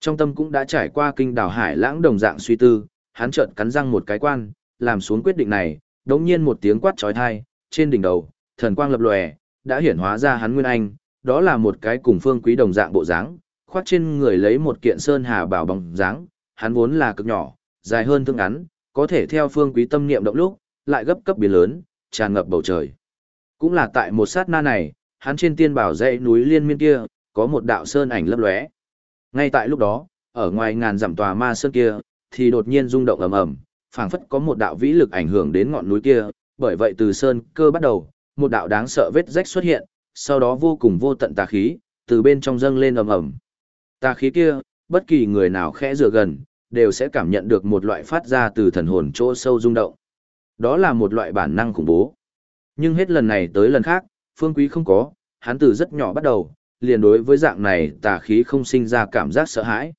Trong tâm cũng đã trải qua kinh đảo hải lãng đồng dạng suy tư, hắn chợt cắn răng một cái quan, làm xuống quyết định này, đống nhiên một tiếng quát trói thai, trên đỉnh đầu, thần quang lập lòe, đã hiển hóa ra hắn nguyên anh, đó là một cái cùng phương quý đồng dạng bộ dáng, khoác trên người lấy một kiện sơn hà bảo bằng dáng, hắn vốn là cực nhỏ, dài hơn thương ngắn, có thể theo phương quý tâm niệm động lúc, lại gấp cấp biến lớn, tràn ngập bầu trời. Cũng là tại một sát na này, hắn trên tiên bảo dãy núi liên miên kia, có một đạo sơn ảnh lấp lóe. Ngay tại lúc đó, ở ngoài ngàn dặm tòa ma sơn kia, thì đột nhiên rung động ầm ầm, phảng phất có một đạo vĩ lực ảnh hưởng đến ngọn núi kia, bởi vậy từ sơn cơ bắt đầu, một đạo đáng sợ vết rách xuất hiện, sau đó vô cùng vô tận tà khí, từ bên trong dâng lên ầm ầm. Tà khí kia, bất kỳ người nào khẽ dựa gần, đều sẽ cảm nhận được một loại phát ra từ thần hồn chỗ sâu rung động. Đó là một loại bản năng khủng bố. Nhưng hết lần này tới lần khác, Phương Quý không có, hắn từ rất nhỏ bắt đầu, liền đối với dạng này tà khí không sinh ra cảm giác sợ hãi.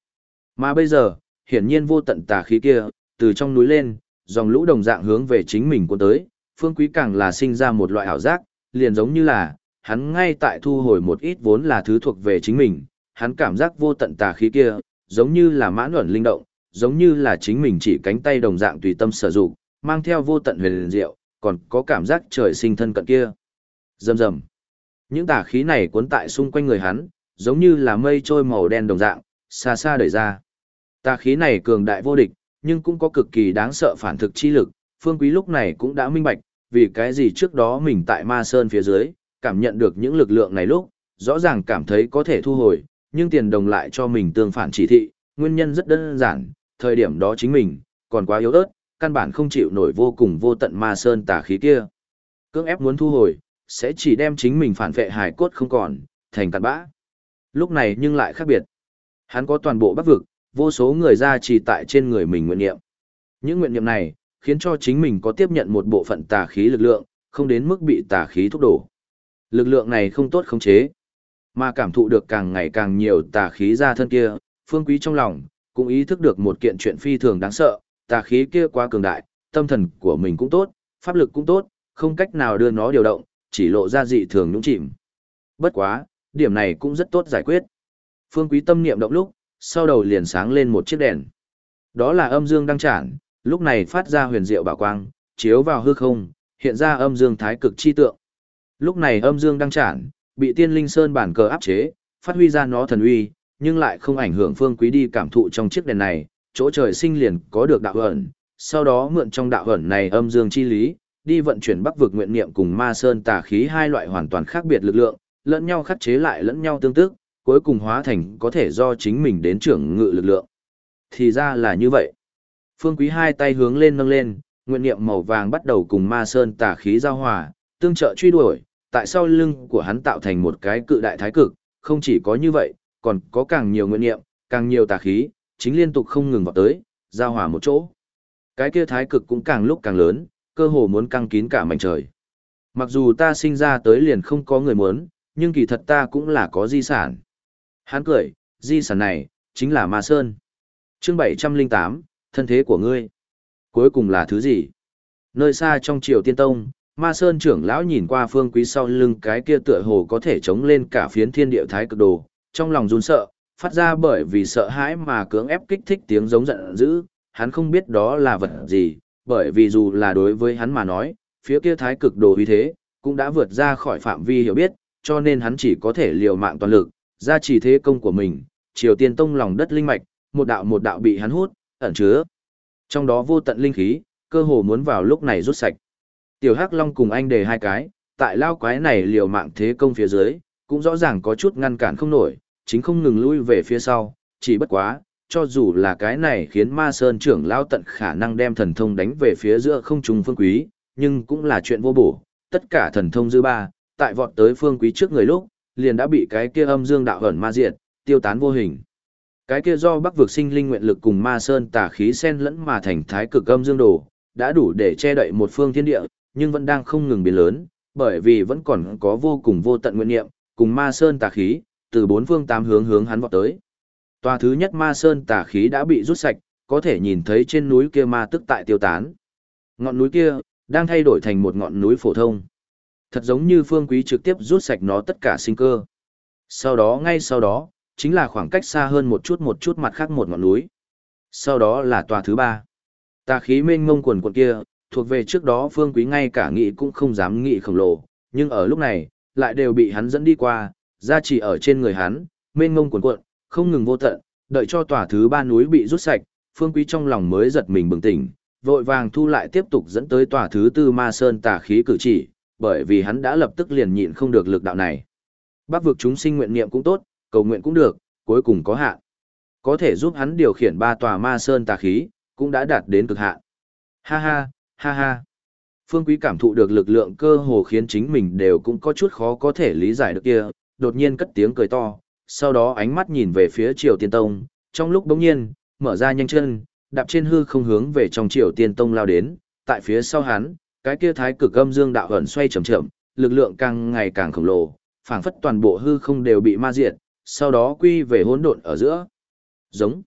Mà bây giờ, hiển nhiên vô tận tà khí kia, từ trong núi lên, dòng lũ đồng dạng hướng về chính mình cuốn tới, Phương Quý càng là sinh ra một loại ảo giác, liền giống như là, hắn ngay tại thu hồi một ít vốn là thứ thuộc về chính mình, hắn cảm giác vô tận tà khí kia, giống như là mãn luẩn linh động, giống như là chính mình chỉ cánh tay đồng dạng tùy tâm sử dụng, mang theo vô tận huyền diệu, còn có cảm giác trời sinh thân cận kia. Rầm rầm. Những tà khí này cuốn tại xung quanh người hắn, giống như là mây trôi màu đen đồng dạng, xa xa đẩy ra. Tà khí này cường đại vô địch, nhưng cũng có cực kỳ đáng sợ phản thực chi lực, Phương Quý lúc này cũng đã minh bạch, vì cái gì trước đó mình tại Ma Sơn phía dưới, cảm nhận được những lực lượng này lúc, rõ ràng cảm thấy có thể thu hồi, nhưng tiền đồng lại cho mình tương phản chỉ thị, nguyên nhân rất đơn giản, thời điểm đó chính mình, còn quá yếu ớt, căn bản không chịu nổi vô cùng vô tận Ma Sơn tà khí kia. Cưỡng ép muốn thu hồi, sẽ chỉ đem chính mình phản vệ hải cốt không còn, thành cặn bã. Lúc này nhưng lại khác biệt. Hắn có toàn bộ bắc vực, vô số người ra trì tại trên người mình nguyện niệm. Những nguyện niệm này, khiến cho chính mình có tiếp nhận một bộ phận tà khí lực lượng, không đến mức bị tà khí thúc đổ. Lực lượng này không tốt khống chế, mà cảm thụ được càng ngày càng nhiều tà khí ra thân kia, phương quý trong lòng, cũng ý thức được một kiện chuyện phi thường đáng sợ, tà khí kia quá cường đại, tâm thần của mình cũng tốt, pháp lực cũng tốt, không cách nào đưa nó điều động, chỉ lộ ra dị thường nhũng chìm. Bất quá, điểm này cũng rất tốt giải quyết. Phương quý tâm niệm động lúc, sau đầu liền sáng lên một chiếc đèn. Đó là âm dương đăng trản, lúc này phát ra huyền diệu bảo quang, chiếu vào hư không, hiện ra âm dương thái cực chi tượng. Lúc này âm dương đăng trản, bị tiên linh sơn bản cờ áp chế, phát huy ra nó thần uy, nhưng lại không ảnh hưởng phương quý đi cảm thụ trong chiếc đèn này, chỗ trời sinh liền có được đạo ẩn, sau đó mượn trong đạo ẩn này âm dương chi lý, đi vận chuyển bắc vực nguyện niệm cùng ma sơn tà khí hai loại hoàn toàn khác biệt lực lượng, lẫn nhau khắc chế lại lẫn nhau tương tức, cuối cùng hóa thành có thể do chính mình đến trưởng ngự lực lượng. Thì ra là như vậy. Phương Quý hai tay hướng lên nâng lên, nguyện niệm màu vàng bắt đầu cùng ma sơn tà khí giao hòa, tương trợ truy đuổi, tại sau lưng của hắn tạo thành một cái cự đại thái cực, không chỉ có như vậy, còn có càng nhiều nguyện niệm, càng nhiều tà khí, chính liên tục không ngừng vào tới, giao hòa một chỗ. Cái kia thái cực cũng càng lúc càng lớn, cơ hồ muốn căng kín cả mảnh trời. Mặc dù ta sinh ra tới liền không có người muốn, nhưng kỳ thật ta cũng là có di sản. Hắn cười, di sản này, chính là Ma Sơn. chương 708, thân thế của ngươi. Cuối cùng là thứ gì? Nơi xa trong triều tiên tông, Ma Sơn trưởng lão nhìn qua phương quý sau lưng cái kia tựa hồ có thể chống lên cả phiến thiên địa thái cực đồ, trong lòng run sợ, phát ra bởi vì sợ hãi mà cưỡng ép kích thích tiếng giống giận dữ, hắn không biết đó là vật gì, bởi vì dù là đối với hắn mà nói, phía kia thái cực đồ uy thế, cũng đã vượt ra khỏi phạm vi hiểu biết, cho nên hắn chỉ có thể liều mạng toàn lực, ra chỉ thế công của mình, triều tiên tông lòng đất linh mạch, một đạo một đạo bị hắn hút, ẩn chứa. Trong đó vô tận linh khí, cơ hồ muốn vào lúc này rút sạch. Tiểu Hắc Long cùng anh đề hai cái, tại lao quái này liều mạng thế công phía dưới, cũng rõ ràng có chút ngăn cản không nổi, chính không ngừng lui về phía sau, chỉ bất quá, cho dù là cái này khiến ma sơn trưởng lao tận khả năng đem thần thông đánh về phía giữa không trung phương quý, nhưng cũng là chuyện vô bổ, tất cả thần thông dư ba, tại vọt tới phương quý trước người lúc, liền đã bị cái kia âm dương đạo ẩn ma diệt, tiêu tán vô hình. Cái kia do bắc vực sinh linh nguyện lực cùng ma sơn tà khí xen lẫn mà thành thái cực âm dương đồ, đã đủ để che đậy một phương thiên địa, nhưng vẫn đang không ngừng biến lớn, bởi vì vẫn còn có vô cùng vô tận nguyện niệm, cùng ma sơn tà khí, từ bốn phương tám hướng hướng hắn vọt tới. Tòa thứ nhất ma sơn tà khí đã bị rút sạch, có thể nhìn thấy trên núi kia ma tức tại tiêu tán. Ngọn núi kia, đang thay đổi thành một ngọn núi phổ thông. Thật giống như phương quý trực tiếp rút sạch nó tất cả sinh cơ. Sau đó ngay sau đó, chính là khoảng cách xa hơn một chút một chút mặt khác một ngọn núi. Sau đó là tòa thứ ba. Tà khí mênh mông quần quần kia, thuộc về trước đó phương quý ngay cả nghị cũng không dám nghị khổng lồ, nhưng ở lúc này, lại đều bị hắn dẫn đi qua, ra chỉ ở trên người hắn, mênh mông quần quận, không ngừng vô tận, đợi cho tòa thứ ba núi bị rút sạch, phương quý trong lòng mới giật mình bừng tỉnh, vội vàng thu lại tiếp tục dẫn tới tòa thứ tư ma sơn tà khí cử chỉ, bởi vì hắn đã lập tức liền nhịn không được lực đạo này. Bác vực chúng sinh nguyện niệm cũng tốt, cầu nguyện cũng được, cuối cùng có hạn. Có thể giúp hắn điều khiển ba tòa ma sơn tà khí, cũng đã đạt đến cực hạn. Ha ha, ha ha. Phương Quý cảm thụ được lực lượng cơ hồ khiến chính mình đều cũng có chút khó có thể lý giải được kia, đột nhiên cất tiếng cười to, sau đó ánh mắt nhìn về phía Triều Tiên Tông, trong lúc bỗng nhiên, mở ra nhanh chân, đạp trên hư không hướng về trong Triều Tiên Tông lao đến, tại phía sau hắn, cái kia thái cực âm dương đạo ẩn xoay chậm chậm, lực lượng càng ngày càng khổng lồ, phảng phất toàn bộ hư không đều bị ma diệt, sau đó quy về hỗn độn ở giữa. Giống.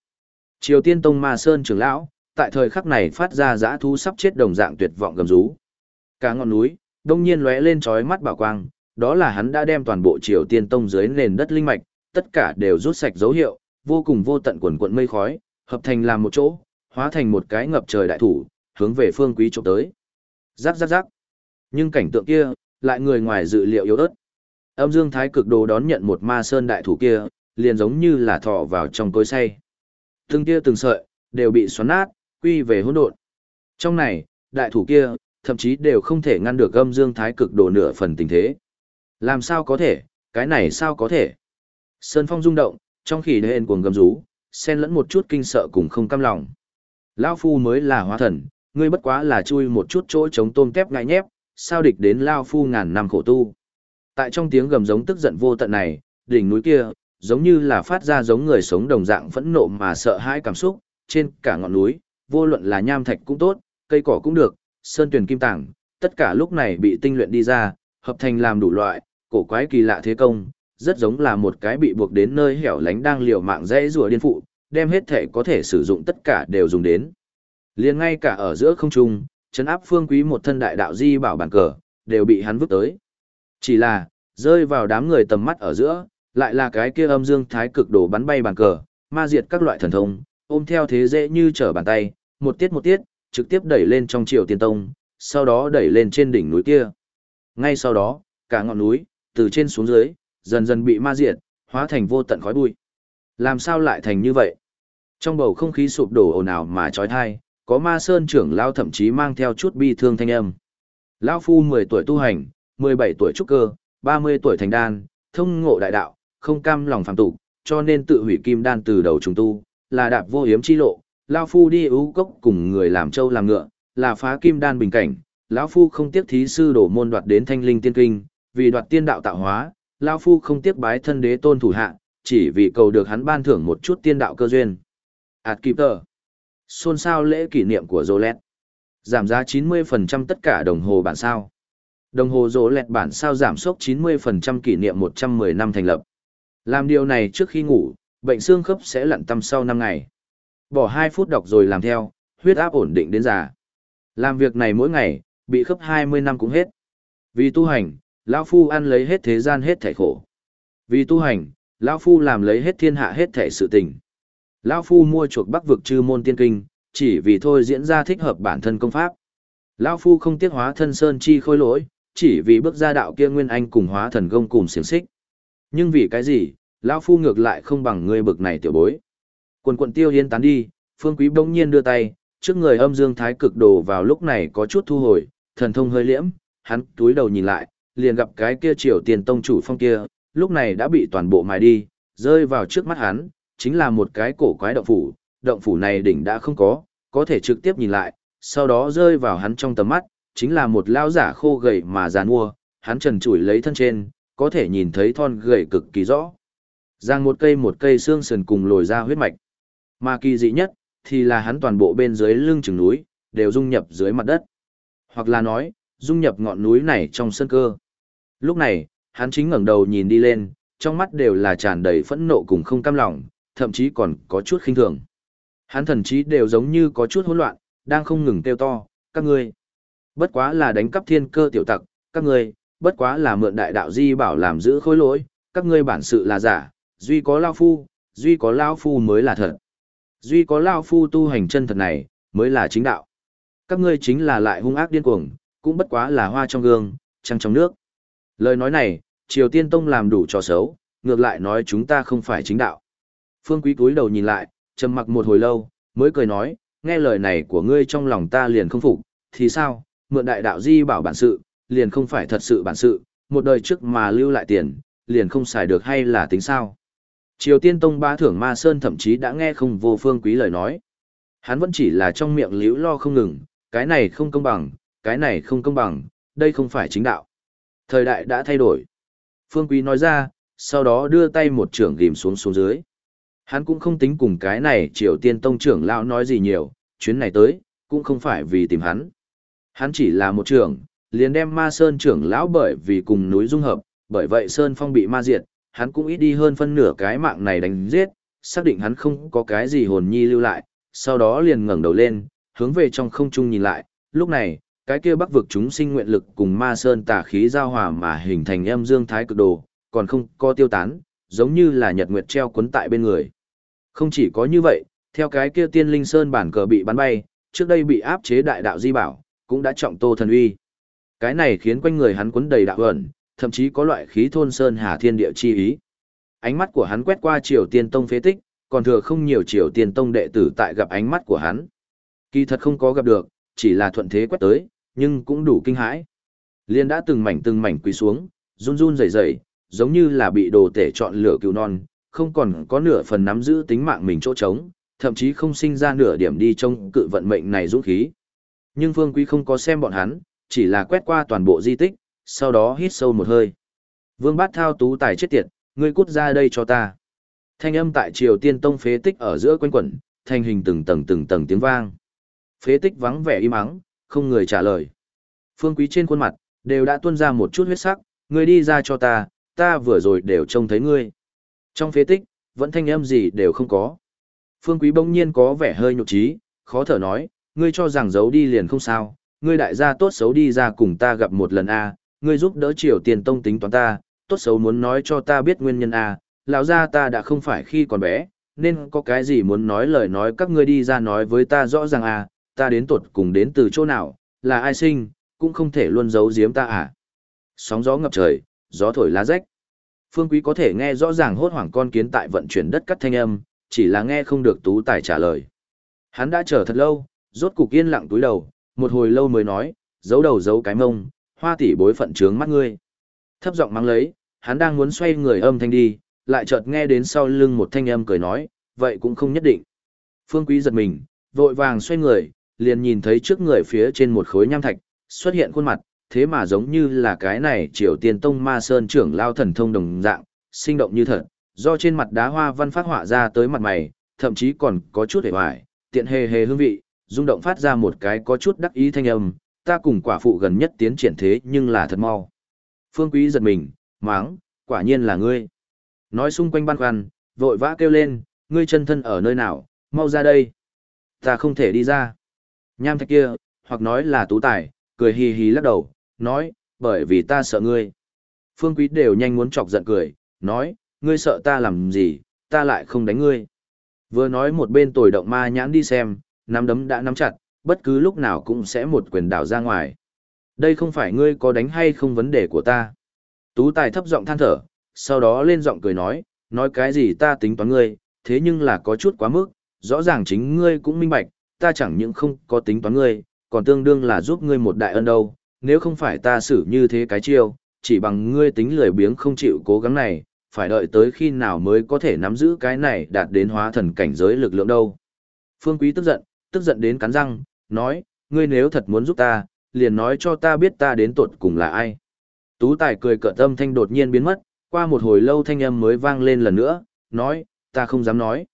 Triều Tiên Tông Ma Sơn trưởng lão, tại thời khắc này phát ra dã thú sắp chết đồng dạng tuyệt vọng gầm rú. Cả ngọn núi, đông nhiên lóe lên chói mắt bảo quang, đó là hắn đã đem toàn bộ Triều Tiên Tông dưới nền đất linh mạch, tất cả đều rút sạch dấu hiệu, vô cùng vô tận quần quần mây khói, hợp thành làm một chỗ, hóa thành một cái ngập trời đại thủ, hướng về phương quý chụp tới. Rắc rắc rắc. Nhưng cảnh tượng kia, lại người ngoài dự liệu yếu ớt. Âm Dương Thái Cực Đồ đón nhận một ma sơn đại thủ kia, liền giống như là thọ vào trong cối say. Từng kia từng sợi, đều bị xoắn nát, quy về hỗn độn. Trong này, đại thủ kia, thậm chí đều không thể ngăn được âm dương thái cực đồ nửa phần tình thế. Làm sao có thể, cái này sao có thể? Sơn phong rung động, trong khi hên cuồng gầm rú, xen lẫn một chút kinh sợ cùng không cam lòng. Lao phu mới là hóa thần, ngươi bất quá là chui một chút chỗ chống tôm tép ngại nhép, sao địch đến Lao phu ngàn năm khổ tu. Tại trong tiếng gầm giống tức giận vô tận này, đỉnh núi kia, giống như là phát ra giống người sống đồng dạng phẫn nộ mà sợ hãi cảm xúc, trên cả ngọn núi, vô luận là nham thạch cũng tốt, cây cỏ cũng được, sơn tuyển kim tảng, tất cả lúc này bị tinh luyện đi ra, hợp thành làm đủ loại, cổ quái kỳ lạ thế công, rất giống là một cái bị buộc đến nơi hẻo lánh đang liều mạng dễ rùa điên phụ, đem hết thể có thể sử dụng tất cả đều dùng đến. liền ngay cả ở giữa không trung, chấn áp phương quý một thân đại đạo di bảo bản cờ, đều bị hắn vứt tới. Chỉ là, rơi vào đám người tầm mắt ở giữa, lại là cái kia âm dương thái cực đổ bắn bay bàn cờ, ma diệt các loại thần thông, ôm theo thế dễ như trở bàn tay, một tiết một tiết, trực tiếp đẩy lên trong triều tiên tông, sau đó đẩy lên trên đỉnh núi kia. Ngay sau đó, cả ngọn núi, từ trên xuống dưới, dần dần bị ma diệt, hóa thành vô tận khói bụi. Làm sao lại thành như vậy? Trong bầu không khí sụp đổ ồn ào mà trói thai, có ma sơn trưởng lao thậm chí mang theo chút bi thương thanh âm. Lao phu 10 tuổi tu hành, 17 tuổi trúc cơ, 30 tuổi thành đan, thông ngộ đại đạo, không cam lòng phàm tục, cho nên tự hủy kim đan từ đầu trùng tu, là đạp vô hiếm chi lộ, lão phu đi ưu cốc cùng người làm trâu làm ngựa, là phá kim đan bình cảnh, lão phu không tiếc thí sư đổ môn đoạt đến thanh linh tiên kinh, vì đoạt tiên đạo tạo hóa, lão phu không tiếc bái thân đế tôn thủ hạ, chỉ vì cầu được hắn ban thưởng một chút tiên đạo cơ duyên. Ảt kịp tờ. Xôn xao lễ kỷ niệm của Rolet. Giảm giá 90% tất cả đồng hồ bản sao. Đồng hồ Rolet bản sao giảm sốc 90% kỷ niệm 110 năm thành lập. Làm điều này trước khi ngủ, bệnh xương khớp sẽ lặn tâm sau 5 ngày. Bỏ 2 phút đọc rồi làm theo, huyết áp ổn định đến già. Làm việc này mỗi ngày, bị khớp 20 năm cũng hết. Vì tu hành, lão phu ăn lấy hết thế gian hết thẻ khổ. Vì tu hành, lão phu làm lấy hết thiên hạ hết thẻ sự tình. Lão phu mua chuộc Bắc vực chư môn tiên kinh, chỉ vì thôi diễn ra thích hợp bản thân công pháp. Lão phu không tiết hóa thân sơn chi khôi lỗi, chỉ vì bước ra đạo kia nguyên anh cùng hóa thần công cùng xiềng xích. Nhưng vì cái gì, lão phu ngược lại không bằng ngươi bực này tiểu bối. Quần quần tiêu yên tán đi, phương quý bỗng nhiên đưa tay, trước người âm dương thái cực đồ vào lúc này có chút thu hồi, thần thông hơi liễm, hắn túi đầu nhìn lại, liền gặp cái kia triều tiền tông chủ phong kia, lúc này đã bị toàn bộ mài đi, rơi vào trước mắt hắn, chính là một cái cổ quái động phủ, động phủ này đỉnh đã không có, có thể trực tiếp nhìn lại, sau đó rơi vào hắn trong tầm mắt, chính là một lão giả khô gầy mà giàn mua, hắn trần trụi lấy thân trên, có thể nhìn thấy thon gầy cực kỳ rõ. Giang một cây một cây xương sườn cùng lồi ra huyết mạch. Mà kỳ dị nhất, thì là hắn toàn bộ bên dưới lưng chừng núi, đều dung nhập dưới mặt đất. Hoặc là nói, dung nhập ngọn núi này trong sân cơ. Lúc này, hắn chính ngẩng đầu nhìn đi lên, trong mắt đều là tràn đầy phẫn nộ cùng không cam lòng, thậm chí còn có chút khinh thường. Hắn thần chí đều giống như có chút hỗn loạn, đang không ngừng kêu to, các ngươi. Bất quá là đánh cắp thiên cơ tiểu tặc, các ngươi, bất quá là mượn đại đạo di bảo làm giữ khối lỗi, các ngươi bản sự là giả, Duy có Lao Phu, duy có Lao Phu mới là thật. Duy có Lao Phu tu hành chân thật này, mới là chính đạo. Các ngươi chính là lại hung ác điên cuồng, cũng bất quá là hoa trong gương, trăng trong nước. Lời nói này, Triều Tiên Tông làm đủ trò xấu, ngược lại nói chúng ta không phải chính đạo. Phương Quý cúi đầu nhìn lại, trầm mặc một hồi lâu, mới cười nói, nghe lời này của ngươi trong lòng ta liền không phục, thì sao, mượn đại đạo di bảo bản sự, liền không phải thật sự bản sự, một đời trước mà lưu lại tiền, liền không xài được hay là tính sao. Triều Tiên Tông ba thưởng Ma Sơn thậm chí đã nghe không vô phương quý lời nói. Hắn vẫn chỉ là trong miệng liễu lo không ngừng, cái này không công bằng, cái này không công bằng, đây không phải chính đạo. Thời đại đã thay đổi. Phương Quý nói ra, sau đó đưa tay một trưởng ghim xuống xuống dưới. Hắn cũng không tính cùng cái này Triều Tiên Tông trưởng lão nói gì nhiều, chuyến này tới, cũng không phải vì tìm hắn. Hắn chỉ là một trưởng, liền đem ma sơn trưởng lão bởi vì cùng núi dung hợp, bởi vậy sơn phong bị ma diệt, hắn cũng ít đi hơn phân nửa cái mạng này đánh giết, xác định hắn không có cái gì hồn nhi lưu lại, sau đó liền ngẩng đầu lên, hướng về trong không trung nhìn lại, lúc này, cái kia bắc vực chúng sinh nguyện lực cùng ma sơn tà khí giao hòa mà hình thành âm dương thái cực đồ, còn không có tiêu tán, giống như là nhật nguyệt treo cuốn tại bên người. Không chỉ có như vậy, theo cái kia tiên linh sơn bản cờ bị bắn bay, trước đây bị áp chế đại đạo di bảo, cũng đã trọng tô thần uy. Cái này khiến quanh người hắn cuốn đầy đạo ẩn, thậm chí có loại khí thôn sơn hà thiên địa chi ý. Ánh mắt của hắn quét qua Triều Tiên Tông phế tích, còn thừa không nhiều Triều Tiên Tông đệ tử tại gặp ánh mắt của hắn. Kỳ thật không có gặp được, chỉ là thuận thế quét tới, nhưng cũng đủ kinh hãi. Liên đã từng mảnh từng mảnh quỳ xuống, run run rẩy rẩy, giống như là bị đồ tể chọn lửa cứu non, không còn có nửa phần nắm giữ tính mạng mình chỗ trống, thậm chí không sinh ra nửa điểm đi trong cự vận mệnh này dũng khí. Nhưng Phương Quý không có xem bọn hắn, chỉ là quét qua toàn bộ di tích, sau đó hít sâu một hơi. Vương Bát Thao tú tài chết tiệt, ngươi cút ra đây cho ta. Thanh âm tại Triều Tiên Tông phế tích ở giữa quanh quẩn, thành hình từng tầng từng tầng tiếng vang. Phế tích vắng vẻ im ắng, không người trả lời. Phương Quý trên khuôn mặt, đều đã tuôn ra một chút huyết sắc, ngươi đi ra cho ta, ta vừa rồi đều trông thấy ngươi. Trong phế tích, vẫn thanh âm gì đều không có. Phương Quý bỗng nhiên có vẻ hơi nhục trí, khó thở nói, ngươi cho rằng giấu đi liền không sao, ngươi đại gia tốt xấu đi ra cùng ta gặp một lần a, ngươi giúp đỡ Triều Tiên Tông tính toán ta, tốt xấu muốn nói cho ta biết nguyên nhân a, lão gia ta đã không phải khi còn bé, nên có cái gì muốn nói lời nói các ngươi đi ra nói với ta rõ ràng a, ta đến tuột cùng đến từ chỗ nào, là ai sinh, cũng không thể luôn giấu giếm ta à. Sóng gió ngập trời, gió thổi lá rách. Phương Quý có thể nghe rõ ràng hốt hoảng con kiến tại vận chuyển đất cắt thanh âm, chỉ là nghe không được Tú Tài trả lời. Hắn đã chờ thật lâu, rốt cục yên lặng túi đầu, một hồi lâu mới nói, giấu đầu giấu cái mông, hoa tỷ bối phận trướng mắt ngươi. Thấp giọng mắng lấy, hắn đang muốn xoay người âm thanh đi, lại chợt nghe đến sau lưng một thanh âm cười nói, vậy cũng không nhất định. Phương Quý giật mình, vội vàng xoay người, liền nhìn thấy trước người phía trên một khối nham thạch, xuất hiện khuôn mặt, thế mà giống như là cái này Triều Tiên Tông Ma Sơn trưởng lao thần thông đồng dạng, sinh động như thật, do trên mặt đá hoa văn phát họa ra tới mặt mày, thậm chí còn có chút hề hoài, tiện hề hề hương vị, rung động phát ra một cái có chút đắc ý thanh âm, ta cùng quả phụ gần nhất tiến triển thế nhưng là thật mau. Phương Quý giật mình, máng, quả nhiên là ngươi. Nói xung quanh băn khoăn, vội vã kêu lên, ngươi chân thân ở nơi nào, mau ra đây. Ta không thể đi ra. Nham thạch kia, hoặc nói là tú tài, cười hì hì lắc đầu, nói, bởi vì ta sợ ngươi. Phương Quý đều nhanh muốn chọc giận cười, nói, ngươi sợ ta làm gì, ta lại không đánh ngươi. Vừa nói một bên tồi động ma nhãn đi xem, nắm đấm đã nắm chặt, bất cứ lúc nào cũng sẽ một quyền đảo ra ngoài. Đây không phải ngươi có đánh hay không vấn đề của ta. Tú tài thấp giọng than thở, sau đó lên giọng cười nói, nói cái gì ta tính toán ngươi, thế nhưng là có chút quá mức, rõ ràng chính ngươi cũng minh bạch, ta chẳng những không có tính toán ngươi, còn tương đương là giúp ngươi một đại ân đâu, nếu không phải ta xử như thế cái chiêu, chỉ bằng ngươi tính lười biếng không chịu cố gắng này, phải đợi tới khi nào mới có thể nắm giữ cái này đạt đến hóa thần cảnh giới lực lượng đâu. Phương Quý tức giận, tức giận đến cắn răng, nói, ngươi nếu thật muốn giúp ta, liền nói cho ta biết ta đến tuột cùng là ai. Tú Tài cười cợt tâm thanh đột nhiên biến mất, qua một hồi lâu thanh âm mới vang lên lần nữa, nói, ta không dám nói.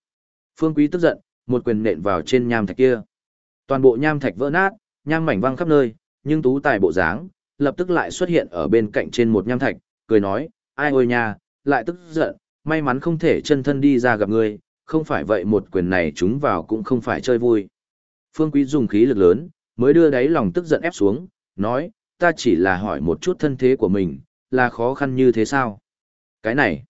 Phương Quý tức giận, một quyền nện vào trên nham thạch kia. Toàn bộ nham thạch vỡ nát, nham mảnh văng khắp nơi, nhưng Tú Tài bộ dáng, lập tức lại xuất hiện ở bên cạnh trên một nham thạch, cười nói, ai ôi nha, lại tức giận, may mắn không thể chân thân đi ra gặp ngươi, không phải vậy một quyền này chúng vào cũng không phải chơi vui. Phương Quý dùng khí lực lớn, mới đưa đáy lòng tức giận ép xuống, nói, ta chỉ là hỏi một chút thân thế của mình, là khó khăn như thế sao? Cái này,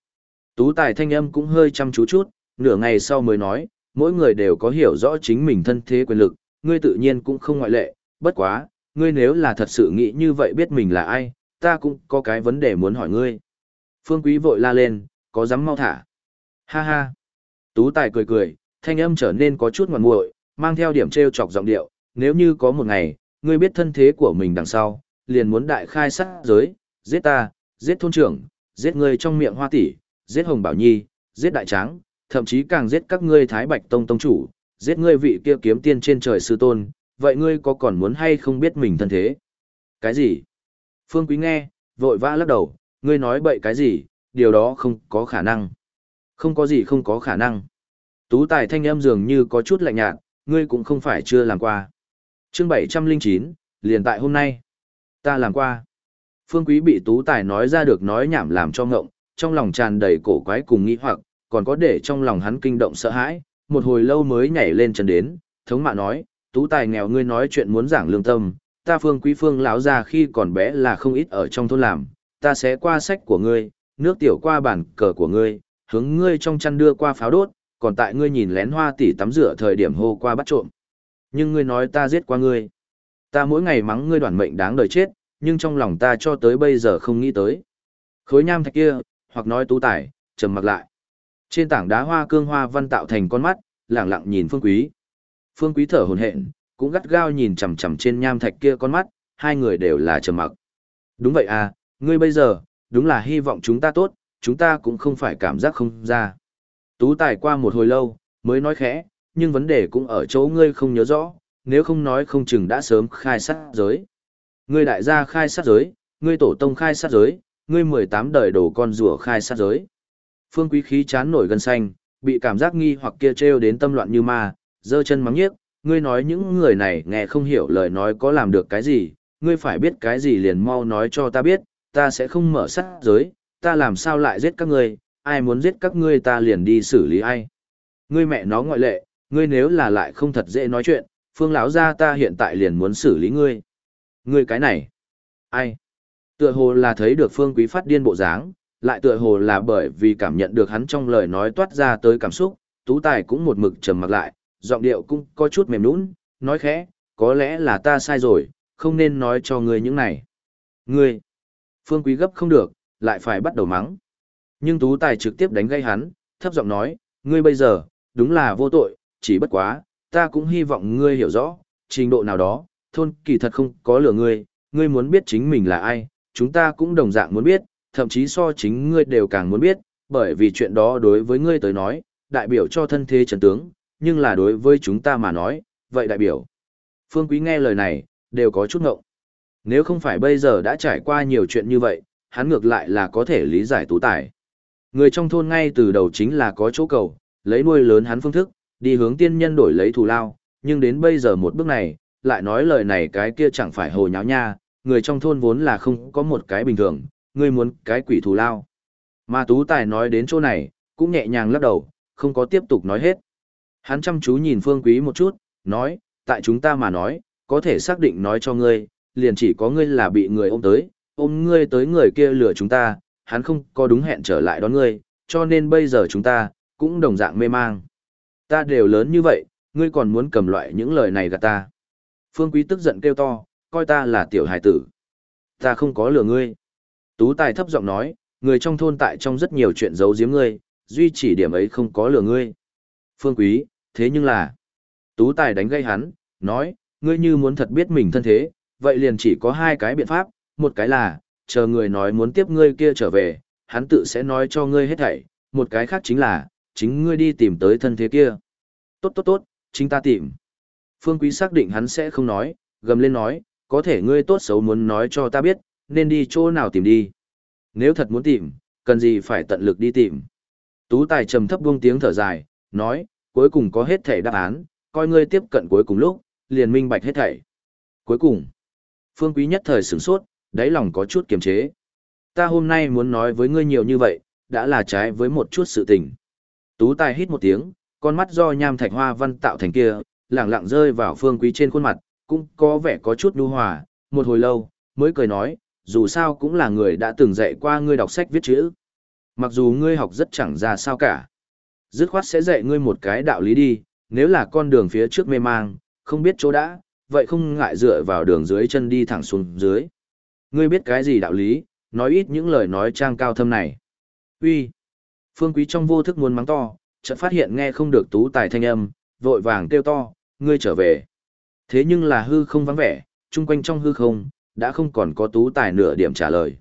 Tú tài thanh âm cũng hơi chăm chú chút, nửa ngày sau mới nói, mỗi người đều có hiểu rõ chính mình thân thế quyền lực, ngươi tự nhiên cũng không ngoại lệ, bất quá, ngươi nếu là thật sự nghĩ như vậy biết mình là ai, ta cũng có cái vấn đề muốn hỏi ngươi. Phương Quý vội la lên, có dám mau thả. Ha ha. Tú tài cười cười, thanh âm trở nên có chút ngoan muội, mang theo điểm treo chọc giọng điệu, nếu như có một ngày, ngươi biết thân thế của mình đằng sau, liền muốn đại khai sát giới, giết ta, giết thôn trưởng, giết ngươi trong miệng hoa tỷ, giết hồng bảo nhi, giết đại tráng, thậm chí càng giết các ngươi thái bạch tông tông chủ, giết ngươi vị kia kiếm tiên trên trời sư tôn, vậy ngươi có còn muốn hay không biết mình thân thế? Cái gì? Phương Quý nghe, vội vã lắc đầu, ngươi nói bậy cái gì, điều đó không có khả năng. Không có gì không có khả năng. Tú tài thanh âm dường như có chút lạnh nhạt, ngươi cũng không phải chưa làm qua. chương 709, liền tại hôm nay. Ta làm qua. Phương Quý bị tú tài nói ra được nói nhảm làm cho ngộng, trong lòng tràn đầy cổ quái cùng nghĩ hoặc, còn có để trong lòng hắn kinh động sợ hãi, một hồi lâu mới nhảy lên chân đến, thống mạ nói, tú tài nghèo ngươi nói chuyện muốn giảng lương tâm, ta phương quý phương lão già khi còn bé là không ít ở trong thôn làm, ta sẽ qua sách của ngươi, nước tiểu qua bản cờ của ngươi, hướng ngươi trong chăn đưa qua pháo đốt, còn tại ngươi nhìn lén hoa tỷ tắm rửa thời điểm hô qua bắt trộm. Nhưng ngươi nói ta giết qua ngươi. Ta mỗi ngày mắng ngươi đoàn mệnh đáng đời chết, nhưng trong lòng ta cho tới bây giờ không nghĩ tới. Khối nham thạch kia, hoặc nói tú tài, trầm mặc lại. Trên tảng đá hoa cương hoa văn tạo thành con mắt, lẳng lặng nhìn Phương Quý. Phương Quý thở hổn hển, cũng gắt gao nhìn chằm chằm trên nham thạch kia con mắt, hai người đều là trầm mặc. Đúng vậy à, ngươi bây giờ, đúng là hy vọng chúng ta tốt, chúng ta cũng không phải cảm giác không ra. Tú tài qua một hồi lâu, mới nói khẽ, nhưng vấn đề cũng ở chỗ ngươi không nhớ rõ, nếu không nói không chừng đã sớm khai sát giới. Ngươi đại gia khai sát giới, ngươi tổ tông khai sát giới, ngươi 18 đời đồ con rùa khai sát giới. Phương quý khí chán nổi gân xanh, bị cảm giác nghi hoặc kia trêu đến tâm loạn như ma, giơ chân mắng nhiếc, ngươi nói những người này nghe không hiểu lời nói có làm được cái gì, ngươi phải biết cái gì liền mau nói cho ta biết, ta sẽ không mở sát giới, ta làm sao lại giết các ngươi, ai muốn giết các ngươi ta liền đi xử lý ai. Ngươi mẹ nó ngoại lệ, ngươi nếu là lại không thật dễ nói chuyện, phương lão gia ta hiện tại liền muốn xử lý ngươi. Ngươi cái này, ai? Tựa hồ là thấy được phương quý phát điên bộ dáng, lại tựa hồ là bởi vì cảm nhận được hắn trong lời nói toát ra tới cảm xúc, tú tài cũng một mực trầm mặc lại, giọng điệu cũng có chút mềm nũng, nói khẽ, có lẽ là ta sai rồi, không nên nói cho ngươi những này. Ngươi, phương quý gấp không được, lại phải bắt đầu mắng. Nhưng tú tài trực tiếp đánh gây hắn, thấp giọng nói, ngươi bây giờ, đúng là vô tội, chỉ bất quá, ta cũng hy vọng ngươi hiểu rõ, trình độ nào đó, thôn kỳ thật không có lừa ngươi, ngươi muốn biết chính mình là ai, chúng ta cũng đồng dạng muốn biết, thậm chí so chính ngươi đều càng muốn biết, bởi vì chuyện đó đối với ngươi tới nói, đại biểu cho thân thế trần tướng, nhưng là đối với chúng ta mà nói, vậy đại biểu. Phương Quý nghe lời này, đều có chút ngộng. Nếu không phải bây giờ đã trải qua nhiều chuyện như vậy, hắn ngược lại là có thể lý giải tú tài. Người trong thôn ngay từ đầu chính là có chỗ cầu, lấy nuôi lớn hắn phương thức, đi hướng tiên nhân đổi lấy thù lao, nhưng đến bây giờ một bước này, lại nói lời này cái kia chẳng phải hồ nháo nha, người trong thôn vốn là không có một cái bình thường, ngươi muốn cái quỷ thù lao. Mà Tú Tài nói đến chỗ này, cũng nhẹ nhàng lắc đầu, không có tiếp tục nói hết. Hắn chăm chú nhìn Phương Quý một chút, nói, tại chúng ta mà nói, có thể xác định nói cho ngươi, liền chỉ có ngươi là bị người ôm tới, ôm ngươi tới người kia lừa chúng ta, hắn không có đúng hẹn trở lại đón ngươi, cho nên bây giờ chúng ta, cũng đồng dạng mê mang. Ta đều lớn như vậy, ngươi còn muốn cầm loại những lời này gạt ta. Phương Quý tức giận kêu to, coi ta là tiểu hài tử. Ta không có lừa ngươi. Tú Tài thấp giọng nói, người trong thôn tại trong rất nhiều chuyện giấu giếm ngươi, duy chỉ điểm ấy không có lừa ngươi. Phương Quý, thế nhưng là... Tú Tài đánh gây hắn, nói, ngươi như muốn thật biết mình thân thế, vậy liền chỉ có hai cái biện pháp, một cái là, chờ người nói muốn tiếp ngươi kia trở về, hắn tự sẽ nói cho ngươi hết thảy, một cái khác chính là, chính ngươi đi tìm tới thân thế kia. Tốt tốt tốt, chính ta tìm. Phương Quý xác định hắn sẽ không nói, gầm lên nói, có thể ngươi tốt xấu muốn nói cho ta biết, nên đi chỗ nào tìm đi. Nếu thật muốn tìm, cần gì phải tận lực đi tìm. Tú Tài trầm thấp buông tiếng thở dài, nói, cuối cùng có hết thể đáp án, coi ngươi tiếp cận cuối cùng lúc, liền minh bạch hết thảy. Cuối cùng, Phương Quý nhất thời sửng sốt, đáy lòng có chút kiềm chế. Ta hôm nay muốn nói với ngươi nhiều như vậy, đã là trái với một chút sự tình. Tú Tài hít một tiếng, con mắt do nham thạch hoa văn tạo thành kia, lẳng lặng rơi vào Phương Quý trên khuôn mặt, cũng có vẻ có chút nhu hòa, một hồi lâu, mới cười nói, dù sao cũng là người đã từng dạy qua ngươi đọc sách viết chữ. Mặc dù ngươi học rất chẳng ra sao cả. Dứt khoát sẽ dạy ngươi một cái đạo lý đi, nếu là con đường phía trước mê mang, không biết chỗ đã, vậy không ngại dựa vào đường dưới chân đi thẳng xuống dưới. Ngươi biết cái gì đạo lý, nói ít những lời nói trang cao thâm này. Uy, Phương Quý trong vô thức muốn mắng to, chợt phát hiện nghe không được tú tài thanh âm, vội vàng kêu to, ngươi trở về. Thế nhưng là hư không vắng vẻ, chung quanh trong hư không, đã không còn có tú tài nửa điểm trả lời.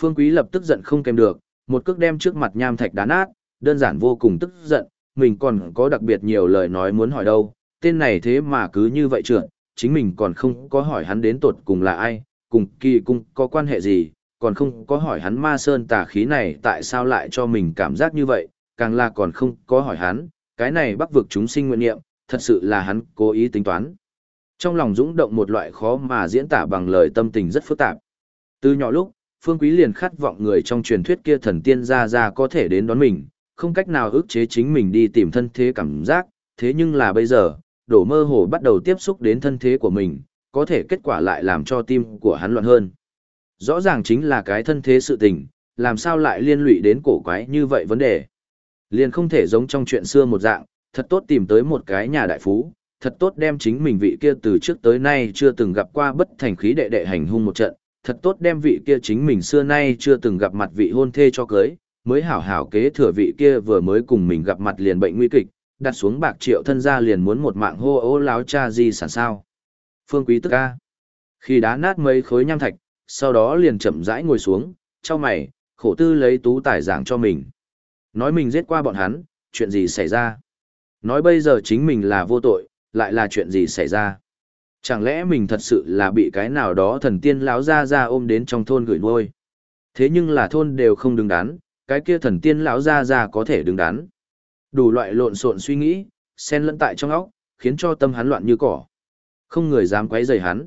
Phương Quý lập tức giận không kèm được, một cước đem trước mặt nham thạch đá nát, đơn giản vô cùng tức giận, mình còn có đặc biệt nhiều lời nói muốn hỏi đâu, tên này thế mà cứ như vậy trượt, chính mình còn không có hỏi hắn đến tột cùng là ai, cùng kỳ cung có quan hệ gì, còn không có hỏi hắn ma sơn tà khí này tại sao lại cho mình cảm giác như vậy, càng là còn không có hỏi hắn, cái này bắc vực chúng sinh nguyện nghiệm, thật sự là hắn cố ý tính toán. Trong lòng dũng động một loại khó mà diễn tả bằng lời tâm tình rất phức tạp. Từ nhỏ lúc, Phương Quý liền khát vọng người trong truyền thuyết kia thần tiên ra ra có thể đến đón mình, không cách nào ức chế chính mình đi tìm thân thế cảm giác, thế nhưng là bây giờ, đổ mơ hồ bắt đầu tiếp xúc đến thân thế của mình, có thể kết quả lại làm cho tim của hắn loạn hơn. Rõ ràng chính là cái thân thế sự tình, làm sao lại liên lụy đến cổ quái như vậy vấn đề. Liền không thể giống trong chuyện xưa một dạng, thật tốt tìm tới một cái nhà đại phú, thật tốt đem chính mình vị kia từ trước tới nay chưa từng gặp qua bất thành khí đệ đệ hành hung một trận, thật tốt đem vị kia chính mình xưa nay chưa từng gặp mặt vị hôn thê cho cưới, mới hảo hảo kế thừa vị kia vừa mới cùng mình gặp mặt liền bệnh nguy kịch, đặt xuống bạc triệu thân gia liền muốn một mạng hô ô láo cha gì sản sao. Phương Quý tức ca. Khi đá nát mấy khối nham thạch, sau đó liền chậm rãi ngồi xuống, cho mày, khổ tư lấy tú tài giảng cho mình. Nói mình giết qua bọn hắn, chuyện gì xảy ra? Nói bây giờ chính mình là vô tội, lại là chuyện gì xảy ra? Chẳng lẽ mình thật sự là bị cái nào đó thần tiên lão ra ra ôm đến trong thôn gửi nuôi? Thế nhưng là thôn đều không đứng đắn, cái kia thần tiên lão ra ra có thể đứng đắn. Đủ loại lộn xộn suy nghĩ, xen lẫn tại trong óc, khiến cho tâm hắn loạn như cỏ. Không người dám quấy rầy hắn.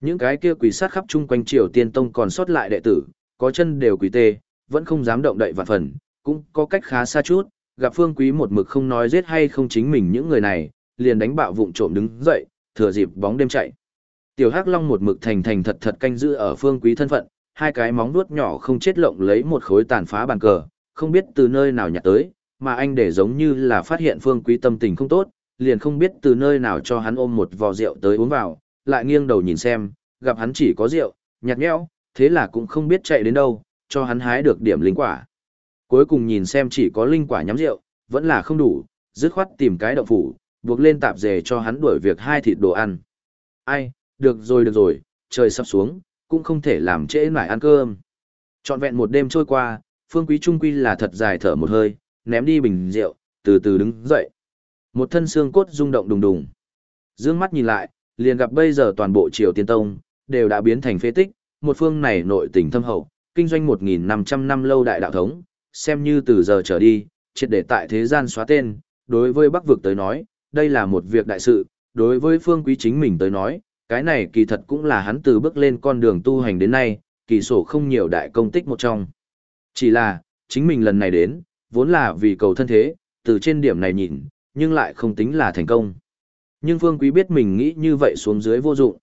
Những cái kia quỷ sát khắp chung quanh Triều Tiên Tông còn sót lại đệ tử, có chân đều quỷ tê, vẫn không dám động đậy vạn phần, cũng có cách khá xa chút, gặp Phương Quý một mực không nói giết hay không chính mình những người này, liền đánh bạo vụng trộm đứng dậy, thừa dịp bóng đêm chạy. Tiểu Hắc Long một mực thành thành thật thật canh giữ ở Phương Quý thân phận, hai cái móng vuốt nhỏ không chết lộng lấy một khối tàn phá bàn cờ, không biết từ nơi nào nhặt tới, mà anh để giống như là phát hiện Phương Quý tâm tình không tốt, liền không biết từ nơi nào cho hắn ôm một vò rượu tới uống vào, lại nghiêng đầu nhìn xem, gặp hắn chỉ có rượu, nhạt nhẽo, thế là cũng không biết chạy đến đâu, cho hắn hái được điểm linh quả. Cuối cùng nhìn xem chỉ có linh quả nhắm rượu, vẫn là không đủ, dứt khoát tìm cái động phủ, buộc lên tạp dề cho hắn đuổi việc hai thịt đồ ăn. Ai, được rồi được rồi, trời sắp xuống, cũng không thể làm trễ nải ăn cơm. Trọn vẹn một đêm trôi qua, Phương Quý Trung Quy là thật dài thở một hơi, ném đi bình rượu, từ từ đứng dậy. Một thân xương cốt rung động đùng đùng. Dương mắt nhìn lại, liền gặp bây giờ toàn bộ triều tiên tông, đều đã biến thành phế tích, một phương này nội tình thâm hậu, kinh doanh 1.500 năm lâu đại đạo thống, xem như từ giờ trở đi, triệt để tại thế gian xóa tên, đối với Bắc vực tới nói, đây là một việc đại sự, đối với phương quý chính mình tới nói, cái này kỳ thật cũng là hắn từ bước lên con đường tu hành đến nay, kỳ sổ không nhiều đại công tích một trong. Chỉ là, chính mình lần này đến, vốn là vì cầu thân thế, từ trên điểm này nhìn, nhưng lại không tính là thành công. Nhưng Phương Quý biết mình nghĩ như vậy xuống dưới vô dụng.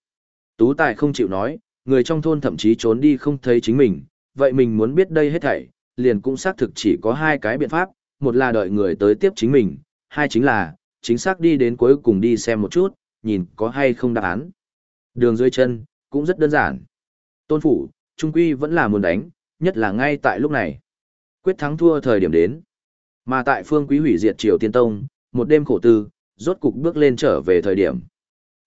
Tú Tài không chịu nói, người trong thôn thậm chí trốn đi không thấy chính mình, vậy mình muốn biết đây hết thảy, liền cũng xác thực chỉ có hai cái biện pháp, một là đợi người tới tiếp chính mình, hai chính là, chính xác đi đến cuối cùng đi xem một chút, nhìn có hay không đáp án. Đường dưới chân, cũng rất đơn giản. Tôn phủ, trung quy vẫn là muốn đánh, nhất là ngay tại lúc này. Quyết thắng thua thời điểm đến. Mà tại phương quý hủy diệt triều tiên tông, một đêm khổ tư, rốt cục bước lên trở về thời điểm.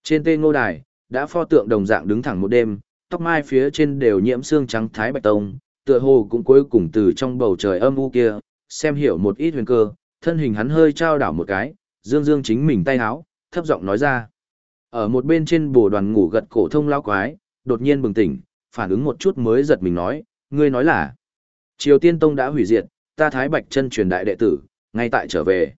Trên tên ngô đài, đã pho tượng đồng dạng đứng thẳng một đêm, tóc mai phía trên đều nhiễm xương trắng thái bạch tông, tựa hồ cũng cuối cùng từ trong bầu trời âm u kia, xem hiểu một ít huyền cơ, thân hình hắn hơi trao đảo một cái, dương dương chính mình tay háo, thấp giọng nói ra. Ở một bên trên bồ đoàn ngủ gật cổ thông lao quái, đột nhiên bừng tỉnh, phản ứng một chút mới giật mình nói, ngươi nói là, Triều Tiên Tông đã hủy diệt, ta Thái Bạch chân truyền đại đệ tử, ngay tại trở về.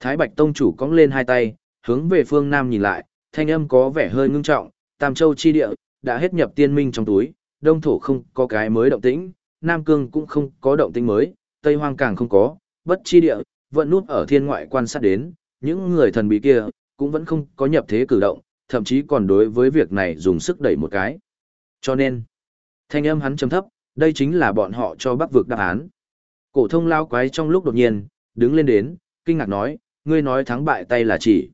Thái Bạch Tông chủ cong lên hai tay, hướng về phương Nam nhìn lại, thanh âm có vẻ hơi ngưng trọng, Tam Châu chi địa, đã hết nhập tiên minh trong túi, Đông Thổ không có cái mới động tĩnh, Nam Cương cũng không có động tĩnh mới, Tây Hoang càng không có, bất chi địa, vẫn nút ở thiên ngoại quan sát đến, những người thần bí kia, cũng vẫn không có nhập thế cử động, thậm chí còn đối với việc này dùng sức đẩy một cái. Cho nên, thanh âm hắn trầm thấp, đây chính là bọn họ cho bắc vực đáp án. Cổ thông lao quái trong lúc đột nhiên, đứng lên đến, kinh ngạc nói, ngươi nói thắng bại tay là chỉ.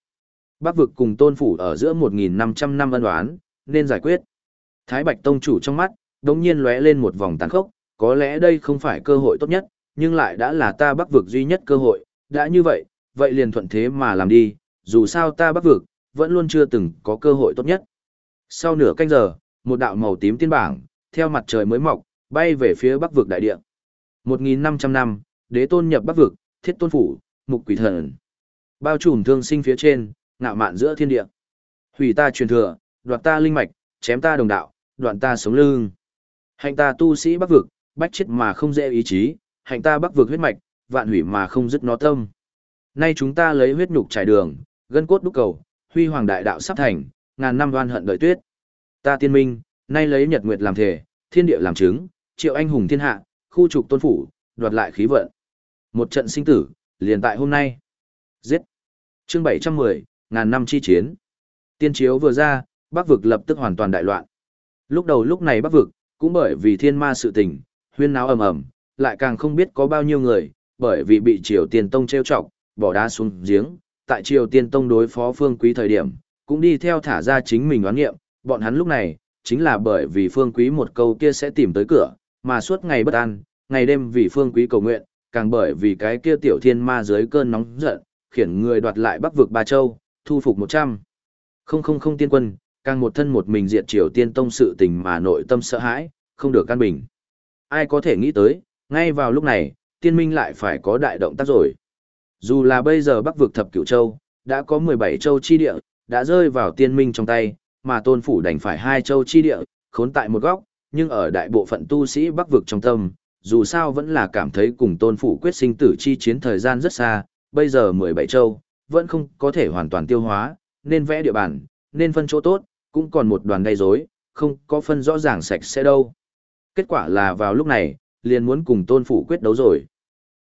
Bắc vực cùng tôn phủ ở giữa 1.500 năm ân oán, nên giải quyết. Thái Bạch Tông chủ trong mắt, đống nhiên lóe lên một vòng tàn khốc, có lẽ đây không phải cơ hội tốt nhất, nhưng lại đã là ta bắc vực duy nhất cơ hội, đã như vậy, vậy liền thuận thế mà làm đi, dù sao ta bắc vực, vẫn luôn chưa từng có cơ hội tốt nhất. Sau nửa canh giờ, một đạo màu tím tiên bảng, theo mặt trời mới mọc, bay về phía bắc vực đại địa. 1.500 năm, đế tôn nhập bắc vực, thiết tôn phủ, mục quỷ thần. Bao trùm thương sinh phía trên, ngạo mạn giữa thiên địa. Hủy ta truyền thừa, đoạt ta linh mạch, chém ta đồng đạo, đoạn ta sống lưng. Hành ta tu sĩ bắc vực, bách chết mà không dễ ý chí, hành ta bắc vực huyết mạch, vạn hủy mà không dứt nó tâm. Nay chúng ta lấy huyết nhục trải đường, gân cốt đúc cầu, huy hoàng đại đạo sắp thành, ngàn năm đoan hận đợi tuyết. Ta tiên minh, nay lấy nhật nguyệt làm thể, thiên địa làm chứng, triệu anh hùng thiên hạ, khu trục tôn phủ, đoạt lại khí vận. Một trận sinh tử, liền tại hôm nay. Giết. Chương 710, ngàn năm chi chiến. Tiên chiếu vừa ra, Bắc vực lập tức hoàn toàn đại loạn. Lúc đầu lúc này Bắc vực, cũng bởi vì thiên ma sự tình, huyên náo ầm ầm, lại càng không biết có bao nhiêu người, bởi vì bị Triều Tiên Tông trêu chọc, bỏ đá xuống giếng, tại Triều Tiên Tông đối phó Phương Quý thời điểm, cũng đi theo thả ra chính mình đoán nghiệm, bọn hắn lúc này, chính là bởi vì Phương Quý một câu kia sẽ tìm tới cửa, mà suốt ngày bất an, ngày đêm vì Phương Quý cầu nguyện, càng bởi vì cái kia tiểu thiên ma dưới cơn nóng giận, khiển người đoạt lại Bắc vực Ba Châu, thu phục 100. Không không không tiên quân, càng một thân một mình diệt Triều Tiên Tông sự tình mà nội tâm sợ hãi, không được căn bình. Ai có thể nghĩ tới, ngay vào lúc này, tiên minh lại phải có đại động tác rồi. Dù là bây giờ Bắc vực thập cửu châu, đã có 17 châu chi địa, đã rơi vào tiên minh trong tay, mà tôn phủ đành phải hai châu chi địa, khốn tại một góc, nhưng ở đại bộ phận tu sĩ Bắc vực trong tâm, dù sao vẫn là cảm thấy cùng tôn phủ quyết sinh tử chi chiến thời gian rất xa, bây giờ 17 châu, vẫn không có thể hoàn toàn tiêu hóa, nên vẽ địa bàn, nên phân chỗ tốt, cũng còn một đoàn gây rối, không có phân rõ ràng sạch sẽ đâu. Kết quả là vào lúc này, liền muốn cùng tôn phủ quyết đấu rồi.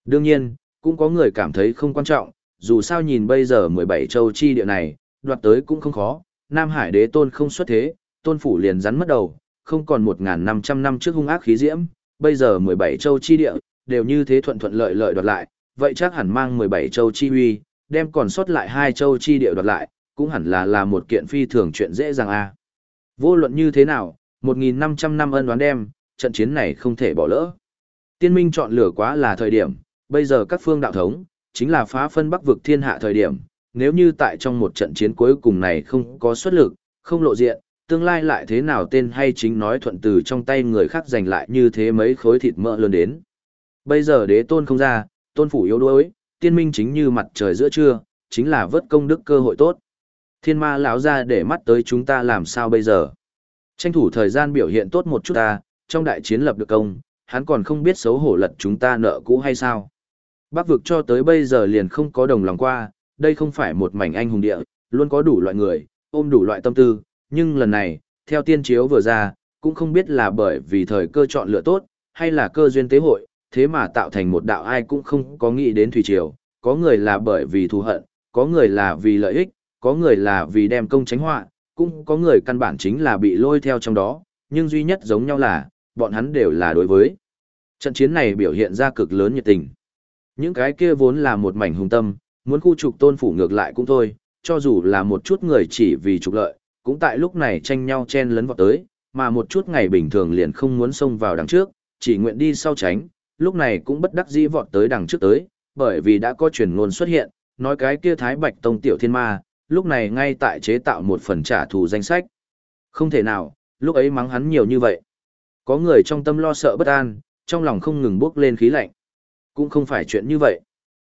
Đương nhiên, cũng có người cảm thấy không quan trọng, dù sao nhìn bây giờ 17 châu chi địa này, đoạt tới cũng không khó, Nam Hải đế tôn không xuất thế, tôn phủ liền rắn mất đầu, không còn 1.500 năm trước hung ác khí diễm, bây giờ 17 châu chi địa, đều như thế thuận thuận lợi lợi đoạt lại, vậy chắc hẳn mang 17 châu chi huy, đem còn sót lại hai châu chi địa đoạt lại, cũng hẳn là là một kiện phi thường chuyện dễ dàng a. Vô luận như thế nào, 1.500 năm ân đoán đem, trận chiến này không thể bỏ lỡ. Tiên minh chọn lựa quá là thời điểm, bây giờ các phương đạo thống, chính là phá phân bắc vực thiên hạ thời điểm, nếu như tại trong một trận chiến cuối cùng này không có xuất lực, không lộ diện, tương lai lại thế nào tên hay chính nói thuận từ trong tay người khác giành lại như thế mấy khối thịt mỡ lớn đến. Bây giờ đế tôn không ra, tôn phủ yếu đuối, tiên minh chính như mặt trời giữa trưa, chính là vớt công đức cơ hội tốt. Thiên ma lão ra để mắt tới chúng ta làm sao bây giờ. Tranh thủ thời gian biểu hiện tốt một chút ta, trong đại chiến lập được công, hắn còn không biết xấu hổ lật chúng ta nợ cũ hay sao. Bắc vực cho tới bây giờ liền không có đồng lòng qua, đây không phải một mảnh anh hùng địa, luôn có đủ loại người, ôm đủ loại tâm tư, nhưng lần này, theo tiên chiếu vừa ra, cũng không biết là bởi vì thời cơ chọn lựa tốt, hay là cơ duyên tế hội, thế mà tạo thành một đạo ai cũng không có nghĩ đến thủy triều, có người là bởi vì thù hận, có người là vì lợi ích, có người là vì đem công tránh họa, cũng có người căn bản chính là bị lôi theo trong đó, nhưng duy nhất giống nhau là, bọn hắn đều là đối với. Trận chiến này biểu hiện ra cực lớn nhiệt tình. Những cái kia vốn là một mảnh hùng tâm, muốn khu trục tôn phủ ngược lại cũng thôi, cho dù là một chút người chỉ vì trục lợi, cũng tại lúc này tranh nhau chen lấn vào tới, mà một chút ngày bình thường liền không muốn xông vào đằng trước, chỉ nguyện đi sau tránh, lúc này cũng bất đắc dĩ vọt tới đằng trước tới, bởi vì đã có truyền ngôn xuất hiện, nói cái kia Thái Bạch Tông tiểu thiên ma, lúc này ngay tại chế tạo một phần trả thù danh sách. Không thể nào, lúc ấy mắng hắn nhiều như vậy. Có người trong tâm lo sợ bất an, trong lòng không ngừng bước lên khí lạnh. Cũng không phải chuyện như vậy.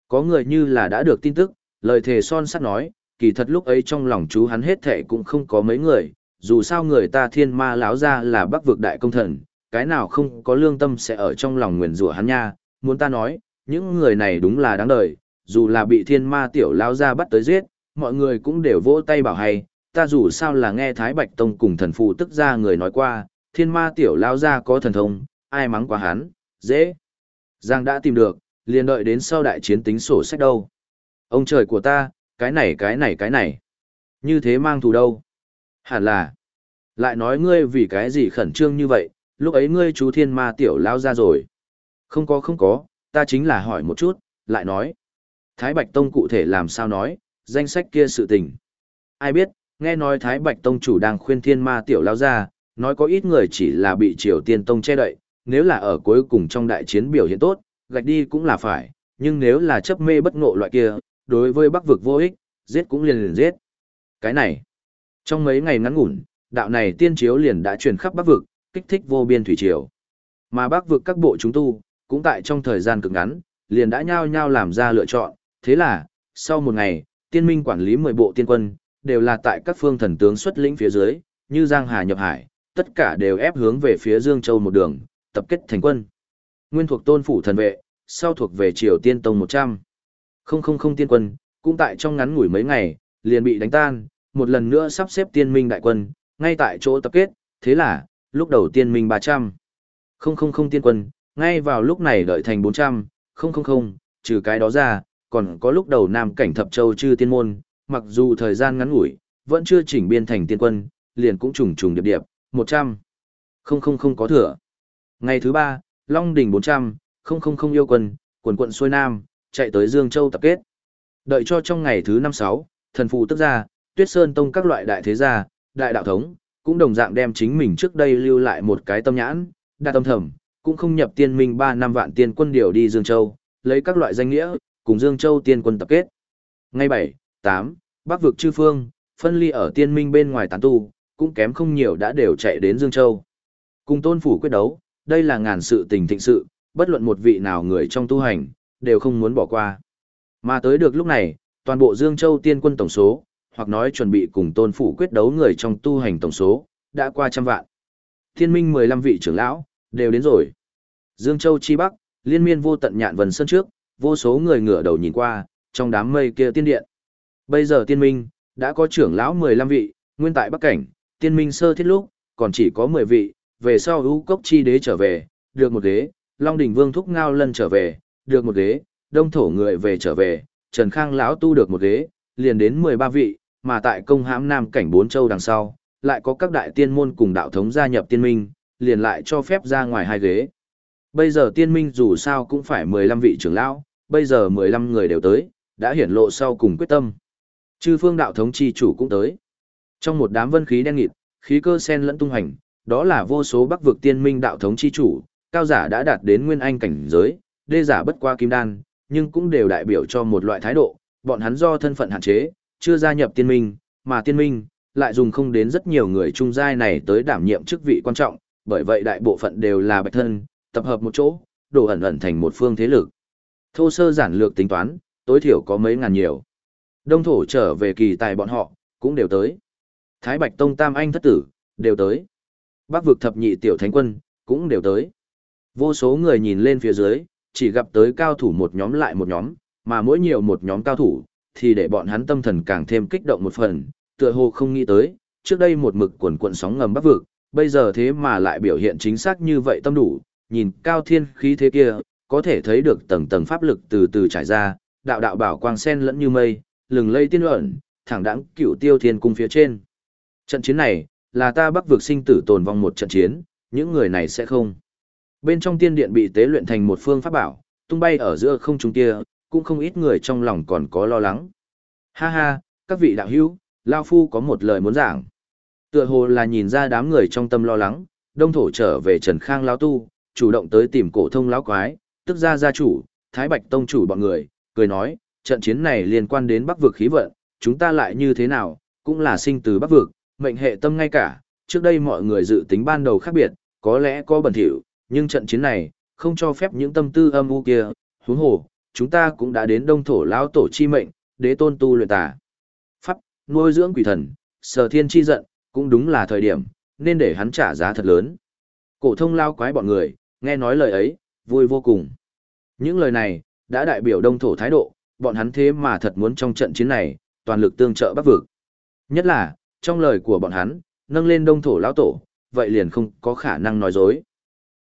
Có người như là đã được tin tức, lời thề son sắt nói, kỳ thật lúc ấy trong lòng chú hắn hết thệ cũng không có mấy người, dù sao người ta thiên ma lão ra là bắc vực đại công thần, cái nào không có lương tâm sẽ ở trong lòng nguyền rủa hắn nha, muốn ta nói, những người này đúng là đáng đời, dù là bị thiên ma tiểu lão ra bắt tới giết, mọi người cũng đều vỗ tay bảo hay, ta dù sao là nghe Thái Bạch Tông cùng thần phụ tức ra người nói qua, thiên ma tiểu lão ra có thần thông, ai mắng quá hắn, dễ. Giang đã tìm được, liền đợi đến sau đại chiến tính sổ sách đâu. Ông trời của ta, cái này cái này cái này. Như thế mang thù đâu? Hẳn là. Lại nói ngươi vì cái gì khẩn trương như vậy, lúc ấy ngươi chú thiên ma tiểu lao ra rồi. Không có không có, ta chính là hỏi một chút, lại nói. Thái Bạch Tông cụ thể làm sao nói, danh sách kia sự tình. Ai biết, nghe nói Thái Bạch Tông chủ đang khuyên thiên ma tiểu lao ra, nói có ít người chỉ là bị Triều Tiên Tông che đậy, nếu là ở cuối cùng trong đại chiến biểu hiện tốt, gạch đi cũng là phải, nhưng nếu là chấp mê bất ngộ loại kia, đối với bắc vực vô ích, giết cũng liền liền giết. Cái này, trong mấy ngày ngắn ngủn, đạo này tiên chiếu liền đã truyền khắp bắc vực, kích thích vô biên thủy triều. Mà bắc vực các bộ chúng tu, cũng tại trong thời gian cực ngắn, liền đã nhao nhao làm ra lựa chọn, thế là, sau một ngày, tiên minh quản lý 10 bộ tiên quân, đều là tại các phương thần tướng xuất lĩnh phía dưới, như Giang Hà nhập hải, tất cả đều ép hướng về phía Dương Châu một đường, tập kết thành quân. Nguyên thuộc tôn phủ thần vệ, sau thuộc về Triều Tiên Tông 100. Không không không tiên quân, cũng tại trong ngắn ngủi mấy ngày, liền bị đánh tan, một lần nữa sắp xếp tiên minh đại quân, ngay tại chỗ tập kết, thế là, lúc đầu tiên minh 300. Không không không tiên quân, ngay vào lúc này đợi thành 400, không không không, trừ cái đó ra, còn có lúc đầu nam cảnh thập châu chư tiên môn, mặc dù thời gian ngắn ngủi, vẫn chưa chỉnh biên thành tiên quân, liền cũng trùng trùng điệp điệp, 100. Không không không có thừa. Ngày thứ ba, Long Đỉnh 400, không không không yêu quân, quần quận xuôi nam, chạy tới Dương Châu tập kết. Đợi cho trong ngày thứ năm sáu, thần phụ tức ra, Tuyết Sơn Tông các loại đại thế gia, đại đạo thống, cũng đồng dạng đem chính mình trước đây lưu lại một cái tâm nhãn, đa tâm thầm, cũng không nhập tiên minh 3 năm vạn tiên quân điều đi Dương Châu, lấy các loại danh nghĩa, cùng Dương Châu tiên quân tập kết. Ngày 7, 8, Bắc vực chư phương, phân ly ở tiên minh bên ngoài tán tu, cũng kém không nhiều đã đều chạy đến Dương Châu. Cùng tôn phủ quyết đấu, đây là ngàn sự tình thịnh sự, bất luận một vị nào người trong tu hành, đều không muốn bỏ qua. Mà tới được lúc này, toàn bộ Dương Châu tiên quân tổng số, hoặc nói chuẩn bị cùng tôn phủ quyết đấu người trong tu hành tổng số, đã qua trăm vạn. Thiên minh 15 vị trưởng lão, đều đến rồi. Dương Châu chi bắc, liên miên vô tận nhạn vần sân trước, vô số người ngửa đầu nhìn qua, trong đám mây kia tiên điện. Bây giờ tiên minh, đã có trưởng lão 15 vị, nguyên tại bắc cảnh, tiên minh sơ thiết lúc, còn chỉ có 10 vị, về sau ưu cốc chi đế trở về, được một ghế, Long Đỉnh Vương thúc ngao lân trở về, được một ghế, đông thổ người về trở về, Trần Khang lão tu được một ghế, liền đến 13 vị, mà tại công hãm nam cảnh bốn châu đằng sau, lại có các đại tiên môn cùng đạo thống gia nhập tiên minh, liền lại cho phép ra ngoài hai ghế. Bây giờ tiên minh dù sao cũng phải 15 vị trưởng lão, bây giờ 15 người đều tới, đã hiển lộ sau cùng quyết tâm. Chư phương đạo thống chi chủ cũng tới. Trong một đám vân khí đen nghịt, khí cơ sen lẫn tung hành, đó là vô số bắc vực tiên minh đạo thống chi chủ, cao giả đã đạt đến nguyên anh cảnh giới, đê giả bất qua kim đan, nhưng cũng đều đại biểu cho một loại thái độ, bọn hắn do thân phận hạn chế, chưa gia nhập tiên minh, mà tiên minh lại dùng không đến rất nhiều người trung giai này tới đảm nhiệm chức vị quan trọng, bởi vậy đại bộ phận đều là bạch thân, tập hợp một chỗ, đổ ẩn ẩn thành một phương thế lực. Thô sơ giản lược tính toán, tối thiểu có mấy ngàn nhiều. Đông thổ trở về kỳ tài bọn họ, cũng đều tới. Thái Bạch Tông Tam Anh thất tử, đều tới. Bắc vực thập nhị tiểu thánh quân, cũng đều tới. Vô số người nhìn lên phía dưới, chỉ gặp tới cao thủ một nhóm lại một nhóm, mà mỗi nhiều một nhóm cao thủ, thì để bọn hắn tâm thần càng thêm kích động một phần, tựa hồ không nghĩ tới, trước đây một mực quần cuộn sóng ngầm bắc vực, bây giờ thế mà lại biểu hiện chính xác như vậy tâm đủ, nhìn cao thiên khí thế kia, có thể thấy được tầng tầng pháp lực từ từ trải ra, đạo đạo bảo quang sen lẫn như mây, lừng lây tiên ẩn, thẳng đẳng cựu tiêu thiên cung phía trên. Trận chiến này, là ta bắc vực sinh tử tồn vong một trận chiến, những người này sẽ không. Bên trong tiên điện bị tế luyện thành một phương pháp bảo, tung bay ở giữa không trung kia, cũng không ít người trong lòng còn có lo lắng. Ha ha, các vị đạo hữu, Lao Phu có một lời muốn giảng. Tựa hồ là nhìn ra đám người trong tâm lo lắng, đông thổ trở về Trần Khang Lão Tu, chủ động tới tìm cổ thông lão quái, tức ra gia chủ, Thái Bạch Tông chủ bọn người, cười nói, trận chiến này liên quan đến Bắc vực khí vận, chúng ta lại như thế nào, cũng là sinh từ Bắc vực, mệnh hệ tâm ngay cả, trước đây mọi người dự tính ban đầu khác biệt, có lẽ có bẩn thỉu, nhưng trận chiến này, không cho phép những tâm tư âm u kia, huống hồ, chúng ta cũng đã đến đông thổ lão tổ chi mệnh, đế tôn tu luyện tà. Pháp, nuôi dưỡng quỷ thần, sở thiên chi giận, cũng đúng là thời điểm, nên để hắn trả giá thật lớn. Cổ thông lao quái bọn người, nghe nói lời ấy, vui vô cùng. Những lời này, đã đại biểu đông thổ thái độ, bọn hắn thế mà thật muốn trong trận chiến này, toàn lực tương trợ bắc vực. Nhất là, trong lời của bọn hắn, nâng lên đông thổ lão tổ, vậy liền không có khả năng nói dối.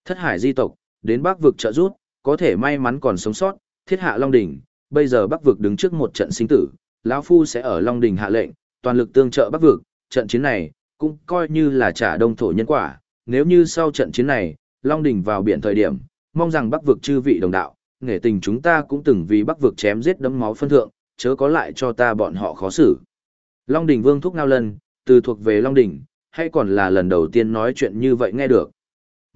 Thất hải di tộc, đến bắc vực trợ rút, có thể may mắn còn sống sót, thiết hạ Long Đỉnh, bây giờ bắc vực đứng trước một trận sinh tử, lão Phu sẽ ở Long Đỉnh hạ lệnh, toàn lực tương trợ bắc vực, trận chiến này, cũng coi như là trả đông thổ nhân quả, nếu như sau trận chiến này, Long Đỉnh vào biển thời điểm, mong rằng bắc vực chư vị đồng đạo, nghệ tình chúng ta cũng từng vì bắc vực chém giết đấm máu phân thượng, chớ có lại cho ta bọn họ khó xử. Long Đình Vương thúc ngao lần, từ thuộc về Long Đỉnh, hay còn là lần đầu tiên nói chuyện như vậy nghe được.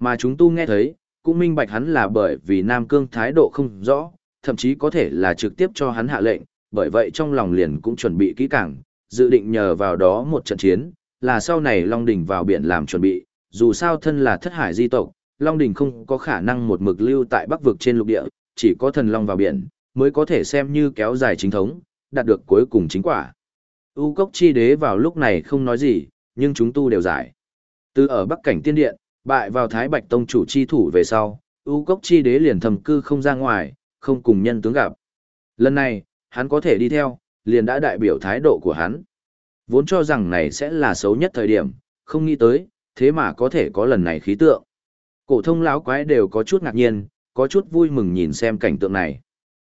Mà chúng tu nghe thấy, cũng minh bạch hắn là bởi vì Nam Cương thái độ không rõ, thậm chí có thể là trực tiếp cho hắn hạ lệnh, bởi vậy trong lòng liền cũng chuẩn bị kỹ càng, dự định nhờ vào đó một trận chiến, là sau này Long Đỉnh vào biển làm chuẩn bị, dù sao thân là thất hải di tộc, Long Đỉnh không có khả năng một mực lưu tại bắc vực trên lục địa, chỉ có thần Long vào biển, mới có thể xem như kéo dài chính thống, đạt được cuối cùng chính quả. U cốc chi đế vào lúc này không nói gì, nhưng chúng tu đều giải. Từ ở bắc cảnh tiên điện, bại vào Thái Bạch Tông chủ chi thủ về sau, U cốc chi đế liền thầm cư không ra ngoài, không cùng nhân tướng gặp. Lần này, hắn có thể đi theo, liền đã đại biểu thái độ của hắn. Vốn cho rằng này sẽ là xấu nhất thời điểm, không nghĩ tới, thế mà có thể có lần này khí tượng. Cổ thông lão quái đều có chút ngạc nhiên, có chút vui mừng nhìn xem cảnh tượng này.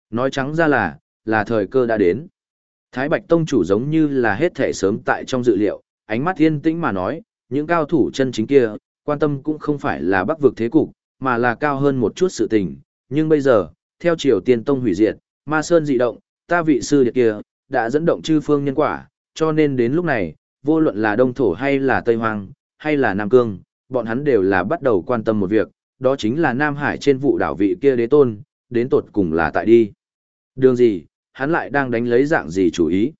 Nói trắng ra là, là thời cơ đã đến. Thái Bạch Tông chủ giống như là hết thể sớm tại trong dự liệu, ánh mắt yên tĩnh mà nói, những cao thủ chân chính kia, quan tâm cũng không phải là bắc vực thế cục, mà là cao hơn một chút sự tình. Nhưng bây giờ, theo Triều Tiên Tông hủy diệt, Ma Sơn dị động, ta vị sư điệt kia, đã dẫn động chư phương nhân quả, cho nên đến lúc này, vô luận là Đông Thổ hay là Tây Hoang, hay là Nam Cương, bọn hắn đều là bắt đầu quan tâm một việc, đó chính là Nam Hải trên vụ đảo vị kia đế tôn, đến tột cùng là tại đi. Đường gì, hắn lại đang đánh lấy dạng gì chủ ý.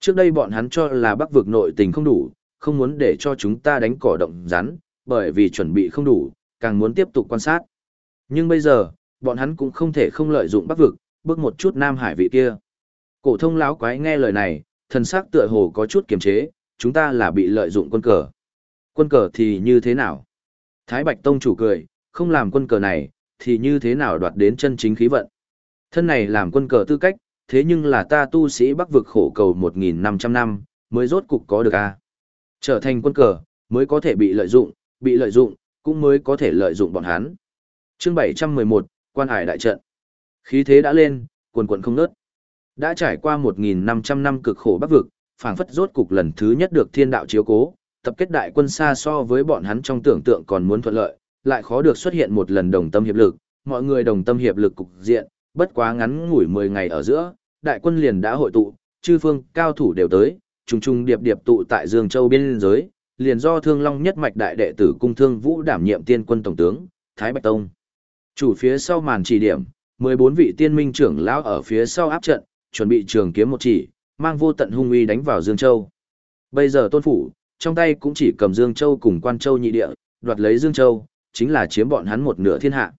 Trước đây bọn hắn cho là bắc vực nội tình không đủ, không muốn để cho chúng ta đánh cỏ động rắn, bởi vì chuẩn bị không đủ, càng muốn tiếp tục quan sát. Nhưng bây giờ, bọn hắn cũng không thể không lợi dụng bắc vực, bước một chút Nam Hải vị kia. Cổ thông láo quái nghe lời này, thần sắc tựa hồ có chút kiềm chế, chúng ta là bị lợi dụng quân cờ. Quân cờ thì như thế nào? Thái Bạch Tông chủ cười, không làm quân cờ này, thì như thế nào đoạt đến chân chính khí vận? Thân này làm quân cờ tư cách, thế nhưng là ta tu sĩ bắc vực khổ cầu 1.500 năm, mới rốt cục có được a Trở thành quân cờ, mới có thể bị lợi dụng, bị lợi dụng, cũng mới có thể lợi dụng bọn hắn. Chương 711, Quan Hải Đại Trận Khí thế đã lên, quần quần không nớt. Đã trải qua 1.500 năm cực khổ bắc vực, phảng phất rốt cục lần thứ nhất được thiên đạo chiếu cố, tập kết đại quân xa so với bọn hắn trong tưởng tượng còn muốn thuận lợi, lại khó được xuất hiện một lần đồng tâm hiệp lực, mọi người đồng tâm hiệp lực cục diện, bất quá ngắn ngủi 10 ngày ở giữa, đại quân liền đã hội tụ, chư phương cao thủ đều tới, trùng trùng điệp điệp tụ tại Dương Châu biên giới, liền do Thương Long nhất mạch đại đệ tử cung Thương Vũ đảm nhiệm tiên quân tổng tướng, Thái Bạch Tông. Chủ phía sau màn chỉ điểm, 14 vị tiên minh trưởng lão ở phía sau áp trận, chuẩn bị trường kiếm một chỉ, mang vô tận hung uy đánh vào Dương Châu. Bây giờ Tôn phủ, trong tay cũng chỉ cầm Dương Châu cùng Quan Châu nhị địa, đoạt lấy Dương Châu, chính là chiếm bọn hắn một nửa thiên hạ.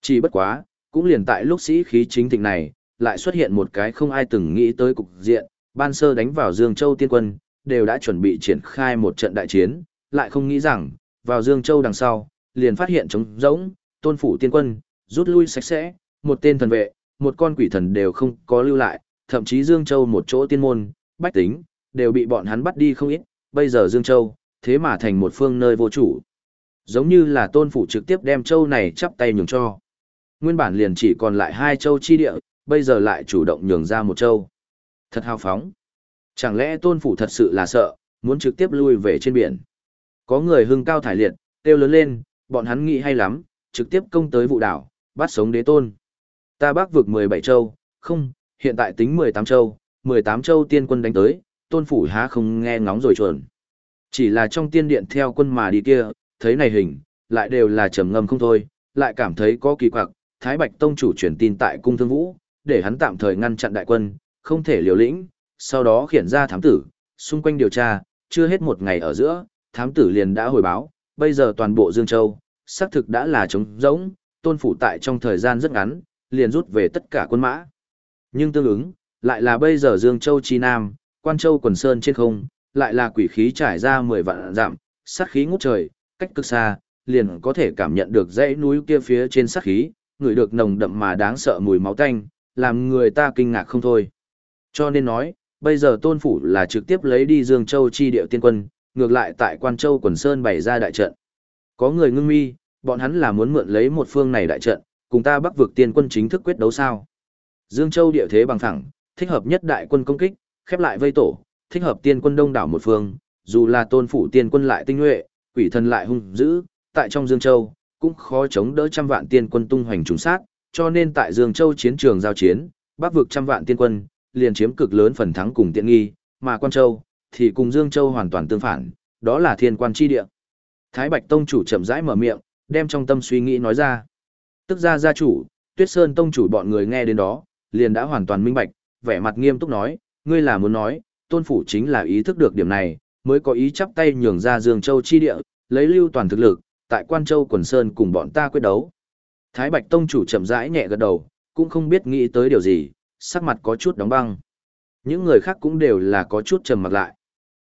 Chỉ bất quá, cũng liền tại lúc sĩ khí chính thịnh này, lại xuất hiện một cái không ai từng nghĩ tới cục diện, ban sơ đánh vào Dương Châu tiên quân, đều đã chuẩn bị triển khai một trận đại chiến, lại không nghĩ rằng, vào Dương Châu đằng sau, liền phát hiện trống rỗng, tôn phủ tiên quân, rút lui sạch sẽ, một tên thần vệ, một con quỷ thần đều không có lưu lại, thậm chí Dương Châu một chỗ tiên môn, bách tính, đều bị bọn hắn bắt đi không ít, bây giờ Dương Châu, thế mà thành một phương nơi vô chủ. Giống như là tôn phủ trực tiếp đem châu này chắp tay nhường cho. Nguyên bản liền chỉ còn lại hai châu chi địa, bây giờ lại chủ động nhường ra một châu. Thật hào phóng. Chẳng lẽ tôn phủ thật sự là sợ, muốn trực tiếp lui về trên biển. Có người hưng cao thải liệt, kêu lớn lên, bọn hắn nghĩ hay lắm, trực tiếp công tới vụ đảo, bắt sống đế tôn. Ta bác vực 17 châu, không, hiện tại tính 18 châu, 18 châu tiên quân đánh tới, tôn phủ há không nghe ngóng rồi chuẩn. Chỉ là trong tiên điện theo quân mà đi kia, thấy này hình, lại đều là trầm ngâm không thôi, lại cảm thấy có kỳ quặc, Thái Bạch Tông chủ truyền tin tại cung thương vũ, để hắn tạm thời ngăn chặn đại quân, không thể liều lĩnh, sau đó khiển ra thám tử, xung quanh điều tra, chưa hết một ngày ở giữa, thám tử liền đã hồi báo, bây giờ toàn bộ Dương Châu, xác thực đã là trống rỗng, tôn phủ tại trong thời gian rất ngắn, liền rút về tất cả quân mã. Nhưng tương ứng, lại là bây giờ Dương Châu Chi Nam, Quan Châu Quần Sơn trên không, lại là quỷ khí trải ra 10 vạn dặm, sát khí ngút trời, cách cực xa, liền có thể cảm nhận được dãy núi kia phía trên sát khí, người được nồng đậm mà đáng sợ mùi máu tanh, làm người ta kinh ngạc không thôi. Cho nên nói, bây giờ tôn phủ là trực tiếp lấy đi Dương Châu chi điệu tiên quân, ngược lại tại Quan Châu Quần Sơn bày ra đại trận. Có người ngưng mi, bọn hắn là muốn mượn lấy một phương này đại trận, cùng ta bắc vực tiên quân chính thức quyết đấu sao. Dương Châu địa thế bằng thẳng, thích hợp nhất đại quân công kích, khép lại vây tổ, thích hợp tiên quân đông đảo một phương, dù là tôn phủ tiên quân lại tinh nhuệ, quỷ thần lại hung dữ, tại trong Dương Châu, cũng khó chống đỡ trăm vạn tiên quân tung hoành trùng sát, cho nên tại Dương Châu chiến trường giao chiến, Bắc vực trăm vạn tiên quân, liền chiếm cực lớn phần thắng cùng tiện nghi, mà Quan Châu thì cùng Dương Châu hoàn toàn tương phản, đó là thiên quan chi địa. Thái Bạch Tông chủ chậm rãi mở miệng, đem trong tâm suy nghĩ nói ra. Tức ra gia chủ, Tuyết Sơn Tông chủ bọn người nghe đến đó, liền đã hoàn toàn minh bạch, vẻ mặt nghiêm túc nói, ngươi là muốn nói, tôn phủ chính là ý thức được điểm này, mới có ý chắp tay nhường ra Dương Châu chi địa, lấy lưu toàn thực lực, tại Quan Châu Quần Sơn cùng bọn ta quyết đấu. Thái Bạch Tông chủ chậm rãi nhẹ gật đầu, cũng không biết nghĩ tới điều gì, sắc mặt có chút đóng băng. Những người khác cũng đều là có chút trầm mặt lại.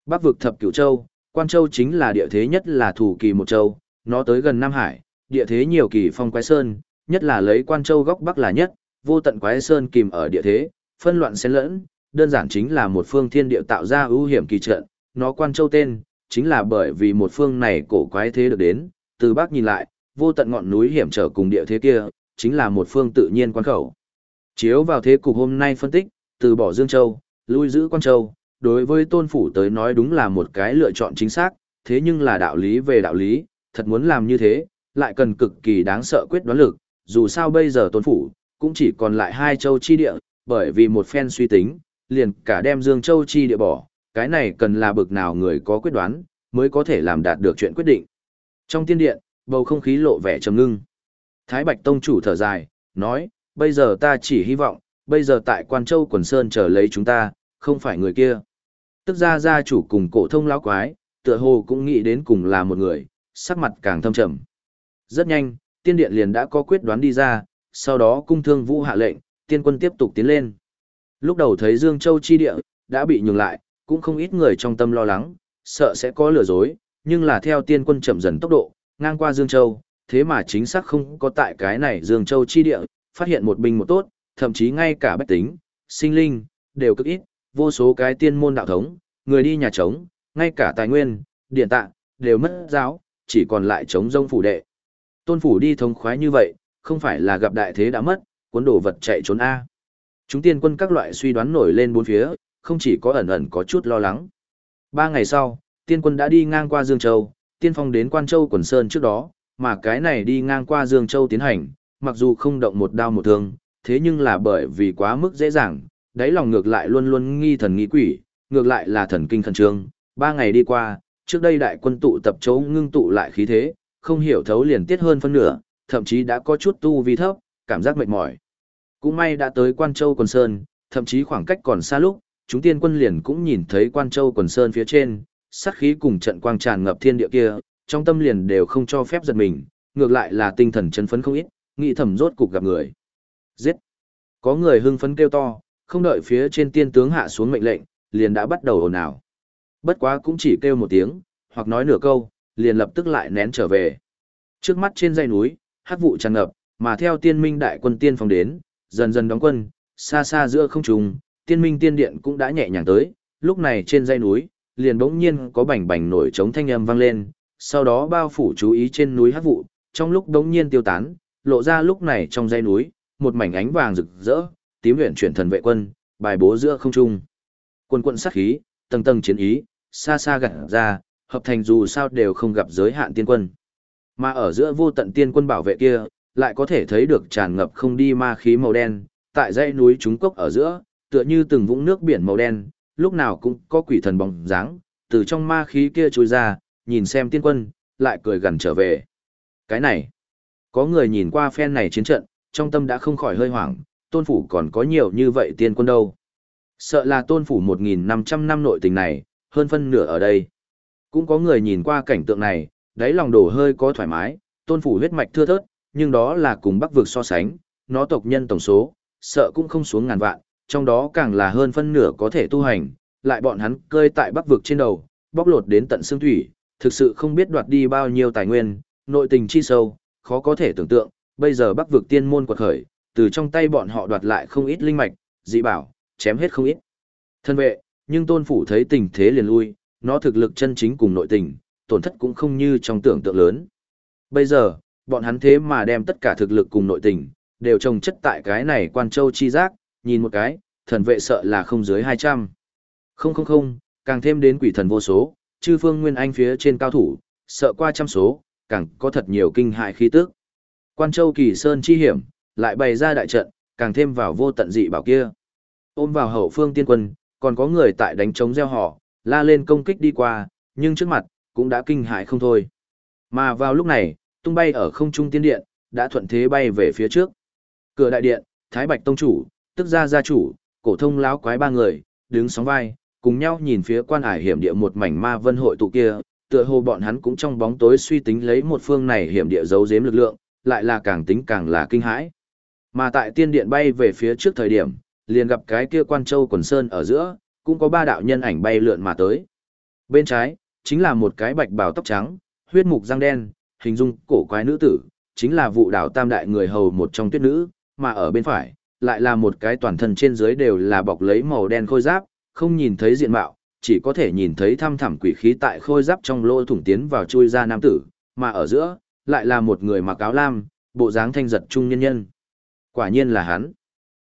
Bắc vực thập cửu châu, Quan Châu chính là địa thế nhất là thủ kỳ một châu, nó tới gần Nam Hải, địa thế nhiều kỳ phong quái sơn, nhất là lấy Quan Châu góc Bắc là nhất, vô tận quái sơn kìm ở địa thế, phân loạn xen lẫn, đơn giản chính là một phương thiên địa tạo ra ưu hiểm kỳ trận, nó Quan Châu tên, chính là bởi vì một phương này cổ quái thế được đến, từ Bắc nhìn lại, vô tận ngọn núi hiểm trở cùng địa thế kia, chính là một phương tự nhiên quan khẩu. Chiếu vào thế cục hôm nay phân tích, từ bỏ Dương Châu, lui giữ Quan Châu, đối với tôn phủ tới nói đúng là một cái lựa chọn chính xác, thế nhưng là đạo lý về đạo lý, thật muốn làm như thế, lại cần cực kỳ đáng sợ quyết đoán lực, dù sao bây giờ tôn phủ, cũng chỉ còn lại hai châu chi địa, bởi vì một phen suy tính, liền cả đem Dương Châu chi địa bỏ, cái này cần là bực nào người có quyết đoán, mới có thể làm đạt được chuyện quyết định. Trong tiên điện, bầu không khí lộ vẻ trầm ngưng. Thái Bạch Tông chủ thở dài, nói, bây giờ ta chỉ hy vọng, bây giờ tại Quan Châu Quần Sơn chờ lấy chúng ta, không phải người kia. Tức ra gia chủ cùng cổ thông lão quái, tựa hồ cũng nghĩ đến cùng là một người, sắc mặt càng thâm trầm. Rất nhanh, tiên điện liền đã có quyết đoán đi ra, sau đó cung thương vũ hạ lệnh, tiên quân tiếp tục tiến lên. Lúc đầu thấy Dương Châu chi địa, đã bị nhường lại, cũng không ít người trong tâm lo lắng, sợ sẽ có lừa dối, nhưng là theo tiên quân chậm dần tốc độ, ngang qua Dương Châu, thế mà chính xác không có tại cái này Dương Châu chi địa, phát hiện một binh một tốt, thậm chí ngay cả bách tính, sinh linh, đều cực ít, vô số cái tiên môn đạo thống, người đi nhà trống, ngay cả tài nguyên, điện tạ, đều mất giáo, chỉ còn lại trống rông phủ đệ. Tôn phủ đi thống khoái như vậy, không phải là gặp đại thế đã mất, cuốn đồ vật chạy trốn A. Chúng tiên quân các loại suy đoán nổi lên bốn phía, không chỉ có ẩn ẩn có chút lo lắng. Ba ngày sau, tiên quân đã đi ngang qua Dương Châu, tiên phong đến Quan Châu Quần Sơn trước đó, mà cái này đi ngang qua Dương Châu tiến hành, mặc dù không động một đao một thương, thế nhưng là bởi vì quá mức dễ dàng, đáy lòng ngược lại luôn luôn nghi thần nghi quỷ, ngược lại là thần kinh khẩn trương. Ba ngày đi qua, trước đây đại quân tụ tập chỗ ngưng tụ lại khí thế, không hiểu thấu liền tiết hơn phân nửa, thậm chí đã có chút tu vi thấp, cảm giác mệt mỏi. Cũng may đã tới Quan Châu Quần Sơn, thậm chí khoảng cách còn xa lúc, chúng tiên quân liền cũng nhìn thấy Quan Châu Quần Sơn phía trên, sát khí cùng trận quang tràn ngập thiên địa kia, trong tâm liền đều không cho phép giật mình, ngược lại là tinh thần chấn phấn không ít, nghĩ thầm rốt cục gặp người. Giết! Có người hưng phấn kêu to, không đợi phía trên tiên tướng hạ xuống mệnh lệnh, liền đã bắt đầu ồn ào. Bất quá cũng chỉ kêu một tiếng, hoặc nói nửa câu, liền lập tức lại nén trở về. Trước mắt trên dãy núi, hắc vụ tràn ngập, mà theo tiên minh đại quân tiên phong đến, dần dần đóng quân, xa xa giữa không trung, tiên minh tiên điện cũng đã nhẹ nhàng tới, lúc này trên dãy núi, liền bỗng nhiên có bành bành nổi trống thanh âm vang lên, sau đó bao phủ chú ý trên núi hát vụ, trong lúc bỗng nhiên tiêu tán, lộ ra lúc này trong dãy núi, một mảnh ánh vàng rực rỡ, tím huyền chuyển thần vệ quân, bài bố giữa không trung. Quân quận sát khí, tầng tầng chiến ý, xa xa gặt ra, hợp thành dù sao đều không gặp giới hạn tiên quân. Mà ở giữa vô tận tiên quân bảo vệ kia, lại có thể thấy được tràn ngập không đi ma khí màu đen, tại dãy núi trúng cốc ở giữa, tựa như từng vũng nước biển màu đen, lúc nào cũng có quỷ thần bóng dáng, từ trong ma khí kia trôi ra, nhìn xem tiên quân, lại cười gần trở về. Cái này, có người nhìn qua phen này chiến trận, trong tâm đã không khỏi hơi hoảng, tôn phủ còn có nhiều như vậy tiên quân đâu. Sợ là tôn phủ 1.500 năm nội tình này, hơn phân nửa ở đây. Cũng có người nhìn qua cảnh tượng này, đáy lòng đổ hơi có thoải mái, tôn phủ huyết mạch thưa thớt, nhưng đó là cùng bắc vực so sánh, nó tộc nhân tổng số, sợ cũng không xuống ngàn vạn, trong đó càng là hơn phân nửa có thể tu hành, lại bọn hắn cơi tại bắc vực trên đầu, bóc lột đến tận xương thủy, thực sự không biết đoạt đi bao nhiêu tài nguyên, nội tình chi sâu, khó có thể tưởng tượng, bây giờ bắc vực tiên môn quật khởi, từ trong tay bọn họ đoạt lại không ít linh mạch, dị bảo, chém hết không ít. Thân vệ, nhưng tôn phủ thấy tình thế liền lui, nó thực lực chân chính cùng nội tình, tổn thất cũng không như trong tưởng tượng lớn. Bây giờ, bọn hắn thế mà đem tất cả thực lực cùng nội tình, đều trồng chất tại cái này quan châu chi giác, nhìn một cái, thần vệ sợ là không dưới 200. Không không không, càng thêm đến quỷ thần vô số, chư phương nguyên anh phía trên cao thủ, sợ qua trăm số, càng có thật nhiều kinh hại khí tức. Quan châu kỳ sơn chi hiểm, lại bày ra đại trận, càng thêm vào vô tận dị bảo kia. Ôm vào hậu phương tiên quân, còn có người tại đánh trống gieo họ, la lên công kích đi qua, nhưng trước mặt, cũng đã kinh hại không thôi. Mà vào lúc này, tung bay ở không trung tiên điện, đã thuận thế bay về phía trước. Cửa đại điện, Thái Bạch Tông Chủ, tức ra gia chủ, cổ thông láo quái ba người, đứng sóng vai, cùng nhau nhìn phía quan hải hiểm địa một mảnh ma vân hội tụ kia, tựa hồ bọn hắn cũng trong bóng tối suy tính lấy một phương này hiểm địa giấu giếm lực lượng, lại là càng tính càng là kinh hãi. Mà tại tiên điện bay về phía trước thời điểm, liền gặp cái kia quan châu quần sơn ở giữa, cũng có ba đạo nhân ảnh bay lượn mà tới. Bên trái, chính là một cái bạch bào tóc trắng, huyết mục răng đen, hình dung cổ quái nữ tử, chính là vụ đảo tam đại người hầu một trong tuyết nữ, mà ở bên phải, lại là một cái toàn thân trên dưới đều là bọc lấy màu đen khôi giáp, không nhìn thấy diện mạo, chỉ có thể nhìn thấy thăm thẳm quỷ khí tại khôi giáp trong lỗ thủng tiến vào chui ra nam tử, mà ở giữa, lại là một người mặc áo lam, bộ dáng thanh giật trung nhân nhân. Quả nhiên là hắn.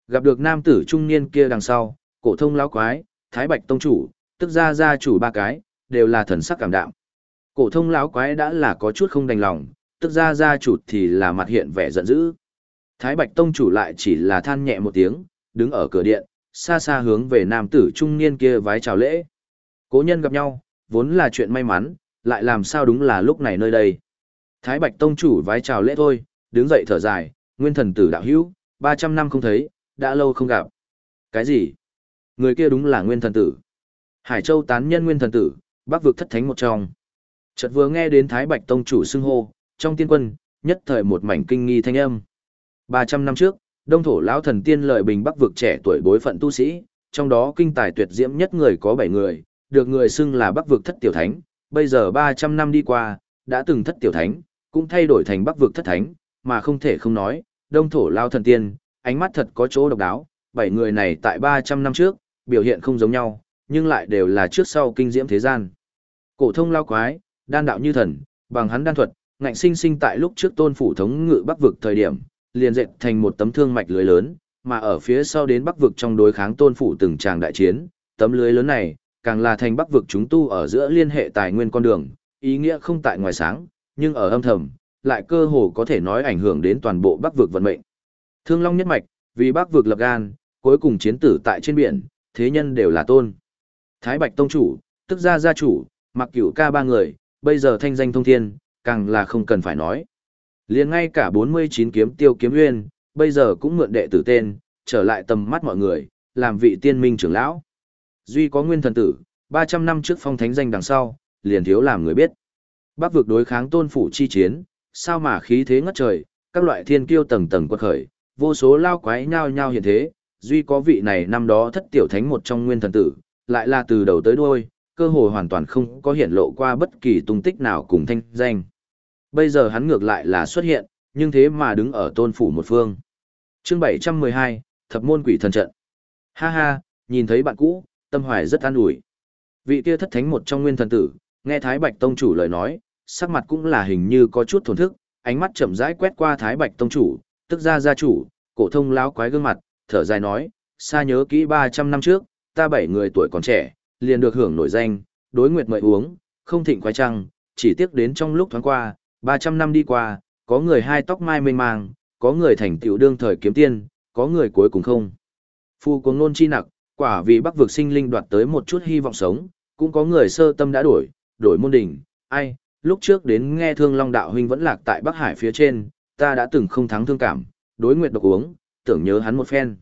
Gặp được nam tử trung niên kia đằng sau, cổ thông lão quái, thái bạch tông chủ, tức ra gia chủ ba cái, đều là thần sắc cảm đạm. Cổ thông lão quái đã là có chút không đành lòng, tức ra gia chủ thì là mặt hiện vẻ giận dữ. Thái bạch tông chủ lại chỉ là than nhẹ một tiếng, đứng ở cửa điện, xa xa hướng về nam tử trung niên kia vái chào lễ. Cố nhân gặp nhau, vốn là chuyện may mắn, lại làm sao đúng là lúc này nơi đây. Thái Bạch Tông chủ vái chào lễ thôi, đứng dậy thở dài, nguyên thần tử đạo hữu, 300 năm không thấy, đã lâu không gặp. Cái gì? Người kia đúng là nguyên thần tử. Hải Châu tán nhân nguyên thần tử, bắc vực thất thánh một trong. Chợt vừa nghe đến Thái Bạch Tông chủ xưng hô, trong tiên quân, nhất thời một mảnh kinh nghi thanh âm. 300 năm trước, đông thổ lão thần tiên lợi bình bắc vực trẻ tuổi bối phận tu sĩ, trong đó kinh tài tuyệt diễm nhất người có 7 người, được người xưng là bắc vực thất tiểu thánh, bây giờ 300 năm đi qua, đã từng thất tiểu thánh, cũng thay đổi thành bắc vực thất thánh, mà không thể không nói, đông thổ lao thần tiên, ánh mắt thật có chỗ độc đáo, bảy người này tại 300 năm trước, biểu hiện không giống nhau, nhưng lại đều là trước sau kinh diễm thế gian. Cổ thông lao quái, đan đạo như thần, bằng hắn đan thuật, ngạnh sinh sinh tại lúc trước tôn phủ thống ngự bắc vực thời điểm, liền dệt thành một tấm thương mạch lưới lớn, mà ở phía sau đến bắc vực trong đối kháng tôn phủ từng tràng đại chiến, tấm lưới lớn này, càng là thành bắc vực chúng tu ở giữa liên hệ tài nguyên con đường, ý nghĩa không tại ngoài sáng, nhưng ở âm thầm, lại cơ hồ có thể nói ảnh hưởng đến toàn bộ bắc vực vận mệnh. Thương Long nhất mạch, vì bắc vực lập gan, cuối cùng chiến tử tại trên biển, thế nhân đều là tôn. Thái Bạch Tông Chủ, tức gia gia chủ, mặc cửu ca ba người, bây giờ thanh danh thông thiên, càng là không cần phải nói liền ngay cả 49 kiếm tiêu kiếm nguyên, bây giờ cũng mượn đệ tử tên, trở lại tầm mắt mọi người, làm vị tiên minh trưởng lão. Duy có nguyên thần tử, 300 năm trước phong thánh danh đằng sau, liền thiếu làm người biết. Bắc vực đối kháng tôn phủ chi chiến, sao mà khí thế ngất trời, các loại thiên kiêu tầng tầng quật khởi, vô số lao quái nhao nhao hiện thế, duy có vị này năm đó thất tiểu thánh một trong nguyên thần tử, lại là từ đầu tới đuôi, cơ hội hoàn toàn không có hiện lộ qua bất kỳ tung tích nào cùng thanh danh. Bây giờ hắn ngược lại là xuất hiện, nhưng thế mà đứng ở tôn phủ một phương. Chương 712, Thập môn quỷ thần trận. Ha ha, nhìn thấy bạn cũ, tâm hoài rất an ủi. Vị kia thất thánh một trong nguyên thần tử, nghe Thái Bạch Tông chủ lời nói, sắc mặt cũng là hình như có chút thổn thức, ánh mắt chậm rãi quét qua Thái Bạch Tông chủ, tức ra gia chủ, cổ thông láo quái gương mặt, thở dài nói, xa nhớ kỹ 300 năm trước, ta bảy người tuổi còn trẻ, liền được hưởng nổi danh, đối nguyệt mời uống, không thịnh quái trăng, chỉ tiếc đến trong lúc thoáng qua, 300 năm đi qua, có người hai tóc mai mênh mang, có người thành tiểu đương thời kiếm tiên, có người cuối cùng không. Phu cuồng nôn chi nặc, quả vì bắc vực sinh linh đoạt tới một chút hy vọng sống, cũng có người sơ tâm đã đổi, đổi môn đỉnh, ai, lúc trước đến nghe thương long đạo huynh vẫn lạc tại Bắc Hải phía trên, ta đã từng không thắng thương cảm, đối nguyệt độc uống, tưởng nhớ hắn một phen.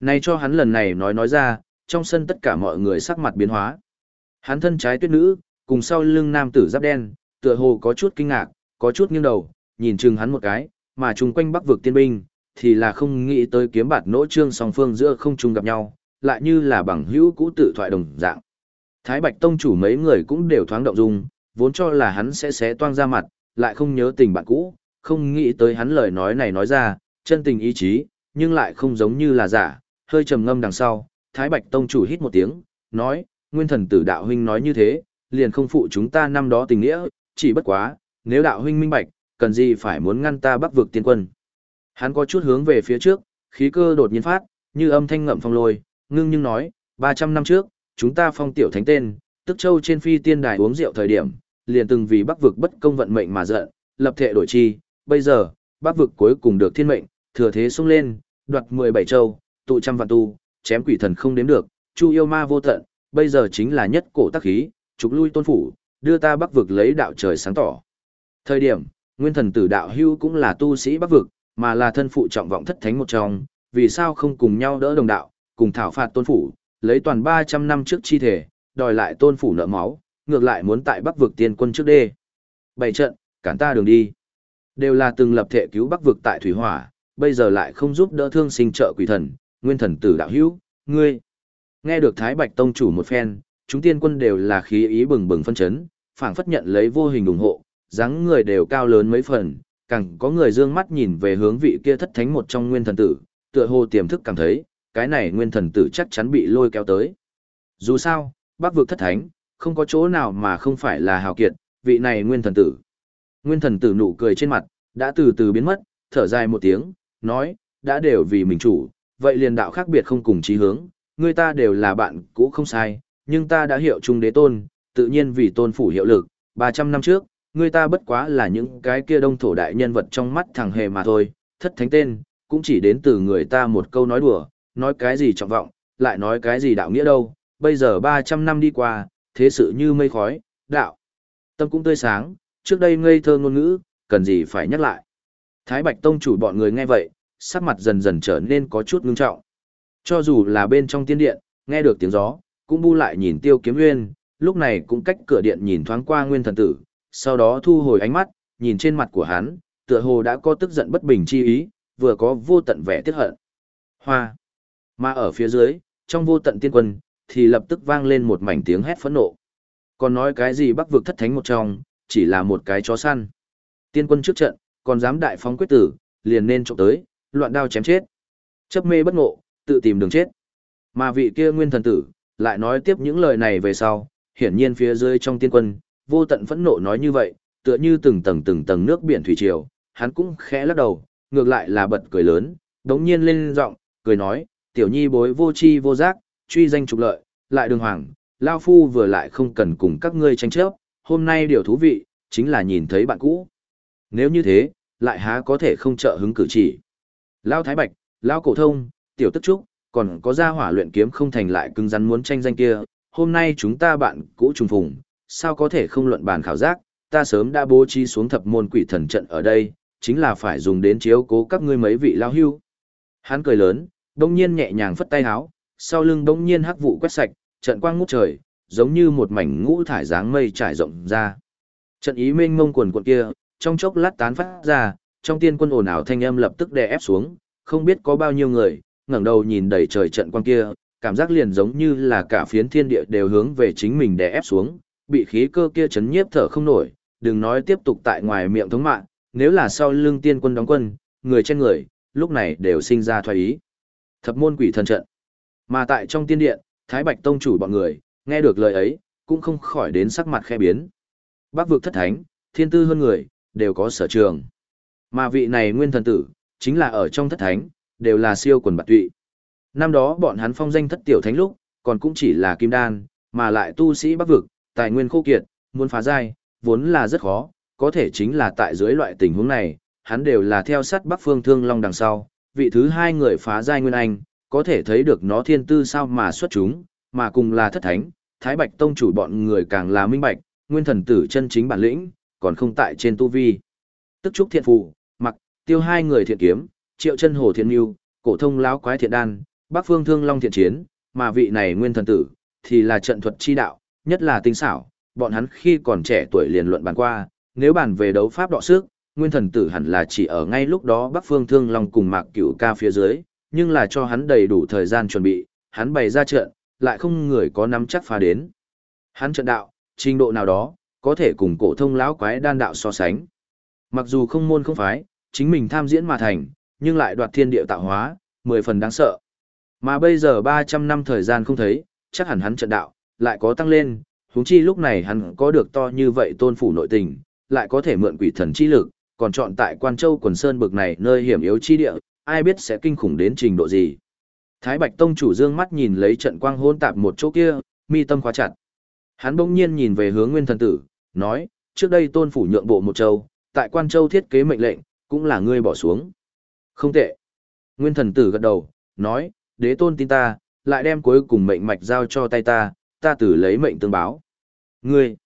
Này cho hắn lần này nói nói ra, trong sân tất cả mọi người sắc mặt biến hóa. Hắn thân trái tuyết nữ, cùng sau lưng nam tử giáp đen, tựa hồ có chút kinh ngạc, có chút nghiêng đầu, nhìn chừng hắn một cái, mà chung quanh bắc vực tiên binh, thì là không nghĩ tới kiếm bạt nỗ trương song phương giữa không chung gặp nhau, lại như là bằng hữu cũ tự thoại đồng dạng. Thái Bạch Tông chủ mấy người cũng đều thoáng động dung, vốn cho là hắn sẽ xé toang ra mặt, lại không nhớ tình bạn cũ, không nghĩ tới hắn lời nói này nói ra, chân tình ý chí, nhưng lại không giống như là giả, hơi trầm ngâm đằng sau, Thái Bạch Tông chủ hít một tiếng, nói, nguyên thần tử đạo huynh nói như thế, liền không phụ chúng ta năm đó tình nghĩa, chỉ bất quá, nếu đạo huynh minh bạch, cần gì phải muốn ngăn ta bắc vực tiên quân. Hắn có chút hướng về phía trước, khí cơ đột nhiên phát, như âm thanh ngậm phong lôi, ngưng nhưng nói, 300 năm trước, chúng ta phong tiểu thánh tên, tức châu trên phi tiên đài uống rượu thời điểm, liền từng vì bắc vực bất công vận mệnh mà giận, lập thể đổi chi, bây giờ, bắc vực cuối cùng được thiên mệnh, thừa thế xông lên, đoạt 17 châu, tụ trăm vạn tu, chém quỷ thần không đếm được, chu yêu ma vô tận, bây giờ chính là nhất cổ tác khí, trục lui tôn phủ, đưa ta bắc vực lấy đạo trời sáng tỏ. Thời điểm, nguyên thần tử đạo hưu cũng là tu sĩ bắc vực, mà là thân phụ trọng vọng thất thánh một trong, vì sao không cùng nhau đỡ đồng đạo, cùng thảo phạt tôn phủ, lấy toàn 300 năm trước chi thể, đòi lại tôn phủ nợ máu, ngược lại muốn tại bắc vực tiên quân trước đê. Bảy trận, cản ta đường đi. Đều là từng lập thể cứu bắc vực tại thủy hỏa, bây giờ lại không giúp đỡ thương sinh trợ quỷ thần, nguyên thần tử đạo hữu, ngươi. Nghe được Thái Bạch Tông chủ một phen, chúng tiên quân đều là khí ý bừng bừng phân chấn, phảng phất nhận lấy vô hình ủng hộ, dáng người đều cao lớn mấy phần, càng có người dương mắt nhìn về hướng vị kia thất thánh một trong nguyên thần tử, tựa hồ tiềm thức cảm thấy, cái này nguyên thần tử chắc chắn bị lôi kéo tới. Dù sao, bắc vực thất thánh, không có chỗ nào mà không phải là hào kiệt, vị này nguyên thần tử. Nguyên thần tử nụ cười trên mặt, đã từ từ biến mất, thở dài một tiếng, nói, đã đều vì mình chủ, vậy liền đạo khác biệt không cùng chí hướng, người ta đều là bạn cũ không sai, nhưng ta đã hiệu trung đế tôn, tự nhiên vì tôn phủ hiệu lực, 300 năm trước, người ta bất quá là những cái kia đông thổ đại nhân vật trong mắt thằng hề mà thôi, thất thánh tên, cũng chỉ đến từ người ta một câu nói đùa, nói cái gì trọng vọng, lại nói cái gì đạo nghĩa đâu, bây giờ 300 năm đi qua, thế sự như mây khói, đạo. Tâm cũng tươi sáng, trước đây ngây thơ ngôn ngữ, cần gì phải nhắc lại. Thái Bạch Tông chủ bọn người nghe vậy, sắc mặt dần dần trở nên có chút ngưng trọng. Cho dù là bên trong tiên điện, nghe được tiếng gió, cũng bu lại nhìn tiêu kiếm nguyên, lúc này cũng cách cửa điện nhìn thoáng qua nguyên thần tử, sau đó thu hồi ánh mắt, nhìn trên mặt của hắn, tựa hồ đã có tức giận bất bình chi ý, vừa có vô tận vẻ tiếc hận. Hoa. Mà ở phía dưới, trong vô tận tiên quân, thì lập tức vang lên một mảnh tiếng hét phẫn nộ. Còn nói cái gì bắc vực thất thánh một trong, chỉ là một cái chó săn. Tiên quân trước trận, còn dám đại phóng quyết tử, liền nên trộm tới, loạn đao chém chết. Chấp mê bất ngộ, tự tìm đường chết. Mà vị kia nguyên thần tử, lại nói tiếp những lời này về sau, hiển nhiên phía dưới trong tiên quân, vô tận phẫn nộ nói như vậy, tựa như từng tầng từng tầng nước biển thủy triều, hắn cũng khẽ lắc đầu, ngược lại là bật cười lớn, đống nhiên lên giọng, cười nói, tiểu nhi bối vô chi vô giác, truy danh trục lợi, lại đường hoàng, Lao Phu vừa lại không cần cùng các ngươi tranh chấp, hôm nay điều thú vị, chính là nhìn thấy bạn cũ. Nếu như thế, lại há có thể không trợ hứng cử chỉ. Lao Thái Bạch, Lao Cổ Thông, Tiểu Tức Trúc, còn có gia hỏa luyện kiếm không thành lại cứng rắn muốn tranh danh kia, hôm nay chúng ta bạn cũ trùng phùng, sao có thể không luận bàn khảo giác, ta sớm đã bố trí xuống thập môn quỷ thần trận ở đây, chính là phải dùng đến chiếu cố các ngươi mấy vị lao hưu. Hắn cười lớn, đông nhiên nhẹ nhàng phất tay háo, sau lưng đông nhiên hắc vụ quét sạch, trận quang ngút trời, giống như một mảnh ngũ thải dáng mây trải rộng ra. Trận ý mênh mông quần quần kia, trong chốc lát tán phát ra, trong tiên quân ồn ào thanh âm lập tức đè ép xuống, không biết có bao nhiêu người, ngẩng đầu nhìn đầy trời trận quang kia, cảm giác liền giống như là cả phiến thiên địa đều hướng về chính mình đè ép xuống, bị khí cơ kia chấn nhiếp thở không nổi, đừng nói tiếp tục tại ngoài miệng thống mạng, nếu là sau lưng tiên quân đóng quân, người trên người, lúc này đều sinh ra thoái ý. Thập môn quỷ thần trận. Mà tại trong tiên điện, Thái Bạch Tông chủ bọn người, nghe được lời ấy, cũng không khỏi đến sắc mặt khe biến. Bác vực thất thánh, thiên tư hơn người, đều có sở trường. Mà vị này nguyên thần tử, chính là ở trong thất thánh, đều là siêu quần bạc tụy. Năm đó bọn hắn phong danh thất tiểu thánh lúc, còn cũng chỉ là kim đan, mà lại tu sĩ bắc vực, tài nguyên khô kiệt, muốn phá giai, vốn là rất khó, có thể chính là tại dưới loại tình huống này, hắn đều là theo sát bắc phương thương long đằng sau, vị thứ hai người phá giai nguyên anh, có thể thấy được nó thiên tư sao mà xuất chúng, mà cùng là thất thánh, Thái Bạch Tông chủ bọn người càng là minh bạch, nguyên thần tử chân chính bản lĩnh, còn không tại trên tu vi. Tức trúc thiện phù, mặc, tiêu hai người thiện kiếm, triệu chân hồ thiện yêu, cổ thông lão quái thiện đan, bắc phương thương long thiện chiến, mà vị này nguyên thần tử, thì là trận thuật chi đạo, nhất là tinh xảo, bọn hắn khi còn trẻ tuổi liền luận bàn qua, nếu bàn về đấu pháp đọ sức, nguyên thần tử hẳn là chỉ ở ngay lúc đó bắc phương thương long cùng mạc cửu ca phía dưới, nhưng là cho hắn đầy đủ thời gian chuẩn bị, hắn bày ra trận, lại không người có nắm chắc phá đến. Hắn trận đạo, trình độ nào đó, có thể cùng cổ thông lão quái đan đạo so sánh. Mặc dù không môn không phái, chính mình tham diễn mà thành, nhưng lại đoạt thiên địa tạo hóa, mười phần đáng sợ. Mà bây giờ 300 năm thời gian không thấy, chắc hẳn hắn trận đạo, lại có tăng lên, huống chi lúc này hắn có được to như vậy tôn phủ nội tình, lại có thể mượn quỷ thần chi lực, còn chọn tại Quan Châu quần sơn bực này nơi hiểm yếu chi địa, ai biết sẽ kinh khủng đến trình độ gì. Thái Bạch Tông chủ dương mắt nhìn lấy trận quang hôn tạp một chỗ kia, mi tâm khóa chặt. Hắn bỗng nhiên nhìn về hướng Nguyên Thần Tử, nói, trước đây tôn phủ nhượng bộ một châu, tại Quan Châu thiết kế mệnh lệnh, cũng là ngươi bỏ xuống. Không tệ. Nguyên thần tử gật đầu, nói, đế tôn tin ta, lại đem cuối cùng mệnh mạch giao cho tay ta, ta tử lấy mệnh tương báo. Ngươi,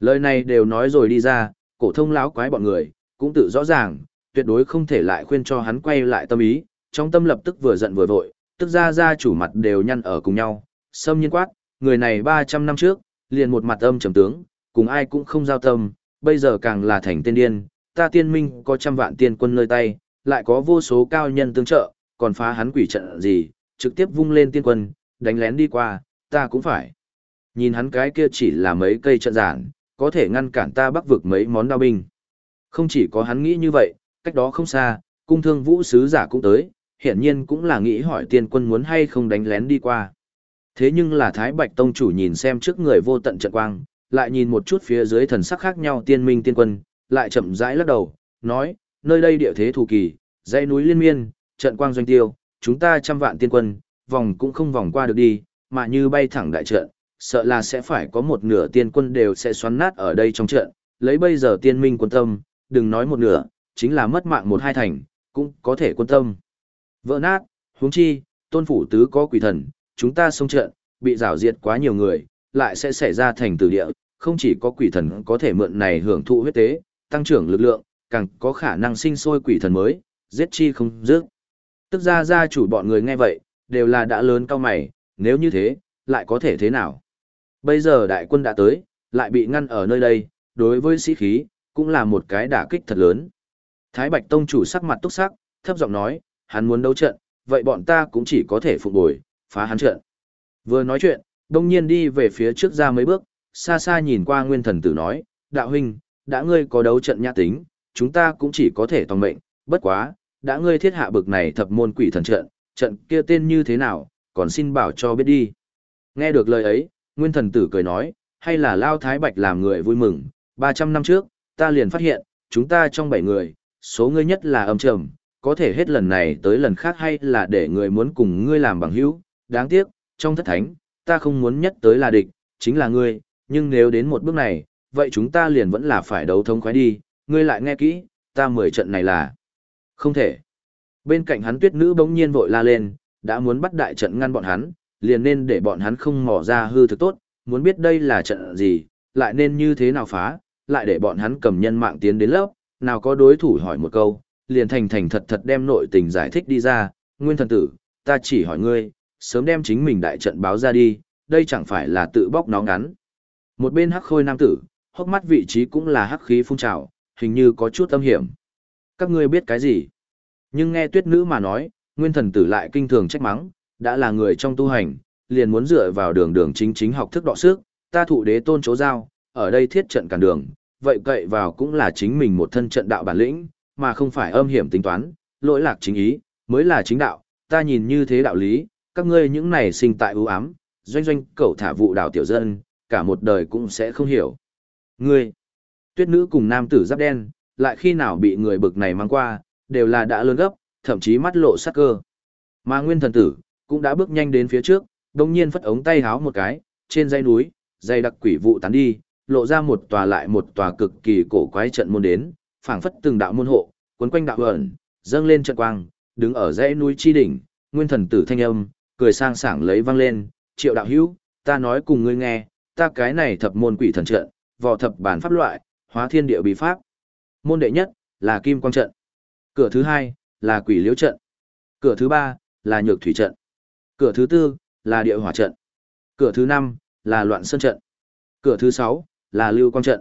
lời này đều nói rồi đi ra, cổ thông lão quái bọn người, cũng tự rõ ràng, tuyệt đối không thể lại khuyên cho hắn quay lại tâm ý, trong tâm lập tức vừa giận vừa vội, tức ra ra chủ mặt đều nhăn ở cùng nhau, sâm nhiên quát, người này 300 năm trước, liền một mặt âm trầm tướng, cùng ai cũng không giao tâm, bây giờ càng là thành tiên điên, ta tiên minh có trăm vạn tiên quân nơi tay, lại có vô số cao nhân tương trợ, còn phá hắn quỷ trận gì, trực tiếp vung lên tiên quân, đánh lén đi qua, ta cũng phải. Nhìn hắn cái kia chỉ là mấy cây trận giản, có thể ngăn cản ta bắc vực mấy món đao binh. Không chỉ có hắn nghĩ như vậy, cách đó không xa, cung thương vũ sứ giả cũng tới, hiển nhiên cũng là nghĩ hỏi tiên quân muốn hay không đánh lén đi qua. Thế nhưng là Thái Bạch Tông chủ nhìn xem trước người vô tận trận quang, lại nhìn một chút phía dưới thần sắc khác nhau tiên minh tiên quân, lại chậm rãi lắc đầu, nói, nơi đây địa thế thù kỳ, dãy núi liên miên, trận quang doanh tiêu, chúng ta trăm vạn tiên quân, vòng cũng không vòng qua được đi, mà như bay thẳng đại trận, sợ là sẽ phải có một nửa tiên quân đều sẽ xoắn nát ở đây trong trận, lấy bây giờ tiên minh quân tâm, đừng nói một nửa, chính là mất mạng một hai thành, cũng có thể quân tâm. Vỡ nát, huống chi, tôn phủ tứ có quỷ thần, chúng ta xông trận, bị rào diệt quá nhiều người, lại sẽ xảy ra thành tử địa, không chỉ có quỷ thần có thể mượn này hưởng thụ huyết tế, tăng trưởng lực lượng, càng có khả năng sinh sôi quỷ thần mới, giết chi không dứt. Tức ra gia chủ bọn người nghe vậy, đều là đã lớn cao mày, nếu như thế, lại có thể thế nào? Bây giờ đại quân đã tới, lại bị ngăn ở nơi đây, đối với sĩ khí, cũng là một cái đả kích thật lớn. Thái Bạch Tông chủ sắc mặt túc sắc, thấp giọng nói, hắn muốn đấu trận, vậy bọn ta cũng chỉ có thể phục bồi, phá hắn trận. Vừa nói chuyện, đông nhiên đi về phía trước ra mấy bước, xa xa nhìn qua nguyên thần tử nói, đạo huynh, đã ngươi có đấu trận nhã tính, chúng ta cũng chỉ có thể tòng mệnh, bất quá, đã ngươi thiết hạ bực này thập môn quỷ thần trận, trận kia tên như thế nào, còn xin bảo cho biết đi. Nghe được lời ấy, nguyên thần tử cười nói, hay là Lao Thái Bạch làm người vui mừng, 300 năm trước, ta liền phát hiện, chúng ta trong 7 người, số ngươi nhất là âm trầm, có thể hết lần này tới lần khác hay là để người muốn cùng ngươi làm bằng hữu, đáng tiếc, trong thất thánh, ta không muốn nhất tới là địch, chính là ngươi, nhưng nếu đến một bước này, vậy chúng ta liền vẫn là phải đấu thông khoái đi, ngươi lại nghe kỹ, ta mười trận này là không thể. Bên cạnh hắn tuyết nữ bỗng nhiên vội la lên, đã muốn bắt đại trận ngăn bọn hắn, liền nên để bọn hắn không mò ra hư thực tốt, muốn biết đây là trận gì, lại nên như thế nào phá, lại để bọn hắn cầm nhân mạng tiến đến lớp, nào có đối thủ hỏi một câu, liền thành thành thật thật đem nội tình giải thích đi ra, nguyên thần tử, ta chỉ hỏi ngươi, sớm đem chính mình đại trận báo ra đi, đây chẳng phải là tự bóc nó ngắn. Một bên hắc khôi nam tử, hốc mắt vị trí cũng là hắc khí phun trào, hình như có chút âm hiểm. Các ngươi biết cái gì? Nhưng nghe tuyết nữ mà nói, nguyên thần tử lại kinh thường trách mắng, đã là người trong tu hành, liền muốn dựa vào đường đường chính chính học thức đọ sức, ta thụ đế tôn chỗ giao, ở đây thiết trận cản đường, vậy cậy vào cũng là chính mình một thân trận đạo bản lĩnh, mà không phải âm hiểm tính toán, lỗi lạc chính ý, mới là chính đạo, ta nhìn như thế đạo lý, các ngươi những này sinh tại ưu ám, doanh doanh cẩu thả vụ đảo tiểu dân, cả một đời cũng sẽ không hiểu. Ngươi, tuyết nữ cùng nam tử giáp đen, lại khi nào bị người bực này mang qua, đều là đã lớn gấp, thậm chí mắt lộ sắc cơ. Mà nguyên thần tử, cũng đã bước nhanh đến phía trước, đồng nhiên phất ống tay háo một cái, trên dây núi, dây đặc quỷ vụ tán đi, lộ ra một tòa lại một tòa cực kỳ cổ quái trận môn đến, phảng phất từng đạo môn hộ, cuốn quanh đạo ẩn, dâng lên trận quang, đứng ở dãy núi chi đỉnh, nguyên thần tử thanh âm, cười sang sảng lấy vang lên, triệu đạo hữu, ta nói cùng ngươi nghe, ta cái này thập môn quỷ thần trận, vò thập bản pháp loại, hóa thiên địa bí pháp. Môn đệ nhất, là kim quang trận. Cửa thứ hai, là quỷ liễu trận. Cửa thứ ba, là nhược thủy trận. Cửa thứ tư, là địa hỏa trận. Cửa thứ năm, là loạn sơn trận. Cửa thứ sáu, là lưu quang trận.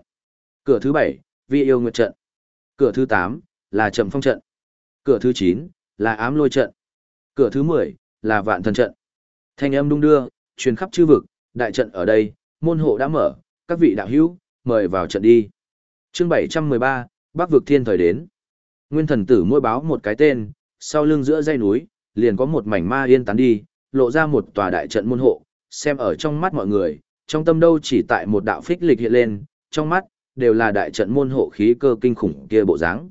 Cửa thứ bảy, vi yêu nguyệt trận. Cửa thứ tám, là trầm phong trận. Cửa thứ chín, là ám lôi trận. Cửa thứ mười, là vạn thần trận. Thanh âm đung đưa, truyền khắp chư vực, đại trận ở đây, môn hộ đã mở, các vị đạo hữu, mời vào trận đi. Chương 713, Bắc vực thiên thời đến. Nguyên thần tử môi báo một cái tên, sau lưng giữa dây núi, liền có một mảnh ma yên tán đi, lộ ra một tòa đại trận môn hộ, xem ở trong mắt mọi người, trong tâm đâu chỉ tại một đạo phích lịch hiện lên, trong mắt, đều là đại trận môn hộ khí cơ kinh khủng kia bộ dáng.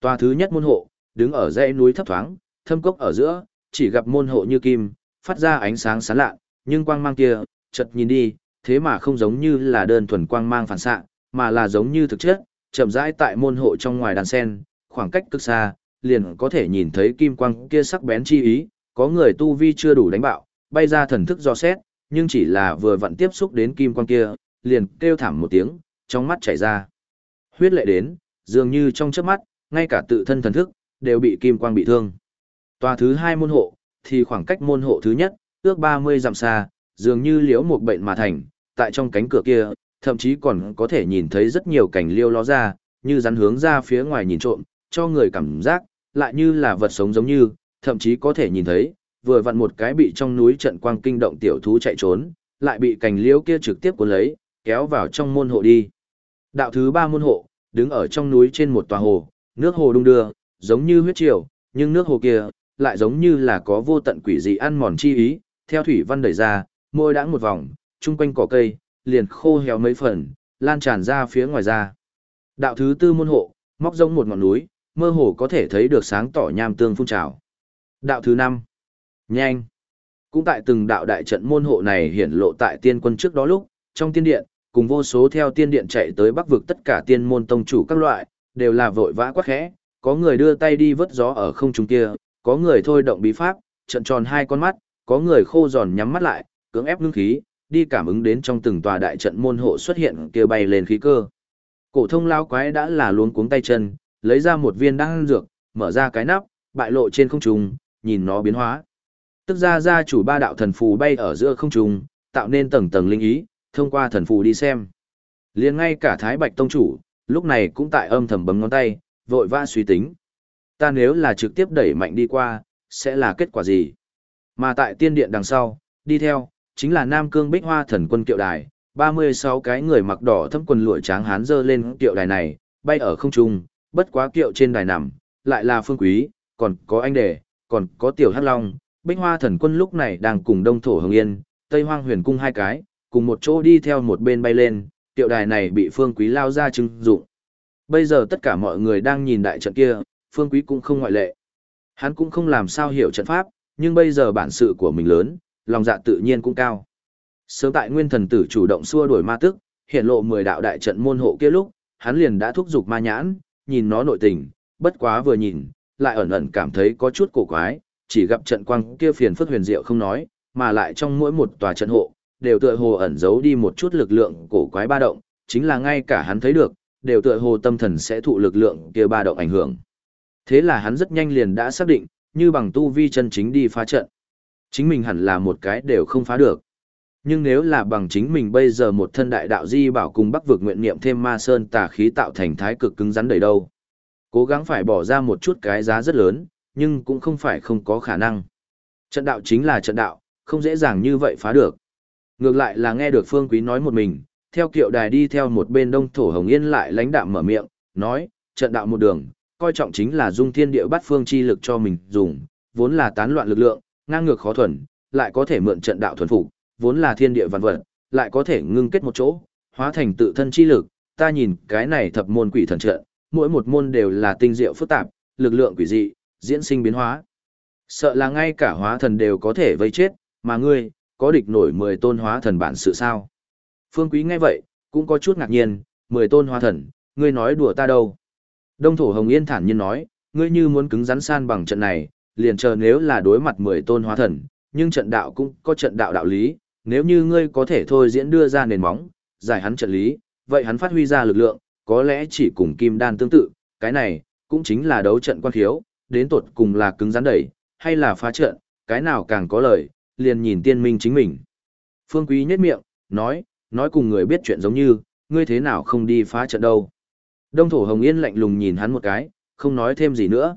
Tòa thứ nhất môn hộ, đứng ở dãy núi thấp thoáng, thâm cốc ở giữa, chỉ gặp môn hộ như kim, phát ra ánh sáng sáng lạ, nhưng quang mang kia, chợt nhìn đi, thế mà không giống như là đơn thuần quang mang phản xạ, mà là giống như thực chất, chậm rãi tại môn hộ trong ngoài đàn sen, khoảng cách cực xa, liền có thể nhìn thấy kim quang kia sắc bén chi ý, có người tu vi chưa đủ đánh bạo, bay ra thần thức do xét, nhưng chỉ là vừa vặn tiếp xúc đến kim quang kia, liền kêu thảm một tiếng, trong mắt chảy ra. Huyết lệ đến, dường như trong chớp mắt, ngay cả tự thân thần thức, đều bị kim quang bị thương. Tòa thứ hai môn hộ, thì khoảng cách môn hộ thứ nhất, ước 30 dặm xa, dường như liễu một bệnh mà thành, tại trong cánh cửa kia, thậm chí còn có thể nhìn thấy rất nhiều cảnh liêu ló ra, như rắn hướng ra phía ngoài nhìn trộm, cho người cảm giác, lại như là vật sống giống như, thậm chí có thể nhìn thấy, vừa vặn một cái bị trong núi trận quang kinh động tiểu thú chạy trốn, lại bị cành liễu kia trực tiếp cuốn lấy, kéo vào trong môn hộ đi. Đạo thứ ba môn hộ, đứng ở trong núi trên một tòa hồ, nước hồ đung đưa, giống như huyết triều, nhưng nước hồ kia, lại giống như là có vô tận quỷ dị ăn mòn chi ý, theo thủy văn đẩy ra, môi đãng một vòng, chung quanh cỏ cây, liền khô héo mấy phần, lan tràn ra phía ngoài ra. Đạo thứ tư môn hộ, móc giống một ngọn núi, mơ hồ có thể thấy được sáng tỏ nham tương phun trào. Đạo thứ năm, nhanh. Cũng tại từng đạo đại trận môn hộ này hiển lộ tại tiên quân trước đó lúc, trong tiên điện, cùng vô số theo tiên điện chạy tới bắc vực tất cả tiên môn tông chủ các loại, đều là vội vã quá khẽ, có người đưa tay đi vớt gió ở không trung kia, có người thôi động bí pháp, trận tròn hai con mắt, có người khô giòn nhắm mắt lại, cưỡng ép ngưng khí, đi cảm ứng đến trong từng tòa đại trận môn hộ xuất hiện kia bay lên khí cơ. Cổ thông lao quái đã là luống cuống tay chân, lấy ra một viên đan dược, mở ra cái nắp, bại lộ trên không trung, nhìn nó biến hóa. Tức ra gia chủ ba đạo thần phù bay ở giữa không trung, tạo nên tầng tầng linh ý, thông qua thần phù đi xem. Liền ngay cả Thái Bạch tông chủ, lúc này cũng tại âm thầm bấm ngón tay, vội vã suy tính. Ta nếu là trực tiếp đẩy mạnh đi qua, sẽ là kết quả gì? Mà tại tiên điện đằng sau, đi theo, chính là Nam Cương Bích Hoa thần quân kiệu đài, 36 cái người mặc đỏ thâm quần lụa trắng hán dơ lên kiệu đài này, bay ở không trung, bất quá kiệu trên đài nằm, lại là phương quý, còn có anh đề, còn có tiểu hắc long, Bích Hoa thần quân lúc này đang cùng Đông Thổ Hồng Yên, Tây Hoang Huyền cung hai cái, cùng một chỗ đi theo một bên bay lên, tiểu đài này bị phương quý lao ra trưng dụng. Bây giờ tất cả mọi người đang nhìn đại trận kia, phương quý cũng không ngoại lệ. Hắn cũng không làm sao hiểu trận pháp, nhưng bây giờ bản sự của mình lớn, lòng dạ tự nhiên cũng cao. Sớm tại nguyên thần tử chủ động xua đuổi ma tức, hiện lộ 10 đạo đại trận môn hộ kia lúc, hắn liền đã thúc giục ma nhãn, nhìn nó nội tình, bất quá vừa nhìn, lại ẩn ẩn cảm thấy có chút cổ quái, chỉ gặp trận quang kia phiền phức huyền diệu không nói, mà lại trong mỗi một tòa trận hộ, đều tựa hồ ẩn giấu đi một chút lực lượng cổ quái ba động, chính là ngay cả hắn thấy được, đều tựa hồ tâm thần sẽ thụ lực lượng kia ba động ảnh hưởng. Thế là hắn rất nhanh liền đã xác định, như bằng tu vi chân chính đi phá trận. Chính mình hẳn là một cái đều không phá được. Nhưng nếu là bằng chính mình bây giờ một thân đại đạo di bảo cùng bắc vực nguyện niệm thêm ma sơn tà khí tạo thành thái cực cứng rắn đầy đâu. Cố gắng phải bỏ ra một chút cái giá rất lớn, nhưng cũng không phải không có khả năng. Trận đạo chính là trận đạo, không dễ dàng như vậy phá được. Ngược lại là nghe được Phương Quý nói một mình, theo kiệu đài đi theo một bên đông thổ hồng yên lại lãnh đạm mở miệng, nói, trận đạo một đường, coi trọng chính là dung thiên địa bắt phương chi lực cho mình dùng, vốn là tán loạn lực lượng, ngang ngược khó thuần, lại có thể mượn trận đạo thuần phục, vốn là thiên địa vạn vật, lại có thể ngưng kết một chỗ, hóa thành tự thân chi lực, ta nhìn cái này thập môn quỷ thần trận, mỗi một môn đều là tinh diệu phức tạp, lực lượng quỷ dị, diễn sinh biến hóa. Sợ là ngay cả hóa thần đều có thể vây chết, mà ngươi, có địch nổi 10 tôn hóa thần bản sự sao? Phương Quý nghe vậy, cũng có chút ngạc nhiên, 10 tôn hóa thần, ngươi nói đùa ta đâu? Đông Thổ Hồng Yên thản nhiên nói, ngươi như muốn cứng rắn san bằng trận này, liền chờ nếu là đối mặt 10 tôn hóa thần, nhưng trận đạo cũng có trận đạo đạo lý, nếu như ngươi có thể thôi diễn đưa ra nền móng, giải hắn trận lý, vậy hắn phát huy ra lực lượng, có lẽ chỉ cùng kim đan tương tự, cái này, cũng chính là đấu trận quan khiếu, đến tột cùng là cứng rắn đẩy, hay là phá trận, cái nào càng có lợi, liền nhìn tiên minh chính mình. Phương Quý nhếch miệng, nói, nói cùng người biết chuyện giống như, ngươi thế nào không đi phá trận đâu. Đông Thổ Hồng Yên lạnh lùng nhìn hắn một cái, không nói thêm gì nữa.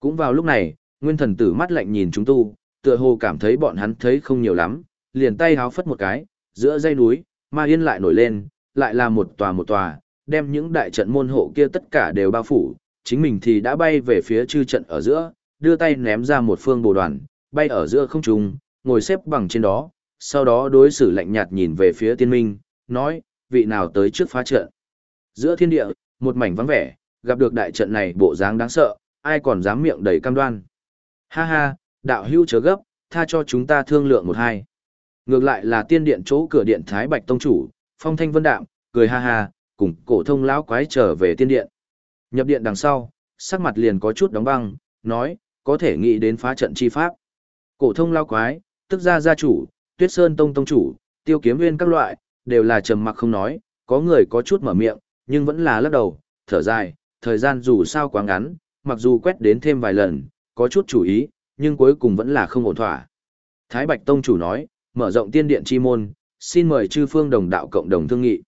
Cũng vào lúc này, nguyên thần tử mắt lạnh nhìn chúng tu, tựa hồ cảm thấy bọn hắn thấy không nhiều lắm, liền tay háo phất một cái, giữa dây núi, ma yên lại nổi lên, lại là một tòa một tòa, đem những đại trận môn hộ kia tất cả đều bao phủ, chính mình thì đã bay về phía chư trận ở giữa, đưa tay ném ra một phương bồ đoàn, bay ở giữa không trung, ngồi xếp bằng trên đó, sau đó đối xử lạnh nhạt nhìn về phía tiên minh, nói, vị nào tới trước phá trận. Giữa thiên địa, một mảnh vắng vẻ, gặp được đại trận này bộ dáng đáng sợ, ai còn dám miệng đầy cam đoan. Ha ha, đạo hưu chớ gấp, tha cho chúng ta thương lượng một hai. Ngược lại là tiên điện chỗ cửa điện Thái Bạch Tông Chủ, phong thanh vân đạm, cười ha ha, cùng cổ thông lão quái trở về tiên điện. Nhập điện đằng sau, sắc mặt liền có chút đóng băng, nói, có thể nghĩ đến phá trận chi pháp. Cổ thông lão quái, tức gia gia chủ, Tuyết Sơn Tông Tông chủ, Tiêu Kiếm Nguyên các loại, đều là trầm mặc không nói, có người có chút mở miệng, nhưng vẫn là lắc đầu, thở dài, thời gian dù sao quá ngắn, mặc dù quét đến thêm vài lần, có chút chủ ý, nhưng cuối cùng vẫn là không ổn thỏa. Thái Bạch Tông chủ nói, mở rộng tiên điện chi môn, xin mời chư phương đồng đạo cộng đồng thương nghị.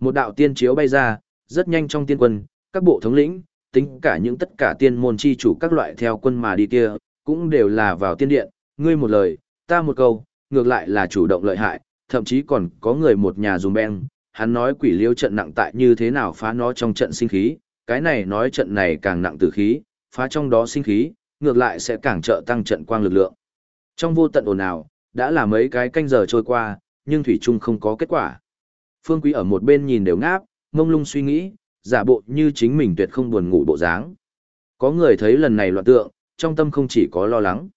Một đạo tiên chiếu bay ra, rất nhanh trong tiên quân, các bộ thống lĩnh, tính cả những tất cả tiên môn chi chủ các loại theo quân mà đi kia, cũng đều là vào tiên điện, ngươi một lời, ta một câu, ngược lại là chủ động lợi hại, thậm chí còn có người một nhà dùng beng, hắn nói quỷ liêu trận nặng tại như thế nào phá nó trong trận sinh khí, cái này nói trận này càng nặng tử khí, phá trong đó sinh khí, ngược lại sẽ càng trợ tăng trận quang lực lượng. Trong vô tận ồn ào, đã là mấy cái canh giờ trôi qua, nhưng Thủy Trung không có kết quả. Phương Quý ở một bên nhìn đều ngáp, ngông lung suy nghĩ, giả bộ như chính mình tuyệt không buồn ngủ bộ dáng. Có người thấy lần này loạn tượng, trong tâm không chỉ có lo lắng.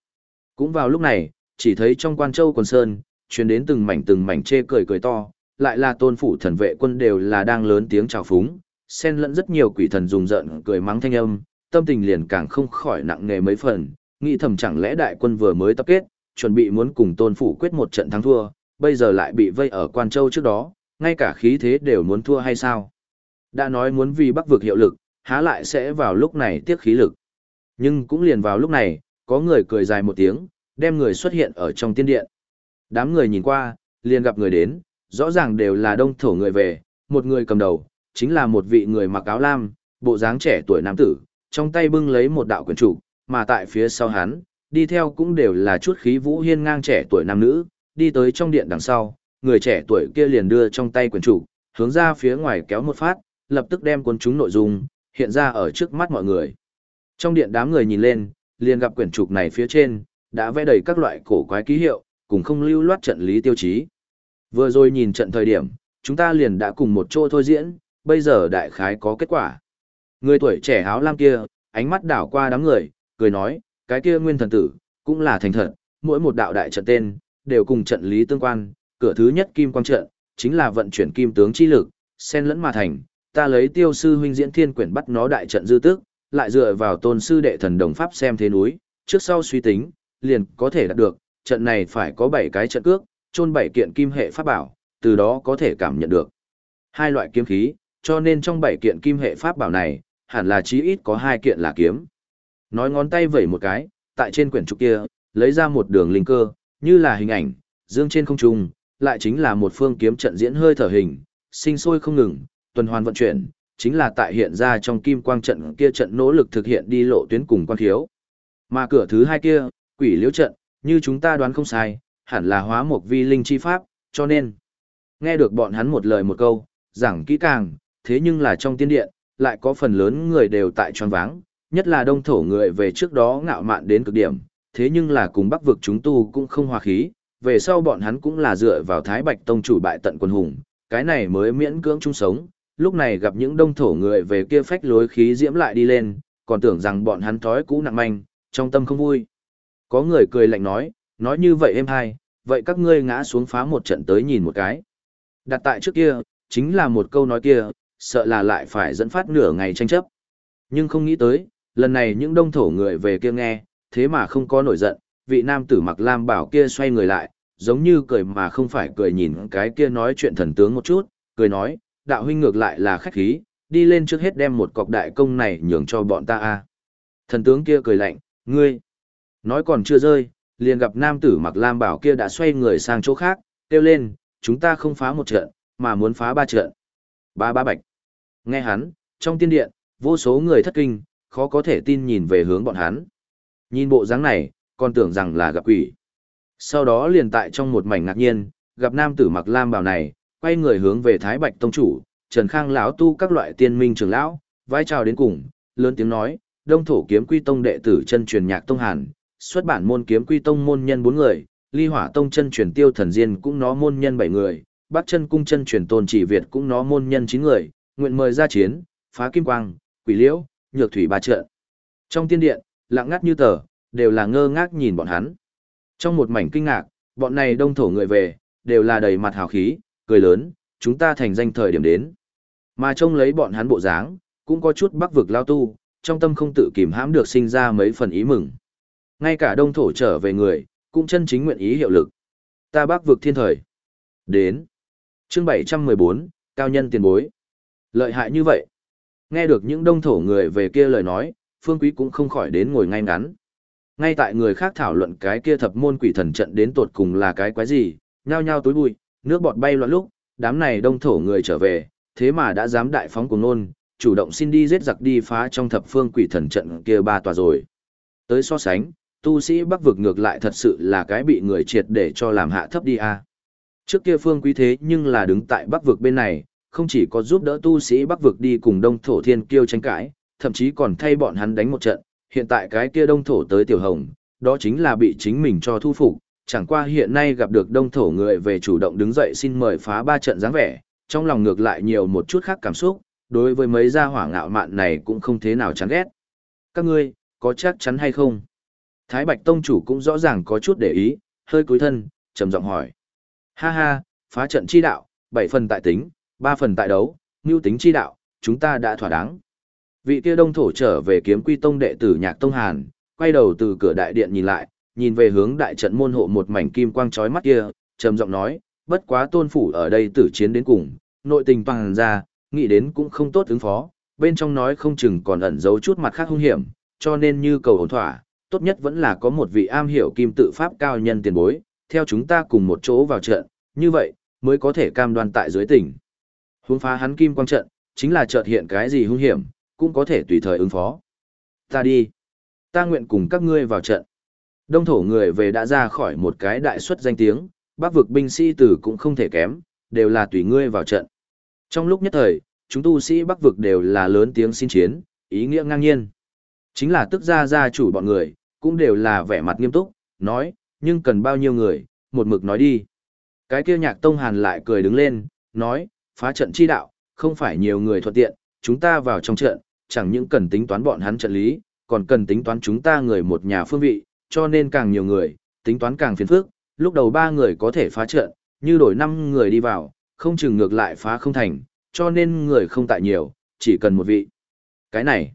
Cũng vào lúc này, chỉ thấy trong quan châu quần sơn, truyền đến từng mảnh từng mảnh chê cười cười to, lại là tôn phủ thần vệ quân đều là đang lớn tiếng chào phúng, xen lẫn rất nhiều quỷ thần dùng giận cười mắng thanh âm, tâm tình liền càng không khỏi nặng nề mấy phần, nghĩ thầm chẳng lẽ đại quân vừa mới tập kết, chuẩn bị muốn cùng tôn phủ quyết một trận thắng thua, bây giờ lại bị vây ở quan châu trước đó, ngay cả khí thế đều muốn thua hay sao? Đã nói muốn vì bắc vực hiệu lực, há lại sẽ vào lúc này tiếc khí lực. Nhưng cũng liền vào lúc này, có người cười dài một tiếng, đem người xuất hiện ở trong tiên điện. Đám người nhìn qua, liền gặp người đến, rõ ràng đều là đông thổ người về, một người cầm đầu, chính là một vị người mặc áo lam, bộ dáng trẻ tuổi nam tử, trong tay bưng lấy một đạo quyển trụ, mà tại phía sau hắn, đi theo cũng đều là chút khí vũ hiên ngang trẻ tuổi nam nữ, đi tới trong điện đằng sau, người trẻ tuổi kia liền đưa trong tay quyển trục, hướng ra phía ngoài kéo một phát, lập tức đem cuốn chúng nội dung, hiện ra ở trước mắt mọi người. Trong điện đám người nhìn lên, liền gặp quyển trục này phía trên, đã vẽ đầy các loại cổ quái ký hiệu, cùng không lưu loát trận lý tiêu chí. Vừa rồi nhìn trận thời điểm, chúng ta liền đã cùng một chỗ thôi diễn, bây giờ đại khái có kết quả. Người tuổi trẻ áo lam kia, ánh mắt đảo qua đám người, cười nói, cái kia nguyên thần tử, cũng là thành thật, mỗi một đạo đại trận tên, đều cùng trận lý tương quan, cửa thứ nhất kim quang trận, chính là vận chuyển kim tướng chi lực, xen lẫn mà thành, ta lấy tiêu sư huynh diễn thiên quyển bắt nó đại trận dư tức, lại dựa vào tôn sư đệ thần đồng pháp xem thế núi, trước sau suy tính, liền có thể đạt được, trận này phải có 7 cái trận cước, chôn 7 kiện kim hệ pháp bảo, từ đó có thể cảm nhận được hai loại kiếm khí, cho nên trong 7 kiện kim hệ pháp bảo này, hẳn là chí ít có hai kiện là kiếm. Nói ngón tay vẩy một cái, tại trên quyển trục kia, lấy ra một đường linh cơ, như là hình ảnh, dương trên không trung, lại chính là một phương kiếm trận diễn hơi thở hình, sinh sôi không ngừng, tuần hoàn vận chuyển, chính là tại hiện ra trong kim quang trận kia trận nỗ lực thực hiện đi lộ tuyến cùng quan thiếu. Mà cửa thứ hai kia, quỷ liễu trận, như chúng ta đoán không sai, hẳn là hóa một vi linh chi pháp, cho nên nghe được bọn hắn một lời một câu, giảng kỹ càng, thế nhưng là trong tiên điện, lại có phần lớn người đều tại tròn váng, nhất là đông thổ người về trước đó ngạo mạn đến cực điểm, thế nhưng là cùng bắc vực chúng tu cũng không hòa khí, về sau bọn hắn cũng là dựa vào Thái Bạch Tông chủ bại tận quân hùng, cái này mới miễn cưỡng chung sống, lúc này gặp những đông thổ người về kia phách lối khí diễm lại đi lên, còn tưởng rằng bọn hắn thói cũ nặng manh, trong tâm không vui. Có người cười lạnh nói, nói như vậy em hai, vậy các ngươi ngã xuống phá một trận tới nhìn một cái. Đặt tại trước kia, chính là một câu nói kia, sợ là lại phải dẫn phát nửa ngày tranh chấp. Nhưng không nghĩ tới, lần này những đông thổ người về kia nghe, thế mà không có nổi giận, vị nam tử mặc lam bảo kia xoay người lại, giống như cười mà không phải cười nhìn cái kia nói chuyện thần tướng một chút, cười nói, đạo huynh ngược lại là khách khí, đi lên trước hết đem một cọc đại công này nhường cho bọn ta a. Thần tướng kia cười lạnh, ngươi, nói còn chưa rơi, liền gặp nam tử mặc lam bảo kia đã xoay người sang chỗ khác, kêu lên, chúng ta không phá một trận, mà muốn phá ba trận. Ba ba bạch. Nghe hắn, trong tiên điện, vô số người thất kinh, khó có thể tin nhìn về hướng bọn hắn. Nhìn bộ dáng này, còn tưởng rằng là gặp quỷ. Sau đó liền tại trong một mảnh ngạc nhiên, gặp nam tử mặc lam bào này, quay người hướng về Thái Bạch Tông Chủ, Trần Khang lão tu các loại tiên minh trưởng lão, vai chào đến cùng, lớn tiếng nói, đông thổ kiếm quy tông đệ tử chân truyền nhạc tông hàn, xuất bản môn kiếm quy tông môn nhân bốn người, ly hỏa tông chân truyền tiêu thần diên cũng nó môn nhân bảy người, bắc chân cung chân truyền tôn chỉ Việt cũng nó môn nhân chín người, nguyện mời ra chiến, phá kim quang, quỷ liễu, nhược thủy ba trận. Trong tiên điện, lặng ngắt như tờ, đều là ngơ ngác nhìn bọn hắn. Trong một mảnh kinh ngạc, bọn này đông thổ người về, đều là đầy mặt hào khí, cười lớn, chúng ta thành danh thời điểm đến. Mà trông lấy bọn hắn bộ dáng, cũng có chút bắc vực lao tu, trong tâm không tự kìm hãm được sinh ra mấy phần ý mừng. Ngay cả đông thổ trở về người, cũng chân chính nguyện ý hiệu lực. Ta bắc vực thiên thời. Đến. chương 714, cao nhân tiền bối. Lợi hại như vậy. Nghe được những đông thổ người về kia lời nói, phương quý cũng không khỏi đến ngồi ngay ngắn. Ngay tại người khác thảo luận cái kia thập môn quỷ thần trận đến tột cùng là cái quái gì, nhao nhao tối bụi, nước bọt bay loạn lúc, đám này đông thổ người trở về, thế mà đã dám đại phóng cùng nôn, chủ động xin đi giết giặc đi phá trong thập phương quỷ thần trận kia ba tòa rồi. Tới so sánh, tu sĩ bắc vực ngược lại thật sự là cái bị người triệt để cho làm hạ thấp đi a. Trước kia phương quý thế nhưng là đứng tại bắc vực bên này, không chỉ có giúp đỡ tu sĩ bắc vực đi cùng đông thổ thiên kiêu tranh cãi, thậm chí còn thay bọn hắn đánh một trận, hiện tại cái kia đông thổ tới tiểu hồng, đó chính là bị chính mình cho thu phục, chẳng qua hiện nay gặp được đông thổ người về chủ động đứng dậy xin mời phá ba trận dáng vẻ, trong lòng ngược lại nhiều một chút khác cảm xúc, đối với mấy gia hỏa ngạo mạn này cũng không thế nào chán ghét. Các ngươi, có chắc chắn hay không? Thái Bạch Tông chủ cũng rõ ràng có chút để ý, hơi cúi thân, trầm giọng hỏi. Ha ha, phá trận chi đạo, bảy phần tại tính, ba phần tại đấu, mưu tính chi đạo, chúng ta đã thỏa đáng. Vị kia đông thổ trở về kiếm quy tông đệ tử nhạc tông hàn, quay đầu từ cửa đại điện nhìn lại, nhìn về hướng đại trận môn hộ một mảnh kim quang chói mắt kia, trầm giọng nói, bất quá tôn phủ ở đây tử chiến đến cùng, nội tình bằng ra, nghĩ đến cũng không tốt ứng phó, bên trong nói không chừng còn ẩn giấu chút mặt khác hung hiểm, cho nên như cầu ổn thỏa, tốt nhất vẫn là có một vị am hiểu kim tự pháp cao nhân tiền bối, theo chúng ta cùng một chỗ vào trận, như vậy, mới có thể cam đoan tại dưới tỉnh. Hướng phá hắn kim quang trận, chính là chợt hiện cái gì hung hiểm, cũng có thể tùy thời ứng phó. Ta đi. Ta nguyện cùng các ngươi vào trận. Đông thổ người về đã ra khỏi một cái đại suất danh tiếng, bác vực binh sĩ tử cũng không thể kém, đều là tùy ngươi vào trận. Trong lúc nhất thời, chúng tu sĩ bắc vực đều là lớn tiếng xin chiến, ý nghĩa ngang nhiên. Chính là tức ra gia chủ bọn người, cũng đều là vẻ mặt nghiêm túc, nói, nhưng cần bao nhiêu người, một mực nói đi. Cái kia nhạc tông hàn lại cười đứng lên, nói, phá trận chi đạo, không phải nhiều người thuận tiện, chúng ta vào trong trận, chẳng những cần tính toán bọn hắn trận lý, còn cần tính toán chúng ta người một nhà phương vị, cho nên càng nhiều người, tính toán càng phiền phức, lúc đầu ba người có thể phá trận, như đổi năm người đi vào, không chừng ngược lại phá không thành, cho nên người không tại nhiều, chỉ cần một vị. Cái này,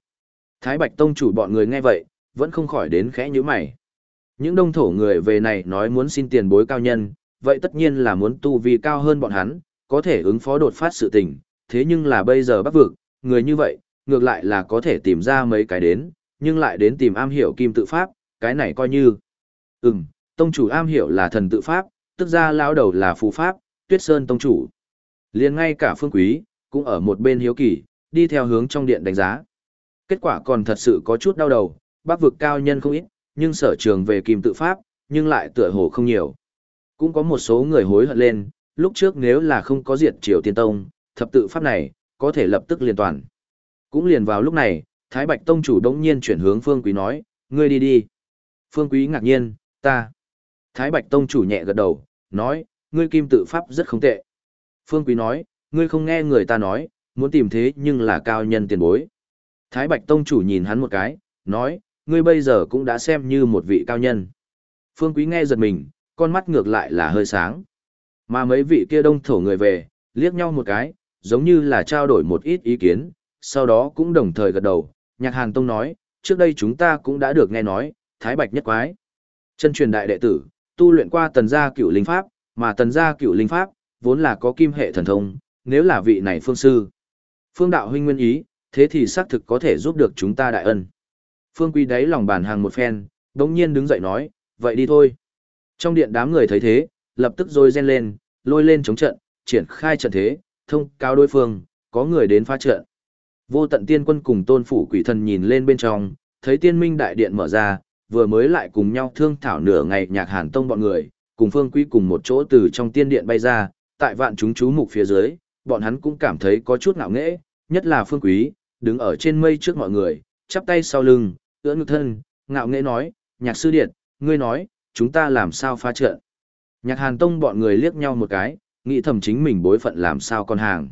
Thái Bạch Tông chủ bọn người nghe vậy, vẫn không khỏi đến khẽ như mày. Những đông thổ người về này nói muốn xin tiền bối cao nhân, vậy tất nhiên là muốn tu vi cao hơn bọn hắn, có thể ứng phó đột phát sự tình, thế nhưng là bây giờ bắc vực, người như vậy, ngược lại là có thể tìm ra mấy cái đến, nhưng lại đến tìm am hiểu kim tự pháp, cái này coi như. Ừm, tông chủ am hiểu là thần tự pháp, tức ra lão đầu là phù pháp, tuyết sơn tông chủ. liền ngay cả phương quý, cũng ở một bên hiếu kỳ, đi theo hướng trong điện đánh giá. Kết quả còn thật sự có chút đau đầu, bác vực cao nhân không ít, nhưng sở trường về kim tự pháp, nhưng lại tựa hồ không nhiều. Cũng có một số người hối hận lên, lúc trước nếu là không có diệt triều tiên tông, thập tự pháp này, có thể lập tức liên toàn. Cũng liền vào lúc này, Thái Bạch Tông chủ đống nhiên chuyển hướng Phương Quý nói, ngươi đi đi. Phương Quý ngạc nhiên, ta. Thái Bạch Tông chủ nhẹ gật đầu, nói, ngươi kim tự pháp rất không tệ. Phương Quý nói, ngươi không nghe người ta nói, muốn tìm thế nhưng là cao nhân tiền bối. Thái Bạch Tông chủ nhìn hắn một cái, nói, ngươi bây giờ cũng đã xem như một vị cao nhân. Phương Quý nghe giật mình, con mắt ngược lại là hơi sáng. Mà mấy vị kia đông thổ người về, liếc nhau một cái, giống như là trao đổi một ít ý kiến, sau đó cũng đồng thời gật đầu. Nhạc Hàn Tông nói, trước đây chúng ta cũng đã được nghe nói, Thái Bạch nhất quái. Chân truyền đại đệ tử, tu luyện qua tần gia Cựu linh pháp, mà tần gia Cựu linh pháp, vốn là có kim hệ thần thông, nếu là vị này phương sư. Phương đạo huynh nguyên ý, thế thì xác thực có thể giúp được chúng ta đại ân. Phương Quý đáy lòng bàn hàng một phen, đống nhiên đứng dậy nói, vậy đi thôi. Trong điện đám người thấy thế, lập tức rồi ren lên, lôi lên chống trận, triển khai trận thế, thông cáo đối phương, có người đến phá trận. Vô tận tiên quân cùng tôn phủ quỷ thần nhìn lên bên trong, thấy tiên minh đại điện mở ra, vừa mới lại cùng nhau thương thảo nửa ngày nhạc hàn tông bọn người, cùng phương quý cùng một chỗ từ trong tiên điện bay ra, tại vạn chúng chú mục phía dưới, bọn hắn cũng cảm thấy có chút ngạo nghễ, nhất là phương quý, đứng ở trên mây trước mọi người, chắp tay sau lưng, ưỡn ngực thân, ngạo nghễ nói, nhạc sư điện, ngươi nói, chúng ta làm sao phá trận. Nhạc hàn tông bọn người liếc nhau một cái, nghĩ thầm chính mình bối phận làm sao con hàng.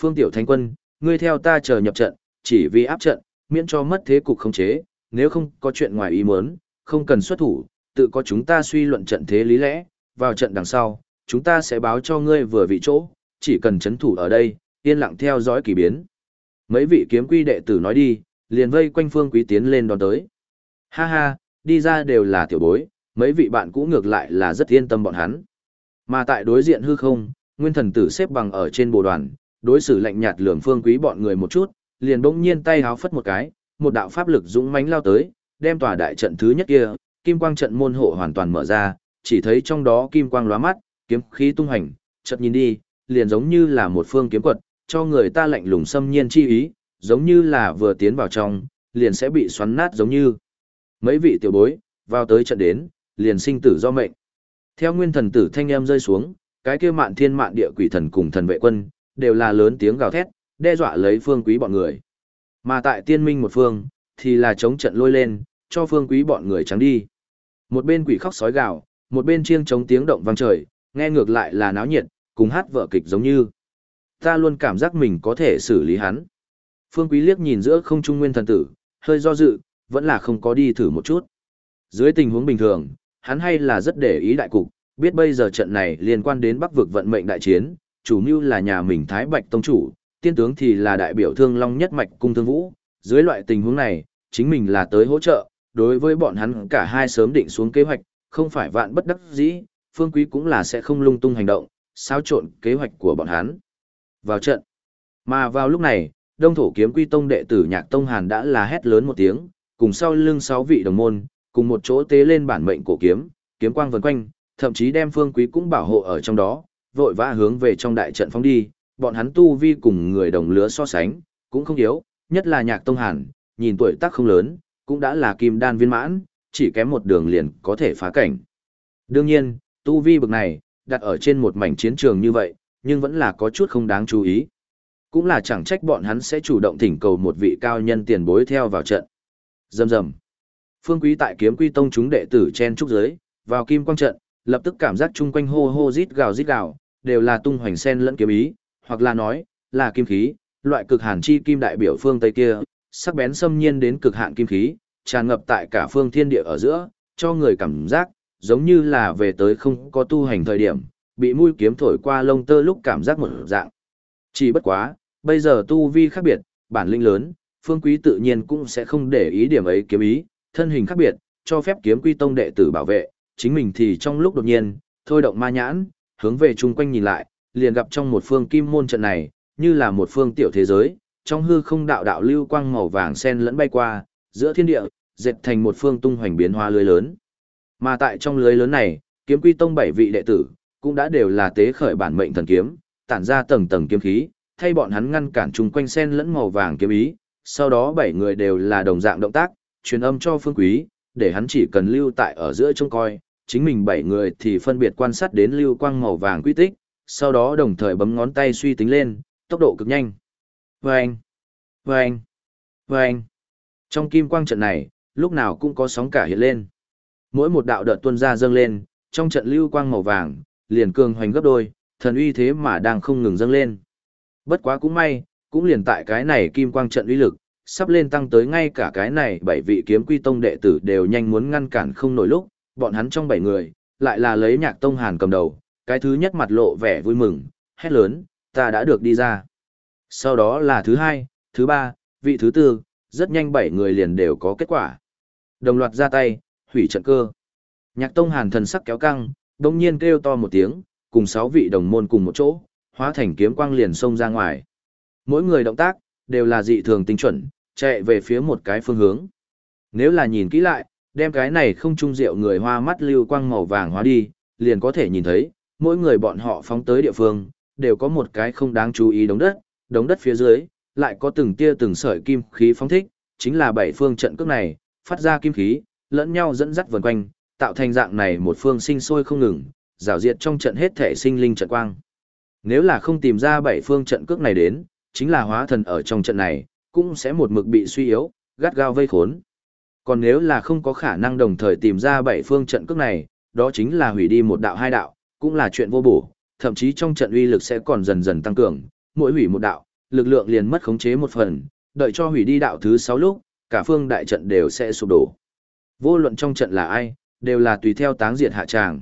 Phương tiểu thánh quân, ngươi theo ta chờ nhập trận, chỉ vì áp trận, miễn cho mất thế cục không chế, nếu không có chuyện ngoài ý muốn, không cần xuất thủ, tự có chúng ta suy luận trận thế lý lẽ, vào trận đằng sau, chúng ta sẽ báo cho ngươi vừa vị chỗ, chỉ cần chấn thủ ở đây, yên lặng theo dõi kỳ biến. Mấy vị kiếm quy đệ tử nói đi, liền vây quanh phương quý tiến lên đón tới. Ha ha, đi ra đều là tiểu bối, mấy vị bạn cũ ngược lại là rất yên tâm bọn hắn. Mà tại đối diện hư không, nguyên thần tử xếp bằng ở trên bồ đoàn, đối xử lạnh nhạt lường phương quý bọn người một chút, liền bỗng nhiên tay háo phất một cái, một đạo pháp lực dũng mãnh lao tới, đem tòa đại trận thứ nhất kia, kim quang trận môn hộ hoàn toàn mở ra, chỉ thấy trong đó kim quang lóa mắt, kiếm khí tung hành, chợt nhìn đi, liền giống như là một phương kiếm quật, cho người ta lạnh lùng xâm nhiên chi ý, giống như là vừa tiến vào trong, liền sẽ bị xoắn nát giống như. Mấy vị tiểu bối, vào tới trận đến, liền sinh tử do mệnh. Theo nguyên thần tử thanh em rơi xuống, cái kia mạn thiên mạn địa quỷ thần cùng thần vệ quân, đều là lớn tiếng gào thét, đe dọa lấy phương quý bọn người. Mà tại tiên minh một phương, thì là chống trận lôi lên, cho phương quý bọn người trắng đi. Một bên quỷ khóc sói gào, một bên chiêng chống tiếng động vang trời, nghe ngược lại là náo nhiệt, cùng hát vợ kịch giống như. Ta luôn cảm giác mình có thể xử lý hắn. Phương quý liếc nhìn giữa không trung nguyên thần tử, hơi do dự, vẫn là không có đi thử một chút. Dưới tình huống bình thường, hắn hay là rất để ý đại cục, biết bây giờ trận này liên quan đến bắc vực vận mệnh đại chiến, chủ mưu là nhà mình Thái Bạch Tông Chủ, tiên tướng thì là đại biểu thương long nhất mạch cung thương vũ. Dưới loại tình huống này, chính mình là tới hỗ trợ, đối với bọn hắn cả hai sớm định xuống kế hoạch, không phải vạn bất đắc dĩ, phương quý cũng là sẽ không lung tung hành động, xáo trộn kế hoạch của bọn hắn. Vào trận. Mà vào lúc này, đông thổ kiếm quy tông đệ tử nhạc tông hàn đã là hét lớn một tiếng, cùng sau lưng sáu vị đồng môn, cùng một chỗ tế lên bản mệnh cổ kiếm, kiếm quang vần quanh, thậm chí đem phương quý cũng bảo hộ ở trong đó, vội vã hướng về trong đại trận phóng đi, bọn hắn tu vi cùng người đồng lứa so sánh, cũng không yếu, nhất là nhạc tông hàn, nhìn tuổi tác không lớn, cũng đã là kim đan viên mãn, chỉ kém một đường liền có thể phá cảnh. Đương nhiên, tu vi bực này, đặt ở trên một mảnh chiến trường như vậy, nhưng vẫn là có chút không đáng chú ý. Cũng là chẳng trách bọn hắn sẽ chủ động thỉnh cầu một vị cao nhân tiền bối theo vào trận. Dầm dầm. Phương Quý tại kiếm quy tông chúng đệ tử chen trúc giới, vào kim quang trận, lập tức cảm giác chung quanh hô hô rít gào rít gào, đều là tung hoành sen lẫn kiếm ý, hoặc là nói, là kim khí, loại cực hàn chi kim đại biểu phương Tây kia, sắc bén xâm nhiên đến cực hạn kim khí, tràn ngập tại cả phương thiên địa ở giữa, cho người cảm giác, giống như là về tới không có tu hành thời điểm, bị mũi kiếm thổi qua lông tơ lúc cảm giác một dạng. Chỉ bất quá, bây giờ tu vi khác biệt, bản linh lớn, phương quý tự nhiên cũng sẽ không để ý điểm ấy kiếm ý, thân hình khác biệt, cho phép kiếm quy tông đệ tử bảo vệ, chính mình thì trong lúc đột nhiên, thôi động ma nhãn, hướng về chung quanh nhìn lại, liền gặp trong một phương kim môn trận này, như là một phương tiểu thế giới, trong hư không đạo đạo lưu quang màu vàng sen lẫn bay qua, giữa thiên địa, dệt thành một phương tung hoành biến hoa lưới lớn. Mà tại trong lưới lớn này, kiếm quy tông bảy vị đệ tử, cũng đã đều là tế khởi bản mệnh thần kiếm, tản ra tầng tầng kiếm khí, thay bọn hắn ngăn cản chung quanh sen lẫn màu vàng kiếm ý, sau đó bảy người đều là đồng dạng động tác, truyền âm cho phương quý, để hắn chỉ cần lưu tại ở giữa trông coi, chính mình bảy người thì phân biệt quan sát đến lưu quang màu vàng quy tích, sau đó đồng thời bấm ngón tay suy tính lên, tốc độ cực nhanh. Vâng! Vâng! Vâng! Trong kim quang trận này, lúc nào cũng có sóng cả hiện lên. Mỗi một đạo đợt tuôn ra dâng lên, trong trận lưu quang màu vàng, liền cường hoành gấp đôi, thần uy thế mà đang không ngừng dâng lên. Bất quá cũng may, cũng liền tại cái này kim quang trận uy lực, sắp lên tăng tới ngay cả cái này bảy vị kiếm quy tông đệ tử đều nhanh muốn ngăn cản không nổi lúc, bọn hắn trong bảy người, lại là lấy nhạc tông hàn cầm đầu, cái thứ nhất mặt lộ vẻ vui mừng, hét lớn, ta đã được đi ra. Sau đó là thứ hai, thứ ba, vị thứ tư, rất nhanh bảy người liền đều có kết quả. Đồng loạt ra tay, hủy trận cơ. Nhạc tông hàn thần sắc kéo căng, đồng nhiên kêu to một tiếng, cùng sáu vị đồng môn cùng một chỗ, hóa thành kiếm quang liền xông ra ngoài. Mỗi người động tác, đều là dị thường tinh chuẩn, chạy về phía một cái phương hướng. Nếu là nhìn kỹ lại, đem cái này không trung rượu người hoa mắt lưu quang màu vàng hóa đi, liền có thể nhìn thấy, mỗi người bọn họ phóng tới địa phương, đều có một cái không đáng chú ý đống đất, đống đất phía dưới, lại có từng tia từng sợi kim khí phóng thích, chính là bảy phương trận cước này, phát ra kim khí, lẫn nhau dẫn dắt vần quanh, tạo thành dạng này một phương sinh sôi không ngừng, rào diệt trong trận hết thể sinh linh trận quang. Nếu là không tìm ra bảy phương trận cước này đến, chính là hóa thần ở trong trận này, cũng sẽ một mực bị suy yếu, gắt gao vây khốn. Còn nếu là không có khả năng đồng thời tìm ra bảy phương trận cước này, đó chính là hủy đi một đạo hai đạo, cũng là chuyện vô bổ, thậm chí trong trận uy lực sẽ còn dần dần tăng cường, mỗi hủy một đạo, lực lượng liền mất khống chế một phần, đợi cho hủy đi đạo thứ 6 lúc, cả phương đại trận đều sẽ sụp đổ. Vô luận trong trận là ai, đều là tùy theo táng diệt hạ tràng.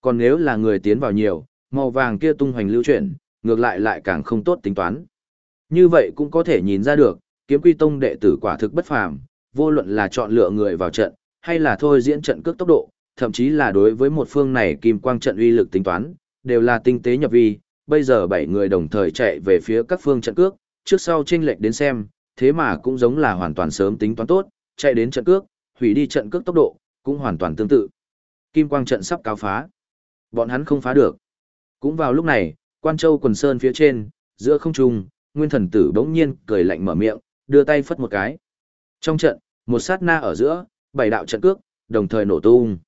Còn nếu là người tiến vào nhiều, màu vàng kia tung hoành lưu chuyển, ngược lại lại càng không tốt tính toán. Như vậy cũng có thể nhìn ra được, kiếm quy tông đệ tử quả thực bất phàm, vô luận là chọn lựa người vào trận, hay là thôi diễn trận cước tốc độ, thậm chí là đối với một phương này kim quang trận uy lực tính toán, đều là tinh tế nhập vi, bây giờ bảy người đồng thời chạy về phía các phương trận cước, trước sau chênh lệch đến xem, thế mà cũng giống là hoàn toàn sớm tính toán tốt, chạy đến trận cước, hủy đi trận cước tốc độ, cũng hoàn toàn tương tự. Kim quang trận sắp cáo phá. Bọn hắn không phá được. Cũng vào lúc này, Quan Châu quần sơn phía trên, giữa không trung, Nguyên Thần Tử bỗng nhiên cười lạnh mở miệng, đưa tay phất một cái. Trong trận, một sát na ở giữa, bảy đạo trận cước, đồng thời nổ tung.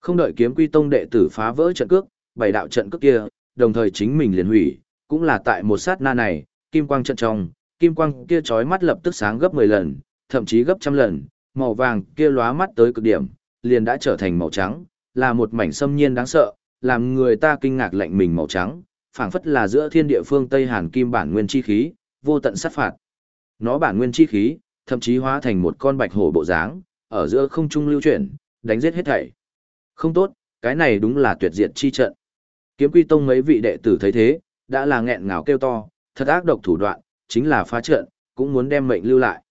Không đợi kiếm quy tông đệ tử phá vỡ trận cước, bảy đạo trận cước kia, đồng thời chính mình liền hủy, cũng là tại một sát na này, kim quang trận trong, kim quang kia chói mắt lập tức sáng gấp 10 lần, thậm chí gấp trăm lần, màu vàng kia lóa mắt tới cực điểm, liền đã trở thành màu trắng, là một mảnh xâm nhiên đáng sợ, làm người ta kinh ngạc lạnh mình màu trắng, phảng phất là giữa thiên địa phương Tây Hàn kim bản nguyên chi khí, vô tận sát phạt. Nó bản nguyên chi khí, thậm chí hóa thành một con bạch hổ bộ dáng, ở giữa không trung lưu chuyển, đánh giết hết thảy. Không tốt, cái này đúng là tuyệt diệt chi trận. Kiếm Quy Tông mấy vị đệ tử thấy thế, đã là nghẹn ngào kêu to, thật ác độc thủ đoạn, chính là phá trận, cũng muốn đem mệnh lưu lại.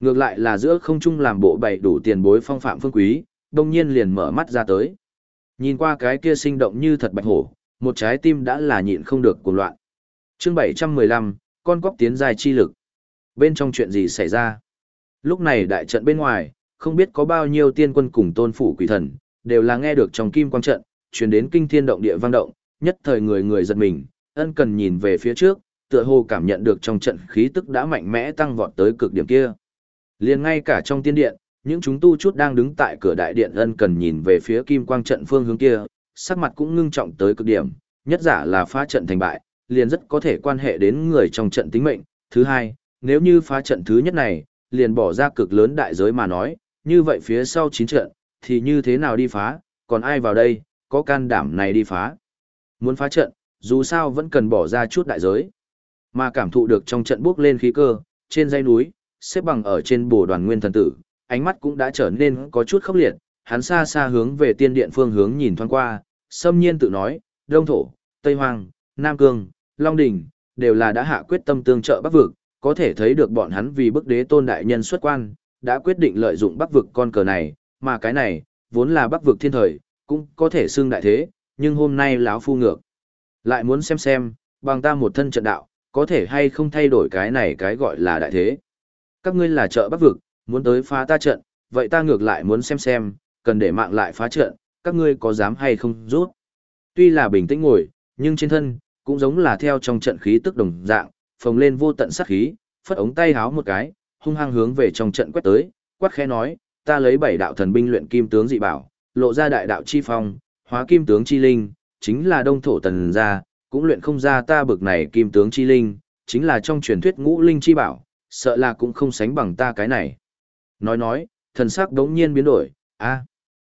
Ngược lại là giữa không trung làm bộ bày đủ tiền bối phong phạm phương quý, đông nhiên liền mở mắt ra tới. Nhìn qua cái kia sinh động như thật bạch hổ, một trái tim đã là nhịn không được cuồng loạn. Chương 715, con cóc tiến dài chi lực. Bên trong chuyện gì xảy ra? Lúc này đại trận bên ngoài, không biết có bao nhiêu tiên quân cùng tôn phủ quỷ thần, đều là nghe được trong kim quang trận, truyền đến kinh thiên động địa vang động, nhất thời người người giật mình, ân cần nhìn về phía trước, tựa hồ cảm nhận được trong trận khí tức đã mạnh mẽ tăng vọt tới cực điểm kia. Liền ngay cả trong tiên điện, những chúng tu chút đang đứng tại cửa đại điện ân cần nhìn về phía kim quang trận phương hướng kia, sắc mặt cũng ngưng trọng tới cực điểm, nhất giả là phá trận thành bại, liền rất có thể quan hệ đến người trong trận tính mệnh. Thứ hai, nếu như phá trận thứ nhất này, liền bỏ ra cực lớn đại giới mà nói, như vậy phía sau chín trận, thì như thế nào đi phá, còn ai vào đây, có can đảm này đi phá. Muốn phá trận, dù sao vẫn cần bỏ ra chút đại giới. Mà cảm thụ được trong trận bước lên khí cơ, trên dãy núi, xếp bằng ở trên bồ đoàn nguyên thần tử, ánh mắt cũng đã trở nên có chút khốc liệt, hắn xa xa hướng về tiên điện phương hướng nhìn thoáng qua, xâm nhiên tự nói, Đông Thổ, Tây hoàng Nam Cương, Long Đình, đều là đã hạ quyết tâm tương trợ bắc vực, có thể thấy được bọn hắn vì bức đế tôn đại nhân xuất quan, đã quyết định lợi dụng bắc vực con cờ này, mà cái này, vốn là bắc vực thiên thời, cũng có thể xưng đại thế, nhưng hôm nay láo phu ngược. Lại muốn xem xem, bằng ta một thân trận đạo, có thể hay không thay đổi cái này cái gọi là đại thế. Các ngươi là trợ bắc vực, muốn tới phá ta trận, vậy ta ngược lại muốn xem xem, cần để mạng lại phá trận, các ngươi có dám hay không rút. Tuy là bình tĩnh ngồi, nhưng trên thân, cũng giống là theo trong trận khí tức đồng dạng, phồng lên vô tận sát khí, phất ống tay háo một cái, hung hăng hướng về trong trận quét tới, quát khẽ nói, ta lấy bảy đạo thần binh luyện kim tướng dị bảo, lộ ra đại đạo chi phong, hóa kim tướng chi linh, chính là đông thổ tần gia, cũng luyện không ra ta bực này kim tướng chi linh, chính là trong truyền thuyết ngũ linh chi bảo, sợ là cũng không sánh bằng ta cái này. Nói nói, thần sắc đống nhiên biến đổi, a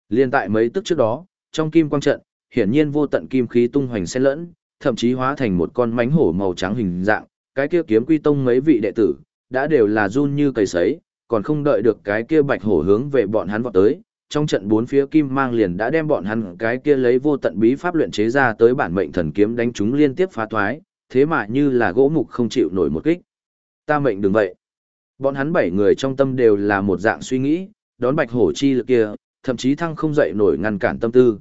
liên tại mấy tức trước đó, trong kim quang trận, hiển nhiên vô tận kim khí tung hoành xen lẫn, thậm chí hóa thành một con mánh hổ màu trắng hình dạng, cái kia kiếm quy tông mấy vị đệ tử, đã đều là run như cầy sấy, còn không đợi được cái kia bạch hổ hướng về bọn hắn vọt tới, trong trận bốn phía kim mang liền đã đem bọn hắn cái kia lấy vô tận bí pháp luyện chế ra tới bản mệnh thần kiếm đánh chúng liên tiếp phá thoái, thế mà như là gỗ mục không chịu nổi một kích. Ta mệnh đừng vậy. Bọn hắn bảy người trong tâm đều là một dạng suy nghĩ, đón bạch hổ chi lực kia, thậm chí thăng không dậy nổi ngăn cản tâm tư.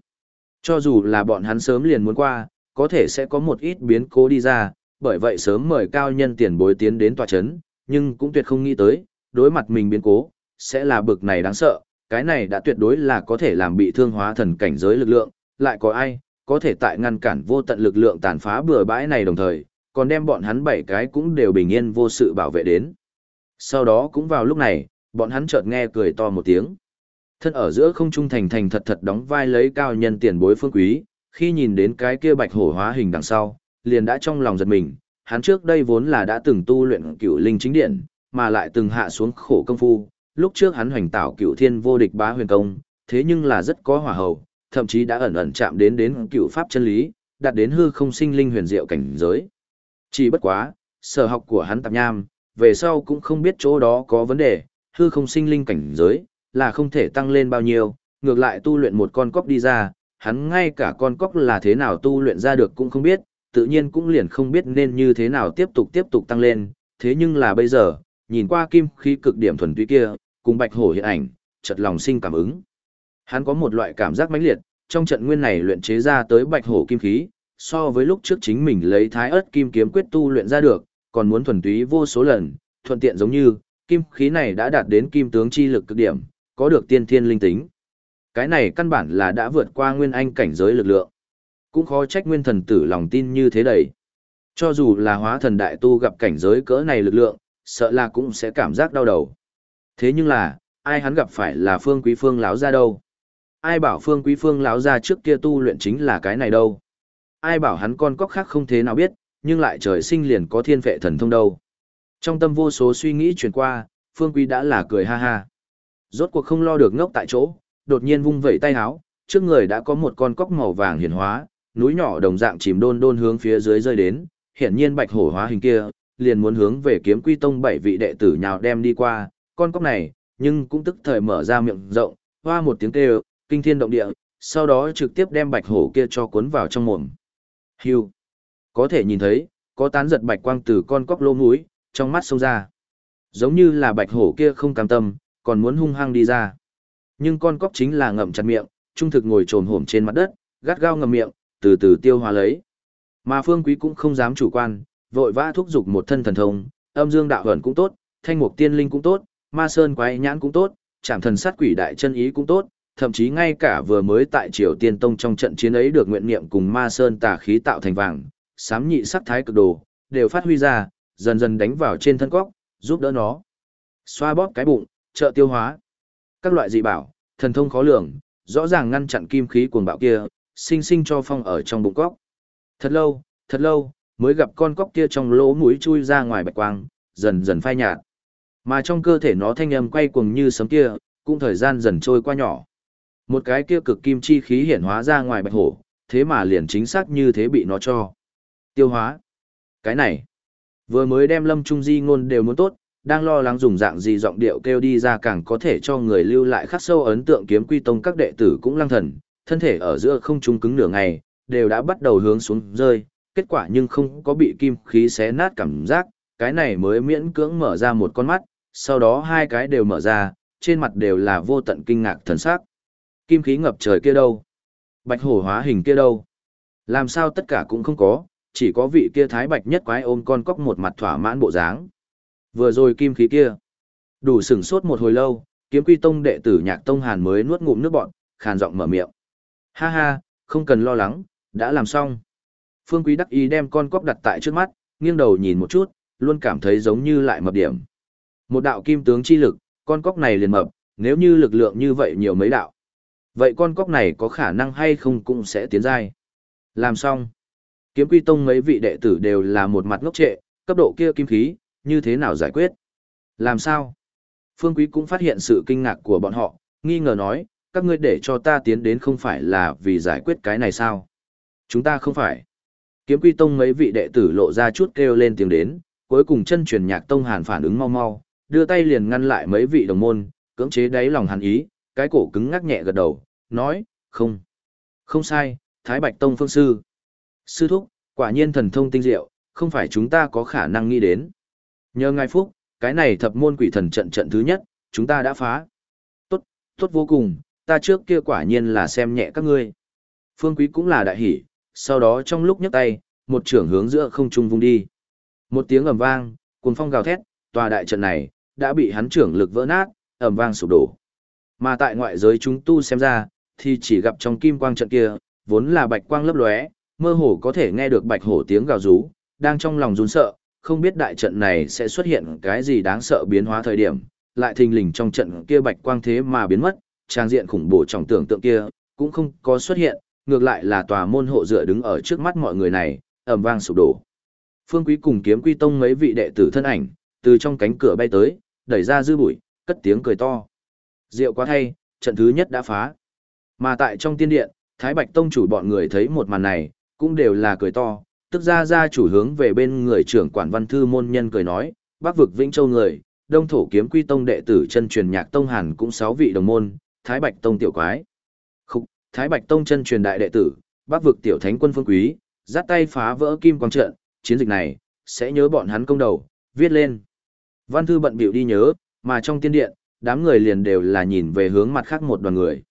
Cho dù là bọn hắn sớm liền muốn qua, có thể sẽ có một ít biến cố đi ra, bởi vậy sớm mời cao nhân tiền bối tiến đến tòa chấn, nhưng cũng tuyệt không nghĩ tới, đối mặt mình biến cố, sẽ là bực này đáng sợ, cái này đã tuyệt đối là có thể làm bị thương hóa thần cảnh giới lực lượng, lại có ai, có thể tại ngăn cản vô tận lực lượng tàn phá bừa bãi này đồng thời, còn đem bọn hắn bảy cái cũng đều bình yên vô sự bảo vệ đến. Sau đó cũng vào lúc này, bọn hắn chợt nghe cười to một tiếng. Thân ở giữa không trung thành thành thật thật đóng vai lấy cao nhân tiền bối phương quý, khi nhìn đến cái kia bạch hổ hóa hình đằng sau, liền đã trong lòng giật mình, hắn trước đây vốn là đã từng tu luyện cửu linh chính điện, mà lại từng hạ xuống khổ công phu, lúc trước hắn hoành tạo cửu thiên vô địch bá huyền công, thế nhưng là rất có hỏa hầu, thậm chí đã ẩn ẩn chạm đến đến cửu pháp chân lý, đạt đến hư không sinh linh huyền diệu cảnh giới. Chỉ bất quá, sở học của hắn tạp nham, về sau cũng không biết chỗ đó có vấn đề, hư không sinh linh cảnh giới, là không thể tăng lên bao nhiêu, ngược lại tu luyện một con cóc đi ra, hắn ngay cả con cóc là thế nào tu luyện ra được cũng không biết, tự nhiên cũng liền không biết nên như thế nào tiếp tục tiếp tục tăng lên, thế nhưng là bây giờ, nhìn qua kim khí cực điểm thuần túy kia, cùng bạch hổ hiện ảnh, chợt lòng sinh cảm ứng. Hắn có một loại cảm giác mãnh liệt, trong trận nguyên này luyện chế ra tới bạch hổ kim khí, so với lúc trước chính mình lấy thái ớt kim kiếm quyết tu luyện ra được, còn muốn thuần túy vô số lần, thuận tiện giống như, kim khí này đã đạt đến kim tướng chi lực cực điểm, có được tiên thiên linh tính. Cái này căn bản là đã vượt qua nguyên anh cảnh giới lực lượng. Cũng khó trách nguyên thần tử lòng tin như thế đầy. Cho dù là hóa thần đại tu gặp cảnh giới cỡ này lực lượng, sợ là cũng sẽ cảm giác đau đầu. Thế nhưng là, ai hắn gặp phải là phương quý phương láo ra đâu? Ai bảo phương quý phương láo ra trước kia tu luyện chính là cái này đâu? Ai bảo hắn con cóc khác không thế nào biết, nhưng lại trời sinh liền có thiên vệ thần thông đâu? Trong tâm vô số suy nghĩ chuyển qua, phương quý đã là cười ha ha. Rốt cuộc không lo được ngốc tại chỗ, đột nhiên vung vẩy tay háo, trước người đã có một con cóc màu vàng hiển hóa, núi nhỏ đồng dạng chìm đôn đôn hướng phía dưới rơi đến, hiển nhiên bạch hổ hóa hình kia, liền muốn hướng về kiếm quy tông bảy vị đệ tử nhào đem đi qua, con cóc này, nhưng cũng tức thời mở ra miệng rộng, hoa một tiếng kêu, kinh thiên động địa, sau đó trực tiếp đem bạch hổ kia cho cuốn vào trong mồm. Hưu. Có thể nhìn thấy, có tán giật bạch quang từ con cóc lô mũi, trong mắt sông ra. Giống như là bạch hổ kia không cam tâm, còn muốn hung hăng đi ra. Nhưng con cóc chính là ngậm chặt miệng, trung thực ngồi trồm hổm trên mặt đất, gắt gao ngậm miệng, từ từ tiêu hóa lấy. Mà Phương Quý cũng không dám chủ quan, vội vã thúc giục một thân thần thông, âm dương đạo hẩn cũng tốt, thanh mục tiên linh cũng tốt, ma sơn quái nhãn cũng tốt, trảm thần sát quỷ đại chân ý cũng tốt, thậm chí ngay cả vừa mới tại Triều Tiên Tông trong trận chiến ấy được nguyện niệm cùng ma sơn tà khí tạo thành vàng, sám nhị sắc thái cực đồ, đều phát huy ra, dần dần đánh vào trên thân cóc, giúp đỡ nó. Xoa bóp cái bụng, trợ tiêu hóa. Các loại dị bảo, thần thông khó lường, rõ ràng ngăn chặn kim khí cuồng bạo kia, sinh sinh cho phong ở trong bụng cóc. Thật lâu, thật lâu, mới gặp con cóc kia trong lỗ mũi chui ra ngoài bạch quang, dần dần phai nhạt. Mà trong cơ thể nó thanh âm quay cuồng như sấm kia, cũng thời gian dần trôi qua nhỏ. Một cái kia cực kim chi khí hiển hóa ra ngoài bạch hổ, thế mà liền chính xác như thế bị nó cho. Tiêu hóa. Cái này, vừa mới đem lâm trung di ngôn đều muốn tốt, đang lo lắng dùng dạng gì giọng điệu kêu đi ra càng có thể cho người lưu lại khắc sâu ấn tượng kiếm quy tông các đệ tử cũng lăng thần, thân thể ở giữa không trung cứng nửa ngày, đều đã bắt đầu hướng xuống rơi, kết quả nhưng không có bị kim khí xé nát cảm giác, cái này mới miễn cưỡng mở ra một con mắt, sau đó hai cái đều mở ra, trên mặt đều là vô tận kinh ngạc thần sắc. Kim khí ngập trời kia đâu? Bạch hổ hóa hình kia đâu? Làm sao tất cả cũng không có, chỉ có vị kia thái bạch nhất quái ôm con cóc một mặt thỏa mãn bộ dáng. Vừa rồi kim khí kia, đủ sửng sốt một hồi lâu, kiếm quy tông đệ tử nhạc tông hàn mới nuốt ngụm nước bọn, khàn giọng mở miệng. Ha ha, không cần lo lắng, đã làm xong. Phương Quý đắc ý đem con cóc đặt tại trước mắt, nghiêng đầu nhìn một chút, luôn cảm thấy giống như lại mập điểm. Một đạo kim tướng chi lực, con cóc này liền mập, nếu như lực lượng như vậy nhiều mấy đạo. Vậy con cóc này có khả năng hay không cũng sẽ tiến dai. Làm xong. Kiếm quy tông mấy vị đệ tử đều là một mặt ngốc trệ, cấp độ kia kim khí, như thế nào giải quyết? Làm sao? Phương Quý cũng phát hiện sự kinh ngạc của bọn họ, nghi ngờ nói, các ngươi để cho ta tiến đến không phải là vì giải quyết cái này sao? Chúng ta không phải. Kiếm quy tông mấy vị đệ tử lộ ra chút kêu lên tiếng đến, cuối cùng chân truyền nhạc tông hàn phản ứng mau mau, đưa tay liền ngăn lại mấy vị đồng môn, cưỡng chế đáy lòng hàn ý, cái cổ cứng ngắc nhẹ gật đầu, nói, không. Không sai, Thái Bạch Tông phương sư. Sư thúc, quả nhiên thần thông tinh diệu, không phải chúng ta có khả năng nghĩ đến. Nhờ ngài phúc, cái này thập môn quỷ thần trận trận thứ nhất, chúng ta đã phá. Tốt, tốt vô cùng, ta trước kia quả nhiên là xem nhẹ các ngươi. Phương Quý cũng là đại hỷ, sau đó trong lúc nhấc tay, một trưởng hướng giữa không trung vung đi. Một tiếng ầm vang, cuồng phong gào thét, tòa đại trận này đã bị hắn trưởng lực vỡ nát, ầm vang sụp đổ. Mà tại ngoại giới chúng tu xem ra, thì chỉ gặp trong kim quang trận kia, vốn là bạch quang lấp lóe, mơ hồ có thể nghe được bạch hổ tiếng gào rú, đang trong lòng run sợ, không biết đại trận này sẽ xuất hiện cái gì đáng sợ biến hóa thời điểm, lại thình lình trong trận kia bạch quang thế mà biến mất, trang diện khủng bố trong tưởng tượng kia, cũng không có xuất hiện, ngược lại là tòa môn hộ dựa đứng ở trước mắt mọi người này, ầm vang sụp đổ. Phương Quý cùng kiếm quy tông mấy vị đệ tử thân ảnh, từ trong cánh cửa bay tới, đẩy ra dư bụi, cất tiếng cười to. rượu quá thay, trận thứ nhất đã phá. Mà tại trong tiên điện, Thái Bạch Tông chủ bọn người thấy một màn này, cũng đều là cười to, tức ra ra chủ hướng về bên người trưởng quản văn thư môn nhân cười nói, Bắc vực Vĩnh Châu người, Đông thổ kiếm quy tông đệ tử chân truyền nhạc tông hàn cũng sáu vị đồng môn, Thái Bạch Tông tiểu quái. Khúc, Thái Bạch Tông chân truyền đại đệ tử, Bắc vực tiểu thánh quân phương quý, giắt tay phá vỡ kim quang trận, chiến dịch này, sẽ nhớ bọn hắn công đầu, viết lên. Văn thư bận bịu đi nhớ, mà trong tiên điện, đám người liền đều là nhìn về hướng mặt khác một đoàn người.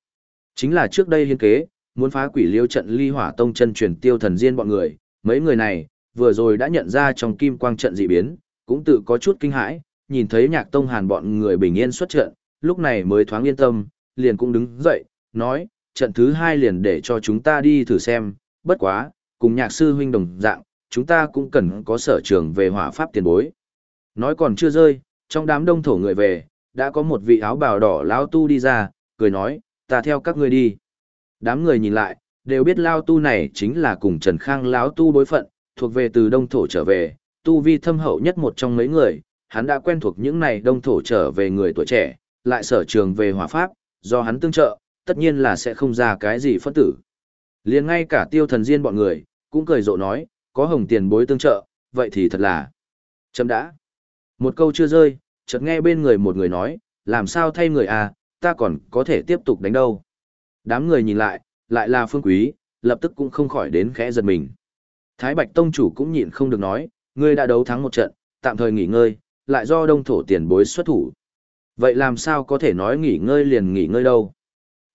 Chính là trước đây hiên kế, muốn phá quỷ liêu trận ly hỏa tông chân truyền tiêu thần diên bọn người, mấy người này, vừa rồi đã nhận ra trong kim quang trận dị biến, cũng tự có chút kinh hãi, nhìn thấy nhạc tông hàn bọn người bình yên xuất trận, lúc này mới thoáng yên tâm, liền cũng đứng dậy, nói, trận thứ hai liền để cho chúng ta đi thử xem, bất quá, cùng nhạc sư huynh đồng dạng, chúng ta cũng cần có sở trường về hỏa pháp tiền bối. Nói còn chưa rơi, trong đám đông thổ người về, đã có một vị áo bào đỏ lão tu đi ra, cười nói, ta theo các ngươi đi. Đám người nhìn lại, đều biết lao tu này chính là cùng Trần Khang lão tu đối phận, thuộc về từ đông thổ trở về, tu vi thâm hậu nhất một trong mấy người, hắn đã quen thuộc những này đông thổ trở về người tuổi trẻ, lại sở trường về hỏa pháp, do hắn tương trợ, tất nhiên là sẽ không ra cái gì phân tử. liền ngay cả tiêu thần diên bọn người, cũng cười rộ nói, có hồng tiền bối tương trợ, vậy thì thật là. Chấm đã. Một câu chưa rơi, chợt nghe bên người một người nói, làm sao thay người à, ta còn có thể tiếp tục đánh đâu. Đám người nhìn lại, lại là phương quý, lập tức cũng không khỏi đến khẽ giật mình. Thái Bạch Tông chủ cũng nhịn không được nói, ngươi đã đấu thắng một trận, tạm thời nghỉ ngơi, lại do đông thổ tiền bối xuất thủ. Vậy làm sao có thể nói nghỉ ngơi liền nghỉ ngơi đâu?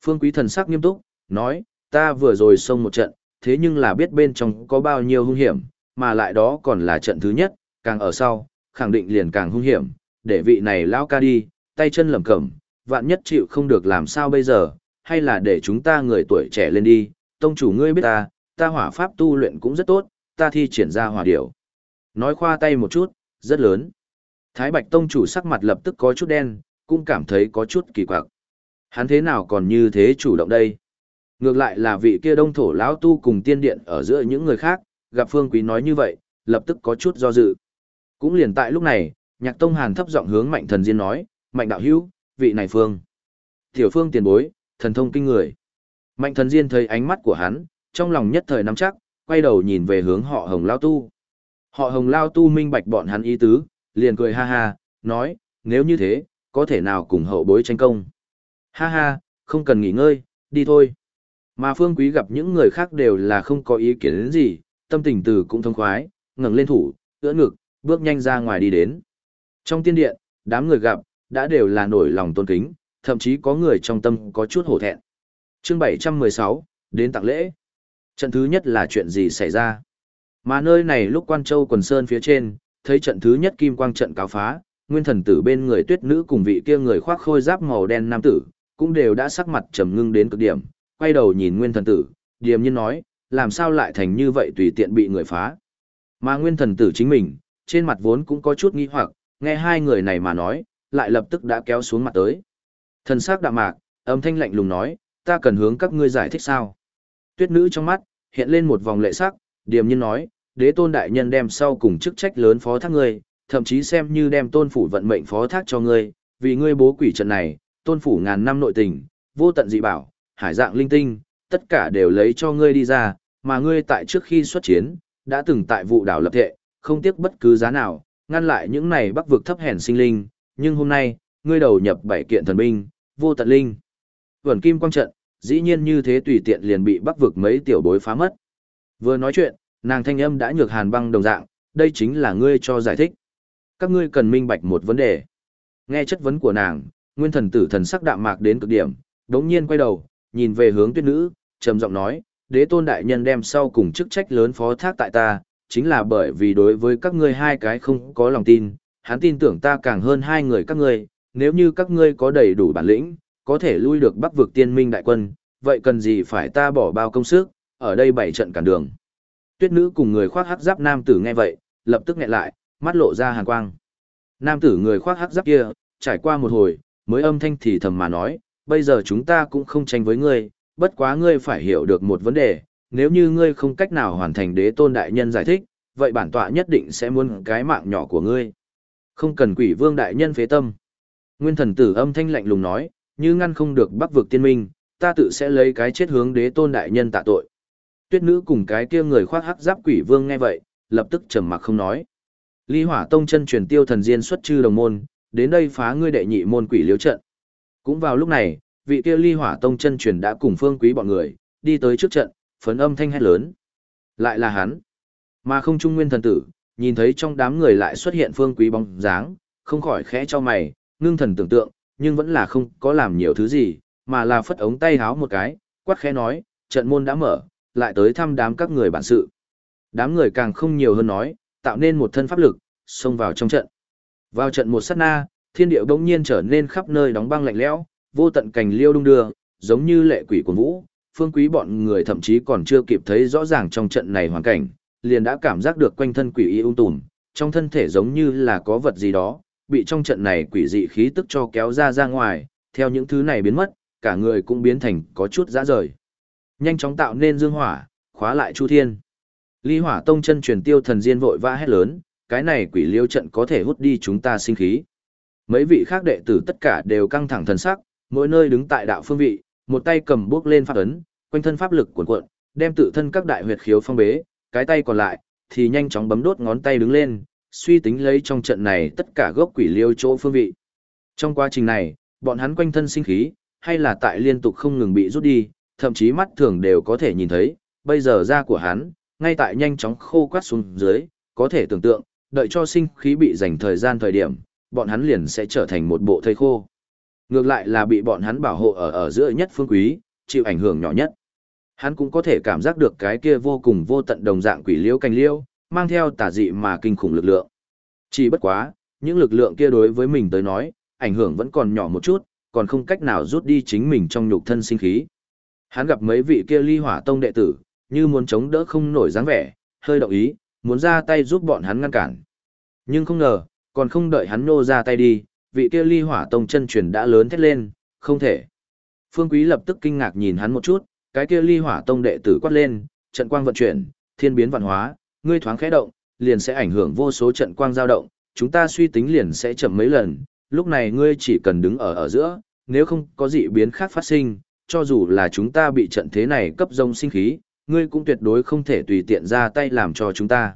Phương Quý thần sắc nghiêm túc, nói, ta vừa rồi xông một trận, thế nhưng là biết bên trong có bao nhiêu hung hiểm, mà lại đó còn là trận thứ nhất, càng ở sau, khẳng định liền càng hung hiểm, để vị này lão ca đi, tay chân lầm cẩm, vạn nhất chịu không được làm sao bây giờ, hay là để chúng ta người tuổi trẻ lên đi, tông chủ ngươi biết ta, ta hỏa pháp tu luyện cũng rất tốt, ta thi triển ra hỏa điểu. Nói khoa tay một chút, rất lớn. Thái Bạch Tông chủ sắc mặt lập tức có chút đen, cũng cảm thấy có chút kỳ quặc. Hắn thế nào còn như thế chủ động đây? Ngược lại là vị kia đông thổ lão tu cùng tiên điện ở giữa những người khác, gặp Phương Quý nói như vậy, lập tức có chút do dự. Cũng liền tại lúc này, Nhạc Tông Hàn thấp giọng hướng Mạnh Thần Diên nói, "Mạnh đạo hữu, vị này Phương." Tiểu Phương tiền bối, thần thông kinh người. Mạnh Thần Diên thấy ánh mắt của hắn, trong lòng nhất thời nắm chắc, quay đầu nhìn về hướng họ Hồng Lao Tu. Họ Hồng Lao Tu minh bạch bọn hắn ý tứ, liền cười ha ha, nói, nếu như thế, có thể nào cùng hậu bối tranh công. Ha ha, không cần nghỉ ngơi, đi thôi. Mà Phương Quý gặp những người khác đều là không có ý kiến đến gì, tâm tình từ cũng thông khoái, ngẩng lên thủ, ưỡn ngực, bước nhanh ra ngoài đi đến. Trong tiên điện, đám người gặp, đã đều là nổi lòng tôn kính, thậm chí có người trong tâm có chút hổ thẹn. Chương 716, đến tặng lễ. Trận thứ nhất là chuyện gì xảy ra? Mà nơi này lúc Quan Châu Quần Sơn phía trên, thấy trận thứ nhất kim quang trận cáo phá, nguyên thần tử bên người tuyết nữ cùng vị kia người khoác khôi giáp màu đen nam tử, cũng đều đã sắc mặt trầm ngưng đến cực điểm, quay đầu nhìn nguyên thần tử, điềm nhiên nói, làm sao lại thành như vậy tùy tiện bị người phá. Mà nguyên thần tử chính mình, trên mặt vốn cũng có chút nghi hoặc, nghe hai người này mà nói, lại lập tức đã kéo xuống mặt tới. Thần sắc đạm mạc, âm thanh lạnh lùng nói, ta cần hướng các ngươi giải thích sao. Tuyết nữ trong mắt, hiện lên một vòng lệ sắc, điềm nhiên nói, đế tôn đại nhân đem sau cùng chức trách lớn phó thác ngươi, thậm chí xem như đem tôn phủ vận mệnh phó thác cho ngươi, vì ngươi bố quỷ trận này, tôn phủ ngàn năm nội tình, vô tận dị bảo, hải dạng linh tinh, tất cả đều lấy cho ngươi đi ra, mà ngươi tại trước khi xuất chiến, đã từng tại vụ đảo lập thệ, không tiếc bất cứ giá nào, ngăn lại những này bắc vực thấp hèn sinh linh, nhưng hôm nay, ngươi đầu nhập bảy kiện thần binh, vô tận linh. Vẩn kim quang trận, dĩ nhiên như thế tùy tiện liền bị bắc vực mấy tiểu bối phá mất. Vừa nói chuyện, nàng thanh âm đã nhược hàn băng đồng dạng, đây chính là ngươi cho giải thích. Các ngươi cần minh bạch một vấn đề. Nghe chất vấn của nàng, nguyên thần tử thần sắc đạm mạc đến cực điểm, đống nhiên quay đầu, nhìn về hướng tuyết nữ, trầm giọng nói, đế tôn đại nhân đem sau cùng chức trách lớn phó thác tại ta, chính là bởi vì đối với các ngươi hai cái không có lòng tin, hắn tin tưởng ta càng hơn hai người các ngươi, nếu như các ngươi có đầy đủ bản lĩnh, có thể lui được bắc vực tiên minh đại quân, vậy cần gì phải ta bỏ bao công sức, ở đây bảy trận cản đường. Tuyết nữ cùng người khoác hắc giáp nam tử nghe vậy, lập tức nghẹn lại, mắt lộ ra hàn quang. Nam tử người khoác hắc giáp kia, trải qua một hồi, mới âm thanh thì thầm mà nói, bây giờ chúng ta cũng không tranh với ngươi, bất quá ngươi phải hiểu được một vấn đề, nếu như ngươi không cách nào hoàn thành đế tôn đại nhân giải thích, vậy bản tọa nhất định sẽ muốn cái mạng nhỏ của ngươi. Không cần quỷ vương đại nhân phế tâm. Nguyên thần tử âm thanh lạnh lùng nói, như ngăn không được bắc vực tiên minh, ta tự sẽ lấy cái chết hướng đế tôn đại nhân tạ tội. Tuyết nữ cùng cái kia người khoác hắc giáp quỷ vương nghe vậy, lập tức trầm mặc không nói. Ly Hỏa Tông chân truyền tiêu thần diên xuất chư đồng môn, đến đây phá ngươi đệ nhị môn quỷ liếu trận. Cũng vào lúc này, vị kia Ly Hỏa Tông chân truyền đã cùng Phương Quý bọn người, đi tới trước trận, phấn âm thanh hét lớn. Lại là hắn. Mà không trung nguyên thần tử, nhìn thấy trong đám người lại xuất hiện Phương Quý bóng dáng, không khỏi khẽ cho mày, ngưng thần tưởng tượng, nhưng vẫn là không có làm nhiều thứ gì, mà là phất ống tay háo một cái, quát khẽ nói, trận môn đã mở, lại tới thăm đám các người bản sự. Đám người càng không nhiều hơn nói, tạo nên một thân pháp lực, xông vào trong trận. Vào trận một sát na, thiên địa bỗng nhiên trở nên khắp nơi đóng băng lạnh lẽo, vô tận cành liêu đung đưa, giống như lệ quỷ của vũ, phương quý bọn người thậm chí còn chưa kịp thấy rõ ràng trong trận này hoàn cảnh, liền đã cảm giác được quanh thân quỷ y ung tùm, trong thân thể giống như là có vật gì đó, bị trong trận này quỷ dị khí tức cho kéo ra ra ngoài, theo những thứ này biến mất, cả người cũng biến thành có chút dã rời. Nhanh chóng tạo nên dương hỏa, khóa lại Chu Thiên. Ly Hỏa Tông chân truyền tiêu thần diên vội vã hét lớn, cái này quỷ liêu trận có thể hút đi chúng ta sinh khí. Mấy vị khác đệ tử tất cả đều căng thẳng thần sắc, mỗi nơi đứng tại đạo phương vị, một tay cầm bước lên pháp ấn, quanh thân pháp lực cuộn cuộn, đem tự thân các đại huyệt khiếu phong bế, cái tay còn lại thì nhanh chóng bấm đốt ngón tay đứng lên, suy tính lấy trong trận này tất cả gốc quỷ liêu chỗ phương vị. Trong quá trình này, bọn hắn quanh thân sinh khí, hay là tại liên tục không ngừng bị rút đi, thậm chí mắt thường đều có thể nhìn thấy, bây giờ da của hắn, ngay tại nhanh chóng khô quát xuống dưới, có thể tưởng tượng, đợi cho sinh khí bị dành thời gian thời điểm, bọn hắn liền sẽ trở thành một bộ thây khô. Ngược lại là bị bọn hắn bảo hộ ở ở giữa nhất phương quý, chịu ảnh hưởng nhỏ nhất. Hắn cũng có thể cảm giác được cái kia vô cùng vô tận đồng dạng quỷ liêu canh liêu mang theo tà dị mà kinh khủng lực lượng. Chỉ bất quá, những lực lượng kia đối với mình tới nói, ảnh hưởng vẫn còn nhỏ một chút, còn không cách nào rút đi chính mình trong nhục thân sinh khí. Hắn gặp mấy vị kia ly hỏa tông đệ tử, như muốn chống đỡ không nổi dáng vẻ, hơi động ý, muốn ra tay giúp bọn hắn ngăn cản. Nhưng không ngờ, còn không đợi hắn nô ra tay đi, vị kia ly hỏa tông chân truyền đã lớn thét lên, không thể. Phương Quý lập tức kinh ngạc nhìn hắn một chút, cái kia ly hỏa tông đệ tử quát lên, trận quang vận chuyển, thiên biến vạn hóa, ngươi thoáng khẽ động, liền sẽ ảnh hưởng vô số trận quang dao động, chúng ta suy tính liền sẽ chậm mấy lần, lúc này ngươi chỉ cần đứng ở ở giữa, nếu không có dị biến khác phát sinh, cho dù là chúng ta bị trận thế này cấp rông sinh khí, ngươi cũng tuyệt đối không thể tùy tiện ra tay làm cho chúng ta.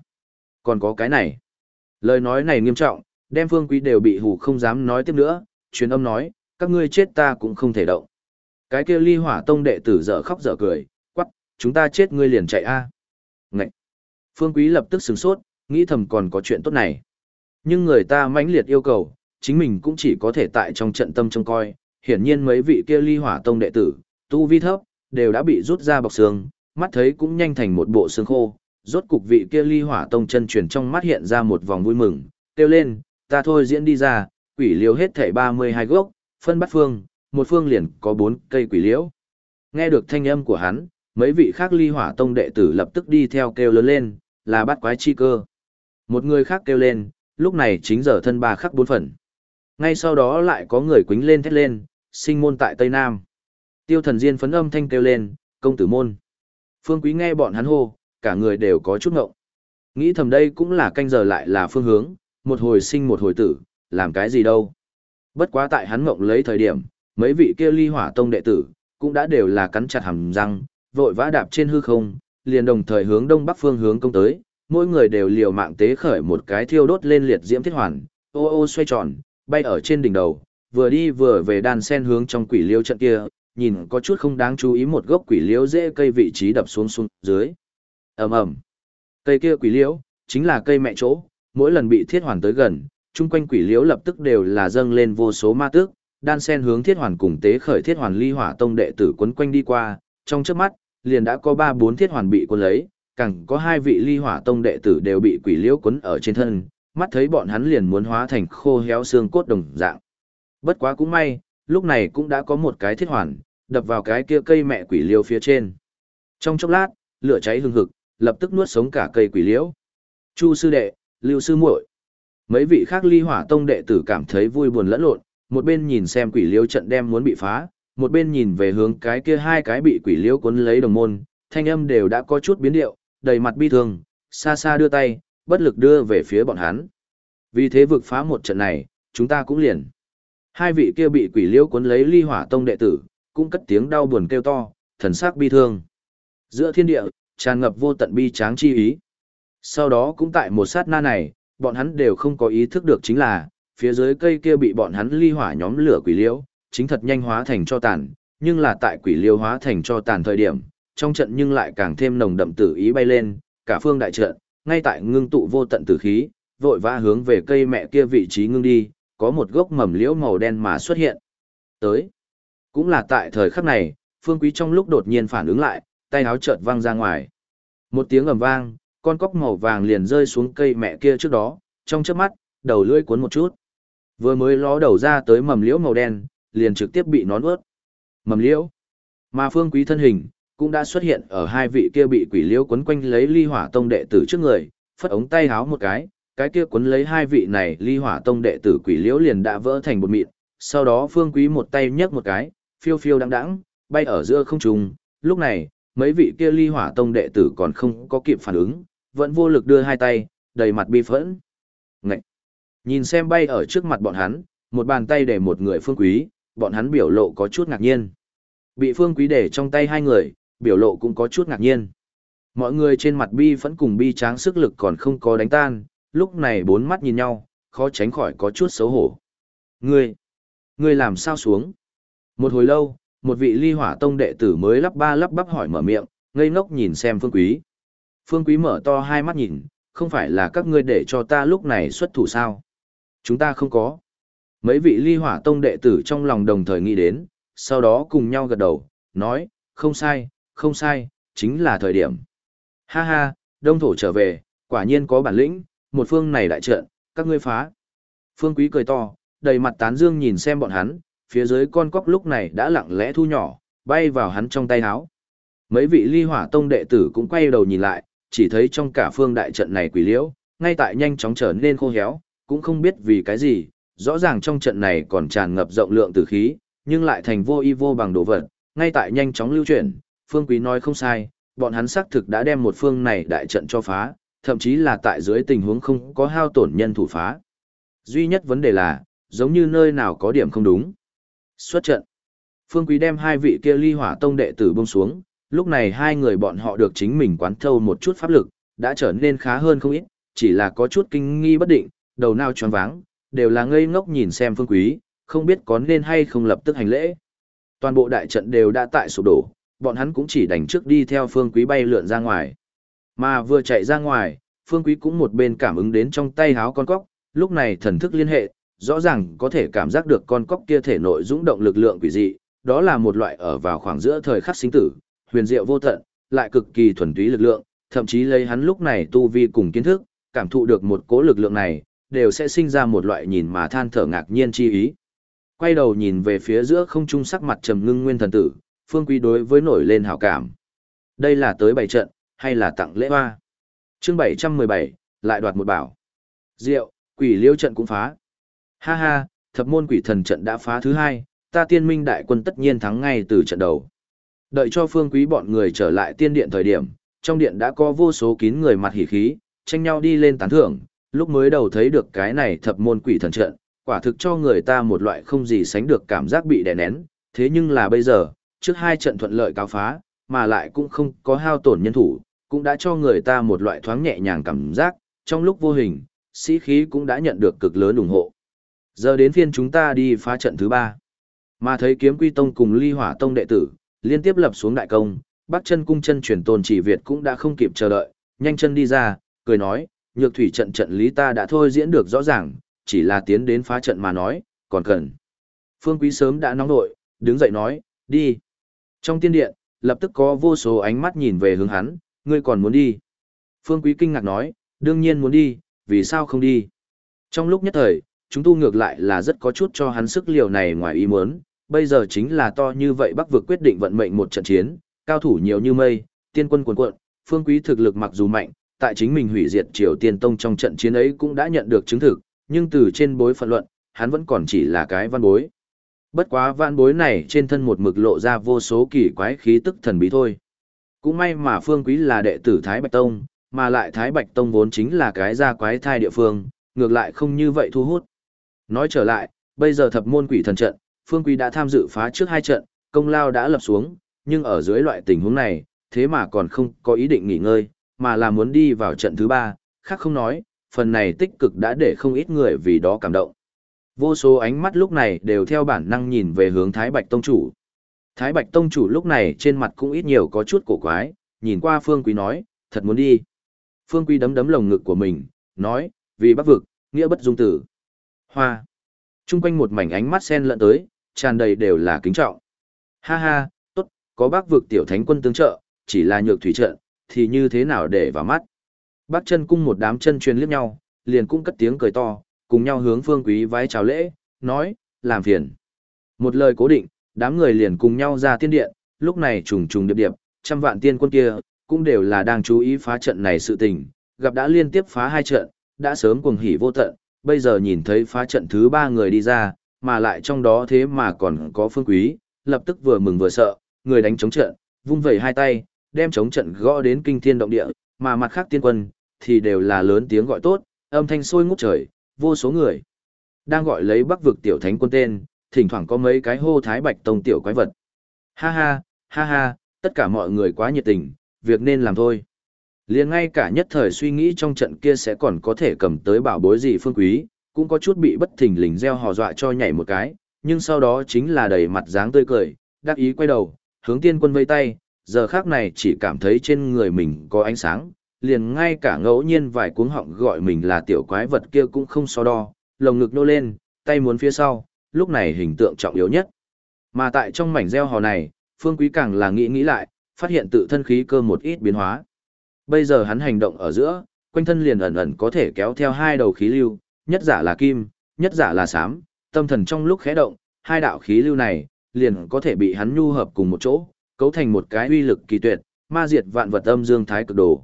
Còn có cái này. Lời nói này nghiêm trọng, đem phương quý đều bị hù không dám nói tiếp nữa, truyền âm nói, các ngươi chết ta cũng không thể động. Cái kia ly hỏa tông đệ tử dở khóc dở cười, quắc, chúng ta chết ngươi liền chạy a. Ngậy. Phương quý lập tức sửng sốt, nghĩ thầm còn có chuyện tốt này. Nhưng người ta mãnh liệt yêu cầu, chính mình cũng chỉ có thể tại trong trận tâm trông coi, hiển nhiên mấy vị kia ly hỏa tông đệ tử, tu vi thấp, đều đã bị rút ra bọc xương, mắt thấy cũng nhanh thành một bộ xương khô, rốt cục vị kia ly hỏa tông chân truyền trong mắt hiện ra một vòng vui mừng, kêu lên, ta thôi diễn đi ra, quỷ liễu hết thảy 32 gốc, phân bắt phương, một phương liền có 4 cây quỷ liễu. Nghe được thanh âm của hắn, mấy vị khác ly hỏa tông đệ tử lập tức đi theo kêu lớn lên, là bắt quái chi cơ. Một người khác kêu lên, lúc này chính giờ thân ba khắc bốn phần. Ngay sau đó lại có người quính lên thét lên, sinh môn tại Tây Nam. Tiêu thần diên phấn âm thanh kêu lên, công tử môn. Phương quý nghe bọn hắn hô, cả người đều có chút ngộng. Nghĩ thầm đây cũng là canh giờ lại là phương hướng, một hồi sinh một hồi tử, làm cái gì đâu. Bất quá tại hắn ngộng lấy thời điểm, mấy vị kia ly hỏa tông đệ tử, cũng đã đều là cắn chặt hàm răng, vội vã đạp trên hư không, liền đồng thời hướng đông bắc phương hướng công tới, mỗi người đều liều mạng tế khởi một cái thiêu đốt lên liệt diễm thiết hoàn, ô ô xoay tròn, bay ở trên đỉnh đầu, vừa đi vừa về đàn sen hướng trong quỷ liêu trận kia, nhìn có chút không đáng chú ý một gốc quỷ liễu dễ cây vị trí đập xuống xuống dưới. ầm ầm, cây kia quỷ liễu chính là cây mẹ chỗ, mỗi lần bị thiết hoàn tới gần, chung quanh quỷ liễu lập tức đều là dâng lên vô số ma tước, đan sen hướng thiết hoàn cùng tế khởi thiết hoàn ly hỏa tông đệ tử quấn quanh đi qua, trong chớp mắt, liền đã có ba bốn thiết hoàn bị cuốn lấy, càng có hai vị ly hỏa tông đệ tử đều bị quỷ liễu quấn ở trên thân, mắt thấy bọn hắn liền muốn hóa thành khô héo xương cốt đồng dạng. Bất quá cũng may, lúc này cũng đã có một cái thiết hoàn, đập vào cái kia cây mẹ quỷ liêu phía trên. Trong chốc lát, lửa cháy hừng hực, lập tức nuốt sống cả cây quỷ liễu. Chu sư đệ, Lưu sư muội, mấy vị khác ly hỏa tông đệ tử cảm thấy vui buồn lẫn lộn, một bên nhìn xem quỷ liễu trận đem muốn bị phá, một bên nhìn về hướng cái kia hai cái bị quỷ liễu cuốn lấy đồng môn, thanh âm đều đã có chút biến điệu, đầy mặt bi thương, xa xa đưa tay, bất lực đưa về phía bọn hắn. Vì thế vực phá một trận này, chúng ta cũng liền. Hai vị kia bị quỷ liễu cuốn lấy ly hỏa tông đệ tử, cũng cất tiếng đau buồn kêu to, thần sắc bi thương. Giữa thiên địa, tràn ngập vô tận bi tráng chi ý. Sau đó cũng tại một sát na này, bọn hắn đều không có ý thức được chính là, phía dưới cây kia bị bọn hắn ly hỏa nhóm lửa quỷ liễu, chính thật nhanh hóa thành cho tàn, nhưng là tại quỷ liễu hóa thành cho tàn thời điểm, trong trận nhưng lại càng thêm nồng đậm tử ý bay lên, cả phương đại trận, ngay tại ngưng tụ vô tận tử khí, vội vã hướng về cây mẹ kia vị trí ngưng đi, có một gốc mầm liễu màu đen mà xuất hiện. Tới. Cũng là tại thời khắc này, Phương Quý trong lúc đột nhiên phản ứng lại, tay áo chợt văng ra ngoài. Một tiếng ầm vang, con cóc màu vàng liền rơi xuống cây mẹ kia trước đó, trong chớp mắt, đầu lưỡi cuốn một chút. Vừa mới ló đầu ra tới mầm liễu màu đen, liền trực tiếp bị nón ướt. Mầm liễu. Mà Phương Quý thân hình, cũng đã xuất hiện ở hai vị kia bị quỷ liễu quấn quanh lấy ly hỏa tông đệ tử trước người, phất ống tay háo một cái, cái kia quấn lấy hai vị này ly hỏa tông đệ tử quỷ liễu liền đã vỡ thành bột mịn, sau đó Phương Quý một tay nhấc một cái, phiêu phiêu đắng đắng, bay ở giữa không trung, lúc này, mấy vị kia ly hỏa tông đệ tử còn không có kịp phản ứng, vẫn vô lực đưa hai tay, đầy mặt bi phẫn. Ngậy! Nhìn xem bay ở trước mặt bọn hắn, một bàn tay để một người phương quý, bọn hắn biểu lộ có chút ngạc nhiên. Bị phương quý để trong tay hai người, biểu lộ cũng có chút ngạc nhiên. Mọi người trên mặt bi phẫn cùng bi tráng sức lực còn không có đánh tan, lúc này bốn mắt nhìn nhau, khó tránh khỏi có chút xấu hổ. Ngươi! Ngươi làm sao xuống? Một hồi lâu, một vị ly hỏa tông đệ tử mới lắp ba lắp bắp hỏi mở miệng, ngây ngốc nhìn xem phương quý. Phương quý mở to hai mắt nhìn, không phải là các ngươi để cho ta lúc này xuất thủ sao? Chúng ta không có. Mấy vị ly hỏa tông đệ tử trong lòng đồng thời nghĩ đến, sau đó cùng nhau gật đầu, nói, không sai, không sai, chính là thời điểm. Ha ha, đông thổ trở về, quả nhiên có bản lĩnh, một phương này đại trợ, các ngươi phá. Phương quý cười to, đầy mặt tán dương nhìn xem bọn hắn, phía dưới con cóc lúc này đã lặng lẽ thu nhỏ, bay vào hắn trong tay áo. Mấy vị ly hỏa tông đệ tử cũng quay đầu nhìn lại, chỉ thấy trong cả phương đại trận này quỷ liễu, ngay tại nhanh chóng trở nên khô héo, cũng không biết vì cái gì, rõ ràng trong trận này còn tràn ngập rộng lượng tử khí, nhưng lại thành vô y vô bằng đồ vật, ngay tại nhanh chóng lưu chuyển, phương quý nói không sai, bọn hắn xác thực đã đem một phương này đại trận cho phá, thậm chí là tại dưới tình huống không có hao tổn nhân thủ phá. Duy nhất vấn đề là, giống như nơi nào có điểm không đúng. Xuất trận. Phương Quý đem hai vị kia ly hỏa tông đệ tử buông xuống, lúc này hai người bọn họ được chính mình quán thâu một chút pháp lực, đã trở nên khá hơn không ít, chỉ là có chút kinh nghi bất định, đầu nào tròn váng, đều là ngây ngốc nhìn xem Phương Quý, không biết có nên hay không lập tức hành lễ. Toàn bộ đại trận đều đã tại sụp đổ, bọn hắn cũng chỉ đành trước đi theo Phương Quý bay lượn ra ngoài. Mà vừa chạy ra ngoài, Phương Quý cũng một bên cảm ứng đến trong tay háo con cóc, lúc này thần thức liên hệ, rõ ràng có thể cảm giác được con cóc kia thể nội dũng động lực lượng quỷ dị, đó là một loại ở vào khoảng giữa thời khắc sinh tử, huyền diệu vô tận, lại cực kỳ thuần túy lực lượng, thậm chí lấy hắn lúc này tu vi cùng kiến thức, cảm thụ được một cố lực lượng này, đều sẽ sinh ra một loại nhìn mà than thở ngạc nhiên chi ý. Quay đầu nhìn về phía giữa không trung sắc mặt trầm ngưng nguyên thần tử, Phương Quý đối với nổi lên hảo cảm. Đây là tới bảy trận, hay là tặng lễ hoa? Chương 717, lại đoạt một bảo. Diệu, quỷ liêu trận cũng phá. Ha ha, thập môn quỷ thần trận đã phá thứ hai, ta tiên minh đại quân tất nhiên thắng ngay từ trận đầu. Đợi cho phương quý bọn người trở lại tiên điện thời điểm, trong điện đã có vô số kín người mặt hỉ khí, tranh nhau đi lên tán thưởng, lúc mới đầu thấy được cái này thập môn quỷ thần trận, quả thực cho người ta một loại không gì sánh được cảm giác bị đè nén, thế nhưng là bây giờ, trước hai trận thuận lợi cáo phá, mà lại cũng không có hao tổn nhân thủ, cũng đã cho người ta một loại thoáng nhẹ nhàng cảm giác, trong lúc vô hình, sĩ khí cũng đã nhận được cực lớn ủng hộ. Giờ đến phiên chúng ta đi phá trận thứ ba. Mà thấy kiếm quy tông cùng ly hỏa tông đệ tử, liên tiếp lập xuống đại công, bắc chân cung chân truyền tôn chỉ Việt cũng đã không kịp chờ đợi, nhanh chân đi ra, cười nói, nhược thủy trận trận lý ta đã thôi diễn được rõ ràng, chỉ là tiến đến phá trận mà nói, còn cần. Phương Quý sớm đã nóng nội, đứng dậy nói, đi. Trong tiên điện, lập tức có vô số ánh mắt nhìn về hướng hắn, ngươi còn muốn đi. Phương Quý kinh ngạc nói, đương nhiên muốn đi, vì sao không đi. Trong lúc nhất thời, chúng tu ngược lại là rất có chút cho hắn sức liều này ngoài ý muốn, bây giờ chính là to như vậy Bắc vực quyết định vận mệnh một trận chiến, cao thủ nhiều như mây, tiên quân cuồn cuộn, phương quý thực lực mặc dù mạnh, tại chính mình hủy diệt Triều Tiên Tông trong trận chiến ấy cũng đã nhận được chứng thực, nhưng từ trên bối phận luận, hắn vẫn còn chỉ là cái văn bối. Bất quá văn bối này trên thân một mực lộ ra vô số kỳ quái khí tức thần bí thôi. Cũng may mà phương quý là đệ tử Thái Bạch Tông, mà lại Thái Bạch Tông vốn chính là cái gia quái thai địa phương, ngược lại không như vậy thu hút. Nói trở lại, bây giờ thập môn quỷ thần trận, Phương Quý đã tham dự phá trước hai trận, công lao đã lập xuống, nhưng ở dưới loại tình huống này, thế mà còn không có ý định nghỉ ngơi, mà là muốn đi vào trận thứ ba, khác không nói, phần này tích cực đã để không ít người vì đó cảm động. Vô số ánh mắt lúc này đều theo bản năng nhìn về hướng Thái Bạch Tông Chủ. Thái Bạch Tông Chủ lúc này trên mặt cũng ít nhiều có chút cổ quái, nhìn qua Phương Quý nói, thật muốn đi. Phương Quý đấm đấm lồng ngực của mình, nói, vì bắc vực, nghĩa bất dung tử. Hoa. Trung quanh một mảnh ánh mắt sen lẫn tới, tràn đầy đều là kính trọng. Ha ha, tốt, có bác vực tiểu thánh quân tương trợ, chỉ là nhược thủy trận, thì như thế nào để vào mắt. Bác chân cung một đám chân truyền liếc nhau, liền cũng cất tiếng cười to, cùng nhau hướng phương quý vái chào lễ, nói, làm phiền. Một lời cố định, đám người liền cùng nhau ra tiên điện, lúc này trùng trùng điệp điệp, trăm vạn tiên quân kia, cũng đều là đang chú ý phá trận này sự tình, gặp đã liên tiếp phá hai trận, đã sớm cuồng hỉ vô tận, bây giờ nhìn thấy phá trận thứ ba người đi ra, mà lại trong đó thế mà còn có phương quý, lập tức vừa mừng vừa sợ, người đánh chống trận, vung vẩy hai tay, đem chống trận gõ đến kinh thiên động địa, mà mặt khác tiên quân, thì đều là lớn tiếng gọi tốt, âm thanh sôi ngút trời, vô số người đang gọi lấy bắc vực tiểu thánh quân tên, thỉnh thoảng có mấy cái hô thái bạch tông tiểu quái vật. Ha ha, ha ha, tất cả mọi người quá nhiệt tình, việc nên làm thôi liền ngay cả nhất thời suy nghĩ trong trận kia sẽ còn có thể cầm tới bảo bối gì phương quý, cũng có chút bị bất thình lình gieo hò dọa cho nhảy một cái, nhưng sau đó chính là đầy mặt dáng tươi cười, đắc ý quay đầu, hướng tiên quân vây tay, giờ khác này chỉ cảm thấy trên người mình có ánh sáng, liền ngay cả ngẫu nhiên vài cuống họng gọi mình là tiểu quái vật kia cũng không so đo, lồng ngực nô lên, tay muốn phía sau, lúc này hình tượng trọng yếu nhất. Mà tại trong mảnh gieo hò này, Phương Quý càng là nghĩ nghĩ lại, phát hiện tự thân khí cơ một ít biến hóa. Bây giờ hắn hành động ở giữa, quanh thân liền ẩn ẩn có thể kéo theo hai đầu khí lưu, nhất giả là kim, nhất giả là xám, tâm thần trong lúc khẽ động, hai đạo khí lưu này liền có thể bị hắn nhu hợp cùng một chỗ, cấu thành một cái uy lực kỳ tuyệt, ma diệt vạn vật âm dương thái cực đồ.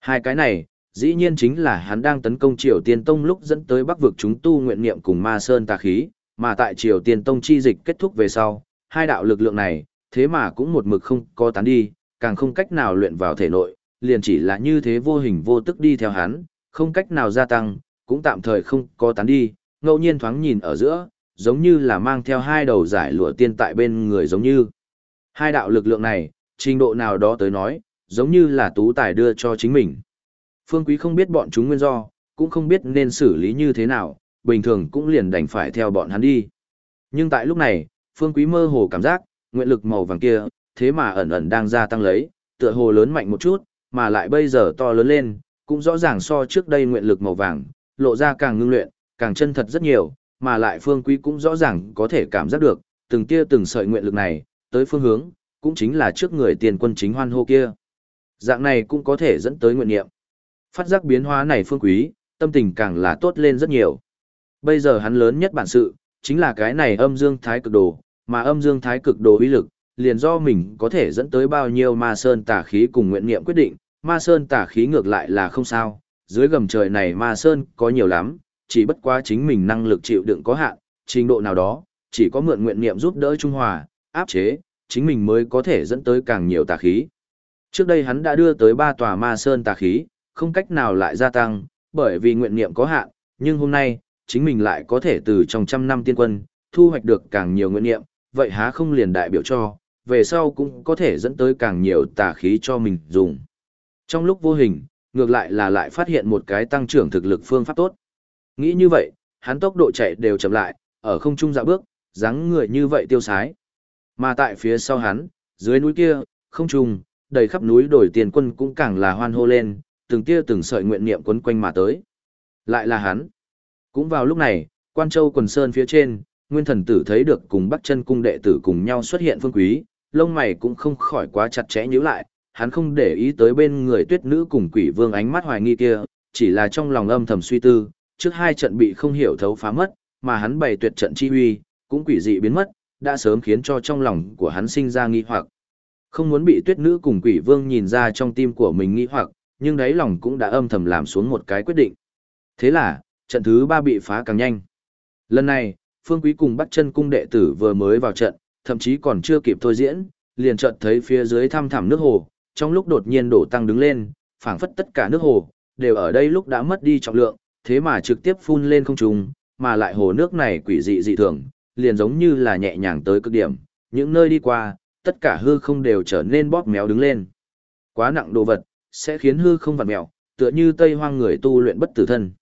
Hai cái này, dĩ nhiên chính là hắn đang tấn công Triều Tiên Tông lúc dẫn tới Bắc vực chúng tu nguyện niệm cùng Ma Sơn tà khí, mà tại Triều Tiên Tông chi dịch kết thúc về sau, hai đạo lực lượng này, thế mà cũng một mực không có tán đi, càng không cách nào luyện vào thể nội, liền chỉ là như thế vô hình vô tức đi theo hắn, không cách nào gia tăng, cũng tạm thời không có tán đi, ngẫu nhiên thoáng nhìn ở giữa, giống như là mang theo hai đầu giải lụa tiên tại bên người giống như. Hai đạo lực lượng này, trình độ nào đó tới nói, giống như là tú tài đưa cho chính mình. Phương Quý không biết bọn chúng nguyên do, cũng không biết nên xử lý như thế nào, bình thường cũng liền đành phải theo bọn hắn đi. Nhưng tại lúc này, Phương Quý mơ hồ cảm giác, nguyện lực màu vàng kia, thế mà ẩn ẩn đang gia tăng lấy, tựa hồ lớn mạnh một chút, mà lại bây giờ to lớn lên, cũng rõ ràng so trước đây nguyện lực màu vàng, lộ ra càng ngưng luyện, càng chân thật rất nhiều, mà lại Phương Quý cũng rõ ràng có thể cảm giác được, từng tia từng sợi nguyện lực này, tới phương hướng, cũng chính là trước người tiền quân chính hoan hô kia. Dạng này cũng có thể dẫn tới nguyện niệm. Phát giác biến hóa này phương quý, tâm tình càng là tốt lên rất nhiều. Bây giờ hắn lớn nhất bản sự, chính là cái này âm dương thái cực đồ, mà âm dương thái cực đồ uy lực, liền do mình có thể dẫn tới bao nhiêu ma sơn tà khí cùng nguyện niệm quyết định, ma sơn tà khí ngược lại là không sao, dưới gầm trời này ma sơn có nhiều lắm, chỉ bất quá chính mình năng lực chịu đựng có hạn, trình độ nào đó, chỉ có mượn nguyện niệm giúp đỡ trung hòa, áp chế, chính mình mới có thể dẫn tới càng nhiều tà khí. Trước đây hắn đã đưa tới ba tòa ma sơn tà khí, không cách nào lại gia tăng, bởi vì nguyện niệm có hạn, nhưng hôm nay, chính mình lại có thể từ trong trăm năm tiên quân, thu hoạch được càng nhiều nguyện niệm, vậy há không liền đại biểu cho, về sau cũng có thể dẫn tới càng nhiều tà khí cho mình dùng. Trong lúc vô hình, ngược lại là lại phát hiện một cái tăng trưởng thực lực phương pháp tốt. Nghĩ như vậy, hắn tốc độ chạy đều chậm lại, ở không trung dạo bước, dáng người như vậy tiêu sái. Mà tại phía sau hắn, dưới núi kia, không trung, đầy khắp núi đổi tiền quân cũng càng là hoan hô lên, từng tia từng sợi nguyện niệm quấn quanh mà tới. Lại là hắn. Cũng vào lúc này, quan châu quần sơn phía trên, nguyên thần tử thấy được cùng bắt chân cung đệ tử cùng nhau xuất hiện phương quý, lông mày cũng không khỏi quá chặt chẽ nhíu lại, hắn không để ý tới bên người tuyết nữ cùng quỷ vương ánh mắt hoài nghi kia, chỉ là trong lòng âm thầm suy tư, trước hai trận bị không hiểu thấu phá mất, mà hắn bày tuyệt trận chi huy, cũng quỷ dị biến mất, đã sớm khiến cho trong lòng của hắn sinh ra nghi hoặc. Không muốn bị tuyết nữ cùng quỷ vương nhìn ra trong tim của mình nghi hoặc, nhưng đáy lòng cũng đã âm thầm làm xuống một cái quyết định. Thế là, trận thứ ba bị phá càng nhanh. Lần này, Phương Quý cùng bắt chân cung đệ tử vừa mới vào trận, thậm chí còn chưa kịp thôi diễn, liền chợt thấy phía dưới thăm thẳm nước hồ, trong lúc đột nhiên đổ tăng đứng lên, phảng phất tất cả nước hồ, đều ở đây lúc đã mất đi trọng lượng, thế mà trực tiếp phun lên không trung, mà lại hồ nước này quỷ dị dị thường, liền giống như là nhẹ nhàng tới cực điểm, những nơi đi qua, tất cả hư không đều trở nên bóp méo đứng lên. Quá nặng đồ vật, sẽ khiến hư không vặn mèo, tựa như tây hoang người tu luyện bất tử thân.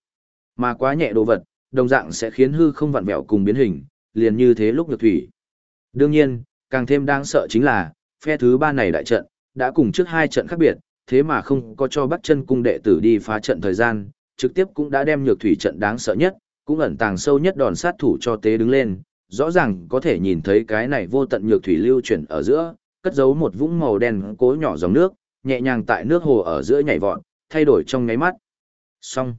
Mà quá nhẹ đồ vật, đồng dạng sẽ khiến hư không vặn vẹo cùng biến hình, liền như thế lúc nhược thủy. Đương nhiên, càng thêm đáng sợ chính là, phe thứ ba này đại trận, đã cùng trước hai trận khác biệt, thế mà không có cho bắt chân cung đệ tử đi phá trận thời gian, trực tiếp cũng đã đem nhược thủy trận đáng sợ nhất, cũng ẩn tàng sâu nhất đòn sát thủ cho tế đứng lên, rõ ràng có thể nhìn thấy cái này vô tận nhược thủy lưu chuyển ở giữa, cất giấu một vũng màu đen cố nhỏ dòng nước, nhẹ nhàng tại nước hồ ở giữa nhảy vọt, thay đổi trong ngáy mắt. Xong.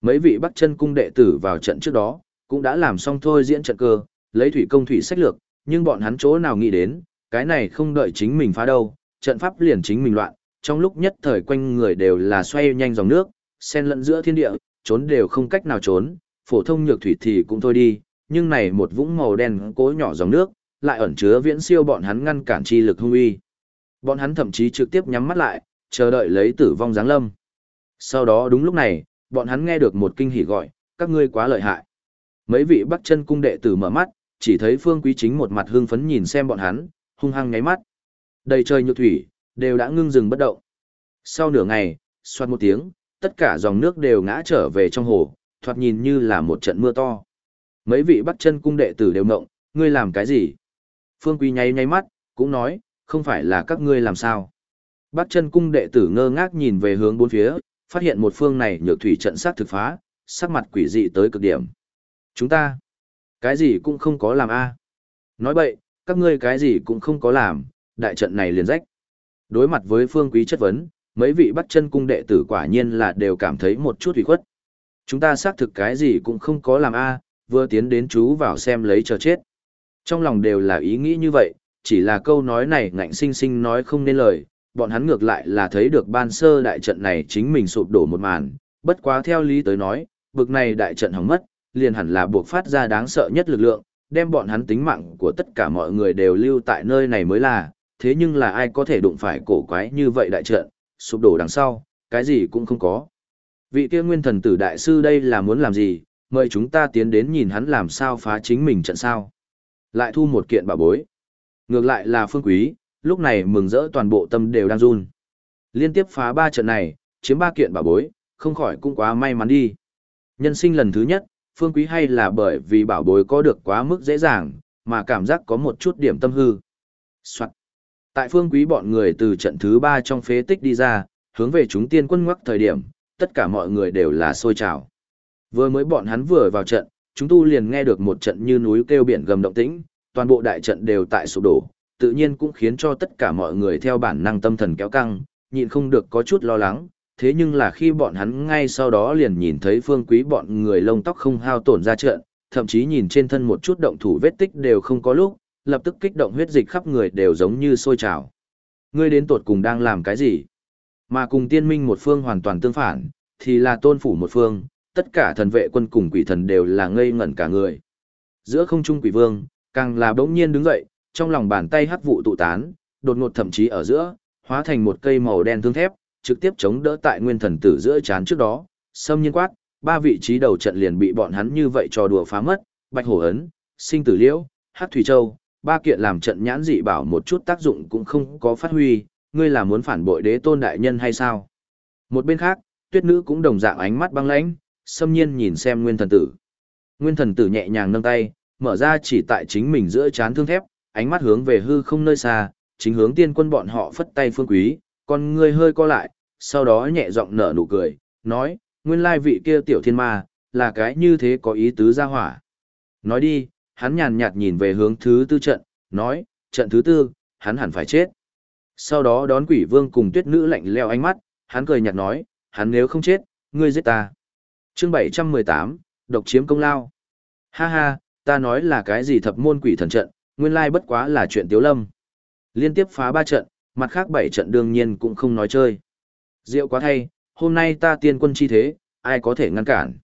Mấy vị Bắc chân cung đệ tử vào trận trước đó, cũng đã làm xong thôi diễn trận cơ, lấy thủy công thủy sách lược, nhưng bọn hắn chỗ nào nghĩ đến, cái này không đợi chính mình phá đâu, trận pháp liền chính mình loạn, trong lúc nhất thời quanh người đều là xoay nhanh dòng nước, xen lẫn giữa thiên địa, trốn đều không cách nào trốn, phổ thông nhược thủy thì cũng thôi đi, nhưng này một vũng màu đen cố nhỏ dòng nước, lại ẩn chứa viễn siêu bọn hắn ngăn cản chi lực hung uy. Bọn hắn thậm chí trực tiếp nhắm mắt lại, chờ đợi lấy tử vong giáng lâm. Sau đó đúng lúc này, bọn hắn nghe được một kinh hỉ gọi, các ngươi quá lợi hại. Mấy vị Bắc chân cung đệ tử mở mắt, chỉ thấy Phương Quý Chính một mặt hưng phấn nhìn xem bọn hắn, hung hăng nháy mắt. Đầy trời nhược thủy, đều đã ngưng dừng bất động. Sau nửa ngày, xoát một tiếng, tất cả dòng nước đều ngã trở về trong hồ, thoạt nhìn như là một trận mưa to. Mấy vị Bắc chân cung đệ tử đều ngộng, ngươi làm cái gì? Phương Quý nháy nháy mắt, cũng nói, không phải là các ngươi làm sao. Bắc chân cung đệ tử ngơ ngác nhìn về hướng bốn phía, phát hiện một phương này nhược thủy trận sát thực phá, sắc mặt quỷ dị tới cực điểm. Chúng ta, cái gì cũng không có làm a. Nói bậy, các ngươi cái gì cũng không có làm, đại trận này liền rách. Đối mặt với phương quý chất vấn, mấy vị bắt chân cung đệ tử quả nhiên là đều cảm thấy một chút ủy khuất. Chúng ta xác thực cái gì cũng không có làm a, vừa tiến đến chú vào xem lấy chờ chết. Trong lòng đều là ý nghĩ như vậy, chỉ là câu nói này ngạnh sinh sinh nói không nên lời, bọn hắn ngược lại là thấy được ban sơ đại trận này chính mình sụp đổ một màn, bất quá theo lý tới nói, bực này đại trận hỏng mất, liền hẳn là buộc phát ra đáng sợ nhất lực lượng, đem bọn hắn tính mạng của tất cả mọi người đều lưu tại nơi này mới là, thế nhưng là ai có thể đụng phải cổ quái như vậy đại trận, sụp đổ đằng sau, cái gì cũng không có. Vị kia nguyên thần tử đại sư đây là muốn làm gì, mời chúng ta tiến đến nhìn hắn làm sao phá chính mình trận sao. Lại thu một kiện bảo bối. Ngược lại là phương quý, lúc này mừng rỡ toàn bộ tâm đều đang run. Liên tiếp phá ba trận này, chiếm ba kiện bảo bối, không khỏi cũng quá may mắn đi. Nhân sinh lần thứ nhất, phương quý hay là bởi vì bảo bối có được quá mức dễ dàng, mà cảm giác có một chút điểm tâm hư. Soạn. Tại phương quý bọn người từ trận thứ ba trong phế tích đi ra, hướng về chúng tiên quân ngoắc thời điểm, tất cả mọi người đều là sôi trào. Vừa mới bọn hắn vừa vào trận, chúng tu liền nghe được một trận như núi kêu biển gầm động tĩnh, toàn bộ đại trận đều tại sụp đổ, tự nhiên cũng khiến cho tất cả mọi người theo bản năng tâm thần kéo căng, nhịn không được có chút lo lắng, thế nhưng là khi bọn hắn ngay sau đó liền nhìn thấy phương quý bọn người lông tóc không hao tổn ra trận, thậm chí nhìn trên thân một chút động thủ vết tích đều không có lúc, lập tức kích động huyết dịch khắp người đều giống như sôi trào. Ngươi đến tuột cùng đang làm cái gì? Mà cùng tiên minh một phương hoàn toàn tương phản, thì là tôn phủ một phương, tất cả thần vệ quân cùng quỷ thần đều là ngây ngẩn cả người. Giữa không trung quỷ vương, càng là bỗng nhiên đứng dậy, trong lòng bàn tay hắc vụ tụ tán, đột ngột thậm chí ở giữa, hóa thành một cây màu đen thương thép, trực tiếp chống đỡ tại nguyên thần tử giữa chán trước đó, xâm nhiên quát, ba vị trí đầu trận liền bị bọn hắn như vậy trò đùa phá mất, bạch hổ ấn, sinh tử liễu, hắc thủy châu, ba kiện làm trận nhãn dị bảo một chút tác dụng cũng không có phát huy, ngươi là muốn phản bội đế tôn đại nhân hay sao? Một bên khác, tuyết nữ cũng đồng dạng ánh mắt băng lãnh, xâm nhiên nhìn xem nguyên thần tử. Nguyên thần tử nhẹ nhàng nâng tay, mở ra chỉ tại chính mình giữa chán thương thép, ánh mắt hướng về hư không nơi xa, chính hướng tiên quân bọn họ phất tay phương quý, con ngươi hơi co lại, sau đó nhẹ giọng nở nụ cười, nói, nguyên lai vị kia tiểu thiên ma, là cái như thế có ý tứ ra hỏa. Nói đi, hắn nhàn nhạt nhìn về hướng thứ tư trận, nói, trận thứ tư, hắn hẳn phải chết. Sau đó đón quỷ vương cùng tuyết nữ lạnh leo ánh mắt, hắn cười nhạt nói, hắn nếu không chết, ngươi giết ta. chương 718, độc chiếm công lao. Ha ha, ta nói là cái gì thập môn quỷ thần trận, nguyên lai bất quá là chuyện tiếu lâm. Liên tiếp phá ba trận, mặt khác bảy trận đương nhiên cũng không nói chơi. Diệu quá thay, hôm nay ta tiên quân chi thế, ai có thể ngăn cản.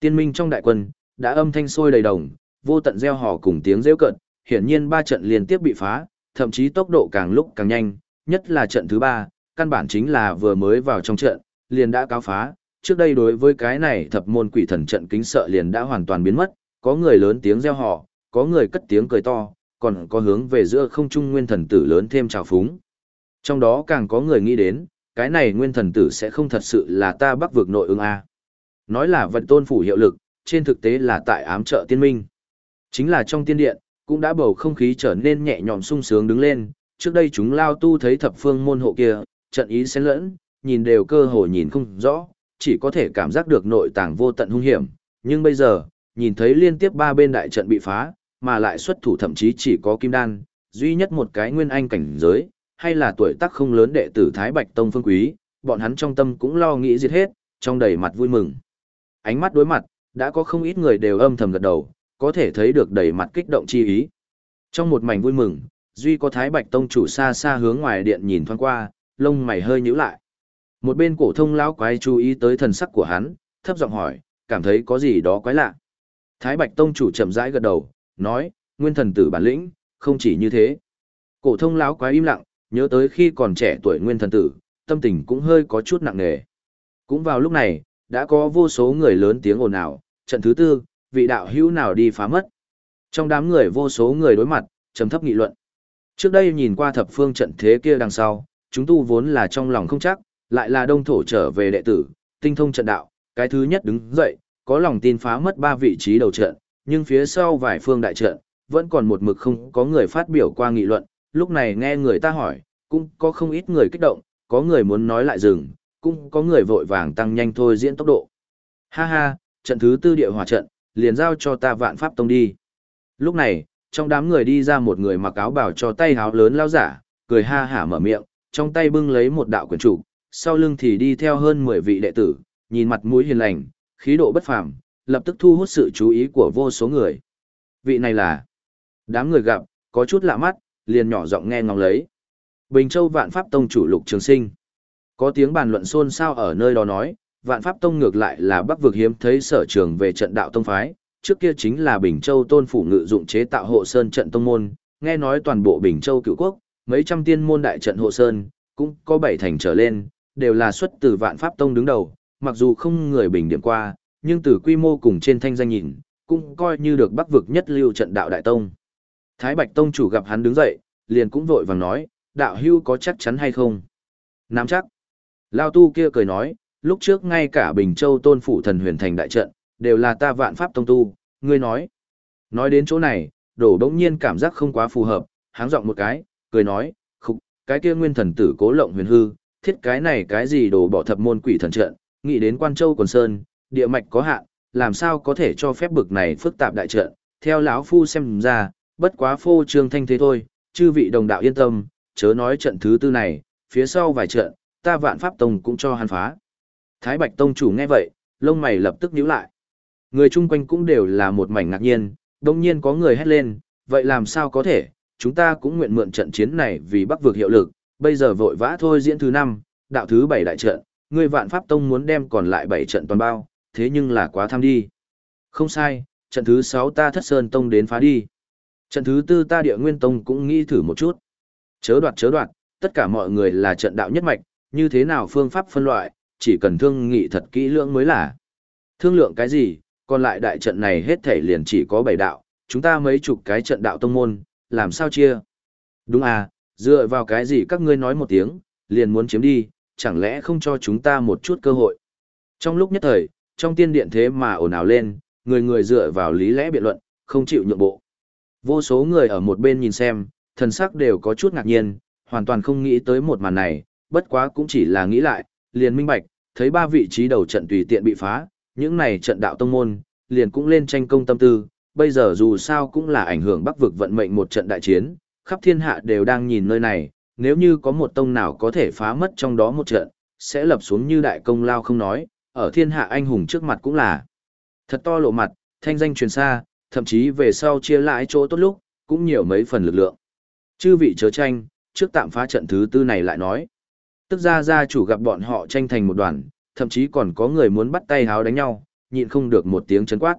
Tiên minh trong đại quân, đã âm thanh sôi đầy đồng, vô tận gieo hò cùng tiếng rêu cận, hiển nhiên ba trận liên tiếp bị phá, thậm chí tốc độ càng lúc càng nhanh, nhất là trận thứ ba, căn bản chính là vừa mới vào trong trận, liền đã cáo phá, trước đây đối với cái này thập môn quỷ thần trận kính sợ liền đã hoàn toàn biến mất, có người lớn tiếng reo hò, có người cất tiếng cười to, còn có hướng về giữa không trung nguyên thần tử lớn thêm trào phúng. Trong đó càng có người nghĩ đến, cái này nguyên thần tử sẽ không thật sự là ta bắc vực nội ứng A. Nói là vật tôn phủ hiệu lực, trên thực tế là tại ám trợ tiên minh. Chính là trong tiên điện, cũng đã bầu không khí trở nên nhẹ nhõm sung sướng đứng lên, trước đây chúng lao tu thấy thập phương môn hộ kia, trận ý xen lẫn, nhìn đều cơ hồ nhìn không rõ, chỉ có thể cảm giác được nội tàng vô tận hung hiểm, nhưng bây giờ, nhìn thấy liên tiếp ba bên đại trận bị phá, mà lại xuất thủ thậm chí chỉ có kim đan, duy nhất một cái nguyên anh cảnh giới, hay là tuổi tác không lớn đệ tử Thái Bạch Tông Phương Quý, bọn hắn trong tâm cũng lo nghĩ diệt hết, trong đầy mặt vui mừng. Ánh mắt đối mặt, đã có không ít người đều âm thầm gật đầu, có thể thấy được đầy mặt kích động chi ý. Trong một mảnh vui mừng, duy có Thái Bạch Tông chủ xa xa hướng ngoài điện nhìn thoáng qua, lông mày hơi nhíu lại. Một bên cổ thông lão quái chú ý tới thần sắc của hắn, thấp giọng hỏi, cảm thấy có gì đó quái lạ. Thái Bạch Tông chủ chậm rãi gật đầu, nói, nguyên thần tử bản lĩnh, không chỉ như thế. Cổ thông lão quá im lặng, nhớ tới khi còn trẻ tuổi nguyên thần tử, tâm tình cũng hơi có chút nặng nề. Cũng vào lúc này, đã có vô số người lớn tiếng ồn ào, trận thứ tư, vị đạo hữu nào đi phá mất. Trong đám người vô số người đối mặt, trầm thấp nghị luận. Trước đây nhìn qua thập phương trận thế kia đằng sau, chúng tu vốn là trong lòng không chắc, lại là đông thổ trở về đệ tử, tinh thông trận đạo, cái thứ nhất đứng dậy, có lòng tin phá mất ba vị trí đầu trận, nhưng phía sau vài phương đại trận, vẫn còn một mực không có người phát biểu qua nghị luận, lúc này nghe người ta hỏi, cũng có không ít người kích động, có người muốn nói lại dừng, cũng có người vội vàng tăng nhanh thôi diễn tốc độ. Ha ha, trận thứ tư địa hỏa trận, liền giao cho ta vạn pháp tông đi. Lúc này, trong đám người đi ra một người mặc áo bảo cho tay háo lớn lao giả, cười ha hả mở miệng, trong tay bưng lấy một đạo quyển trục, sau lưng thì đi theo hơn 10 vị đệ tử, nhìn mặt mũi hiền lành, khí độ bất phàm, lập tức thu hút sự chú ý của vô số người. Vị này là Đám người gặp, có chút lạ mắt, liền nhỏ giọng nghe ngóng lấy. Bình Châu Vạn Pháp Tông chủ Lục Trường Sinh. Có tiếng bàn luận xôn xao ở nơi đó nói, Vạn Pháp Tông ngược lại là Bắc vực hiếm thấy sở trường về trận đạo tông phái, trước kia chính là Bình Châu Tôn phủ ngự dụng chế tạo hộ sơn trận tông môn, nghe nói toàn bộ Bình Châu cựu quốc, mấy trăm tiên môn đại trận hộ sơn, cũng có bảy thành trở lên, đều là xuất từ Vạn Pháp Tông đứng đầu, mặc dù không người bình điểm qua, nhưng từ quy mô cùng trên thanh danh nhìn, cũng coi như được Bắc vực nhất lưu trận đạo đại tông. Thái Bạch Tông chủ gặp hắn đứng dậy, liền cũng vội vàng nói, đạo hưu có chắc chắn hay không? Nắm chắc. Lao tu kia cười nói, lúc trước ngay cả Bình Châu tôn phủ thần huyền thành đại trận, đều là ta vạn pháp tông tu, ngươi nói. Nói đến chỗ này, đổ đống nhiên cảm giác không quá phù hợp, háng giọng một cái, cười nói, khục, cái kia nguyên thần tử cố lộng huyền hư, thiết cái này cái gì đồ bỏ thập môn quỷ thần trận, nghĩ đến quan châu quần sơn, địa mạch có hạn, làm sao có thể cho phép bực này phức tạp đại trận, theo lão phu xem ra, bất quá phô trương thanh thế thôi, chư vị đồng đạo yên tâm, chớ nói trận thứ tư này, phía sau vài trận, ta vạn pháp tông cũng cho hắn phá. Thái Bạch Tông chủ nghe vậy, lông mày lập tức nhíu lại. Người chung quanh cũng đều là một mảnh ngạc nhiên, đồng nhiên có người hét lên, vậy làm sao có thể, chúng ta cũng nguyện mượn trận chiến này vì bắc vực hiệu lực, bây giờ vội vã thôi diễn thứ năm, đạo thứ bảy đại trận, người vạn pháp tông muốn đem còn lại bảy trận toàn bao, thế nhưng là quá tham đi. Không sai, trận thứ sáu ta thất sơn tông đến phá đi. Trận thứ tư ta địa nguyên tông cũng nghĩ thử một chút. Chớ đoạt chớ đoạt, tất cả mọi người là trận đạo nhất mạch, như thế nào phương pháp phân loại, chỉ cần thương nghị thật kỹ lưỡng mới là. Thương lượng cái gì, còn lại đại trận này hết thể liền chỉ có bảy đạo, chúng ta mấy chục cái trận đạo tông môn, làm sao chia? Đúng à, dựa vào cái gì các ngươi nói một tiếng, liền muốn chiếm đi, chẳng lẽ không cho chúng ta một chút cơ hội? Trong lúc nhất thời, trong tiên điện thế mà ồn ào lên, người người dựa vào lý lẽ biện luận, không chịu nhượng bộ. Vô số người ở một bên nhìn xem, thần sắc đều có chút ngạc nhiên, hoàn toàn không nghĩ tới một màn này, bất quá cũng chỉ là nghĩ lại, liền minh bạch, thấy ba vị trí đầu trận tùy tiện bị phá, những này trận đạo tông môn, liền cũng lên tranh công tâm tư, bây giờ dù sao cũng là ảnh hưởng bắc vực vận mệnh một trận đại chiến, khắp thiên hạ đều đang nhìn nơi này, nếu như có một tông nào có thể phá mất trong đó một trận, sẽ lập xuống như đại công lao không nói, ở thiên hạ anh hùng trước mặt cũng là thật to lộ mặt, thanh danh truyền xa, thậm chí về sau chia lại chỗ tốt lúc, cũng nhiều mấy phần lực lượng. Chư vị chớ tranh, trước tạm phá trận thứ tư này lại nói. Tức ra gia chủ gặp bọn họ tranh thành một đoàn, thậm chí còn có người muốn bắt tay háo đánh nhau, nhịn không được một tiếng chấn quát.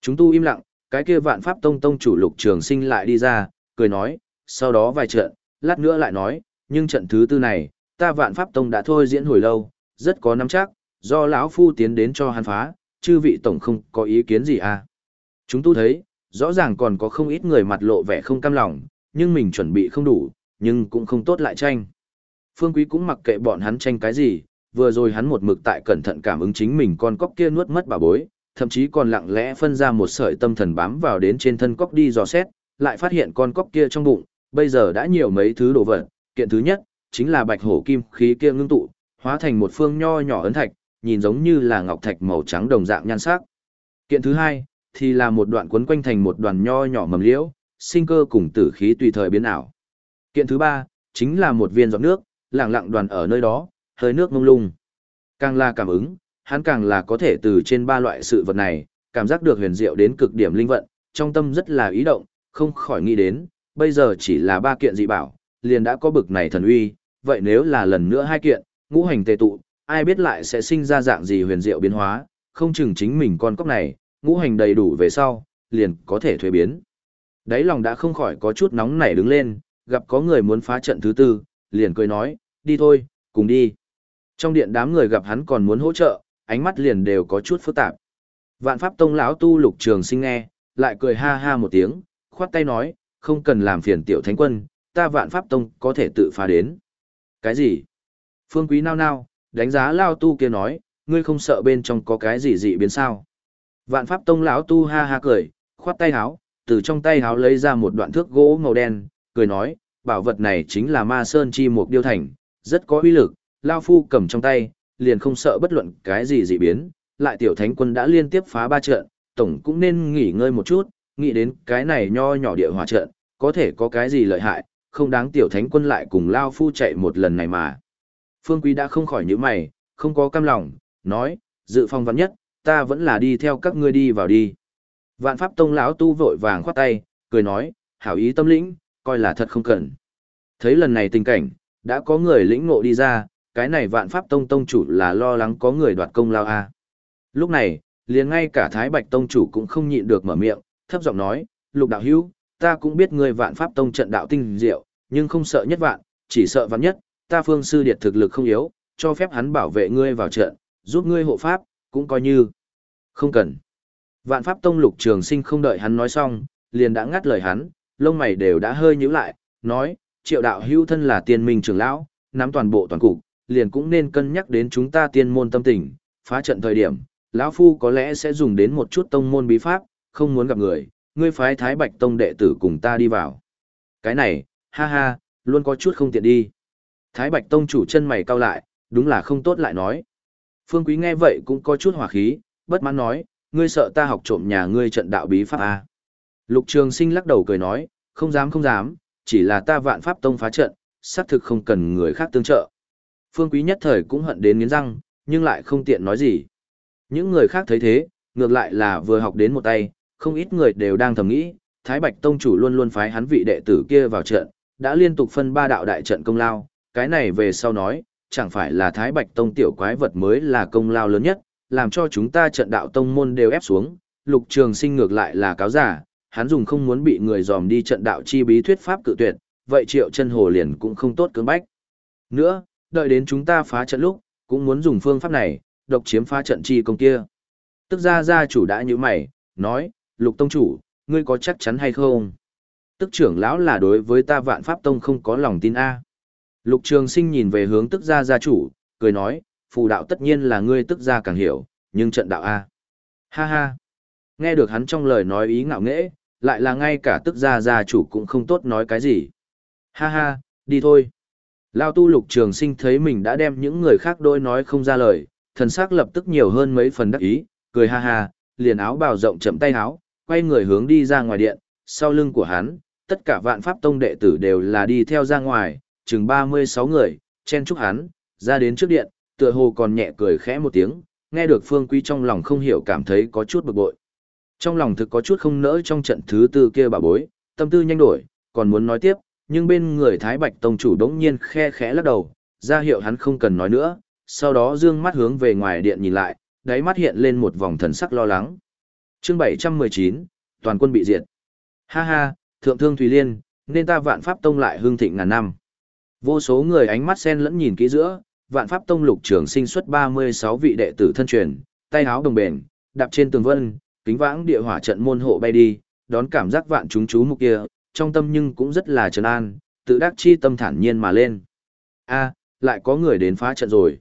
Chúng tu im lặng, cái kia vạn pháp tông tông chủ lục trường sinh lại đi ra, cười nói, sau đó vài trận, lát nữa lại nói, nhưng trận thứ tư này, ta vạn pháp tông đã thôi diễn hồi lâu, rất có nắm chắc, do lão phu tiến đến cho hắn phá, chư vị tổng không có ý kiến gì à. Chúng tu thấy, rõ ràng còn có không ít người mặt lộ vẻ không cam lòng, nhưng mình chuẩn bị không đủ, nhưng cũng không tốt lại tranh. Phương Quý cũng mặc kệ bọn hắn tranh cái gì, vừa rồi hắn một mực tại cẩn thận cảm ứng chính mình con cóc kia nuốt mất bà bối, thậm chí còn lặng lẽ phân ra một sợi tâm thần bám vào đến trên thân cóc đi dò xét, lại phát hiện con cóc kia trong bụng, bây giờ đã nhiều mấy thứ đồ vật, kiện thứ nhất, chính là bạch hổ kim khí kia ngưng tụ, hóa thành một phương nho nhỏ ấn thạch, nhìn giống như là ngọc thạch màu trắng đồng dạng nhan sắc. Kiện thứ hai, thì là một đoạn quấn quanh thành một đoàn nho nhỏ mầm liễu, sinh cơ cùng tử khí tùy thời biến ảo. Kiện thứ ba, chính là một viên giọt nước, lặng lặng đoàn ở nơi đó, hơi nước mông lung. Càng là cảm ứng, hắn càng là có thể từ trên ba loại sự vật này, cảm giác được huyền diệu đến cực điểm linh vận, trong tâm rất là ý động, không khỏi nghĩ đến, bây giờ chỉ là ba kiện dị bảo, liền đã có bực này thần uy, vậy nếu là lần nữa hai kiện, ngũ hành tề tụ, ai biết lại sẽ sinh ra dạng gì huyền diệu biến hóa, không chừng chính mình con cóc này, ngũ hành đầy đủ về sau, liền có thể thuế biến. Đấy lòng đã không khỏi có chút nóng nảy đứng lên, gặp có người muốn phá trận thứ tư, liền cười nói, đi thôi, cùng đi. Trong điện đám người gặp hắn còn muốn hỗ trợ, ánh mắt liền đều có chút phức tạp. Vạn Pháp Tông lão tu Lục Trường Sinh nghe, lại cười ha ha một tiếng, khoát tay nói, không cần làm phiền tiểu thánh quân, ta Vạn Pháp Tông có thể tự phá đến. Cái gì? Phương Quý nao nao, đánh giá lao tu kia nói, ngươi không sợ bên trong có cái gì dị biến sao? Vạn Pháp Tông lão tu ha ha cười, khoát tay háo, từ trong tay háo lấy ra một đoạn thước gỗ màu đen, cười nói, bảo vật này chính là ma sơn chi mục điêu thành, rất có uy lực, Lao Phu cầm trong tay, liền không sợ bất luận cái gì dị biến, lại tiểu thánh quân đã liên tiếp phá ba trận, tổng cũng nên nghỉ ngơi một chút, nghĩ đến cái này nho nhỏ địa hỏa trận, có thể có cái gì lợi hại, không đáng tiểu thánh quân lại cùng Lao Phu chạy một lần này mà. Phương Quý đã không khỏi nhíu mày, không có cam lòng, nói, dự phòng vạn nhất, ta vẫn là đi theo các ngươi đi vào đi. Vạn Pháp Tông lão tu vội vàng khoát tay, cười nói, hảo ý tâm lĩnh, coi là thật không cần. Thấy lần này tình cảnh, đã có người lĩnh ngộ đi ra, cái này vạn pháp tông tông chủ là lo lắng có người đoạt công lao a. À. Lúc này, liền ngay cả Thái Bạch tông chủ cũng không nhịn được mở miệng, thấp giọng nói, lục đạo hữu, ta cũng biết ngươi vạn pháp tông trận đạo tinh diệu, nhưng không sợ nhất vạn, chỉ sợ vạn nhất, ta phương sư điệt thực lực không yếu, cho phép hắn bảo vệ ngươi vào trận, giúp ngươi hộ pháp, cũng coi như. Không cần. Vạn pháp tông lục trường sinh không đợi hắn nói xong, liền đã ngắt lời hắn, lông mày đều đã hơi nhíu lại, nói, triệu đạo hưu thân là tiên minh trưởng lão, nắm toàn bộ toàn cục, liền cũng nên cân nhắc đến chúng ta tiên môn tâm tình, phá trận thời điểm, lão phu có lẽ sẽ dùng đến một chút tông môn bí pháp, không muốn gặp người, ngươi phái Thái Bạch tông đệ tử cùng ta đi vào. Cái này, ha ha, luôn có chút không tiện đi. Thái Bạch tông chủ chân mày cau lại, đúng là không tốt lại nói. Phương Quý nghe vậy cũng có chút hỏa khí, bất mãn nói, ngươi sợ ta học trộm nhà ngươi trận đạo bí pháp à. Lục Trường Sinh lắc đầu cười nói, không dám không dám, chỉ là ta vạn pháp tông phá trận, xác thực không cần người khác tương trợ. Phương Quý nhất thời cũng hận đến nghiến răng, nhưng lại không tiện nói gì. Những người khác thấy thế, ngược lại là vừa học đến một tay, không ít người đều đang thầm nghĩ, Thái Bạch Tông chủ luôn luôn phái hắn vị đệ tử kia vào trận, đã liên tục phân ba đạo đại trận công lao, cái này về sau nói, chẳng phải là Thái Bạch Tông tiểu quái vật mới là công lao lớn nhất, làm cho chúng ta trận đạo tông môn đều ép xuống, lục trường sinh ngược lại là cáo giả, hắn dùng không muốn bị người dòm đi trận đạo chi bí thuyết pháp cự tuyệt, vậy triệu chân hồ liền cũng không tốt cưỡng bách. Nữa, đợi đến chúng ta phá trận lúc, cũng muốn dùng phương pháp này, độc chiếm phá trận chi công kia. Tức ra gia chủ đã như mày, nói, lục tông chủ, ngươi có chắc chắn hay không? Tức trưởng lão là đối với ta vạn pháp tông không có lòng tin A. Lục trường sinh nhìn về hướng tức gia gia chủ, cười nói, phù đạo tất nhiên là ngươi tức gia càng hiểu, nhưng trận đạo A. Ha ha. Nghe được hắn trong lời nói ý ngạo nghễ, lại là ngay cả tức gia gia chủ cũng không tốt nói cái gì. Ha ha, đi thôi. Lao tu lục trường sinh thấy mình đã đem những người khác đôi nói không ra lời, thần sắc lập tức nhiều hơn mấy phần đắc ý, cười ha ha, liền áo bào rộng chậm tay áo, quay người hướng đi ra ngoài điện, sau lưng của hắn, tất cả vạn pháp tông đệ tử đều là đi theo ra ngoài, chừng 36 người, chen chúc hắn, ra đến trước điện, tựa hồ còn nhẹ cười khẽ một tiếng, nghe được phương quý trong lòng không hiểu cảm thấy có chút bực bội. Trong lòng thực có chút không nỡ trong trận thứ tư kia bà bối, tâm tư nhanh đổi, còn muốn nói tiếp, nhưng bên người Thái Bạch Tông chủ đống nhiên khe khẽ lắc đầu, ra hiệu hắn không cần nói nữa, sau đó dương mắt hướng về ngoài điện nhìn lại, đáy mắt hiện lên một vòng thần sắc lo lắng. chương 719, toàn quân bị diệt. Ha ha, thượng thương Thùy Liên, nên ta vạn pháp tông lại hương thịnh ngàn năm. Vô số người ánh mắt sen lẫn nhìn kỹ giữa, vạn pháp tông lục trưởng sinh xuất 36 vị đệ tử thân truyền, tay háo đồng bền, đạp trên tường vân, kính vãng địa hỏa trận môn hộ bay đi, đón cảm giác vạn chúng chú mục kia, trong tâm nhưng cũng rất là trấn an, tự đắc chi tâm thản nhiên mà lên. A, lại có người đến phá trận rồi.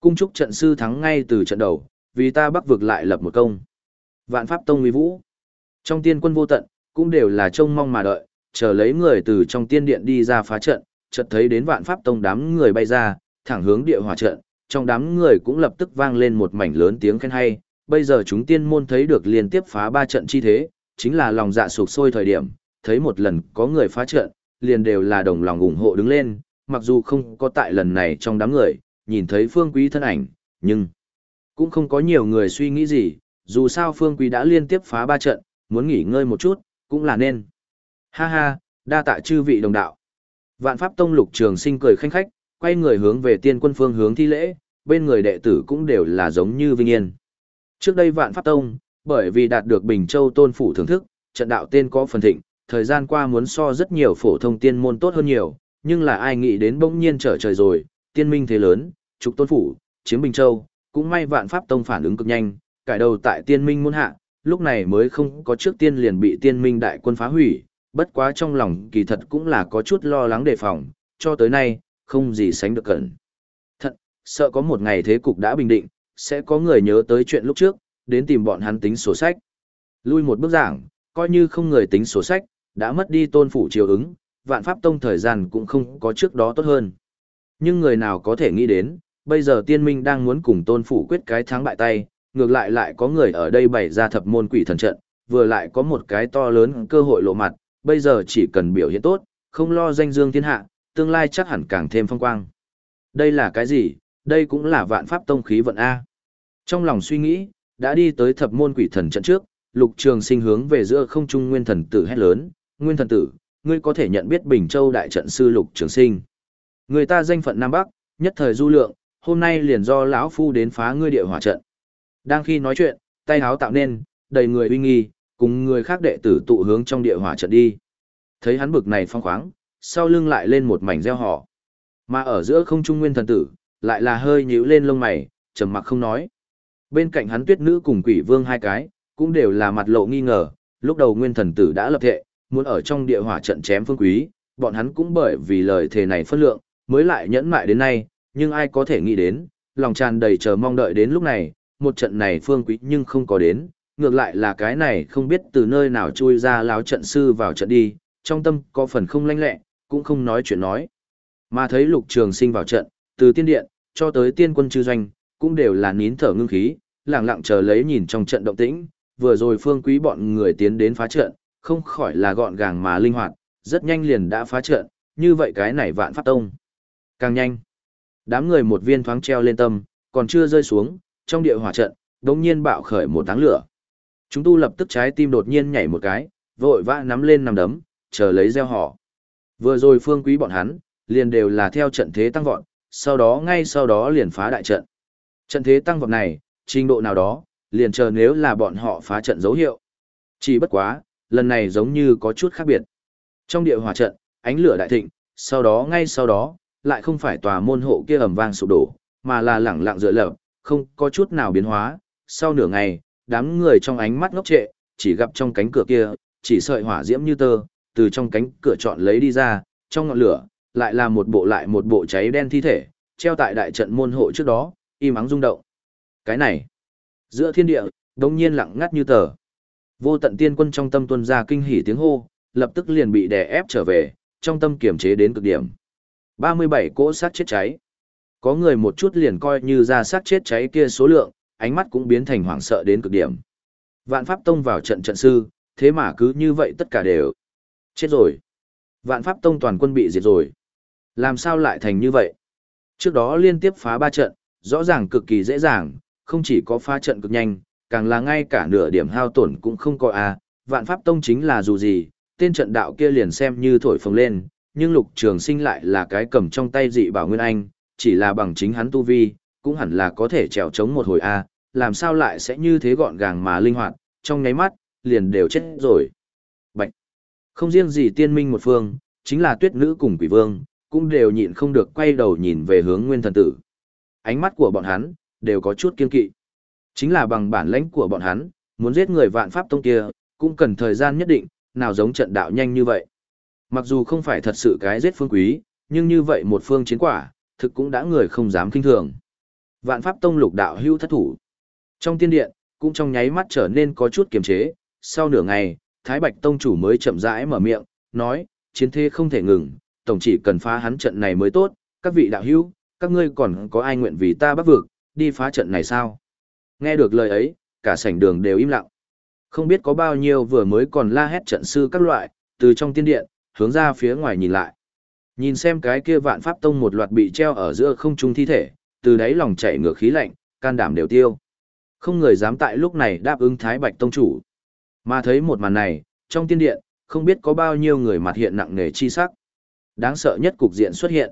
Cung trúc trận sư thắng ngay từ trận đầu, vì ta bắc vực lại lập một công. Vạn pháp tông uy vũ. Trong tiên quân vô tận, cũng đều là trông mong mà đợi, chờ lấy người từ trong tiên điện đi ra phá trận, chợt thấy đến vạn pháp tông đám người bay ra, thẳng hướng địa hỏa trận, trong đám người cũng lập tức vang lên một mảnh lớn tiếng khen hay, bây giờ chúng tiên môn thấy được liên tiếp phá ba trận chi thế, chính là lòng dạ sụp sôi thời điểm, thấy một lần có người phá trận, liền đều là đồng lòng ủng hộ đứng lên, mặc dù không có tại lần này trong đám người, nhìn thấy phương quý thân ảnh, nhưng cũng không có nhiều người suy nghĩ gì, dù sao phương quý đã liên tiếp phá ba trận, muốn nghỉ ngơi một chút, cũng là nên. Ha ha, đa tạ chư vị đồng đạo. Vạn Pháp Tông lục trường sinh cười khanh khách, quay người hướng về tiên quân phương hướng thi lễ, bên người đệ tử cũng đều là giống như vinh yên. Trước đây Vạn Pháp Tông, bởi vì đạt được Bình Châu tôn phủ thưởng thức, trận đạo tên có phần thịnh, thời gian qua muốn so rất nhiều phổ thông tiên môn tốt hơn nhiều, nhưng là ai nghĩ đến bỗng nhiên trở trời rồi, tiên minh thế lớn, trục tôn phủ, chiếm Bình Châu, cũng may Vạn Pháp Tông phản ứng cực nhanh, cải đầu tại tiên minh muôn hạ, lúc này mới không có trước tiên liền bị tiên minh đại quân phá hủy, bất quá trong lòng kỳ thật cũng là có chút lo lắng đề phòng, cho tới nay, không gì sánh được cẩn. Thật, sợ có một ngày thế cục đã bình định, sẽ có người nhớ tới chuyện lúc trước, đến tìm bọn hắn tính sổ sách. Lui một bước giảng, coi như không người tính sổ sách, đã mất đi tôn phủ chiều ứng, vạn pháp tông thời gian cũng không có trước đó tốt hơn. Nhưng người nào có thể nghĩ đến, bây giờ tiên minh đang muốn cùng tôn phủ quyết cái thắng bại tay, ngược lại lại có người ở đây bày ra thập môn quỷ thần trận, vừa lại có một cái to lớn cơ hội lộ mặt, bây giờ chỉ cần biểu hiện tốt, không lo danh dương thiên hạ, tương lai chắc hẳn càng thêm phong quang. Đây là cái gì? Đây cũng là vạn pháp tông khí vận A. Trong lòng suy nghĩ, đã đi tới thập môn quỷ thần trận trước, lục trường sinh hướng về giữa không trung nguyên thần tử hét lớn, nguyên thần tử, ngươi có thể nhận biết Bình Châu đại trận sư lục trường sinh. Người ta danh phận Nam Bắc, nhất thời du lượng, hôm nay liền do lão phu đến phá ngươi địa hỏa trận. Đang khi nói chuyện, tay háo tạo nên, đầy người uy nghi, cùng người khác đệ tử tụ hướng trong địa hỏa trận đi. Thấy hắn bực này phong khoáng, sau lưng lại lên một mảnh gieo họ. Mà ở giữa không trung nguyên thần tử, lại là hơi nhíu lên lông mày, trầm mặc không nói. Bên cạnh hắn tuyết nữ cùng quỷ vương hai cái, cũng đều là mặt lộ nghi ngờ, lúc đầu nguyên thần tử đã lập thệ, muốn ở trong địa hỏa trận chém phương quý, bọn hắn cũng bởi vì lời thề này phân lượng, mới lại nhẫn mại đến nay, nhưng ai có thể nghĩ đến, lòng tràn đầy chờ mong đợi đến lúc này, một trận này phương quý nhưng không có đến, ngược lại là cái này không biết từ nơi nào chui ra láo trận sư vào trận đi, trong tâm có phần không lanh lẹ, cũng không nói chuyện nói. Mà thấy lục trường sinh vào trận, từ tiên điện, cho tới tiên quân chư doanh, cũng đều là nín thở ngưng khí, lặng lặng chờ lấy nhìn trong trận động tĩnh, vừa rồi phương quý bọn người tiến đến phá trận, không khỏi là gọn gàng mà linh hoạt, rất nhanh liền đã phá trận, như vậy cái này vạn pháp tông. Càng nhanh, đám người một viên thoáng treo lên tâm, còn chưa rơi xuống, trong địa hỏa trận, đột nhiên bạo khởi một táng lửa. Chúng tu lập tức trái tim đột nhiên nhảy một cái, vội vã nắm lên nằm đấm, chờ lấy gieo họ. Vừa rồi phương quý bọn hắn, liền đều là theo trận thế tăng vọt, sau đó ngay sau đó liền phá đại trận. Trận thế tăng vọt này, trình độ nào đó, liền chờ nếu là bọn họ phá trận dấu hiệu. Chỉ bất quá, lần này giống như có chút khác biệt. Trong địa hỏa trận, ánh lửa đại thịnh, sau đó ngay sau đó, lại không phải tòa môn hộ kia ầm vang sụp đổ, mà là lẳng lặng dựa lập, không có chút nào biến hóa. Sau nửa ngày, đám người trong ánh mắt ngốc trệ, chỉ gặp trong cánh cửa kia, chỉ sợi hỏa diễm như tơ, từ trong cánh cửa chọn lấy đi ra, trong ngọn lửa, lại là một bộ lại một bộ cháy đen thi thể, treo tại đại trận môn hộ trước đó, im ắng rung động. Cái này, giữa thiên địa, đông nhiên lặng ngắt như tờ. Vô tận tiên quân trong tâm tuân ra kinh hỉ tiếng hô, lập tức liền bị đè ép trở về, trong tâm kiềm chế đến cực điểm. 37 cỗ sát chết cháy. Có người một chút liền coi như ra sát chết cháy kia số lượng, ánh mắt cũng biến thành hoảng sợ đến cực điểm. Vạn Pháp Tông vào trận trận sư, thế mà cứ như vậy tất cả đều chết rồi. Vạn Pháp Tông toàn quân bị diệt rồi. Làm sao lại thành như vậy? Trước đó liên tiếp phá ba trận, rõ ràng cực kỳ dễ dàng, không chỉ có phá trận cực nhanh, càng là ngay cả nửa điểm hao tổn cũng không có a. À. Vạn Pháp Tông chính là dù gì, tên trận đạo kia liền xem như thổi phồng lên, nhưng Lục Trường Sinh lại là cái cầm trong tay dị bảo Nguyên Anh, chỉ là bằng chính hắn tu vi, cũng hẳn là có thể trèo chống một hồi a, à làm sao lại sẽ như thế gọn gàng mà linh hoạt, trong nháy mắt, liền đều chết rồi. Bạch. Không riêng gì tiên minh một phương, chính là tuyết nữ cùng quỷ vương, cũng đều nhịn không được quay đầu nhìn về hướng nguyên thần tử. Ánh mắt của bọn hắn, đều có chút kiên kỵ. Chính là bằng bản lãnh của bọn hắn, muốn giết người vạn pháp tông kia, cũng cần thời gian nhất định, nào giống trận đạo nhanh như vậy. Mặc dù không phải thật sự cái giết phương quý, nhưng như vậy một phương chiến quả, thực cũng đã người không dám kinh thường. Vạn pháp tông lục đạo hưu thất thủ. Trong tiên điện, cũng trong nháy mắt trở nên có chút kiềm chế, sau nửa ngày, Thái Bạch tông chủ mới chậm rãi mở miệng, nói, chiến thế không thể ngừng, tổng chỉ cần phá hắn trận này mới tốt, các vị đạo hữu, các ngươi còn có ai nguyện vì ta bắt vực, đi phá trận này sao? Nghe được lời ấy, cả sảnh đường đều im lặng. Không biết có bao nhiêu vừa mới còn la hét trận sư các loại, từ trong tiên điện, hướng ra phía ngoài nhìn lại. Nhìn xem cái kia vạn pháp tông một loạt bị treo ở giữa không trung thi thể, từ đáy lòng chảy ngược khí lạnh, can đảm đều tiêu. Không người dám tại lúc này đáp ứng Thái Bạch Tông chủ. Mà thấy một màn này, trong tiên điện, không biết có bao nhiêu người mặt hiện nặng nề chi sắc. Đáng sợ nhất cục diện xuất hiện.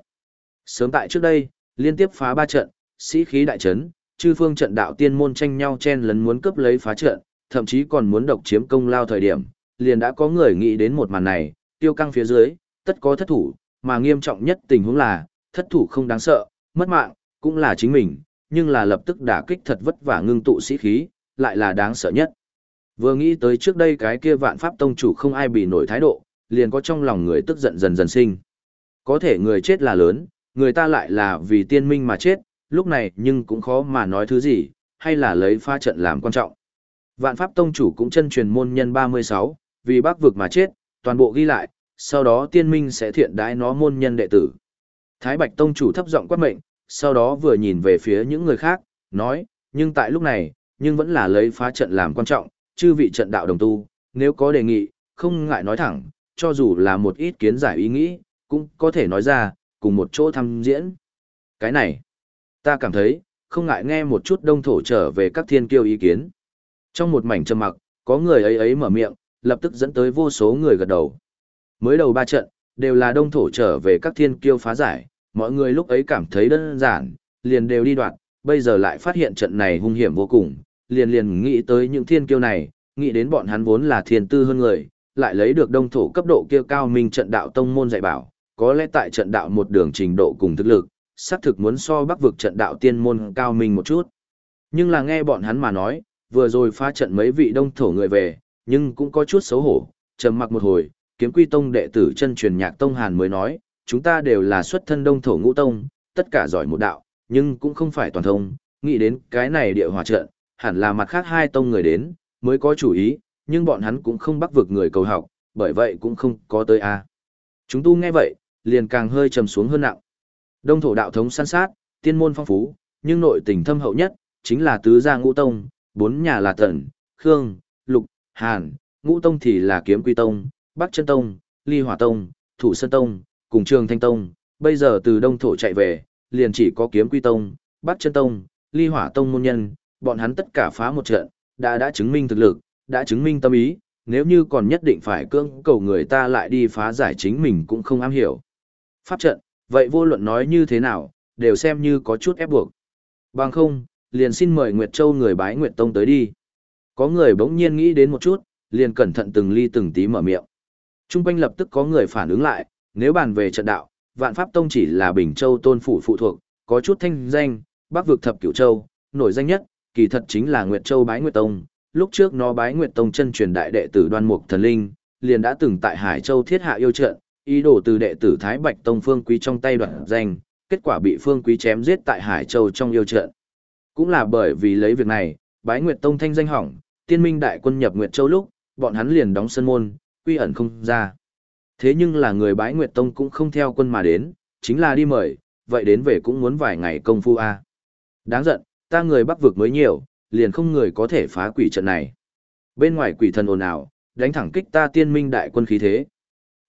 Sớm tại trước đây, liên tiếp phá ba trận, sĩ khí đại trấn, chư phương trận đạo tiên môn tranh nhau chen lấn muốn cướp lấy phá trận, thậm chí còn muốn độc chiếm công lao thời điểm, liền đã có người nghĩ đến một màn này, tiêu căng phía dưới, tất có thất thủ, mà nghiêm trọng nhất tình huống là, thất thủ không đáng sợ, mất mạng, cũng là chính mình, nhưng là lập tức đả kích thật vất vả ngưng tụ sĩ khí, lại là đáng sợ nhất. Vừa nghĩ tới trước đây cái kia vạn pháp tông chủ không ai bị nổi thái độ, liền có trong lòng người tức giận dần dần sinh. Có thể người chết là lớn, người ta lại là vì tiên minh mà chết, lúc này nhưng cũng khó mà nói thứ gì, hay là lấy pha trận làm quan trọng. Vạn pháp tông chủ cũng chân truyền môn nhân 36, vì bác vực mà chết, toàn bộ ghi lại, sau đó tiên minh sẽ thiện đái nó môn nhân đệ tử. Thái Bạch tông chủ thấp giọng quát mệnh, sau đó vừa nhìn về phía những người khác, nói, nhưng tại lúc này, nhưng vẫn là lấy phá trận làm quan trọng, chư vị trận đạo đồng tu, nếu có đề nghị, không ngại nói thẳng, cho dù là một ít kiến giải ý nghĩ, cũng có thể nói ra, cùng một chỗ thăm diễn. Cái này, ta cảm thấy, không ngại nghe một chút đông thổ trở về các thiên kiêu ý kiến. Trong một mảnh trầm mặc, có người ấy ấy mở miệng, lập tức dẫn tới vô số người gật đầu. Mới đầu ba trận, đều là đông thổ trở về các thiên kiêu phá giải, mọi người lúc ấy cảm thấy đơn giản, liền đều đi đoạn, bây giờ lại phát hiện trận này hung hiểm vô cùng, liền liền nghĩ tới những thiên kiêu này, nghĩ đến bọn hắn vốn là thiên tư hơn người, lại lấy được đông thổ cấp độ kia cao minh trận đạo tông môn dạy bảo, có lẽ tại trận đạo một đường trình độ cùng thực lực, xác thực muốn so bắc vực trận đạo tiên môn cao minh một chút. Nhưng là nghe bọn hắn mà nói, vừa rồi phá trận mấy vị đông thổ người về, nhưng cũng có chút xấu hổ, trầm mặc một hồi, kiếm quy tông đệ tử chân truyền nhạc tông hàn mới nói, chúng ta đều là xuất thân đông thổ ngũ tông, tất cả giỏi một đạo, nhưng cũng không phải toàn thông, nghĩ đến cái này địa hòa trận, hẳn là mặt khác hai tông người đến, mới có chủ ý, nhưng bọn hắn cũng không bắt vực người cầu học, bởi vậy cũng không có tới a. Chúng tu nghe vậy, liền càng hơi trầm xuống hơn nặng. Đông thổ đạo thống săn sát, tiên môn phong phú, nhưng nội tình thâm hậu nhất, chính là tứ gia ngũ tông, bốn nhà là tần, khương, lục, hàn, ngũ tông thì là kiếm quy tông, bắc chân tông, ly hỏa tông, thủ sơn tông, cùng trường thanh tông, bây giờ từ đông thổ chạy về, liền chỉ có kiếm quy tông, bắt chân tông, ly hỏa tông môn nhân, bọn hắn tất cả phá một trận, đã đã chứng minh thực lực, đã chứng minh tâm ý, nếu như còn nhất định phải cưỡng cầu người ta lại đi phá giải chính mình cũng không am hiểu. Pháp trận, vậy vô luận nói như thế nào, đều xem như có chút ép buộc. Bằng không, liền xin mời Nguyệt Châu người bái Nguyệt Tông tới đi. Có người bỗng nhiên nghĩ đến một chút, liền cẩn thận từng ly từng tí mở miệng. Trung quanh lập tức có người phản ứng lại, nếu bàn về trận đạo, Vạn Pháp Tông chỉ là Bình Châu tôn phủ phụ thuộc, có chút thanh danh, Bắc vực thập cửu châu, nổi danh nhất, kỳ thật chính là Nguyệt Châu bái Nguyệt Tông. Lúc trước nó bái Nguyệt Tông chân truyền đại đệ tử Đoan Mục Thần Linh, liền đã từng tại Hải Châu thiết hạ yêu trận, ý đồ từ đệ tử Thái Bạch Tông Phương Quý trong tay đoạt danh, kết quả bị Phương Quý chém giết tại Hải Châu trong yêu trận. Cũng là bởi vì lấy việc này, bái Nguyệt Tông thanh danh hỏng, tiên minh đại quân nhập Nguyệt Châu lúc, bọn hắn liền đóng sân môn, quy ẩn không ra. Thế nhưng là người bái Nguyệt Tông cũng không theo quân mà đến, chính là đi mời, vậy đến về cũng muốn vài ngày công phu a. Đáng giận, ta người bắc vực mới nhiều, liền không người có thể phá quỷ trận này. Bên ngoài quỷ thần ồn ào, đánh thẳng kích ta tiên minh đại quân khí thế.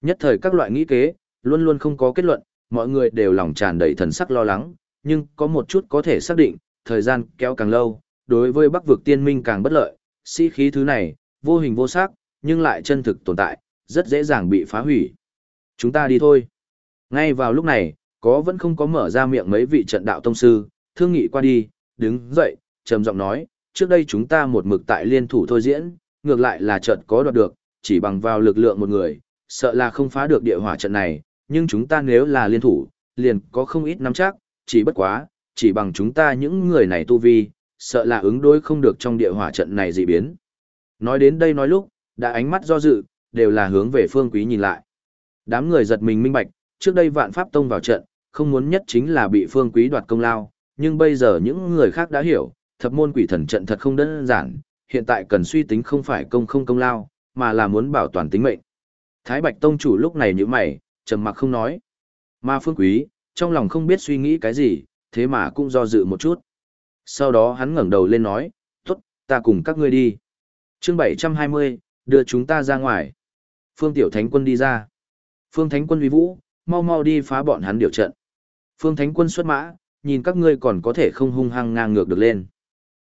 Nhất thời các loại nghĩ kế, luôn luôn không có kết luận, mọi người đều lòng tràn đầy thần sắc lo lắng, nhưng có một chút có thể xác định, thời gian kéo càng lâu, đối với bắc vực tiên minh càng bất lợi, sĩ khí thứ này, vô hình vô sắc, nhưng lại chân thực tồn tại, rất dễ dàng bị phá hủy. Chúng ta đi thôi. Ngay vào lúc này, có vẫn không có mở ra miệng mấy vị trận đạo tông sư, thương nghị qua đi, đứng dậy, trầm giọng nói, trước đây chúng ta một mực tại liên thủ thôi diễn, ngược lại là trận có đoạt được, chỉ bằng vào lực lượng một người, sợ là không phá được địa hỏa trận này, nhưng chúng ta nếu là liên thủ, liền có không ít nắm chắc, chỉ bất quá, chỉ bằng chúng ta những người này tu vi, sợ là ứng đối không được trong địa hỏa trận này dị biến. Nói đến đây nói lúc, đã ánh mắt do dự, đều là hướng về phương quý nhìn lại. Đám người giật mình minh bạch, trước đây vạn pháp tông vào trận, không muốn nhất chính là bị phương quý đoạt công lao, nhưng bây giờ những người khác đã hiểu, thập môn quỷ thần trận thật không đơn giản, hiện tại cần suy tính không phải công không công lao, mà là muốn bảo toàn tính mệnh. Thái Bạch Tông chủ lúc này như mày, trầm mặc không nói. Mà phương quý, trong lòng không biết suy nghĩ cái gì, thế mà cũng do dự một chút. Sau đó hắn ngẩng đầu lên nói, tốt, ta cùng các ngươi đi. chương 720, đưa chúng ta ra ngoài. Phương Tiểu Thánh Quân đi ra. Phương Thánh Quân uy vũ, mau mau đi phá bọn hắn điều trận. Phương Thánh Quân xuất mã, nhìn các ngươi còn có thể không hung hăng ngang ngược được lên.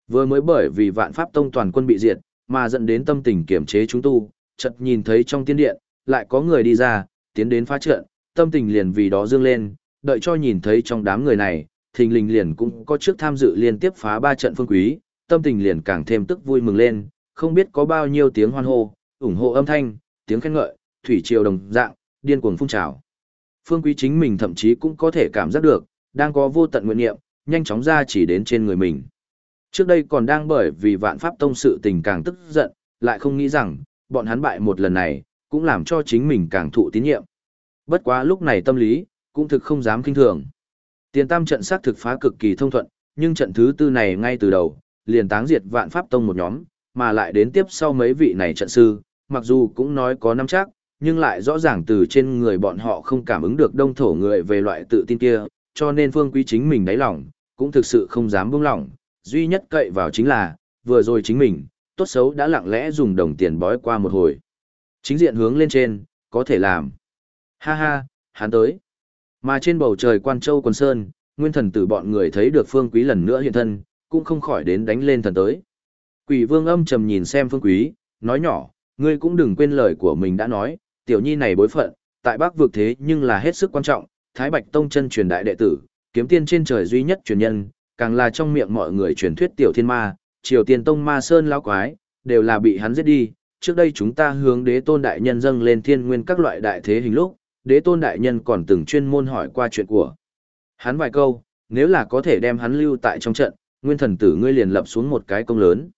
Vừa mới bởi vì vạn pháp tông toàn quân bị diệt, mà dẫn đến tâm tình kiểm chế chúng tu, chợt nhìn thấy trong tiên điện, lại có người đi ra, tiến đến phá trận, tâm tình liền vì đó dương lên, đợi cho nhìn thấy trong đám người này, thình lình liền cũng có trước tham dự liên tiếp phá ba trận phương quý, tâm tình liền càng thêm tức vui mừng lên, không biết có bao nhiêu tiếng hoan hô, ủng hộ âm thanh, tiếng khen ngợi, thủy triều đồng dạng, điên cuồng phun trào. Phương quý chính mình thậm chí cũng có thể cảm giác được, đang có vô tận nguyện niệm, nhanh chóng ra chỉ đến trên người mình. Trước đây còn đang bởi vì vạn pháp tông sự tình càng tức giận, lại không nghĩ rằng, bọn hắn bại một lần này, cũng làm cho chính mình càng thụ tín nhiệm. Bất quá lúc này tâm lý, cũng thực không dám kinh thường. Tiền tam trận sát thực phá cực kỳ thông thuận, nhưng trận thứ tư này ngay từ đầu, liền táng diệt vạn pháp tông một nhóm, mà lại đến tiếp sau mấy vị này trận sư, mặc dù cũng nói có năm chắc, nhưng lại rõ ràng từ trên người bọn họ không cảm ứng được đông thổ người về loại tự tin kia, cho nên phương quý chính mình đáy lòng, cũng thực sự không dám buông lỏng, duy nhất cậy vào chính là, vừa rồi chính mình, tốt xấu đã lặng lẽ dùng đồng tiền bói qua một hồi. Chính diện hướng lên trên, có thể làm. Ha ha, hắn tới. Mà trên bầu trời quan châu quần sơn, nguyên thần tử bọn người thấy được phương quý lần nữa hiện thân, cũng không khỏi đến đánh lên thần tới. Quỷ vương âm trầm nhìn xem phương quý, nói nhỏ, ngươi cũng đừng quên lời của mình đã nói, tiểu nhi này bối phận, tại bắc vực thế nhưng là hết sức quan trọng, Thái Bạch Tông chân truyền đại đệ tử, kiếm tiên trên trời duy nhất truyền nhân, càng là trong miệng mọi người truyền thuyết tiểu thiên ma, triều tiên tông ma sơn lão quái, đều là bị hắn giết đi. Trước đây chúng ta hướng đế tôn đại nhân dâng lên thiên nguyên các loại đại thế hình lúc, đế tôn đại nhân còn từng chuyên môn hỏi qua chuyện của. Hắn vài câu, nếu là có thể đem hắn lưu tại trong trận, nguyên thần tử ngươi liền lập xuống một cái công lớn.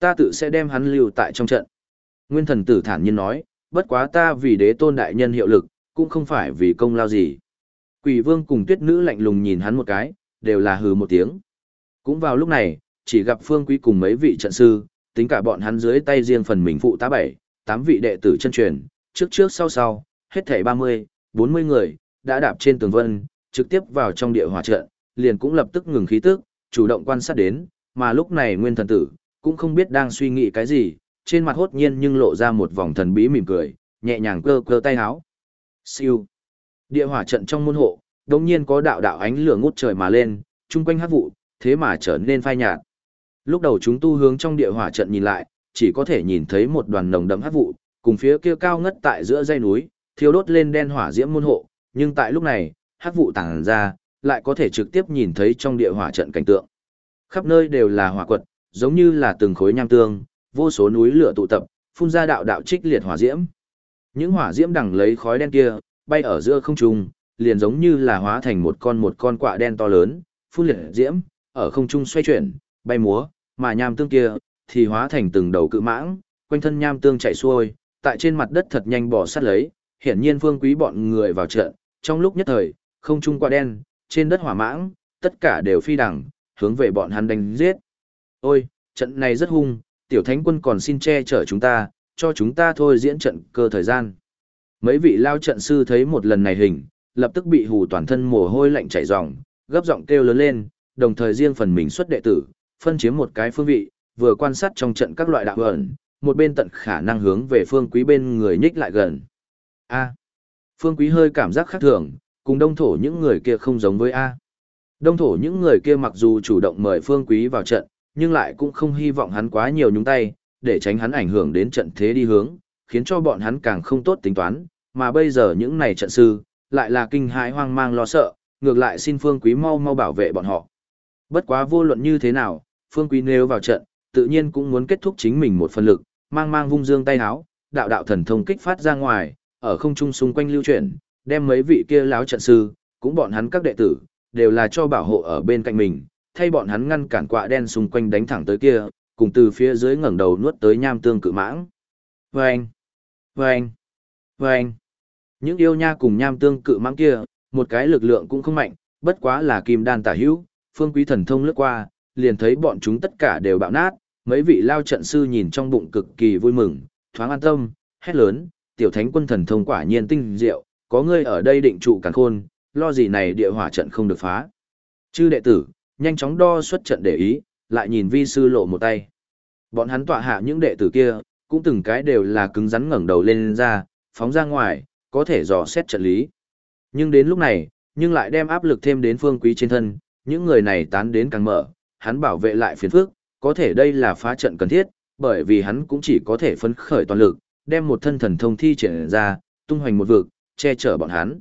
Ta tự sẽ đem hắn lưu tại trong trận. Nguyên thần tử thản nhiên nói, bất quá ta vì đế tôn đại nhân hiệu lực, cũng không phải vì công lao gì. Quỷ vương cùng tuyết nữ lạnh lùng nhìn hắn một cái, đều là hừ một tiếng. Cũng vào lúc này, chỉ gặp phương quý cùng mấy vị trận sư, tính cả bọn hắn dưới tay riêng phần mình phụ tá bảy, tám vị đệ tử chân truyền, trước trước sau sau, hết thảy 30, 40 người, đã đạp trên tường vân, trực tiếp vào trong địa hỏa trận, liền cũng lập tức ngừng khí tức, chủ động quan sát đến, mà lúc này nguyên thần tử, cũng không biết đang suy nghĩ cái gì, trên mặt hốt nhiên nhưng lộ ra một vòng thần bí mỉm cười, nhẹ nhàng cơ cơ tay háo. Siêu. Địa hỏa trận trong môn hộ, đồng nhiên có đạo đạo ánh lửa ngút trời mà lên, chung quanh hát vụ, thế mà trở nên phai nhạt. Lúc đầu chúng tu hướng trong địa hỏa trận nhìn lại, chỉ có thể nhìn thấy một đoàn nồng đậm hát vụ, cùng phía kia cao ngất tại giữa dây núi, thiêu đốt lên đen hỏa diễm môn hộ, nhưng tại lúc này, hát vụ tàng ra, lại có thể trực tiếp nhìn thấy trong địa hỏa trận cảnh tượng. Khắp nơi đều là hỏa quật, giống như là từng khối nham tương, vô số núi lửa tụ tập, phun ra đạo đạo trích liệt hỏa diễm. Những hỏa diễm đằng lấy khói đen kia, bay ở giữa không trung, liền giống như là hóa thành một con một con quạ đen to lớn, phun liệt diễm, ở không trung xoay chuyển, bay múa, mà nham tương kia thì hóa thành từng đầu cự mãng, quanh thân nham tương chạy xuôi, tại trên mặt đất thật nhanh bò sát lấy, hiển nhiên phương quý bọn người vào trận, trong lúc nhất thời, không trung quạ đen, trên đất hỏa mãng, tất cả đều phi đẳng, hướng về bọn hắn đánh giết. Ôi, trận này rất hung, tiểu thánh quân còn xin che chở chúng ta, cho chúng ta thôi diễn trận cơ thời gian. Mấy vị lao trận sư thấy một lần này hình, lập tức bị hù toàn thân mồ hôi lạnh chảy ròng, gấp giọng kêu lớn lên, đồng thời riêng phần mình xuất đệ tử, phân chiếm một cái phương vị, vừa quan sát trong trận các loại đạo ẩn, một bên tận khả năng hướng về phương quý bên người nhích lại gần. A. phương quý hơi cảm giác khác thường, cùng đông thổ những người kia không giống với A. Đông thổ những người kia mặc dù chủ động mời phương quý vào trận, nhưng lại cũng không hy vọng hắn quá nhiều nhúng tay, để tránh hắn ảnh hưởng đến trận thế đi hướng, khiến cho bọn hắn càng không tốt tính toán, mà bây giờ những này trận sư, lại là kinh hãi hoang mang lo sợ, ngược lại xin Phương Quý mau mau bảo vệ bọn họ. Bất quá vô luận như thế nào, Phương Quý nếu vào trận, tự nhiên cũng muốn kết thúc chính mình một phần lực, mang mang vung dương tay háo, đạo đạo thần thông kích phát ra ngoài, ở không trung xung quanh lưu chuyển, đem mấy vị kia láo trận sư, cũng bọn hắn các đệ tử, đều là cho bảo hộ ở bên cạnh mình, thay bọn hắn ngăn cản quạ đen xung quanh đánh thẳng tới kia, cùng từ phía dưới ngẩng đầu nuốt tới nham tương cự mãng. Vâng! Vâng! Vâng! Những yêu nha cùng nham tương cự mãng kia, một cái lực lượng cũng không mạnh, bất quá là kim đan tả hữu, phương quý thần thông lướt qua, liền thấy bọn chúng tất cả đều bạo nát, mấy vị lao trận sư nhìn trong bụng cực kỳ vui mừng, thoáng an tâm, hét lớn, tiểu thánh quân thần thông quả nhiên tinh diệu, có ngươi ở đây định trụ càn khôn, lo gì này địa hỏa trận không được phá. Chư đệ tử, nhanh chóng đo xuất trận để ý, lại nhìn vi sư lộ một tay. Bọn hắn tọa hạ những đệ tử kia, cũng từng cái đều là cứng rắn ngẩng đầu lên, lên ra, phóng ra ngoài, có thể dò xét trận lý. Nhưng đến lúc này, nhưng lại đem áp lực thêm đến phương quý trên thân, những người này tán đến càng mở, hắn bảo vệ lại phiền phức, có thể đây là phá trận cần thiết, bởi vì hắn cũng chỉ có thể phấn khởi toàn lực, đem một thân thần thông thi triển ra, tung hoành một vực, che chở bọn hắn.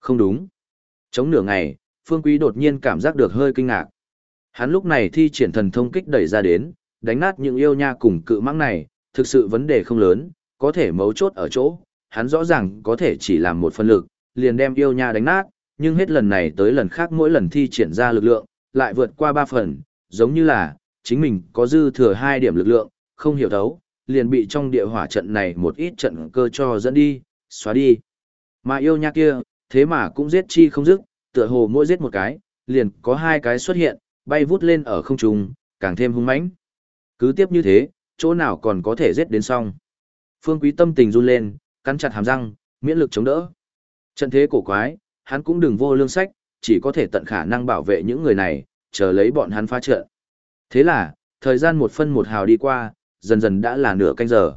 Không đúng. Chống nửa ngày, Phương Quý đột nhiên cảm giác được hơi kinh ngạc. Hắn lúc này thi triển thần thông kích đẩy ra đến, đánh nát những yêu nha cùng cự mãng này, thực sự vấn đề không lớn, có thể mấu chốt ở chỗ, hắn rõ ràng có thể chỉ làm một phân lực, liền đem yêu nha đánh nát, nhưng hết lần này tới lần khác mỗi lần thi triển ra lực lượng, lại vượt qua ba phần, giống như là, chính mình có dư thừa hai điểm lực lượng, không hiểu thấu, liền bị trong địa hỏa trận này một ít trận cơ cho dẫn đi, xóa đi. Mà yêu nha kia, thế mà cũng giết chi không dứt, tựa hồ mỗi giết một cái, liền có hai cái xuất hiện, bay vút lên ở không trung, càng thêm hung mãnh. Cứ tiếp như thế, chỗ nào còn có thể giết đến xong. Phương Quý tâm tình run lên, cắn chặt hàm răng, miễn lực chống đỡ. Trận thế cổ quái, hắn cũng đừng vô lương sách, chỉ có thể tận khả năng bảo vệ những người này, chờ lấy bọn hắn phá trận. Thế là, thời gian một phân một hào đi qua, dần dần đã là nửa canh giờ.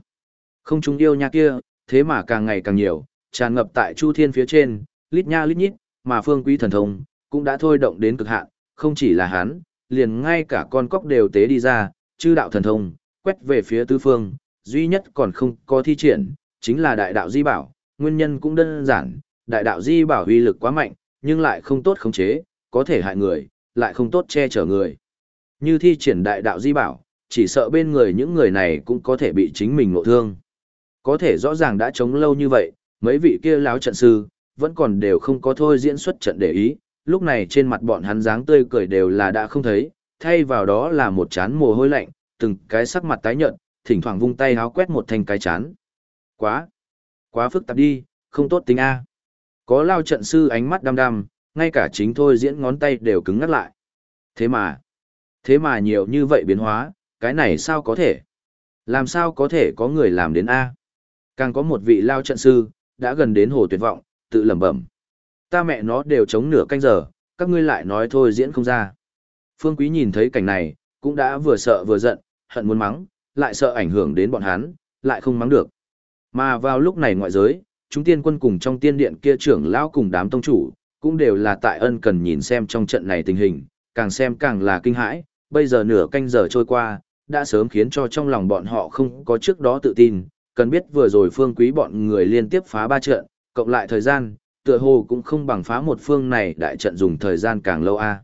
Không chúng yêu nha kia, thế mà càng ngày càng nhiều, tràn ngập tại chu thiên phía trên, lít nha lít nhít, mà phương quý thần thông, cũng đã thôi động đến cực hạn, không chỉ là hắn, liền ngay cả con cóc đều tế đi ra, chư đạo thần thông, quét về phía tứ phương, duy nhất còn không có thi triển, chính là đại đạo di bảo, nguyên nhân cũng đơn giản, đại đạo di bảo uy lực quá mạnh, nhưng lại không tốt khống chế, có thể hại người, lại không tốt che chở người. Như thi triển đại đạo di bảo, chỉ sợ bên người những người này cũng có thể bị chính mình ngộ thương. Có thể rõ ràng đã chống lâu như vậy, mấy vị kia láo trận sư, vẫn còn đều không có thôi diễn xuất trận để ý, lúc này trên mặt bọn hắn dáng tươi cười đều là đã không thấy, thay vào đó là một chán mồ hôi lạnh, từng cái sắc mặt tái nhợt, thỉnh thoảng vung tay háo quét một thành cái chán. Quá, quá phức tạp đi, không tốt tính A. Có lao trận sư ánh mắt đăm đăm, ngay cả chính thôi diễn ngón tay đều cứng ngắt lại. Thế mà, thế mà nhiều như vậy biến hóa, cái này sao có thể? Làm sao có thể có người làm đến A? Càng có một vị lao trận sư, đã gần đến hồ tuyệt vọng, tự lẩm bẩm. Ta mẹ nó đều chống nửa canh giờ, các ngươi lại nói thôi diễn không ra. Phương Quý nhìn thấy cảnh này, cũng đã vừa sợ vừa giận, hận muốn mắng, lại sợ ảnh hưởng đến bọn hắn, lại không mắng được. Mà vào lúc này ngoại giới, chúng tiên quân cùng trong tiên điện kia trưởng lão cùng đám tông chủ, cũng đều là tại ân cần nhìn xem trong trận này tình hình, càng xem càng là kinh hãi, bây giờ nửa canh giờ trôi qua, đã sớm khiến cho trong lòng bọn họ không có trước đó tự tin, cần biết vừa rồi phương quý bọn người liên tiếp phá ba trận, cộng lại thời gian, tựa hồ cũng không bằng phá một phương này đại trận dùng thời gian càng lâu a.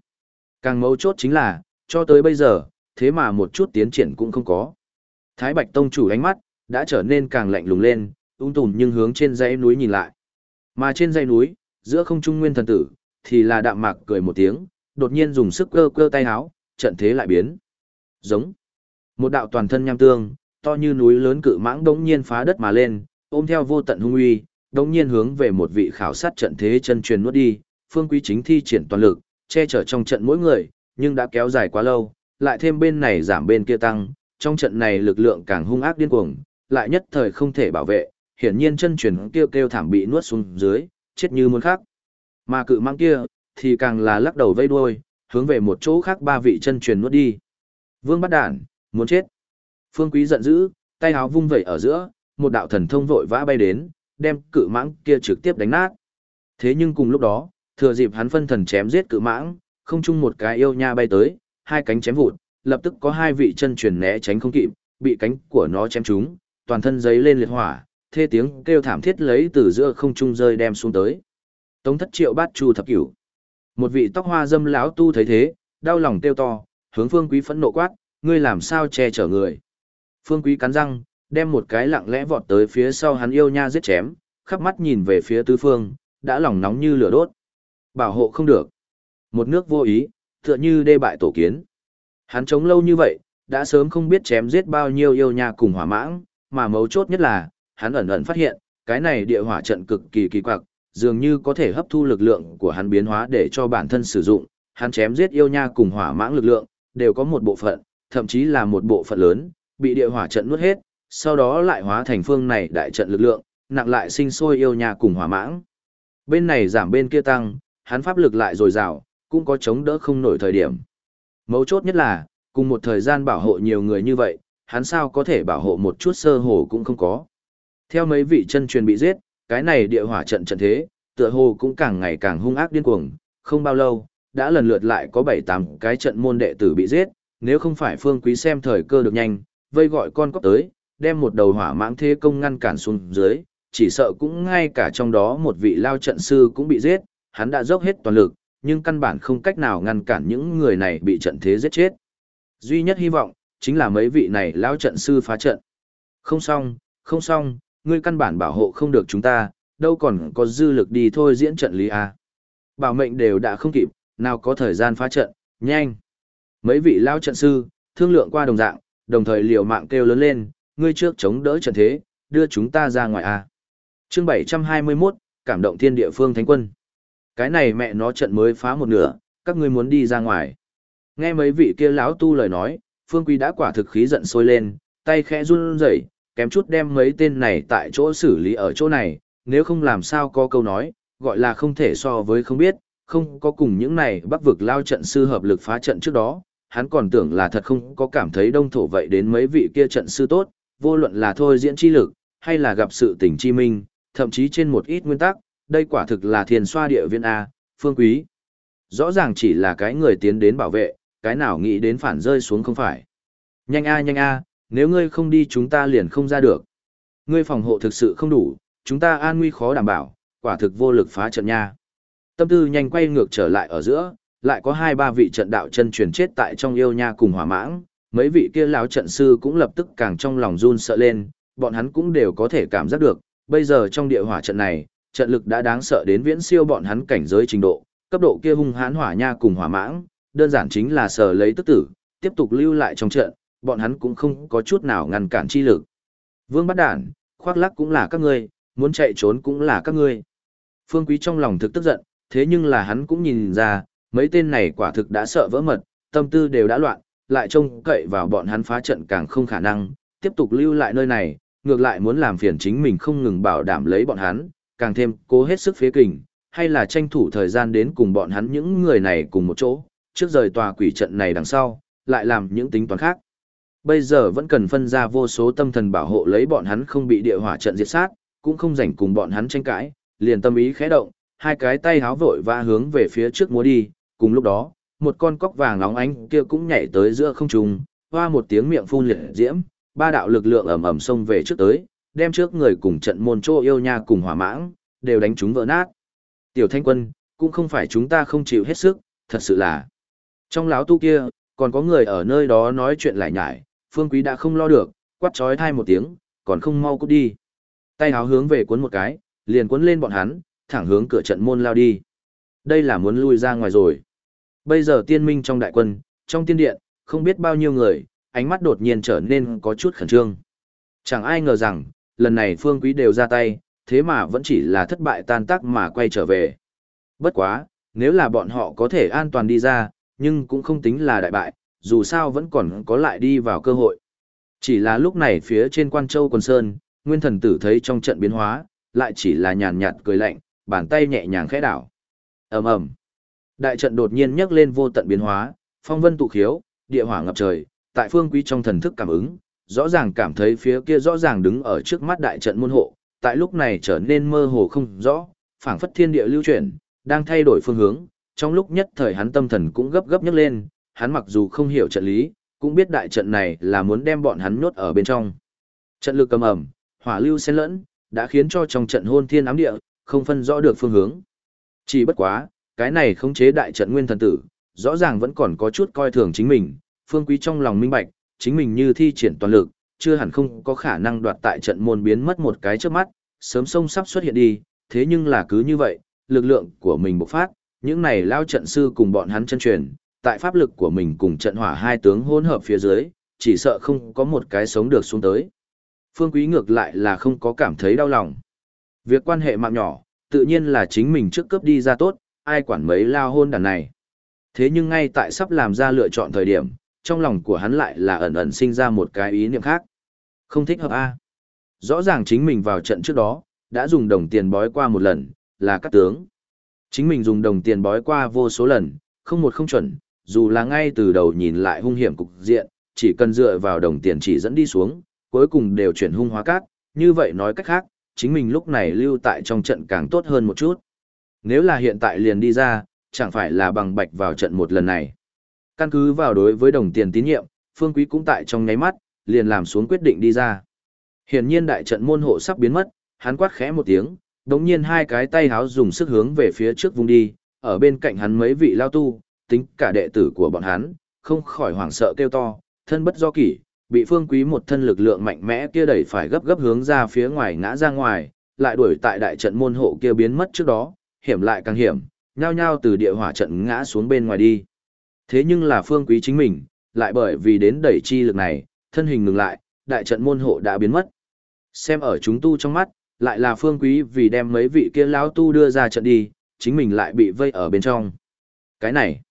Càng mấu chốt chính là, cho tới bây giờ, thế mà một chút tiến triển cũng không có. Thái Bạch Tông chủ ánh mắt, đã trở nên càng lạnh lùng lên, ung tùm nhưng hướng trên dãy núi nhìn lại. Mà trên dãy núi, giữa không trung nguyên thần tử, thì là đạm mạc cười một tiếng, đột nhiên dùng sức cơ cơ tay háo, trận thế lại biến. Giống. Một đạo toàn thân nham tương, to như núi lớn cự mãng đống nhiên phá đất mà lên, ôm theo vô tận hung uy, đống nhiên hướng về một vị khảo sát trận thế chân truyền nuốt đi, phương quý chính thi triển toàn lực, che chở trong trận mỗi người, nhưng đã kéo dài quá lâu, lại thêm bên này giảm bên kia tăng, trong trận này lực lượng càng hung ác điên cuồng, lại nhất thời không thể bảo vệ, hiển nhiên chân truyền kêu kêu thảm bị nuốt xuống dưới, chết như muốn khác. Mà cự mang kia, thì càng là lắc đầu vây đuôi, hướng về một chỗ khác ba vị chân truyền nuốt đi. Vương bắt đản, muốn chết. Phương Quý giận dữ, tay háo vung vẩy ở giữa, một đạo thần thông vội vã bay đến, đem cự mãng kia trực tiếp đánh nát. Thế nhưng cùng lúc đó, thừa dịp hắn phân thần chém giết cự mãng, không chung một cái yêu nha bay tới, hai cánh chém vụt, lập tức có hai vị chân truyền né tránh không kịp, bị cánh của nó chém trúng, toàn thân giấy lên liệt hỏa, thê tiếng kêu thảm thiết lấy từ giữa không trung rơi đem xuống tới. Tống thất triệu bát chu thập cửu. Một vị tóc hoa dâm lão tu thấy thế, đau lòng kêu to, hướng phương quý phẫn nộ quát, ngươi làm sao che chở người. Phương quý cắn răng, đem một cái lặng lẽ vọt tới phía sau hắn yêu nha giết chém, khắp mắt nhìn về phía tứ phương, đã lòng nóng như lửa đốt. Bảo hộ không được. Một nước vô ý, tựa như đê bại tổ kiến. Hắn chống lâu như vậy, đã sớm không biết chém giết bao nhiêu yêu nha cùng hỏa mãng, mà mấu chốt nhất là, hắn ẩn ẩn phát hiện, cái này địa hỏa trận cực kỳ kỳ quặc, dường như có thể hấp thu lực lượng của hắn biến hóa để cho bản thân sử dụng, hắn chém giết yêu nha cùng hỏa mãng lực lượng, đều có một bộ phận, thậm chí là một bộ phận lớn, bị địa hỏa trận nuốt hết, sau đó lại hóa thành phương này đại trận lực lượng, nặng lại sinh sôi yêu nhà cùng hỏa mãng. Bên này giảm bên kia tăng, hắn pháp lực lại dồi dào, cũng có chống đỡ không nổi thời điểm. Mấu chốt nhất là, cùng một thời gian bảo hộ nhiều người như vậy, hắn sao có thể bảo hộ một chút sơ hồ cũng không có. Theo mấy vị chân truyền bị giết, cái này địa hỏa trận trận thế, tựa hồ cũng càng ngày càng hung ác điên cuồng, không bao lâu, đã lần lượt lại có 7-8 cái trận môn đệ tử bị giết, nếu không phải phương quý xem thời cơ được nhanh, vây gọi con cóc tới, đem một đầu hỏa mãng thế công ngăn cản xuống dưới, chỉ sợ cũng ngay cả trong đó một vị lao trận sư cũng bị giết, hắn đã dốc hết toàn lực, nhưng căn bản không cách nào ngăn cản những người này bị trận thế giết chết. Duy nhất hy vọng, chính là mấy vị này lao trận sư phá trận. Không xong, không xong, ngươi căn bản bảo hộ không được chúng ta, đâu còn có dư lực đi thôi diễn trận lý à. Bảo mệnh đều đã không kịp, nào có thời gian phá trận, nhanh. Mấy vị lao trận sư, thương lượng qua đồng dạng, đồng thời liều mạng kêu lớn lên, ngươi trước chống đỡ trận thế, đưa chúng ta ra ngoài à. Chương 721, cảm động thiên địa phương thánh quân. Cái này mẹ nó trận mới phá một nửa, các ngươi muốn đi ra ngoài. Nghe mấy vị kia lão tu lời nói, Phương Quý đã quả thực khí giận sôi lên, tay khẽ run rẩy, kém chút đem mấy tên này tại chỗ xử lý ở chỗ này, nếu không làm sao có câu nói, gọi là không thể so với không biết, không có cùng những này bắc vực lao trận sư hợp lực phá trận trước đó, hắn còn tưởng là thật không có cảm thấy đông thổ vậy đến mấy vị kia trận sư tốt, vô luận là thôi diễn chi lực, hay là gặp sự tình chi minh, thậm chí trên một ít nguyên tắc, đây quả thực là thiền xoa địa viên A, phương quý. Rõ ràng chỉ là cái người tiến đến bảo vệ, cái nào nghĩ đến phản rơi xuống không phải. Nhanh A nhanh A, nếu ngươi không đi chúng ta liền không ra được. Ngươi phòng hộ thực sự không đủ, chúng ta an nguy khó đảm bảo, quả thực vô lực phá trận nha. Tâm tư nhanh quay ngược trở lại ở giữa, lại có hai ba vị trận đạo chân truyền chết tại trong yêu nha cùng hỏa mãng, mấy vị kia lão trận sư cũng lập tức càng trong lòng run sợ lên, bọn hắn cũng đều có thể cảm giác được, bây giờ trong địa hỏa trận này, trận lực đã đáng sợ đến viễn siêu bọn hắn cảnh giới trình độ, cấp độ kia hung hãn hỏa nha cùng hỏa mãng, đơn giản chính là sở lấy tức tử, tiếp tục lưu lại trong trận, bọn hắn cũng không có chút nào ngăn cản chi lực. Vương bất đản, khoác lắc cũng là các ngươi, muốn chạy trốn cũng là các ngươi. Phương Quý trong lòng thực tức giận, thế nhưng là hắn cũng nhìn ra, mấy tên này quả thực đã sợ vỡ mật, tâm tư đều đã loạn, lại trông cậy vào bọn hắn phá trận càng không khả năng, tiếp tục lưu lại nơi này, ngược lại muốn làm phiền chính mình không ngừng bảo đảm lấy bọn hắn, càng thêm cố hết sức phế kình, hay là tranh thủ thời gian đến cùng bọn hắn những người này cùng một chỗ, trước rời tòa quỷ trận này đằng sau, lại làm những tính toán khác. Bây giờ vẫn cần phân ra vô số tâm thần bảo hộ lấy bọn hắn không bị địa hỏa trận diệt sát, cũng không rảnh cùng bọn hắn tranh cãi, liền tâm ý khẽ động, hai cái tay háo vội và hướng về phía trước múa đi, cùng lúc đó, một con cóc vàng óng ánh kia cũng nhảy tới giữa không trung, hoa một tiếng miệng phun liệt diễm, ba đạo lực lượng ầm ầm xông về trước tới, đem trước người cùng trận môn trô yêu nha cùng hỏa mãng, đều đánh chúng vỡ nát. Tiểu thanh quân, cũng không phải chúng ta không chịu hết sức, thật sự là. Trong láo tu kia, còn có người ở nơi đó nói chuyện lại nhải, phương quý đã không lo được, quát trói thai một tiếng, còn không mau cút đi. Tay háo hướng về cuốn một cái, liền cuốn lên bọn hắn, thẳng hướng cửa trận môn lao đi. Đây là muốn lui ra ngoài rồi. Bây giờ tiên minh trong đại quân, trong tiên điện, không biết bao nhiêu người, ánh mắt đột nhiên trở nên có chút khẩn trương. Chẳng ai ngờ rằng, lần này phương quý đều ra tay, thế mà vẫn chỉ là thất bại tan tác mà quay trở về. Bất quá, nếu là bọn họ có thể an toàn đi ra, nhưng cũng không tính là đại bại, dù sao vẫn còn có lại đi vào cơ hội. Chỉ là lúc này phía trên quan châu quần sơn, nguyên thần tử thấy trong trận biến hóa, lại chỉ là nhàn nhạt cười lạnh, bàn tay nhẹ nhàng khẽ đảo. ầm ầm, Đại trận đột nhiên nhấc lên vô tận biến hóa, phong vân tụ khiếu, địa hỏa ngập trời, tại phương quý trong thần thức cảm ứng, rõ ràng cảm thấy phía kia rõ ràng đứng ở trước mắt đại trận môn hộ, tại lúc này trở nên mơ hồ không rõ, phảng phất thiên địa lưu chuyển, đang thay đổi phương hướng, trong lúc nhất thời hắn tâm thần cũng gấp gấp nhấc lên, hắn mặc dù không hiểu trận lý, cũng biết đại trận này là muốn đem bọn hắn nhốt ở bên trong. Trận lực cầm ẩm, hỏa lưu xen lẫn, đã khiến cho trong trận hôn thiên ám địa, không phân rõ được phương hướng. Chỉ bất quá, cái này khống chế đại trận nguyên thần tử, rõ ràng vẫn còn có chút coi thường chính mình, phương quý trong lòng minh bạch, chính mình như thi triển toàn lực, chưa hẳn không có khả năng đoạt tại trận môn biến mất một cái trước mắt, sớm sông sắp xuất hiện đi, thế nhưng là cứ như vậy, lực lượng của mình bộc phát, những này lao trận sư cùng bọn hắn chân truyền, tại pháp lực của mình cùng trận hỏa hai tướng hỗn hợp phía dưới, chỉ sợ không có một cái sống được xuống tới. Phương Quý ngược lại là không có cảm thấy đau lòng. Việc quan hệ mạng nhỏ, tự nhiên là chính mình trước cấp đi ra tốt, ai quản mấy lao hôn đàn này. Thế nhưng ngay tại sắp làm ra lựa chọn thời điểm, trong lòng của hắn lại là ẩn ẩn sinh ra một cái ý niệm khác. Không thích hợp A. Rõ ràng chính mình vào trận trước đó, đã dùng đồng tiền bói qua một lần, là các tướng. Chính mình dùng đồng tiền bói qua vô số lần, không một không chuẩn, dù là ngay từ đầu nhìn lại hung hiểm cục diện, chỉ cần dựa vào đồng tiền chỉ dẫn đi xuống, cuối cùng đều chuyển hung hóa cát, như vậy nói cách khác, chính mình lúc này lưu tại trong trận càng tốt hơn một chút. Nếu là hiện tại liền đi ra, chẳng phải là bằng bạch vào trận một lần này. Căn cứ vào đối với đồng tiền tín nhiệm, Phương Quý cũng tại trong nháy mắt, liền làm xuống quyết định đi ra. Hiển nhiên đại trận môn hộ sắp biến mất, hắn quát khẽ một tiếng, đống nhiên hai cái tay háo dùng sức hướng về phía trước vùng đi, ở bên cạnh hắn mấy vị lao tu, tính cả đệ tử của bọn hắn, không khỏi hoảng sợ kêu to, thân bất do kỷ, bị phương quý một thân lực lượng mạnh mẽ kia đẩy phải gấp gấp hướng ra phía ngoài ngã ra ngoài, lại đuổi tại đại trận môn hộ kia biến mất trước đó, hiểm lại càng hiểm, nhao nhao từ địa hỏa trận ngã xuống bên ngoài đi. Thế nhưng là phương quý chính mình, lại bởi vì đến đẩy chi lực này, thân hình ngừng lại, đại trận môn hộ đã biến mất. Xem ở chúng tu trong mắt, lại là phương quý vì đem mấy vị kia lão tu đưa ra trận đi, chính mình lại bị vây ở bên trong. Cái này,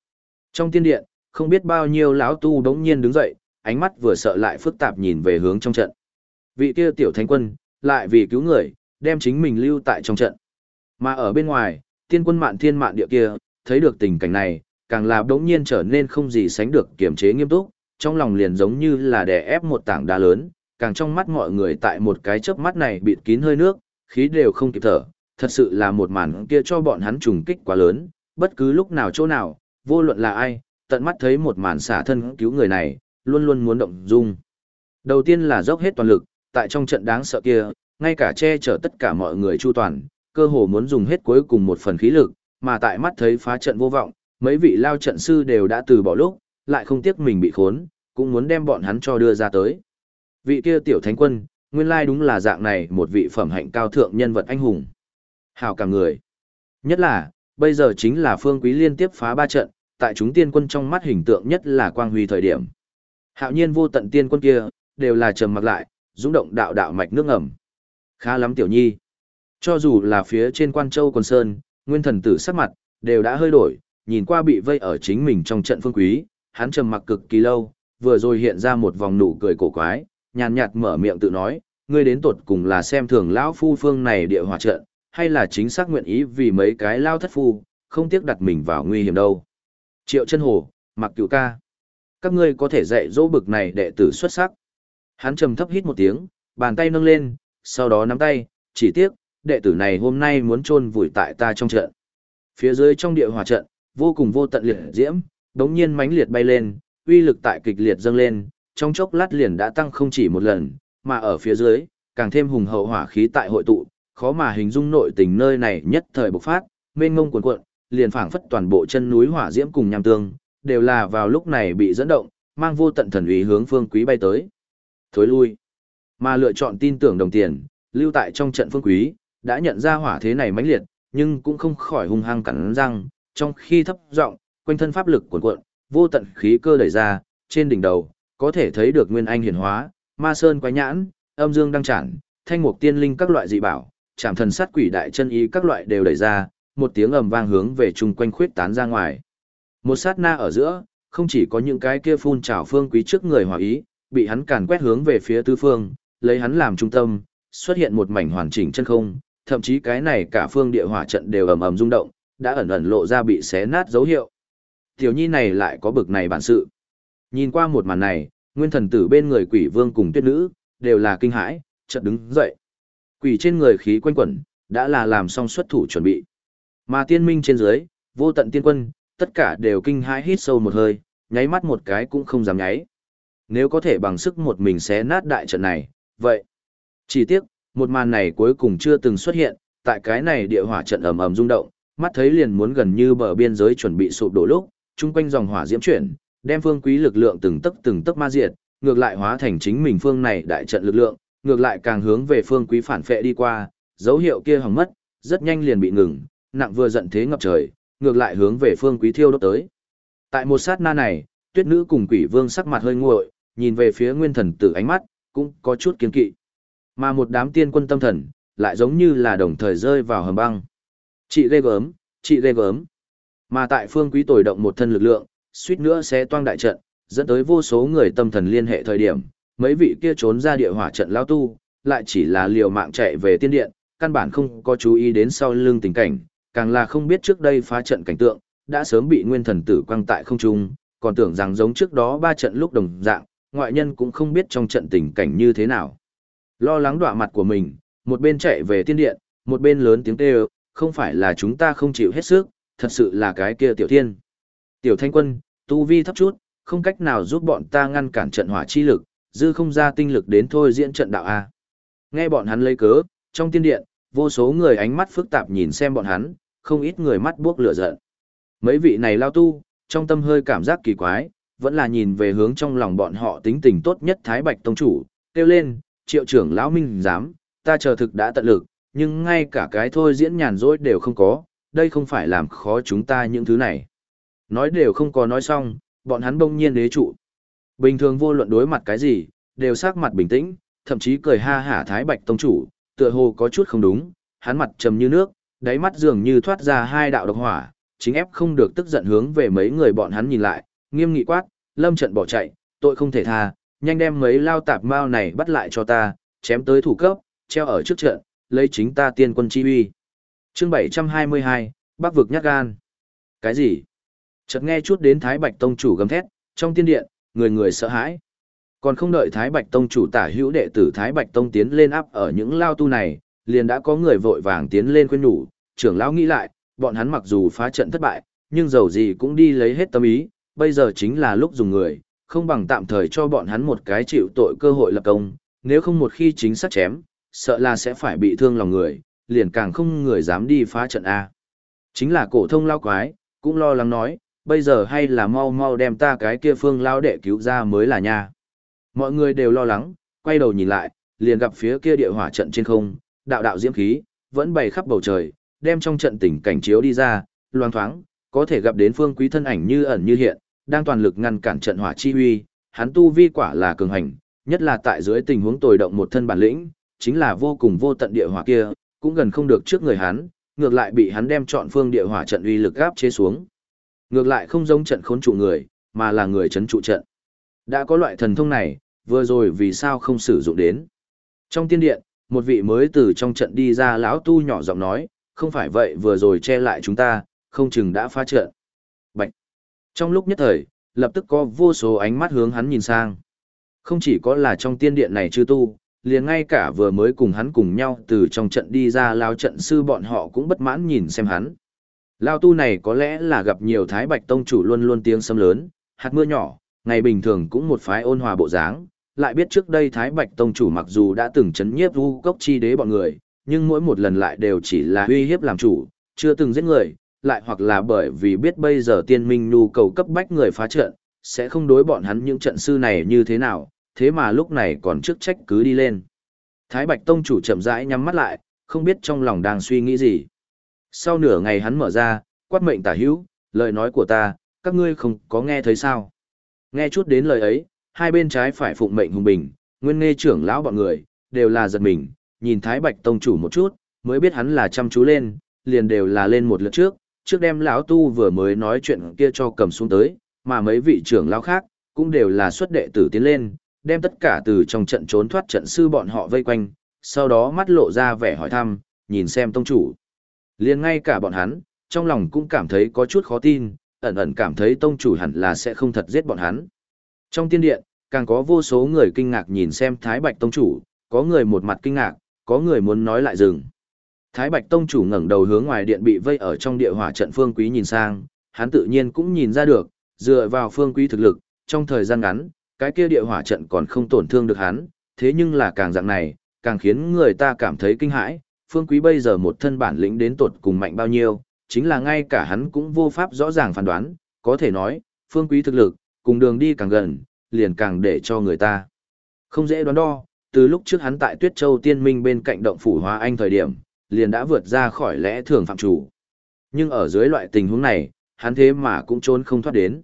trong tiên điện, không biết bao nhiêu lão tu đống nhiên đứng dậy, ánh mắt vừa sợ lại phức tạp nhìn về hướng trong trận. Vị kia tiểu thánh quân, lại vì cứu người, đem chính mình lưu tại trong trận. Mà ở bên ngoài, tiên quân mạn thiên mạn địa kia, thấy được tình cảnh này, càng là đống nhiên trở nên không gì sánh được kiềm chế nghiêm túc, trong lòng liền giống như là đè ép một tảng đá lớn, càng trong mắt mọi người tại một cái chớp mắt này bịt kín hơi nước, khí đều không kịp thở, thật sự là một màn kia cho bọn hắn trùng kích quá lớn, bất cứ lúc nào chỗ nào, vô luận là ai, tận mắt thấy một màn xả thân cứu người này, luôn luôn muốn động dung. Đầu tiên là dốc hết toàn lực, tại trong trận đáng sợ kia, ngay cả che chở tất cả mọi người chu toàn, cơ hồ muốn dùng hết cuối cùng một phần khí lực, mà tại mắt thấy phá trận vô vọng, mấy vị lao trận sư đều đã từ bỏ lúc, lại không tiếc mình bị khốn, cũng muốn đem bọn hắn cho đưa ra tới. Vị kia tiểu thánh quân, nguyên lai đúng là dạng này một vị phẩm hạnh cao thượng nhân vật anh hùng. Hào cả người. Nhất là, bây giờ chính là phương quý liên tiếp phá ba trận, tại chúng tiên quân trong mắt hình tượng nhất là quang huy thời điểm. Hạo nhiên vô tận tiên quân kia, đều là trầm mặc lại, dũng động đạo đạo mạch nước ngầm. Khá lắm tiểu nhi. Cho dù là phía trên quan châu quần sơn, nguyên thần tử sắc mặt, đều đã hơi đổi, nhìn qua bị vây ở chính mình trong trận phương quý, hắn trầm mặc cực kỳ lâu, vừa rồi hiện ra một vòng nụ cười cổ quái, nhàn nhạt mở miệng tự nói, ngươi đến tột cùng là xem thường lão phu phương này địa hỏa trận, hay là chính xác nguyện ý vì mấy cái lao thất phu, không tiếc đặt mình vào nguy hiểm đâu. Triệu chân hồ, mặc cựu ca. Các ngươi có thể dạy dỗ bực này đệ tử xuất sắc. Hắn trầm thấp hít một tiếng, bàn tay nâng lên, sau đó nắm tay, chỉ tiếc, đệ tử này hôm nay muốn chôn vùi tại ta trong trận. Phía dưới trong địa hỏa trận, vô cùng vô tận liệt diễm, đống nhiên mãnh liệt bay lên, uy lực tại kịch liệt dâng lên, trong chốc lát liền đã tăng không chỉ một lần, mà ở phía dưới, càng thêm hùng hậu hỏa khí tại hội tụ, khó mà hình dung nội tình nơi này nhất thời bộc phát, mênh ngông cuồn cuộn, liền phảng phất toàn bộ chân núi hỏa diễm cùng nham tương, đều là vào lúc này bị dẫn động, mang vô tận thần uy hướng phương quý bay tới. Thối lui. Mà lựa chọn tin tưởng đồng tiền, lưu tại trong trận phương quý, đã nhận ra hỏa thế này mãnh liệt, nhưng cũng không khỏi hung hăng cắn răng, trong khi thấp giọng, quanh thân pháp lực cuồn cuộn, vô tận khí cơ đẩy ra, trên đỉnh đầu, có thể thấy được nguyên anh hiển hóa, ma sơn quái nhãn, âm dương đăng trản, thanh mục tiên linh các loại dị bảo, chạm thần sát quỷ đại chân ý các loại đều đẩy ra, một tiếng ầm vang hướng về chung quanh khuyết tán ra ngoài. Một sát na ở giữa, không chỉ có những cái kia phun trào phương quý trước người hòa ý, bị hắn càn quét hướng về phía tứ phương, lấy hắn làm trung tâm, xuất hiện một mảnh hoàn chỉnh chân không, thậm chí cái này cả phương địa hỏa trận đều ầm ầm rung động, đã ẩn ẩn lộ ra bị xé nát dấu hiệu. Tiểu nhi này lại có bực này bản sự. Nhìn qua một màn này, nguyên thần tử bên người quỷ vương cùng tuyết nữ, đều là kinh hãi, chợt đứng dậy. Quỷ trên người khí quanh quẩn, đã là làm xong xuất thủ chuẩn bị. Mà tiên minh trên dưới, vô tận tiên quân, tất cả đều kinh hãi hít sâu một hơi, nháy mắt một cái cũng không dám nháy. Nếu có thể bằng sức một mình xé nát đại trận này, vậy. Chỉ tiếc, một màn này cuối cùng chưa từng xuất hiện, tại cái này địa hỏa trận ầm ầm rung động, mắt thấy liền muốn gần như bờ biên giới chuẩn bị sụp đổ lúc, chung quanh dòng hỏa diễm chuyển, đem phương quý lực lượng từng tấc từng tấc ma diệt, ngược lại hóa thành chính mình phương này đại trận lực lượng, ngược lại càng hướng về phương quý phản phệ đi qua, dấu hiệu kia hỏng mất, rất nhanh liền bị ngừng, nặng vừa giận thế ngập trời, ngược lại hướng về phương quý thiêu đốt tới. Tại một sát na này, tuyết nữ cùng quỷ vương sắc mặt hơi nguội, nhìn về phía nguyên thần tử ánh mắt, cũng có chút kiên kỵ. Mà một đám tiên quân tâm thần, lại giống như là đồng thời rơi vào hầm băng. Chị ghê gớm, chị ghê gớm. Mà tại phương quý tồi động một thân lực lượng, suýt nữa sẽ toang đại trận, dẫn tới vô số người tâm thần liên hệ thời điểm, mấy vị kia trốn ra địa hỏa trận lao tu, lại chỉ là liều mạng chạy về tiên điện, căn bản không có chú ý đến sau lưng tình cảnh, càng là không biết trước đây phá trận cảnh tượng, đã sớm bị nguyên thần tử quăng tại không trung, còn tưởng rằng giống trước đó ba trận lúc đồng dạng, ngoại nhân cũng không biết trong trận tình cảnh như thế nào. Lo lắng đọa mặt của mình, một bên chạy về tiên điện, một bên lớn tiếng kêu, không phải là chúng ta không chịu hết sức, thật sự là cái kia tiểu thiên. Tiểu thanh quân, tu vi thấp chút, không cách nào giúp bọn ta ngăn cản trận hỏa chi lực, dư không ra tinh lực đến thôi diễn trận đạo A. Nghe bọn hắn lấy cớ, trong tiên điện, vô số người ánh mắt phức tạp nhìn xem bọn hắn, không ít người mắt buốc lửa giận. Mấy vị này lao tu, trong tâm hơi cảm giác kỳ quái, vẫn là nhìn về hướng trong lòng bọn họ tính tình tốt nhất Thái Bạch Tông Chủ, kêu lên, triệu trưởng lão minh dám, ta chờ thực đã tận lực, nhưng ngay cả cái thôi diễn nhàn rỗi đều không có, đây không phải làm khó chúng ta những thứ này. Nói đều không có nói xong, bọn hắn bỗng nhiên đế trụ. Bình thường vô luận đối mặt cái gì, đều sắc mặt bình tĩnh, thậm chí cười ha hả Thái Bạch Tông Chủ, tựa hồ có chút không đúng, hắn mặt trầm như nước, đáy mắt dường như thoát ra hai đạo độc hỏa, chính ép không được tức giận hướng về mấy người bọn hắn nhìn lại, nghiêm nghị quát, lâm trận bỏ chạy, tội không thể tha, nhanh đem mấy lao tạp mao này bắt lại cho ta, chém tới thủ cấp, treo ở trước trận, lấy chính ta tiên quân chi uy. Chương 722, Bắc vực nhát gan. Cái gì? Chợt nghe chút đến Thái Bạch tông chủ gầm thét, trong tiên điện, người người sợ hãi. Còn không đợi Thái Bạch tông chủ tả hữu đệ tử Thái Bạch tông tiến lên áp ở những lao tu này, liền đã có người vội vàng tiến lên khuyên nhủ, trưởng lão nghĩ lại, bọn hắn mặc dù phá trận thất bại, nhưng dầu gì cũng đi lấy hết tâm ý, bây giờ chính là lúc dùng người, không bằng tạm thời cho bọn hắn một cái chịu tội cơ hội lập công, nếu không một khi chính xác chém, sợ là sẽ phải bị thương lòng người, liền càng không người dám đi phá trận A. Chính là cổ thông lao quái, cũng lo lắng nói, bây giờ hay là mau mau đem ta cái kia phương lao đệ cứu ra mới là nha. Mọi người đều lo lắng, quay đầu nhìn lại, liền gặp phía kia địa hỏa trận trên không, đạo đạo diễm khí, vẫn bày khắp bầu trời, đem trong trận tình cảnh chiếu đi ra, loang thoáng, có thể gặp đến phương quý thân ảnh như ẩn như hiện, đang toàn lực ngăn cản trận hỏa chi huy, hắn tu vi quả là cường hành, nhất là tại dưới tình huống tồi động một thân bản lĩnh, chính là vô cùng vô tận địa hỏa kia, cũng gần không được trước người hắn, ngược lại bị hắn đem chọn phương địa hỏa trận uy lực áp chế xuống. Ngược lại không giống trận khốn trụ người, mà là người chấn trụ trận. Đã có loại thần thông này, vừa rồi vì sao không sử dụng đến. Trong tiên điện, một vị mới từ trong trận đi ra lão tu nhỏ giọng nói, không phải vậy vừa rồi che lại chúng ta, không chừng đã phá trận. Trong lúc nhất thời, lập tức có vô số ánh mắt hướng hắn nhìn sang. Không chỉ có là trong tiên điện này chư tu, liền ngay cả vừa mới cùng hắn cùng nhau từ trong trận đi ra lao trận sư bọn họ cũng bất mãn nhìn xem hắn. Lao tu này có lẽ là gặp nhiều thái bạch tông chủ luôn luôn tiếng sấm lớn, hạt mưa nhỏ, ngày bình thường cũng một phái ôn hòa bộ dáng, lại biết trước đây thái bạch tông chủ mặc dù đã từng chấn nhiếp vu cốc chi đế bọn người, nhưng mỗi một lần lại đều chỉ là uy hiếp làm chủ, chưa từng giết người, lại hoặc là bởi vì biết bây giờ tiên minh nhu cầu cấp bách người phá trận, sẽ không đối bọn hắn những trận sư này như thế nào, thế mà lúc này còn trước trách cứ đi lên. Thái Bạch Tông chủ chậm rãi nhắm mắt lại, không biết trong lòng đang suy nghĩ gì. Sau nửa ngày hắn mở ra, quát mệnh tả hữu, lời nói của ta, các ngươi không có nghe thấy sao. Nghe chút đến lời ấy, hai bên trái phải phụng mệnh hùng bình, nguyên nghe trưởng lão bọn người, đều là giật mình, nhìn Thái Bạch Tông chủ một chút, mới biết hắn là chăm chú lên, liền đều là lên một lượt trước, trước đem lão tu vừa mới nói chuyện kia cho cầm xuống tới, mà mấy vị trưởng lão khác, cũng đều là xuất đệ tử tiến lên, đem tất cả từ trong trận trốn thoát trận sư bọn họ vây quanh, sau đó mắt lộ ra vẻ hỏi thăm, nhìn xem tông chủ. liền ngay cả bọn hắn, trong lòng cũng cảm thấy có chút khó tin, ẩn ẩn cảm thấy tông chủ hẳn là sẽ không thật giết bọn hắn. Trong tiên điện, càng có vô số người kinh ngạc nhìn xem Thái Bạch tông chủ, có người một mặt kinh ngạc, có người muốn nói lại dừng. Thái Bạch tông chủ ngẩng đầu hướng ngoài điện bị vây ở trong địa hỏa trận Phương Quý nhìn sang, hắn tự nhiên cũng nhìn ra được, dựa vào Phương Quý thực lực, trong thời gian ngắn, cái kia địa hỏa trận còn không tổn thương được hắn, thế nhưng là càng dạng này, càng khiến người ta cảm thấy kinh hãi. Phương Quý bây giờ một thân bản lĩnh đến tột cùng mạnh bao nhiêu, chính là ngay cả hắn cũng vô pháp rõ ràng phán đoán, có thể nói, Phương Quý thực lực, cùng đường đi càng gần, liền càng để cho người ta. Không dễ đoán đo, từ lúc trước hắn tại Tuyết Châu Tiên Minh bên cạnh động phủ Hóa Anh thời điểm, liền đã vượt ra khỏi lẽ thường phạm chủ. Nhưng ở dưới loại tình huống này, hắn thế mà cũng trốn không thoát đến.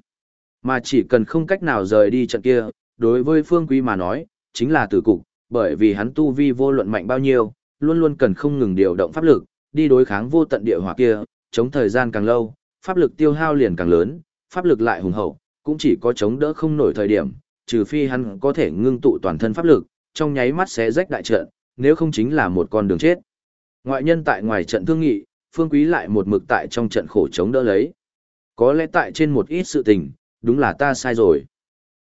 Mà chỉ cần không cách nào rời đi trận kia, đối với Phương Quý mà nói, chính là tử cục, bởi vì hắn tu vi vô luận mạnh bao nhiêu, luôn luôn cần không ngừng điều động pháp lực, đi đối kháng vô tận địa hỏa kia, chống thời gian càng lâu, pháp lực tiêu hao liền càng lớn, pháp lực lại hùng hậu, cũng chỉ có chống đỡ không nổi thời điểm, trừ phi hắn có thể ngưng tụ toàn thân pháp lực, trong nháy mắt sẽ rách đại trận, nếu không chính là một con đường chết. Ngoại nhân tại ngoài trận thương nghị, Phương Quý lại một mực tại trong trận khổ chống đỡ lấy. Có lẽ tại trên một ít sự tình, đúng là ta sai rồi.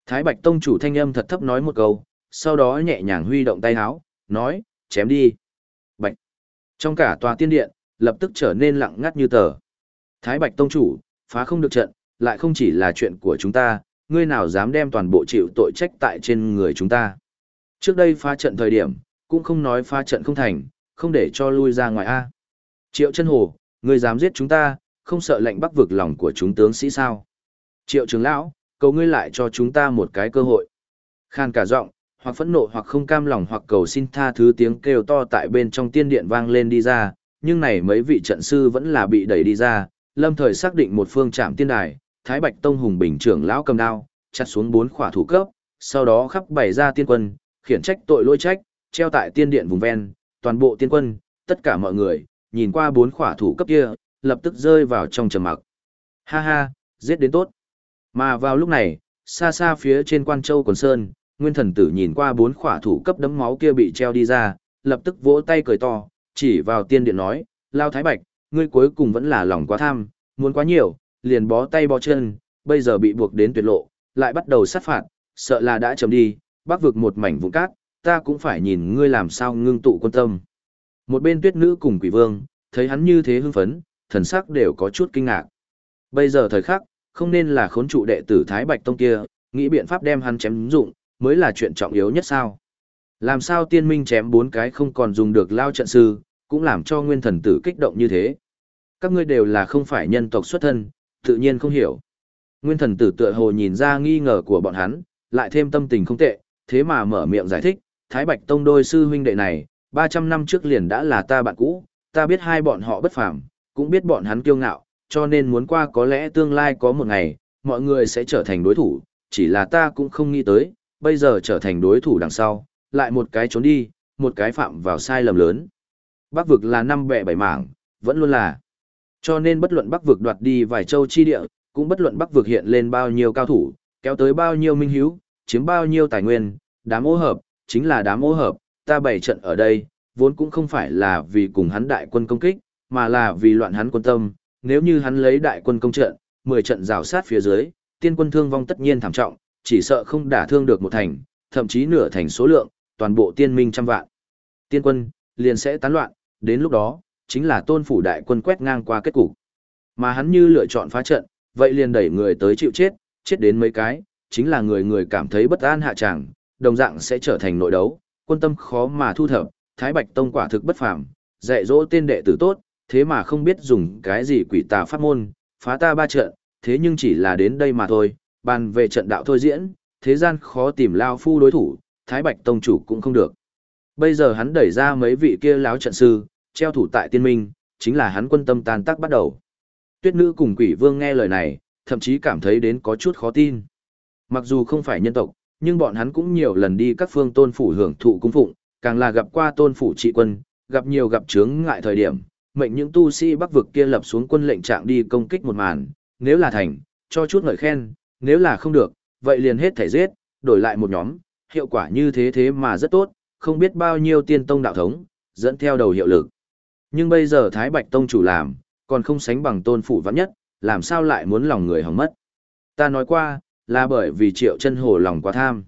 Thái Bạch Tông chủ thanh âm thật thấp nói một câu, sau đó nhẹ nhàng huy động tay háo, nói, chém đi. Bạch. Trong cả tòa tiên điện, lập tức trở nên lặng ngắt như tờ. Thái Bạch Tông chủ, phá không được trận, lại không chỉ là chuyện của chúng ta, ngươi nào dám đem toàn bộ chịu tội trách tại trên người chúng ta. Trước đây phá trận thời điểm, cũng không nói phá trận không thành, không để cho lui ra ngoài A. Triệu chân hồ, ngươi dám giết chúng ta, không sợ lệnh bắc vực lòng của chúng tướng sĩ sao. Triệu trưởng lão, cầu ngươi lại cho chúng ta một cái cơ hội. Khan cả giọng, hoặc phẫn nộ hoặc không cam lòng hoặc cầu xin tha thứ tiếng kêu to tại bên trong tiên điện vang lên đi ra, nhưng này mấy vị trận sư vẫn là bị đẩy đi ra, lâm thời xác định một phương trạm tiên đài, Thái Bạch Tông hùng bình trưởng lão cầm đao, chặt xuống bốn khỏa thủ cấp, sau đó khắp bày ra tiên quân, khiển trách tội lỗi trách, treo tại tiên điện vùng ven, toàn bộ tiên quân, tất cả mọi người, nhìn qua bốn khỏa thủ cấp kia, lập tức rơi vào trong trầm mặc. Ha ha, giết đến tốt. Mà vào lúc này, xa xa phía trên quan châu quần sơn, nguyên thần tử nhìn qua bốn khỏa thủ cấp đấm máu kia bị treo đi ra, lập tức vỗ tay cười to, chỉ vào tiên điện nói, Lao Thái Bạch, ngươi cuối cùng vẫn là lòng quá tham, muốn quá nhiều, liền bó tay bó chân, bây giờ bị buộc đến tuyệt lộ, lại bắt đầu sát phạt, sợ là đã chấm đi, bác vực một mảnh vụn cát, ta cũng phải nhìn ngươi làm sao ngưng tụ quân tâm. Một bên tuyết nữ cùng quỷ vương, thấy hắn như thế hưng phấn, thần sắc đều có chút kinh ngạc. Bây giờ thời khắc, không nên là khốn trụ đệ tử Thái Bạch Tông kia, nghĩ biện pháp đem hắn chém dụng, mới là chuyện trọng yếu nhất sao. Làm sao tiên minh chém bốn cái không còn dùng được lao trận sư, cũng làm cho nguyên thần tử kích động như thế. Các ngươi đều là không phải nhân tộc xuất thân, tự nhiên không hiểu. Nguyên thần tử tựa hồ nhìn ra nghi ngờ của bọn hắn, lại thêm tâm tình không tệ, thế mà mở miệng giải thích, Thái Bạch Tông đôi sư huynh đệ này, 300 năm trước liền đã là ta bạn cũ, ta biết hai bọn họ bất phàm, cũng biết bọn hắn kiêu ngạo, cho nên muốn qua có lẽ tương lai có một ngày, mọi người sẽ trở thành đối thủ, chỉ là ta cũng không nghĩ tới, bây giờ trở thành đối thủ đằng sau, lại một cái trốn đi, một cái phạm vào sai lầm lớn. Bắc vực là năm bẻ bảy mảng, vẫn luôn là. Cho nên bất luận Bắc vực đoạt đi vài châu chi địa, cũng bất luận Bắc vực hiện lên bao nhiêu cao thủ, kéo tới bao nhiêu minh hiếu, chiếm bao nhiêu tài nguyên, đám ô hợp, chính là đám ô hợp, ta bày trận ở đây, vốn cũng không phải là vì cùng hắn đại quân công kích, mà là vì loạn hắn quân tâm, nếu như hắn lấy đại quân công trận, 10 trận rào sát phía dưới, tiên quân thương vong tất nhiên thảm trọng, chỉ sợ không đả thương được một thành, thậm chí nửa thành số lượng, toàn bộ tiên minh trăm vạn. Tiên quân, liền sẽ tán loạn, đến lúc đó, chính là tôn phủ đại quân quét ngang qua kết cục. Mà hắn như lựa chọn phá trận, vậy liền đẩy người tới chịu chết, chết đến mấy cái, chính là người người cảm thấy bất an hạ chẳng, đồng dạng sẽ trở thành nội đấu, quân tâm khó mà thu thập, Thái Bạch Tông quả thực bất phàm, dạy dỗ tên đệ tử tốt, thế mà không biết dùng cái gì quỷ tà pháp môn, phá ta ba trận, thế nhưng chỉ là đến đây mà thôi, bàn về trận đạo thôi diễn, thế gian khó tìm lao phu đối thủ, Thái Bạch Tông chủ cũng không được. Bây giờ hắn đẩy ra mấy vị kia láo trận sư, treo thủ tại tiên minh, chính là hắn quân tâm tàn tác bắt đầu. Tuyết nữ cùng quỷ vương nghe lời này, thậm chí cảm thấy đến có chút khó tin. Mặc dù không phải nhân tộc, nhưng bọn hắn cũng nhiều lần đi các phương tôn phủ hưởng thụ cung phụng, càng là gặp qua tôn phủ trị quân, gặp nhiều gặp chướng ngại thời điểm, mệnh những tu sĩ bắc vực kia lập xuống quân lệnh trạng đi công kích một màn, nếu là thành, cho chút ngợi khen, nếu là không được, vậy liền hết thể giết, đổi lại một nhóm, hiệu quả như thế thế mà rất tốt, không biết bao nhiêu tiên tông đạo thống, dẫn theo đầu hiệu lực. Nhưng bây giờ Thái Bạch Tông chủ làm, còn không sánh bằng tôn phủ vắng nhất, làm sao lại muốn lòng người hỏng mất. Ta nói qua, là bởi vì triệu chân hồ lòng quá tham.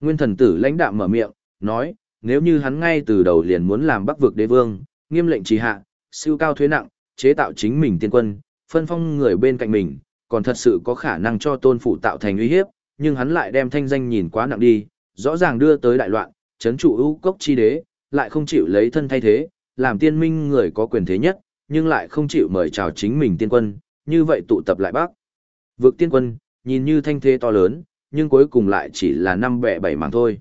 Nguyên thần tử lãnh đạm mở miệng, nói, nếu như hắn ngay từ đầu liền muốn làm bắc vực đế vương, nghiêm lệnh trì hạ, siêu cao thuế nặng, chế tạo chính mình tiên quân, phân phong người bên cạnh mình, còn thật sự có khả năng cho tôn phủ tạo thành uy hiếp, nhưng hắn lại đem thanh danh nhìn quá nặng đi, rõ ràng đưa tới đại loạn, chấn trụ ưu cốc chi đế, lại không chịu lấy thân thay thế, làm tiên minh người có quyền thế nhất, nhưng lại không chịu mời chào chính mình tiên quân, như vậy tụ tập lại bác. Vực tiên quân, nhìn như thanh thế to lớn, nhưng cuối cùng lại chỉ là năm bẻ bảy mảng thôi.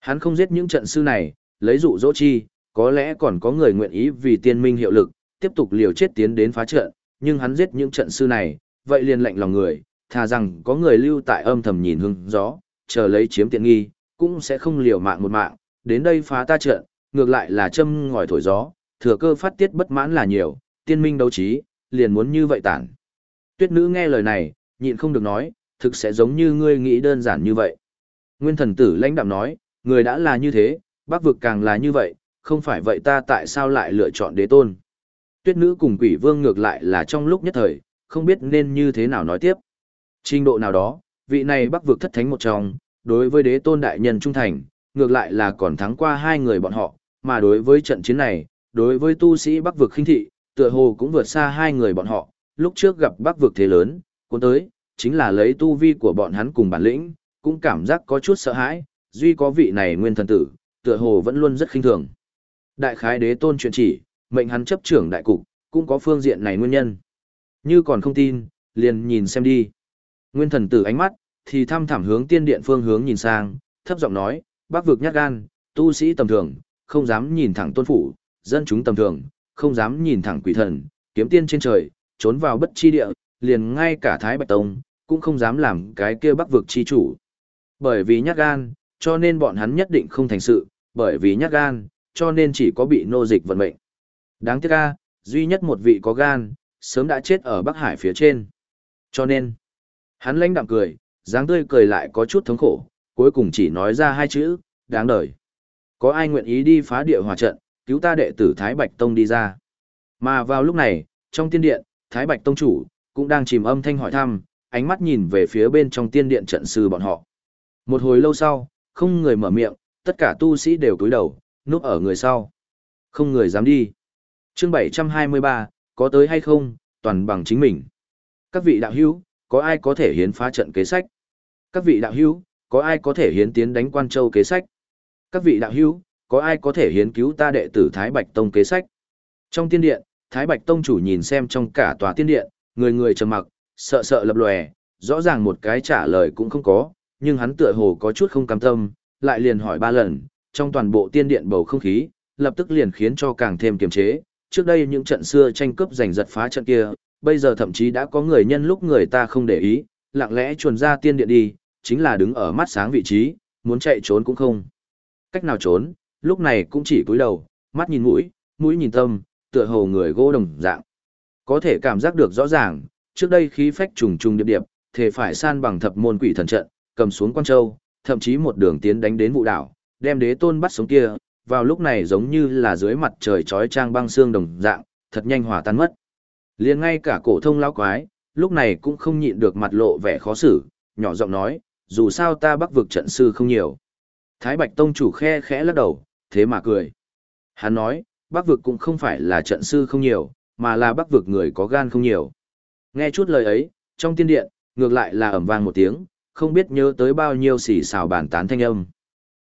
Hắn không giết những trận sư này, lấy dụ dỗ chi, có lẽ còn có người nguyện ý vì tiên minh hiệu lực, tiếp tục liều chết tiến đến phá trận, nhưng hắn giết những trận sư này, vậy liền lệnh lòng người, thà rằng có người lưu tại âm thầm nhìn hưng gió, chờ lấy chiếm tiện nghi, cũng sẽ không liều mạng một mạng, đến đây phá ta trận, ngược lại là châm ngòi thổi gió, thừa cơ phát tiết bất mãn là nhiều, tiên minh đấu trí, liền muốn như vậy tản. Tuyết nữ nghe lời này, nhịn không được nói, thực sẽ giống như ngươi nghĩ đơn giản như vậy. Nguyên thần tử lãnh đạm nói, người đã là như thế, bác vực càng là như vậy, không phải vậy ta tại sao lại lựa chọn đế tôn. Tuyết nữ cùng quỷ vương ngược lại là trong lúc nhất thời, không biết nên như thế nào nói tiếp. Trình độ nào đó, vị này bắc vực thất thánh một trong, đối với đế tôn đại nhân trung thành, ngược lại là còn thắng qua hai người bọn họ, mà đối với trận chiến này, đối với tu sĩ bắc vực khinh thị, tựa hồ cũng vượt xa hai người bọn họ, lúc trước gặp bắc vực thế lớn, cuốn tới, chính là lấy tu vi của bọn hắn cùng bản lĩnh, cũng cảm giác có chút sợ hãi, duy có vị này nguyên thần tử, tựa hồ vẫn luôn rất khinh thường. Đại khái đế tôn chuyện chỉ, mệnh hắn chấp trưởng đại cục, cũng có phương diện này nguyên nhân. Như còn không tin, liền nhìn xem đi. Nguyên thần tử ánh mắt, thì thăm thẳm hướng tiên điện phương hướng nhìn sang, thấp giọng nói, bác vực nhát gan, tu sĩ tầm thường, không dám nhìn thẳng tôn phủ, dân chúng tầm thường, không dám nhìn thẳng quỷ thần, kiếm tiên trên trời, trốn vào bất chi địa, liền ngay cả Thái Bạch Tông, cũng không dám làm cái kia bắc vực chi chủ. Bởi vì nhát gan, cho nên bọn hắn nhất định không thành sự, bởi vì nhát gan, cho nên chỉ có bị nô dịch vận mệnh. Đáng tiếc ca, duy nhất một vị có gan, sớm đã chết ở Bắc Hải phía trên. Cho nên, hắn lãnh đạm cười, dáng tươi cười lại có chút thống khổ, cuối cùng chỉ nói ra hai chữ, đáng đời. Có ai nguyện ý đi phá địa hòa trận, cứu ta đệ tử Thái Bạch Tông đi ra. Mà vào lúc này, trong tiên điện, Thái Bạch Tông chủ, cũng đang chìm âm thanh hỏi thăm, ánh mắt nhìn về phía bên trong tiên điện trận sư bọn họ. Một hồi lâu sau, không người mở miệng, tất cả tu sĩ đều cúi đầu, núp ở người sau. Không người dám đi. Chương 723, có tới hay không, toàn bằng chính mình. Các vị đạo hữu, có ai có thể hiến phá trận kế sách? Các vị đạo hữu, có ai có thể hiến tiến đánh quan châu kế sách? Các vị đạo hữu, có ai có thể hiến cứu ta đệ tử Thái Bạch Tông kế sách? Trong tiên điện, Thái Bạch Tông chủ nhìn xem trong cả tòa tiên điện, người người trầm mặc, sợ sợ lập lòe, rõ ràng một cái trả lời cũng không có, nhưng hắn tựa hồ có chút không cam tâm, lại liền hỏi ba lần, trong toàn bộ tiên điện bầu không khí, lập tức liền khiến cho càng thêm kiềm chế. Trước đây những trận xưa tranh cướp giành giật phá trận kia, bây giờ thậm chí đã có người nhân lúc người ta không để ý, lặng lẽ chuồn ra tiên điện đi, chính là đứng ở mắt sáng vị trí, muốn chạy trốn cũng không. Cách nào trốn, lúc này cũng chỉ cúi đầu, mắt nhìn mũi, mũi nhìn tâm, tựa hồ người gỗ đồng dạng. Có thể cảm giác được rõ ràng, trước đây khí phách trùng trùng điệp điệp, thể phải san bằng thập môn quỷ thần trận, cầm xuống quan châu, thậm chí một đường tiến đánh đến vụ đảo, đem đế tôn bắt sống kia, vào lúc này giống như là dưới mặt trời trói trang băng xương đồng dạng, thật nhanh hòa tan mất. Liền ngay cả cổ thông lão quái, lúc này cũng không nhịn được mặt lộ vẻ khó xử, nhỏ giọng nói, dù sao ta bắc vực trận sư không nhiều. Thái Bạch Tông chủ khe khẽ lắc đầu, thế mà cười. Hắn nói, bắc vực cũng không phải là trận sư không nhiều, mà là bắc vực người có gan không nhiều. Nghe chút lời ấy, trong tiên điện, ngược lại là ẩm vang một tiếng, không biết nhớ tới bao nhiêu xỉ xào bàn tán thanh âm.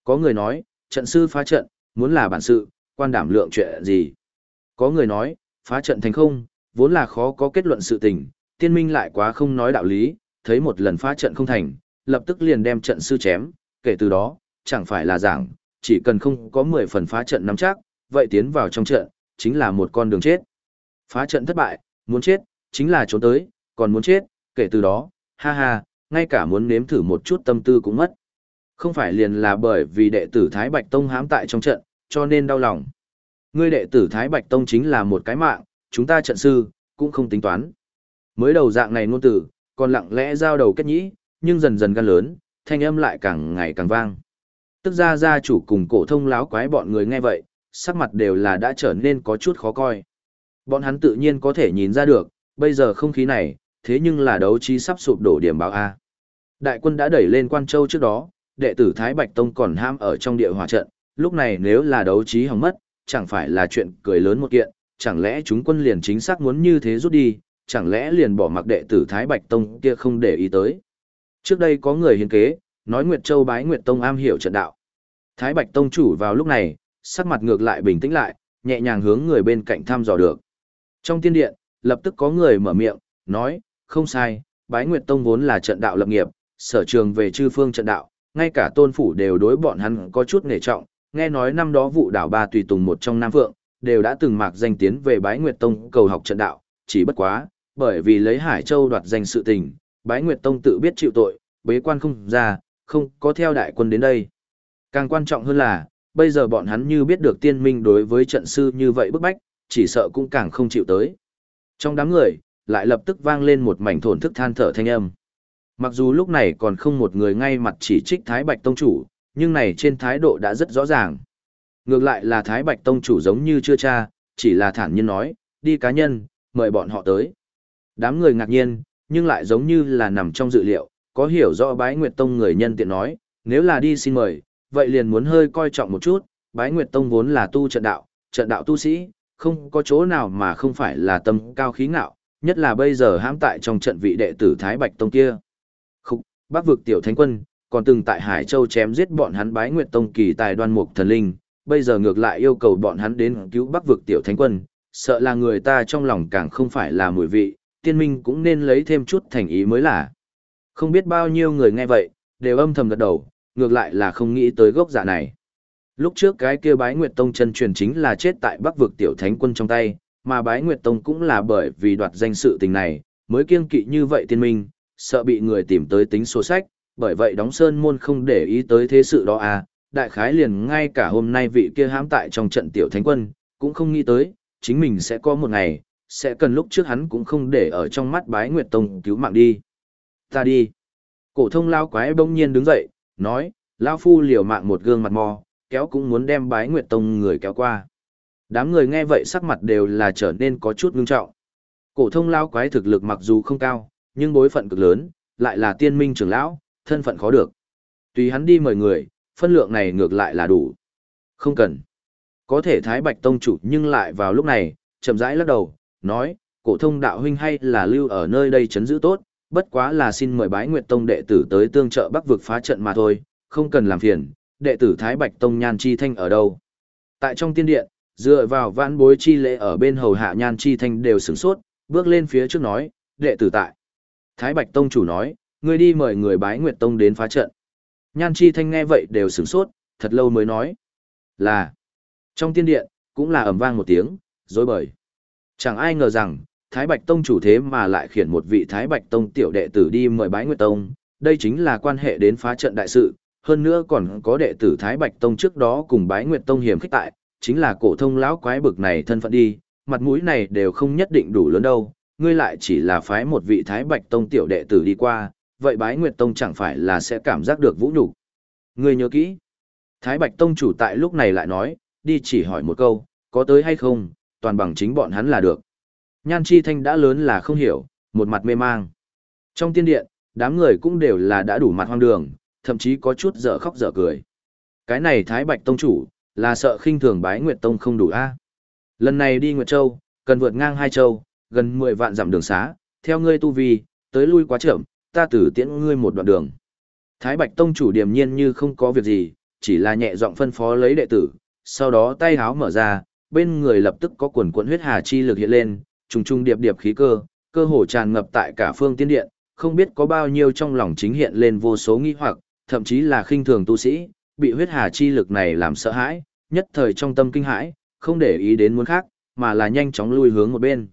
Có người nói, trận sư phá trận, muốn là bản sự, quan đảm lượng chuyện gì. Có người nói, phá trận thành không, vốn là khó có kết luận sự tình, tiên minh lại quá không nói đạo lý, thấy một lần phá trận không thành, lập tức liền đem trận sư chém, kể từ đó, chẳng phải là giảng, chỉ cần không có 10 phần phá trận nắm chắc, vậy tiến vào trong trận, chính là một con đường chết. Phá trận thất bại, muốn chết, chính là trốn tới, còn muốn chết, kể từ đó, ha ha, ngay cả muốn nếm thử một chút tâm tư cũng mất. Không phải liền là bởi vì đệ tử Thái Bạch Tông hãm tại trong trận, cho nên đau lòng. Ngươi đệ tử Thái Bạch Tông chính là một cái mạng, chúng ta trận sư, cũng không tính toán. Mới đầu dạng này ngôn tử, còn lặng lẽ giao đầu kết nhĩ, nhưng dần dần gan lớn, thanh âm lại càng ngày càng vang. Tức ra gia chủ cùng cổ thông láo quái bọn người nghe vậy, sắc mặt đều là đã trở nên có chút khó coi. Bọn hắn tự nhiên có thể nhìn ra được, bây giờ không khí này, thế nhưng là đấu trí sắp sụp đổ điểm báo A. Đại quân đã đẩy lên Quan Châu trước đó, đệ tử Thái Bạch Tông còn ham ở trong địa hỏa trận, lúc này nếu là đấu trí hỏng mất, chẳng phải là chuyện cười lớn một kiện, chẳng lẽ chúng quân liền chính xác muốn như thế rút đi, chẳng lẽ liền bỏ mặc đệ tử Thái Bạch Tông kia không để ý tới. Trước đây có người hiến kế, nói Nguyệt Châu bái Nguyệt Tông am hiểu trận đạo. Thái Bạch Tông chủ vào lúc này, sắc mặt ngược lại bình tĩnh lại, nhẹ nhàng hướng người bên cạnh thăm dò được. Trong tiên điện, lập tức có người mở miệng, nói, không sai, bái Nguyệt Tông vốn là trận đạo lập nghiệp, sở trường về chư phương trận đạo, ngay cả tôn phủ đều đối bọn hắn có chút nể trọng, nghe nói năm đó vụ đảo ba tùy tùng một trong Nam Phượng, đều đã từng mạc danh tiến về bái Nguyệt Tông cầu học trận đạo, chỉ bất quá, bởi vì lấy Hải Châu đoạt danh sự tình, bái Nguyệt Tông tự biết chịu tội, bế quan không ra, không có theo đại quân đến đây. Càng quan trọng hơn là, bây giờ bọn hắn như biết được tiên minh đối với trận sư như vậy bức bách, chỉ sợ cũng càng không chịu tới. Trong đám người, lại lập tức vang lên một mảnh thổn thức than thở thanh âm. Mặc dù lúc này còn không một người ngay mặt chỉ trích Thái Bạch Tông Chủ, nhưng này trên thái độ đã rất rõ ràng. Ngược lại là Thái Bạch Tông Chủ giống như chưa cha, chỉ là thản nhiên nói, đi cá nhân, mời bọn họ tới. Đám người ngạc nhiên, nhưng lại giống như là nằm trong dự liệu, có hiểu rõ bái Nguyệt Tông người nhân tiện nói, nếu là đi xin mời, vậy liền muốn hơi coi trọng một chút, bái Nguyệt Tông vốn là tu trận đạo, trận đạo tu sĩ, không có chỗ nào mà không phải là tâm cao khí ngạo, nhất là bây giờ hãm tại trong trận vị đệ tử Thái Bạch Tông kia. Khúc, bác vực tiểu thánh quân, còn từng tại Hải Châu chém giết bọn hắn bái Nguyệt Tông kỳ tài đoan mục thần linh, bây giờ ngược lại yêu cầu bọn hắn đến cứu bắc vực tiểu thánh quân, sợ là người ta trong lòng càng không phải là mùi vị, tiên minh cũng nên lấy thêm chút thành ý mới là. Không biết bao nhiêu người nghe vậy, đều âm thầm gật đầu, ngược lại là không nghĩ tới gốc giả này. Lúc trước cái kia bái Nguyệt Tông chân truyền chính là chết tại bắc vực tiểu thánh quân trong tay, mà bái Nguyệt Tông cũng là bởi vì đoạt danh sự tình này, mới kiêng kỵ như vậy tiên minh, sợ bị người tìm tới tính sổ sách, bởi vậy đóng sơn môn không để ý tới thế sự đó à, đại khái liền ngay cả hôm nay vị kia hãm tại trong trận tiểu thánh quân, cũng không nghĩ tới, chính mình sẽ có một ngày, sẽ cần lúc trước hắn cũng không để ở trong mắt bái Nguyệt Tông cứu mạng đi. Ta đi. Cổ thông lao quái bỗng nhiên đứng dậy, nói, lao phu liều mạng một gương mặt mò, kéo cũng muốn đem bái Nguyệt Tông người kéo qua. Đám người nghe vậy sắc mặt đều là trở nên có chút ngưng trọng. Cổ thông lao quái thực lực mặc dù không cao, nhưng bối phận cực lớn, lại là tiên minh trưởng lão, thân phận khó được. Tùy hắn đi mời người, phân lượng này ngược lại là đủ. Không cần. Có thể Thái Bạch Tông chủ nhưng lại vào lúc này, chậm rãi lắc đầu, nói, cổ thông đạo huynh hay là lưu ở nơi đây chấn giữ tốt, bất quá là xin mời bái Nguyệt Tông đệ tử tới tương trợ bắc vực phá trận mà thôi, không cần làm phiền, đệ tử Thái Bạch Tông Nhan Chi Thanh ở đâu. Tại trong tiên điện, dựa vào vãn bối chi lễ ở bên hầu hạ Nhan Chi Thanh đều sửng sốt, bước lên phía trước nói, đệ tử tại. Thái Bạch Tông chủ nói, ngươi đi mời người bái Nguyệt Tông đến phá trận. Nhan Chi Thanh nghe vậy đều sửng sốt, thật lâu mới nói. Là. Trong tiên điện, cũng là ầm vang một tiếng, dối bời. Chẳng ai ngờ rằng, Thái Bạch Tông chủ thế mà lại khiển một vị Thái Bạch Tông tiểu đệ tử đi mời bái Nguyệt Tông, đây chính là quan hệ đến phá trận đại sự, hơn nữa còn có đệ tử Thái Bạch Tông trước đó cùng bái Nguyệt Tông hiểm khích tại, chính là cổ thông lão quái bực này thân phận đi, mặt mũi này đều không nhất định đủ lớn đâu, ngươi lại chỉ là phái một vị Thái Bạch Tông tiểu đệ tử đi qua, vậy bái Nguyệt Tông chẳng phải là sẽ cảm giác được vũ nhục. Ngươi nhớ kỹ. Thái Bạch Tông chủ tại lúc này lại nói, đi chỉ hỏi một câu, có tới hay không, toàn bằng chính bọn hắn là được. Nhan Chi Thanh đã lớn là không hiểu, một mặt mê mang. Trong tiên điện, đám người cũng đều là đã đủ mặt hoang đường, thậm chí có chút dở khóc dở cười. Cái này Thái Bạch Tông chủ, là sợ khinh thường bái Nguyệt Tông không đủ a. Lần này đi Nguyệt Châu, cần vượt ngang hai châu, gần 10 vạn dặm đường xá, theo ngươi tu vi, tới lui quá chậm, ta tử tiễn ngươi một đoạn đường. Thái Bạch Tông chủ điềm nhiên như không có việc gì, chỉ là nhẹ giọng phân phó lấy đệ tử, sau đó tay háo mở ra, bên người lập tức có quần quần huyết hà chi lực hiện lên, trùng trùng điệp điệp khí cơ, cơ hồ tràn ngập tại cả phương tiên điện, không biết có bao nhiêu trong lòng chính hiện lên vô số nghi hoặc, thậm chí là khinh thường tu sĩ, bị huyết hà chi lực này làm sợ hãi, nhất thời trong tâm kinh hãi, không để ý đến muốn khác, mà là nhanh chóng lui hướng một bên.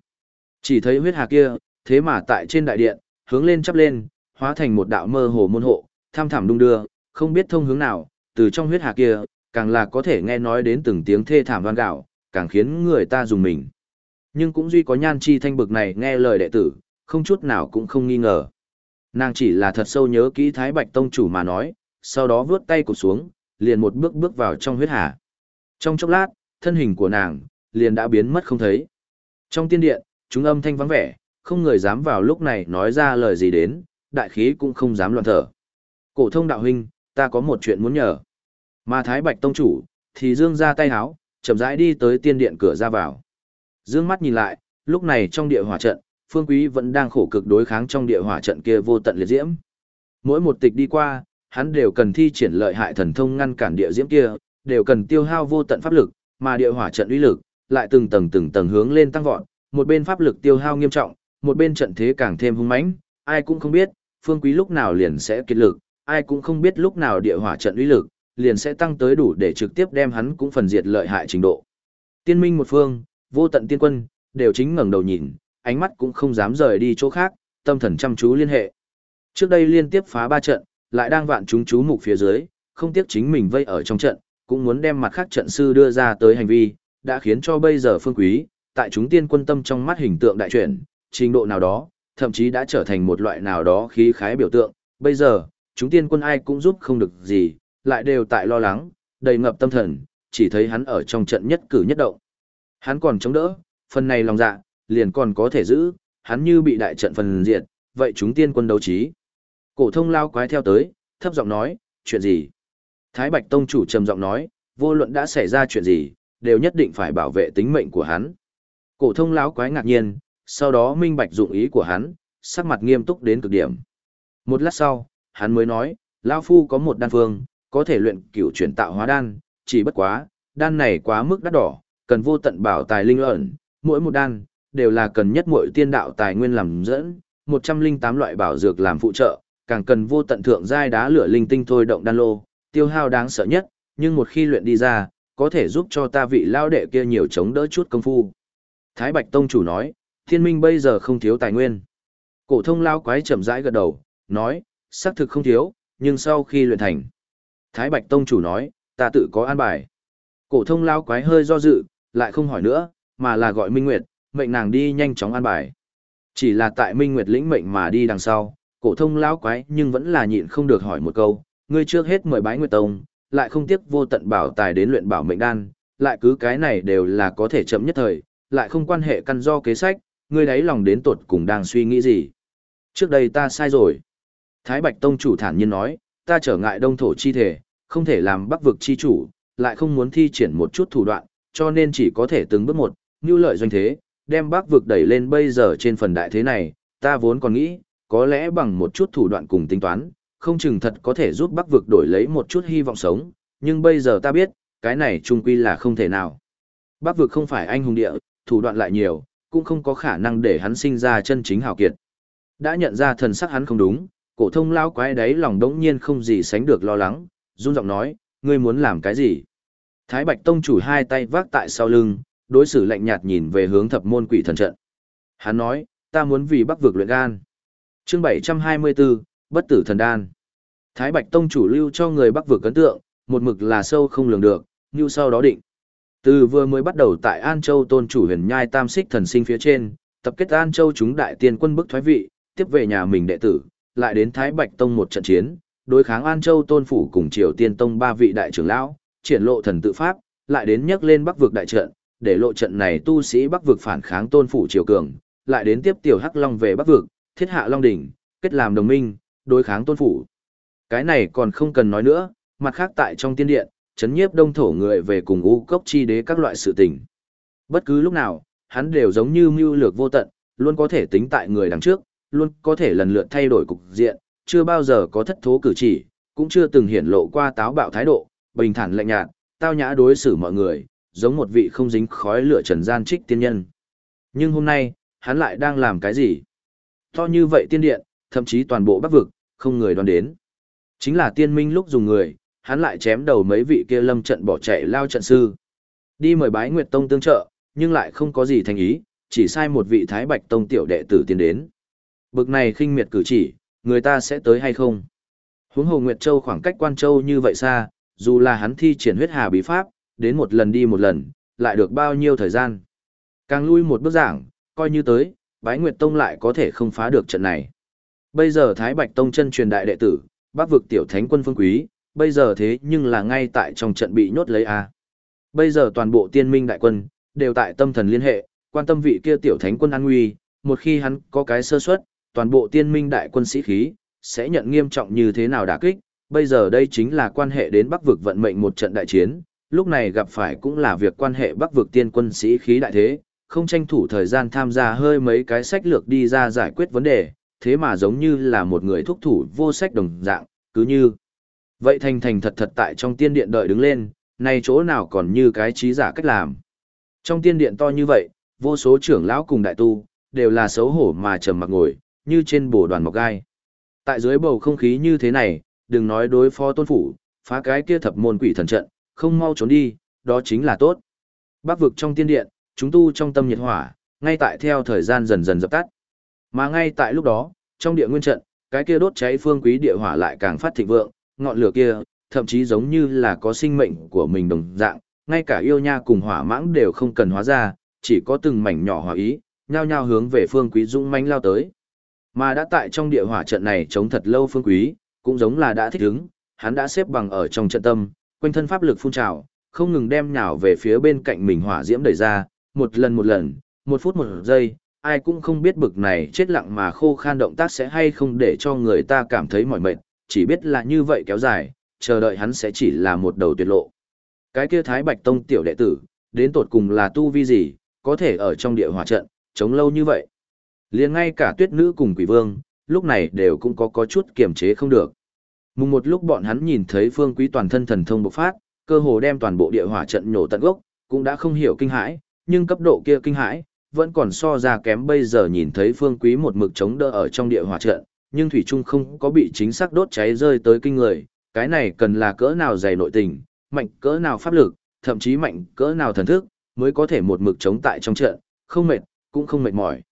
Chỉ thấy huyết hà kia, thế mà tại trên đại điện, hướng lên chắp lên, hóa thành một đạo mơ hồ môn hộ, tham thẳm đung đưa, không biết thông hướng nào, từ trong huyết hà kia, càng là có thể nghe nói đến từng tiếng thê thảm vang gạo, càng khiến người ta dùng mình. Nhưng cũng duy có nhan chi thanh bực này nghe lời đệ tử, không chút nào cũng không nghi ngờ. Nàng chỉ là thật sâu nhớ kỹ Thái Bạch Tông chủ mà nói, sau đó vướt tay cụt xuống, liền một bước bước vào trong huyết hà. Trong chốc lát, thân hình của nàng, liền đã biến mất không thấy. Trong tiên điện, chúng âm thanh vắng vẻ, không người dám vào lúc này nói ra lời gì đến, đại khí cũng không dám loạn thở. Cổ thông đạo huynh, ta có một chuyện muốn nhờ. Mà Thái Bạch Tông chủ, thì dương ra tay háo, chậm rãi đi tới tiên điện cửa ra vào. Dương mắt nhìn lại, lúc này trong địa hỏa trận, Phương Quý vẫn đang khổ cực đối kháng trong địa hỏa trận kia vô tận liệt diễm. Mỗi một tịch đi qua, hắn đều cần thi triển lợi hại thần thông ngăn cản địa diễm kia, đều cần tiêu hao vô tận pháp lực, mà địa hỏa trận uy lực lại từng tầng từng tầng hướng lên tăng vọt, một bên pháp lực tiêu hao nghiêm trọng, một bên trận thế càng thêm hung mãnh, ai cũng không biết, Phương Quý lúc nào liền sẽ kiệt lực, ai cũng không biết lúc nào địa hỏa trận uy lực liền sẽ tăng tới đủ để trực tiếp đem hắn cũng phần diệt lợi hại trình độ. Tiên minh một phương, vô tận tiên quân, đều chính ngẩng đầu nhìn, ánh mắt cũng không dám rời đi chỗ khác, tâm thần chăm chú liên hệ. Trước đây liên tiếp phá ba trận, lại đang vạn chúng chú mục phía dưới, không tiếc chính mình vây ở trong trận, cũng muốn đem mặt khác trận sư đưa ra tới hành vi, đã khiến cho bây giờ phương quý, tại chúng tiên quân tâm trong mắt hình tượng đại chuyển, trình độ nào đó, thậm chí đã trở thành một loại nào đó khí khái biểu tượng. Bây giờ, chúng tiên quân ai cũng giúp không được gì, lại đều tại lo lắng, đầy ngập tâm thần, chỉ thấy hắn ở trong trận nhất cử nhất động. Hắn còn chống đỡ, phần này lòng dạ, liền còn có thể giữ, hắn như bị đại trận phần diệt, vậy chúng tiên quân đấu trí. Cổ thông lao quái theo tới, thấp giọng nói, chuyện gì? Thái Bạch Tông chủ trầm giọng nói, vô luận đã xảy ra chuyện gì, đều nhất định phải bảo vệ tính mệnh của hắn. Cổ thông lão quái ngạc nhiên, sau đó minh bạch dụng ý của hắn, sắc mặt nghiêm túc đến cực điểm. Một lát sau, hắn mới nói, lão phu có một đan phương, có thể luyện cửu chuyển tạo hóa đan, chỉ bất quá, đan này quá mức đắt đỏ, cần vô tận bảo tài linh ẩn, mỗi một đan đều là cần nhất muội tiên đạo tài nguyên làm dẫn, 108 loại bảo dược làm phụ trợ, càng cần vô tận thượng giai đá lửa linh tinh thôi động đan lô, tiêu hao đáng sợ nhất, nhưng một khi luyện đi ra, có thể giúp cho ta vị lao đệ kia nhiều chống đỡ chút công phu. Thái Bạch Tông chủ nói, thiên minh bây giờ không thiếu tài nguyên. Cổ thông lao quái chậm rãi gật đầu, nói, xác thực không thiếu, nhưng sau khi luyện thành. Thái Bạch Tông chủ nói, ta tự có an bài. Cổ thông lao quái hơi do dự, lại không hỏi nữa, mà là gọi Minh Nguyệt, mệnh nàng đi nhanh chóng an bài. Chỉ là tại Minh Nguyệt lĩnh mệnh mà đi đằng sau, cổ thông lão quái nhưng vẫn là nhịn không được hỏi một câu, ngươi trước hết mời bái Nguyệt Tông, lại không tiếc vô tận bảo tài đến luyện bảo mệnh đan, lại cứ cái này đều là có thể chậm nhất thời, lại không quan hệ căn do kế sách, ngươi đáy lòng đến tột cùng đang suy nghĩ gì. Trước đây ta sai rồi. Thái Bạch Tông chủ thản nhiên nói, ta trở ngại đông thổ chi thể, không thể làm bắc vực chi chủ, lại không muốn thi triển một chút thủ đoạn, cho nên chỉ có thể từng bước một, như lợi doanh thế, đem bắc vực đẩy lên bây giờ trên phần đại thế này, ta vốn còn nghĩ, có lẽ bằng một chút thủ đoạn cùng tính toán, không chừng thật có thể giúp bắc vực đổi lấy một chút hy vọng sống, nhưng bây giờ ta biết, cái này trung quy là không thể nào. Bắc vực không phải anh hùng địa, thủ đoạn lại nhiều, cũng không có khả năng để hắn sinh ra chân chính hào kiệt. Đã nhận ra thần sắc hắn không đúng, cổ thông lao quái đấy lòng đống nhiên không gì sánh được lo lắng, run giọng nói, ngươi muốn làm cái gì? Thái Bạch Tông chủ hai tay vác tại sau lưng, đối xử lạnh nhạt nhìn về hướng thập môn quỷ thần trận. Hắn nói, ta muốn vì bắc vực luyện gan. Chương 724, bất tử thần đan. Thái Bạch Tông chủ lưu cho người bắc vực ấn tượng, một mực là sâu không lường được, như sau đó định. Từ vừa mới bắt đầu tại An Châu tôn chủ huyền nhai tam xích thần sinh phía trên, tập kết An Châu chúng đại tiên quân bức thoái vị, tiếp về nhà mình đệ tử, lại đến Thái Bạch Tông một trận chiến, đối kháng An Châu tôn phủ cùng Triều Tiên Tông ba vị đại trưởng lão, triển lộ thần tự pháp, lại đến nhắc lên Bắc vực đại trận, để lộ trận này tu sĩ Bắc vực phản kháng tôn phủ Triều Cường, lại đến tiếp tiểu Hắc Long về Bắc vực, thiết hạ Long đỉnh, kết làm đồng minh, đối kháng tôn phủ. Cái này còn không cần nói nữa, mặt khác tại trong tiên điện, chấn nhiếp đông thổ người về cùng u cốc chi đế các loại sự tình. Bất cứ lúc nào, hắn đều giống như mưu lược vô tận, luôn có thể tính tại người đằng trước, luôn có thể lần lượt thay đổi cục diện, chưa bao giờ có thất thố cử chỉ, cũng chưa từng hiển lộ qua táo bạo thái độ, bình thản lạnh nhạt, tao nhã đối xử mọi người, giống một vị không dính khói lửa trần gian trích tiên nhân. Nhưng hôm nay, hắn lại đang làm cái gì? To như vậy tiên điện, thậm chí toàn bộ bắc vực, không người đoán đến. Chính là tiên minh lúc dùng người, hắn lại chém đầu mấy vị kia lâm trận bỏ chạy lao trận sư. Đi mời bái Nguyệt Tông tương trợ, nhưng lại không có gì thành ý, chỉ sai một vị Thái Bạch Tông tiểu đệ tử tiến đến. Bực này khinh miệt cử chỉ, người ta sẽ tới hay không? Huống hồ Nguyệt Châu khoảng cách Quan Châu như vậy xa, dù là hắn thi triển huyết hà bí pháp, đến một lần đi một lần, lại được bao nhiêu thời gian. Càng lui một bước giảng, coi như tới, bái Nguyệt Tông lại có thể không phá được trận này. Bây giờ Thái Bạch Tông chân truyền đại đệ tử, bác vực tiểu thánh quân phương quý, bây giờ thế nhưng là ngay tại trong trận bị nhốt lấy a. Bây giờ toàn bộ tiên minh đại quân, đều tại tâm thần liên hệ, quan tâm vị kia tiểu thánh quân an nguy, một khi hắn có cái sơ suất, toàn bộ tiên minh đại quân sĩ khí, sẽ nhận nghiêm trọng như thế nào đả kích, bây giờ đây chính là quan hệ đến bắc vực vận mệnh một trận đại chiến, lúc này gặp phải cũng là việc quan hệ bắc vực tiên quân sĩ khí đại thế, không tranh thủ thời gian tham gia hơi mấy cái sách lược đi ra giải quyết vấn đề, thế mà giống như là một người thúc thủ vô sách đồng dạng, cứ như. Vậy thành thành thật thật tại trong tiên điện đợi đứng lên, này chỗ nào còn như cái trí giả cách làm. Trong tiên điện to như vậy, vô số trưởng lão cùng đại tu, đều là xấu hổ mà trầm mặc ngồi, như trên bồ đoàn mọc gai. Tại dưới bầu không khí như thế này, đừng nói đối phó tôn phủ, phá cái kia thập môn quỷ thần trận, không mau trốn đi, đó chính là tốt. Bác vực trong tiên điện, chúng tu trong tâm nhiệt hỏa, ngay tại theo thời gian dần dần dập tắt. Mà ngay tại lúc đó, trong địa nguyên trận, cái kia đốt cháy phương quý địa hỏa lại càng phát thịnh vượng, ngọn lửa kia, thậm chí giống như là có sinh mệnh của mình đồng dạng, ngay cả yêu nha cùng hỏa mãng đều không cần hóa ra, chỉ có từng mảnh nhỏ hỏa ý, nhao nhao hướng về phương quý dũng mãnh lao tới. Mà đã tại trong địa hỏa trận này chống thật lâu phương quý, cũng giống là đã thích ứng, hắn đã xếp bằng ở trong trận tâm, quanh thân pháp lực phun trào, không ngừng đem nhào về phía bên cạnh mình hỏa diễm đẩy ra, một lần một lần, một phút một giây, ai cũng không biết bực này chết lặng mà khô khan động tác sẽ hay không để cho người ta cảm thấy mỏi mệt, chỉ biết là như vậy kéo dài, chờ đợi hắn sẽ chỉ là một đầu tuyệt lộ. Cái kia Thái Bạch Tông tiểu đệ tử, đến tột cùng là tu vi gì, có thể ở trong địa hỏa trận, chống lâu như vậy. liền ngay cả tuyết nữ cùng quỷ vương, lúc này đều cũng có có chút kiềm chế không được. Mùng một lúc bọn hắn nhìn thấy phương quý toàn thân thần thông bộc phát, cơ hồ đem toàn bộ địa hỏa trận nhổ tận gốc, cũng đã không hiểu kinh hãi, nhưng cấp độ kia kinh hãi, vẫn còn so ra kém bây giờ nhìn thấy phương quý một mực chống đỡ ở trong địa hỏa trận, nhưng Thủy Trung không có bị chính xác đốt cháy rơi tới kinh người, cái này cần là cỡ nào dày nội tình, mạnh cỡ nào pháp lực, thậm chí mạnh cỡ nào thần thức, mới có thể một mực chống tại trong trận, không mệt, cũng không mệt mỏi.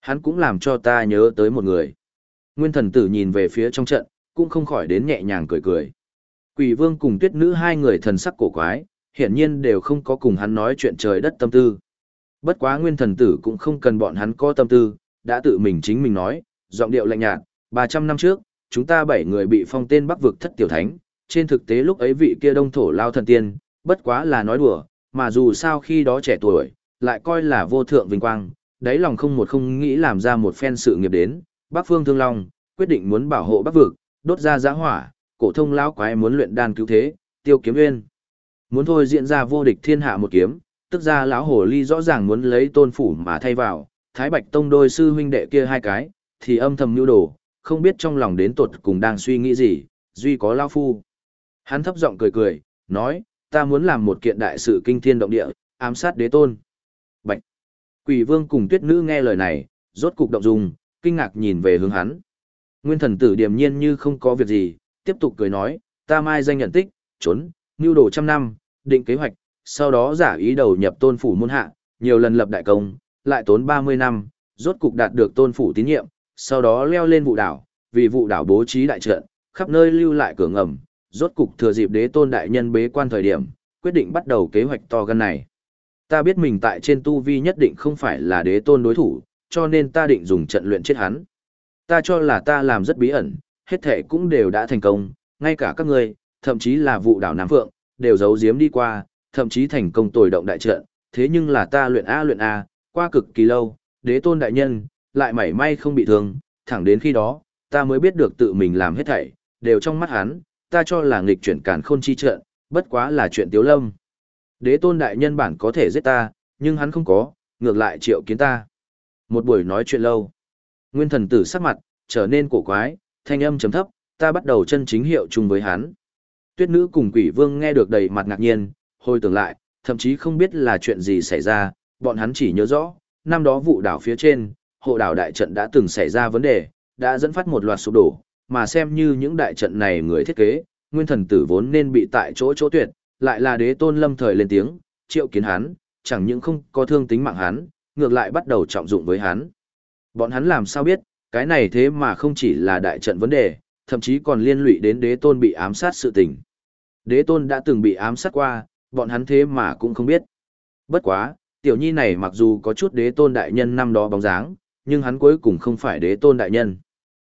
Hắn cũng làm cho ta nhớ tới một người. Nguyên thần tử nhìn về phía trong trận, cũng không khỏi đến nhẹ nhàng cười cười. Quỷ vương cùng tuyết nữ hai người thần sắc cổ quái, hiển nhiên đều không có cùng hắn nói chuyện trời đất tâm tư. Bất quá nguyên thần tử cũng không cần bọn hắn có tâm tư, đã tự mình chính mình nói, giọng điệu lạnh nhạt, 300 năm trước, chúng ta bảy người bị phong tên bắc vực thất tiểu thánh, trên thực tế lúc ấy vị kia đông thổ lao thần tiên, bất quá là nói đùa, mà dù sao khi đó trẻ tuổi, lại coi là vô thượng vinh quang, đáy lòng không một không nghĩ làm ra một phen sự nghiệp đến, Bắc Phương Thương Long, quyết định muốn bảo hộ Bắc vực, đốt ra giã hỏa, cổ thông lão quái muốn luyện đan cứu thế, tiêu kiếm nguyên. Muốn thôi diễn ra vô địch thiên hạ một kiếm, tức ra lão hồ ly rõ ràng muốn lấy tôn phủ mà thay vào, Thái Bạch Tông đôi sư huynh đệ kia hai cái, thì âm thầm nhu đồ, không biết trong lòng đến tột cùng đang suy nghĩ gì, duy có lão phu. Hắn thấp giọng cười cười, nói, ta muốn làm một kiện đại sự kinh thiên động địa, ám sát đế tôn. Bạch. Quỷ vương cùng tuyết nữ nghe lời này, rốt cục động dung, kinh ngạc nhìn về hướng hắn. Nguyên thần tử điềm nhiên như không có việc gì, tiếp tục cười nói, ta mai danh nhận tích, trốn, nưu đồ trăm năm, định kế hoạch, sau đó giả ý đầu nhập tôn phủ môn hạ, nhiều lần lập đại công, lại tốn 30 năm, rốt cục đạt được tôn phủ tín nhiệm, sau đó leo lên vụ đảo, vì vụ đảo bố trí đại trận, khắp nơi lưu lại cửa ngầm, rốt cục thừa dịp đế tôn đại nhân bế quan thời điểm, quyết định bắt đầu kế hoạch to gan này. Ta biết mình tại trên tu vi nhất định không phải là đế tôn đối thủ, cho nên ta định dùng trận luyện chết hắn. Ta cho là ta làm rất bí ẩn, hết thể cũng đều đã thành công, ngay cả các ngươi, thậm chí là vụ đảo Nam Phượng, đều giấu giếm đi qua, thậm chí thành công tồi động đại trận, thế nhưng là ta luyện A luyện A, qua cực kỳ lâu, đế tôn đại nhân, lại mảy may không bị thương, thẳng đến khi đó, ta mới biết được tự mình làm hết thảy, đều trong mắt hắn, ta cho là nghịch chuyển cản khôn chi trận, bất quá là chuyện tiếu lâm. Đế tôn đại nhân bản có thể giết ta, nhưng hắn không có, ngược lại triệu kiến ta. Một buổi nói chuyện lâu. Nguyên thần tử sắc mặt, trở nên cổ quái, thanh âm chấm thấp, ta bắt đầu chân chính hiệu chung với hắn. Tuyết nữ cùng quỷ vương nghe được đầy mặt ngạc nhiên, hồi tưởng lại, thậm chí không biết là chuyện gì xảy ra, bọn hắn chỉ nhớ rõ, năm đó vụ đảo phía trên, hộ đảo đại trận đã từng xảy ra vấn đề, đã dẫn phát một loạt sụp đổ, mà xem như những đại trận này người thiết kế, nguyên thần tử vốn nên bị tại chỗ chỗ tuyệt, lại là đế tôn lâm thời lên tiếng, triệu kiến hắn, chẳng những không có thương tính mạng hắn, ngược lại bắt đầu trọng dụng với hắn. Bọn hắn làm sao biết, cái này thế mà không chỉ là đại trận vấn đề, thậm chí còn liên lụy đến đế tôn bị ám sát sự tình. Đế tôn đã từng bị ám sát qua, bọn hắn thế mà cũng không biết. Bất quá, tiểu nhi này mặc dù có chút đế tôn đại nhân năm đó bóng dáng, nhưng hắn cuối cùng không phải đế tôn đại nhân.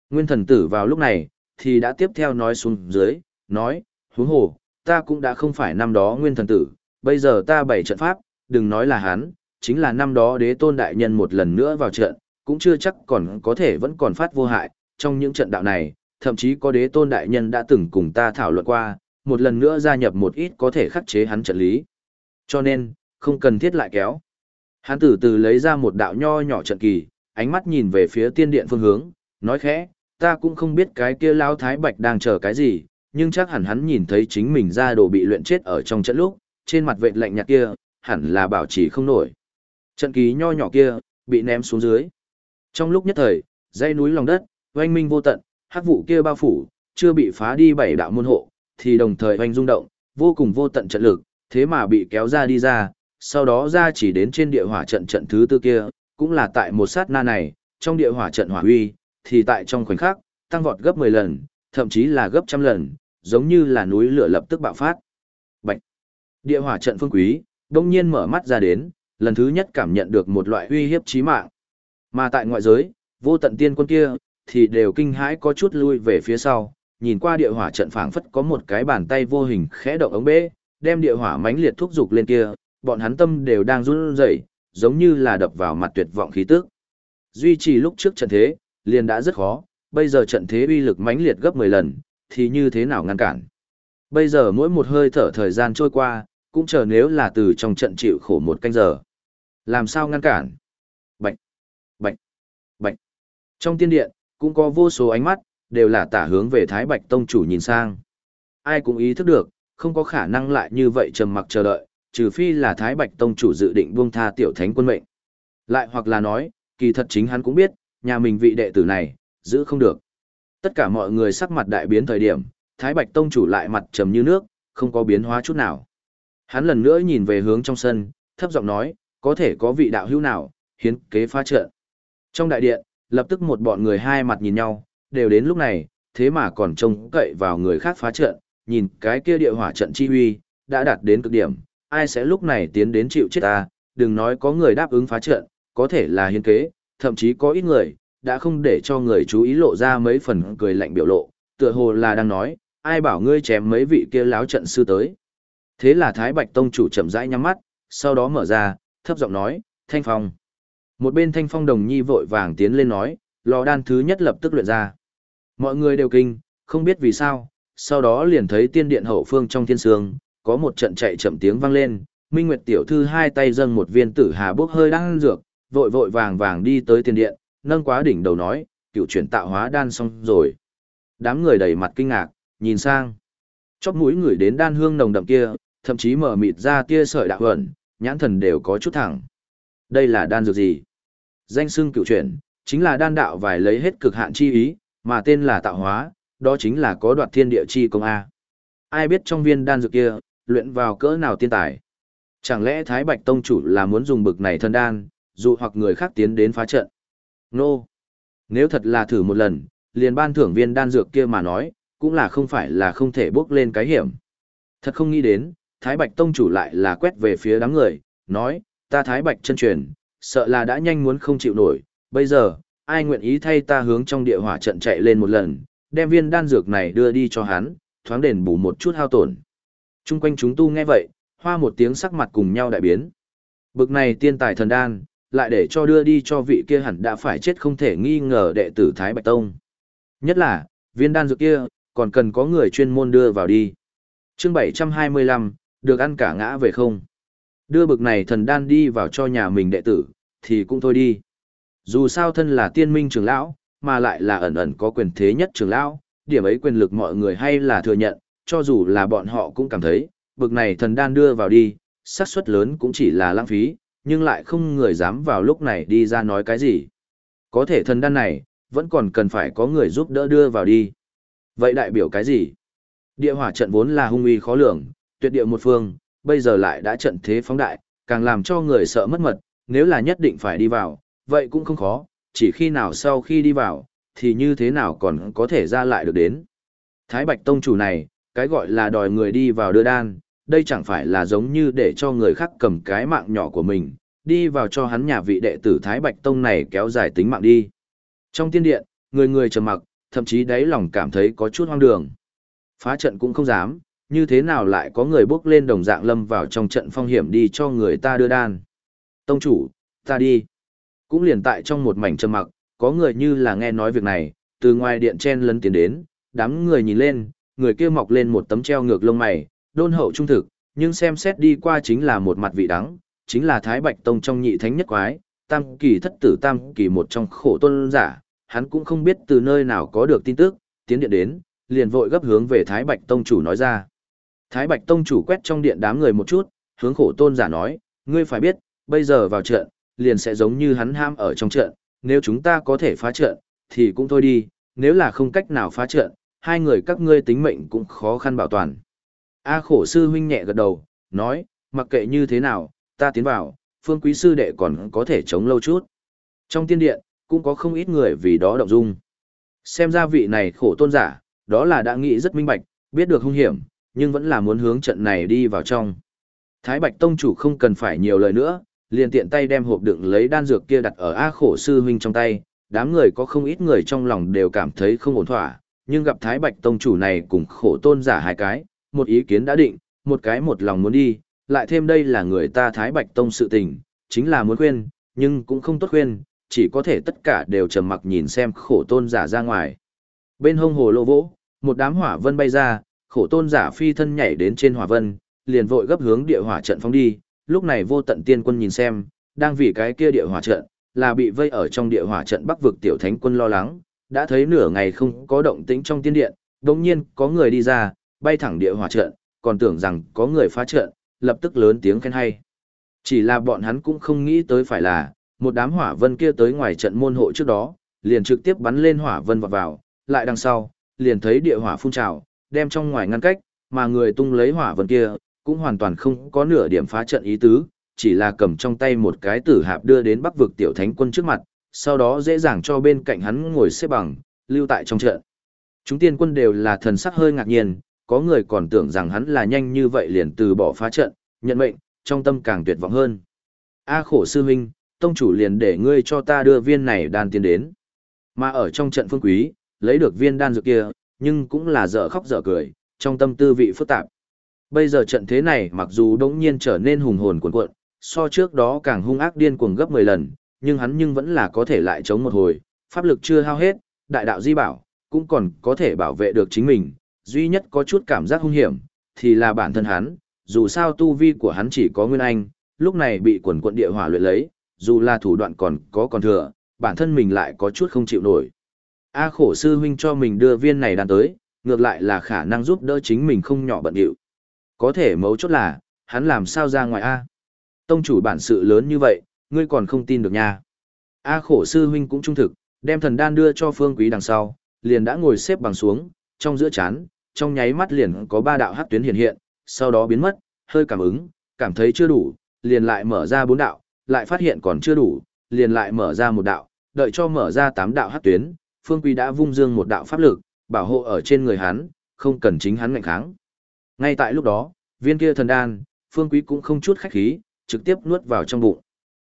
Nguyên thần tử vào lúc này, thì đã tiếp theo nói xuống dưới, nói, huống hồ, ta cũng đã không phải năm đó nguyên thần tử, bây giờ ta bảy trận pháp, đừng nói là hắn, chính là năm đó đế tôn đại nhân một lần nữa vào trận, cũng chưa chắc còn có thể vẫn còn phát vô hại, trong những trận đạo này, thậm chí có đế tôn đại nhân đã từng cùng ta thảo luận qua, một lần nữa gia nhập một ít có thể khắc chế hắn trận lý. Cho nên, không cần thiết lại kéo. Hắn từ từ lấy ra một đạo nho nhỏ trận kỳ, ánh mắt nhìn về phía tiên điện phương hướng, nói khẽ, ta cũng không biết cái kia lao thái bạch đang chờ cái gì, nhưng chắc hẳn hắn nhìn thấy chính mình ra đồ bị luyện chết ở trong trận lúc, trên mặt vệ lạnh nhạt kia, hẳn là bảo trì không nổi. Trận kỳ nho nhỏ kia, bị ném xuống dưới. Trong lúc nhất thời, dây núi lòng đất, oanh minh vô tận, hắc vụ kia bao phủ, chưa bị phá đi bảy đạo môn hộ, thì đồng thời oanh rung động, vô cùng vô tận trận lực, thế mà bị kéo ra đi ra, sau đó ra chỉ đến trên địa hỏa trận trận thứ tư kia, cũng là tại một sát na này, trong địa hỏa trận hỏa uy, thì tại trong khoảnh khắc, tăng vọt gấp 10 lần, thậm chí là gấp trăm lần, giống như là núi lửa lập tức bạo phát. Bạch. Địa hỏa trận phương quý, đông nhiên mở mắt ra đến, lần thứ nhất cảm nhận được một loại uy hiếp chí mạng. Mà tại ngoại giới, vô tận tiên quân kia, thì đều kinh hãi có chút lui về phía sau, nhìn qua địa hỏa trận phảng phất có một cái bàn tay vô hình khẽ động ống bế, đem địa hỏa mãnh liệt thúc dục lên kia, bọn hắn tâm đều đang run rẩy, giống như là đập vào mặt tuyệt vọng khí tức. Duy trì lúc trước trận thế, liền đã rất khó, bây giờ trận thế uy lực mãnh liệt gấp 10 lần, thì như thế nào ngăn cản. Bây giờ mỗi một hơi thở thời gian trôi qua, cũng chờ nếu là từ trong trận chịu khổ một canh giờ. Làm sao ngăn cản? Bạch, bạch, bạch. Trong tiên điện, cũng có vô số ánh mắt, đều là tả hướng về Thái Bạch Tông chủ nhìn sang. Ai cũng ý thức được, không có khả năng lại như vậy trầm mặc chờ đợi, trừ phi là Thái Bạch Tông chủ dự định buông tha tiểu thánh quân mệnh. Lại hoặc là nói, kỳ thật chính hắn cũng biết, nhà mình vị đệ tử này, giữ không được. Tất cả mọi người sắc mặt đại biến thời điểm, Thái Bạch Tông chủ lại mặt trầm như nước, không có biến hóa chút nào. Hắn lần nữa nhìn về hướng trong sân, thấp giọng nói, có thể có vị đạo hữu nào, hiến kế phá trận. Trong đại điện, lập tức một bọn người hai mặt nhìn nhau, đều đến lúc này, thế mà còn trông cậy vào người khác phá trận, nhìn cái kia địa hỏa trận chi huy, đã đạt đến cực điểm, ai sẽ lúc này tiến đến chịu chết ta, đừng nói có người đáp ứng phá trận, có thể là hiến kế, thậm chí có ít người, đã không để cho người chú ý lộ ra mấy phần cười lạnh biểu lộ, tựa hồ là đang nói, ai bảo ngươi chém mấy vị kia láo trận sư tới. Thế là Thái Bạch Tông chủ chậm rãi nhắm mắt, sau đó mở ra, thấp giọng nói, Thanh Phong. Một bên Thanh Phong đồng nhi vội vàng tiến lên nói, lò đan thứ nhất lập tức luyện ra. Mọi người đều kinh, không biết vì sao, sau đó liền thấy tiên điện hậu phương trong thiên sương, có một trận chạy chậm tiếng vang lên, Minh Nguyệt tiểu thư hai tay dâng một viên tử hà bốc hơi đang dược, vội vội vàng vàng đi tới tiên điện, nâng quá đỉnh đầu nói, cựu chuyển tạo hóa đan xong rồi. Đám người đầy mặt kinh ngạc, nhìn sang. Chóp mũi người đến đan hương nồng đậm kia, thậm chí mở mịt ra tia sợi đạo ẩn, nhãn thần đều có chút thẳng. Đây là đan dược gì? Danh xưng cựu chuyển, chính là đan đạo vài lấy hết cực hạn chi ý, mà tên là tạo hóa, đó chính là có đoạt thiên địa chi công A. Ai biết trong viên đan dược kia, luyện vào cỡ nào tiên tài? Chẳng lẽ Thái Bạch Tông chủ là muốn dùng bực này thân đan, dụ hoặc người khác tiến đến phá trận? Nô! Nếu thật là thử một lần, liền ban thưởng viên đan dược kia mà nói, cũng là không phải là không thể bước lên cái hiểm. Thật không nghĩ đến, Thái Bạch Tông chủ lại là quét về phía đám người, nói, ta Thái Bạch chân truyền, sợ là đã nhanh muốn không chịu nổi, bây giờ, ai nguyện ý thay ta hướng trong địa hỏa trận chạy lên một lần, đem viên đan dược này đưa đi cho hắn, thoáng đền bù một chút hao tổn. Trung quanh chúng tu nghe vậy, hoa một tiếng sắc mặt cùng nhau đại biến. Bực này tiên tài thần đan, lại để cho đưa đi cho vị kia hẳn đã phải chết không thể nghi ngờ đệ tử Thái Bạch Tông. Nhất là, viên đan dược kia, còn cần có người chuyên môn đưa vào đi. chương 725, được ăn cả ngã về không. Đưa bực này thần đan đi vào cho nhà mình đệ tử, thì cũng thôi đi. Dù sao thân là tiên minh trưởng lão, mà lại là ẩn ẩn có quyền thế nhất trưởng lão, điểm ấy quyền lực mọi người hay là thừa nhận, cho dù là bọn họ cũng cảm thấy, bực này thần đan đưa vào đi, xác suất lớn cũng chỉ là lãng phí, nhưng lại không người dám vào lúc này đi ra nói cái gì. Có thể thần đan này, vẫn còn cần phải có người giúp đỡ đưa vào đi. Vậy đại biểu cái gì? Địa hỏa trận vốn là hung uy khó lường, tuyệt địa một phương, bây giờ lại đã trận thế phóng đại, càng làm cho người sợ mất mật, nếu là nhất định phải đi vào, vậy cũng không khó, chỉ khi nào sau khi đi vào, thì như thế nào còn có thể ra lại được đến. Thái Bạch Tông chủ này, cái gọi là đòi người đi vào đưa đan, đây chẳng phải là giống như để cho người khác cầm cái mạng nhỏ của mình, đi vào cho hắn nhà vị đệ tử Thái Bạch Tông này kéo dài tính mạng đi. Trong tiên điện, người người trầm mặc, thậm chí đáy lòng cảm thấy có chút hoang đường. Phá trận cũng không dám, như thế nào lại có người bước lên đồng dạng lâm vào trong trận phong hiểm đi cho người ta đưa đan. Tông chủ, ta đi. Cũng liền tại trong một mảnh trầm mặc, có người như là nghe nói việc này, từ ngoài điện chen lấn tiến đến, đám người nhìn lên, người kia mọc lên một tấm treo ngược lông mày, đôn hậu trung thực, nhưng xem xét đi qua chính là một mặt vị đắng, chính là Thái Bạch Tông trong nhị thánh nhất quái, tam kỳ thất tử tam kỳ một trong khổ tôn giả, hắn cũng không biết từ nơi nào có được tin tức, tiến điện đến, liền vội gấp hướng về Thái Bạch Tông chủ nói ra. Thái Bạch Tông chủ quét trong điện đám người một chút, hướng khổ tôn giả nói, ngươi phải biết, bây giờ vào trận, liền sẽ giống như hắn ham ở trong trận, nếu chúng ta có thể phá trận, thì cũng thôi đi, nếu là không cách nào phá trận, hai người các ngươi tính mệnh cũng khó khăn bảo toàn. A khổ sư huynh nhẹ gật đầu, nói, mặc kệ như thế nào, ta tiến vào, phương quý sư đệ còn có thể chống lâu chút. Trong tiên điện, cũng có không ít người vì đó động dung. Xem ra vị này khổ tôn giả, đó là đã nghĩ rất minh bạch, biết được hung hiểm, nhưng vẫn là muốn hướng trận này đi vào trong. Thái Bạch Tông chủ không cần phải nhiều lời nữa, liền tiện tay đem hộp đựng lấy đan dược kia đặt ở A khổ sư huynh trong tay, đám người có không ít người trong lòng đều cảm thấy không ổn thỏa, nhưng gặp Thái Bạch Tông chủ này cùng khổ tôn giả hai cái, một ý kiến đã định, một cái một lòng muốn đi, lại thêm đây là người ta Thái Bạch Tông sự tình, chính là muốn khuyên, nhưng cũng không tốt khuyên, chỉ có thể tất cả đều trầm mặc nhìn xem khổ tôn giả ra ngoài. Bên hông hồ lô vỗ, một đám hỏa vân bay ra, khổ tôn giả phi thân nhảy đến trên hỏa vân, liền vội gấp hướng địa hỏa trận phóng đi, lúc này vô tận tiên quân nhìn xem, đang vì cái kia địa hỏa trận, là bị vây ở trong địa hỏa trận bắc vực tiểu thánh quân lo lắng, đã thấy nửa ngày không có động tĩnh trong tiên điện, đồng nhiên có người đi ra, bay thẳng địa hỏa trận, còn tưởng rằng có người phá trận, lập tức lớn tiếng khen hay. Chỉ là bọn hắn cũng không nghĩ tới phải là, một đám hỏa vân kia tới ngoài trận môn hộ trước đó, liền trực tiếp bắn lên hỏa vân vào vào, lại đằng sau, liền thấy địa hỏa phun trào, đem trong ngoài ngăn cách, mà người tung lấy hỏa vân kia, cũng hoàn toàn không có nửa điểm phá trận ý tứ, chỉ là cầm trong tay một cái tử hạp đưa đến bắc vực tiểu thánh quân trước mặt, sau đó dễ dàng cho bên cạnh hắn ngồi xếp bằng, lưu tại trong trận. Chúng tiên quân đều là thần sắc hơi ngạc nhiên, có người còn tưởng rằng hắn là nhanh như vậy liền từ bỏ phá trận, nhận mệnh, trong tâm càng tuyệt vọng hơn. A khổ sư huynh, tông chủ liền để ngươi cho ta đưa viên này đan tiên đến. Mà ở trong trận phương quý, lấy được viên đan dược kia, nhưng cũng là dở khóc dở cười, trong tâm tư vị phức tạp. Bây giờ trận thế này mặc dù đống nhiên trở nên hùng hồn cuộn cuộn, so trước đó càng hung ác điên cuồng gấp 10 lần, nhưng hắn nhưng vẫn là có thể lại chống một hồi, pháp lực chưa hao hết, đại đạo di bảo, cũng còn có thể bảo vệ được chính mình, duy nhất có chút cảm giác hung hiểm, thì là bản thân hắn, dù sao tu vi của hắn chỉ có nguyên anh, lúc này bị quần quận địa hỏa luyện lấy, dù là thủ đoạn còn có còn thừa, bản thân mình lại có chút không chịu nổi. A khổ sư huynh cho mình đưa viên này đàn tới, ngược lại là khả năng giúp đỡ chính mình không nhỏ bận điệu. Có thể mấu chốt là, hắn làm sao ra ngoài A. Tông chủ bản sự lớn như vậy, ngươi còn không tin được nha. A khổ sư huynh cũng trung thực, đem thần đan đưa cho phương quý đằng sau, liền đã ngồi xếp bằng xuống, trong giữa chán, trong nháy mắt liền có ba đạo hắc tuyến hiện hiện, sau đó biến mất, hơi cảm ứng, cảm thấy chưa đủ, liền lại mở ra bốn đạo, lại phát hiện còn chưa đủ, liền lại mở ra một đạo, đợi cho mở ra tám đạo hắc tuyến, Phương Quý đã vung dương một đạo pháp lực, bảo hộ ở trên người hắn, không cần chính hắn ngạnh kháng. Ngay tại lúc đó, viên kia thần đan, Phương Quý cũng không chút khách khí, trực tiếp nuốt vào trong bụng.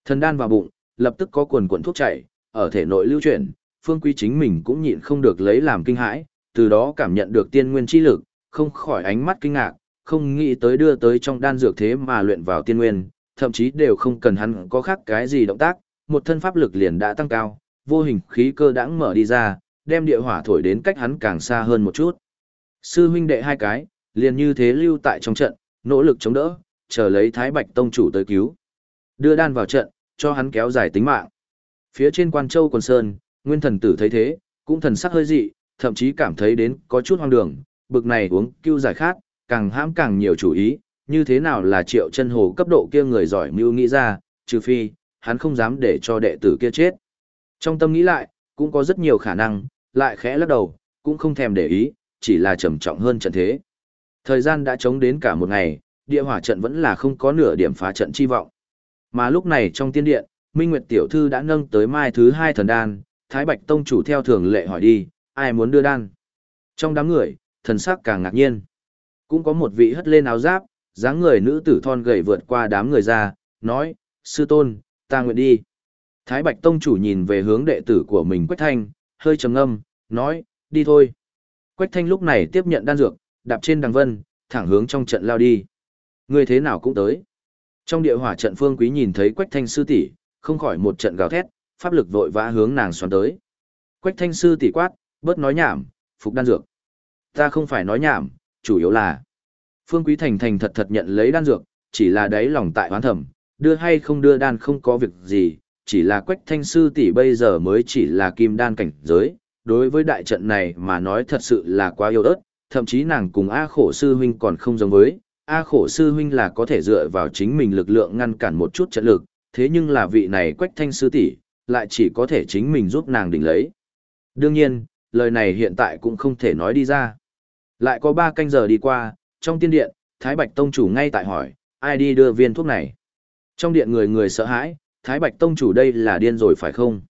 Thần đan vào bụng, lập tức có quần quần thuốc chảy, ở thể nội lưu chuyển, Phương Quý chính mình cũng nhịn không được lấy làm kinh hãi, từ đó cảm nhận được tiên nguyên chi lực, không khỏi ánh mắt kinh ngạc, không nghĩ tới đưa tới trong đan dược thế mà luyện vào tiên nguyên, thậm chí đều không cần hắn có khác cái gì động tác, một thân pháp lực liền đã tăng cao, vô hình khí cơ đãng mở đi ra, đem địa hỏa thổi đến cách hắn càng xa hơn một chút. Sư huynh đệ hai cái, liền như thế lưu tại trong trận, nỗ lực chống đỡ, chờ lấy Thái Bạch Tông chủ tới cứu. Đưa đan vào trận, cho hắn kéo dài tính mạng. Phía trên quan châu quần sơn, nguyên thần tử thấy thế, cũng thần sắc hơi dị, thậm chí cảm thấy đến có chút hoang đường, bực này uống cứu giải khát, càng hãm càng nhiều chủ ý, như thế nào là triệu chân hồ cấp độ kia người giỏi mưu nghĩ ra, trừ phi, hắn không dám để cho đệ tử kia chết. Trong tâm nghĩ lại, cũng có rất nhiều khả năng, lại khẽ lắc đầu, cũng không thèm để ý, chỉ là trầm trọng hơn trận thế. Thời gian đã chống đến cả một ngày, địa hỏa trận vẫn là không có nửa điểm phá trận chi vọng. Mà lúc này trong tiên điện, Minh Nguyệt tiểu thư đã nâng tới mai thứ hai thần đan, Thái Bạch tông chủ theo thường lệ hỏi đi, ai muốn đưa đan? Trong đám người, thần sắc càng ngạc nhiên. Cũng có một vị hất lên áo giáp, dáng người nữ tử thon gầy vượt qua đám người ra, nói, sư tôn, ta nguyện đi. Thái Bạch Tông chủ nhìn về hướng đệ tử của mình Quách Thanh, hơi trầm ngâm, nói, đi thôi. Quách Thanh lúc này tiếp nhận đan dược, đạp trên đằng vân, thẳng hướng trong trận lao đi. Người thế nào cũng tới. Trong địa hỏa trận phương quý nhìn thấy Quách Thanh sư tỷ, không khỏi một trận gào thét, pháp lực vội vã hướng nàng xoắn tới. Quách Thanh sư tỷ quát, bớt nói nhảm, phục đan dược. Ta không phải nói nhảm, chủ yếu là Phương Quý Thành thành thật thật nhận lấy đan dược, chỉ là đáy lòng tại hoán thẩm, đưa hay không đưa đan không có việc gì, chỉ là Quách Thanh sư tỷ bây giờ mới chỉ là kim đan cảnh giới, đối với đại trận này mà nói thật sự là quá yếu ớt, thậm chí nàng cùng A Khổ sư huynh còn không giống với, A Khổ sư huynh là có thể dựa vào chính mình lực lượng ngăn cản một chút trận lực, thế nhưng là vị này Quách Thanh sư tỷ lại chỉ có thể chính mình giúp nàng đỉnh lấy. Đương nhiên, lời này hiện tại cũng không thể nói đi ra. Lại có ba canh giờ đi qua, trong tiên điện, Thái Bạch Tông chủ ngay tại hỏi, ai đi đưa viên thuốc này? Trong điện người người sợ hãi, Thái Bạch Tông chủ đây là điên rồi phải không?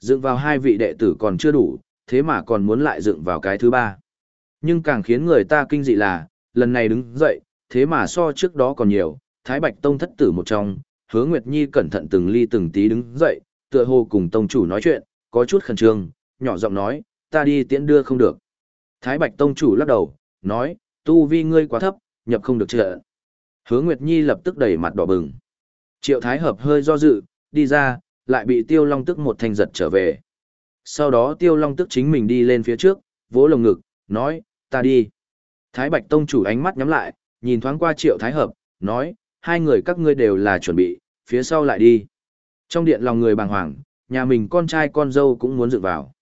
Dựng vào hai vị đệ tử còn chưa đủ, thế mà còn muốn lại dựng vào cái thứ ba. Nhưng càng khiến người ta kinh dị là, lần này đứng dậy, thế mà so trước đó còn nhiều, Thái Bạch Tông thất tử một trong, hứa Nguyệt Nhi cẩn thận từng ly từng tí đứng dậy, tựa hồ cùng Tông chủ nói chuyện, có chút khẩn trương, nhỏ giọng nói, ta đi tiễn đưa không được. Thái Bạch Tông chủ lắc đầu, nói, tu vi ngươi quá thấp, nhập không được trợ. Hứa Nguyệt Nhi lập tức đẩy mặt đỏ bừng. Triệu Thái Hợp hơi do dự, đi ra, lại bị Tiêu Long tức một thanh giật trở về. Sau đó Tiêu Long tức chính mình đi lên phía trước, vỗ lồng ngực, nói, ta đi. Thái Bạch Tông chủ ánh mắt nhắm lại, nhìn thoáng qua Triệu Thái Hợp, nói, hai người các ngươi đều là chuẩn bị, phía sau lại đi. Trong điện lòng người bàng hoàng, nhà mình con trai con dâu cũng muốn dựng vào.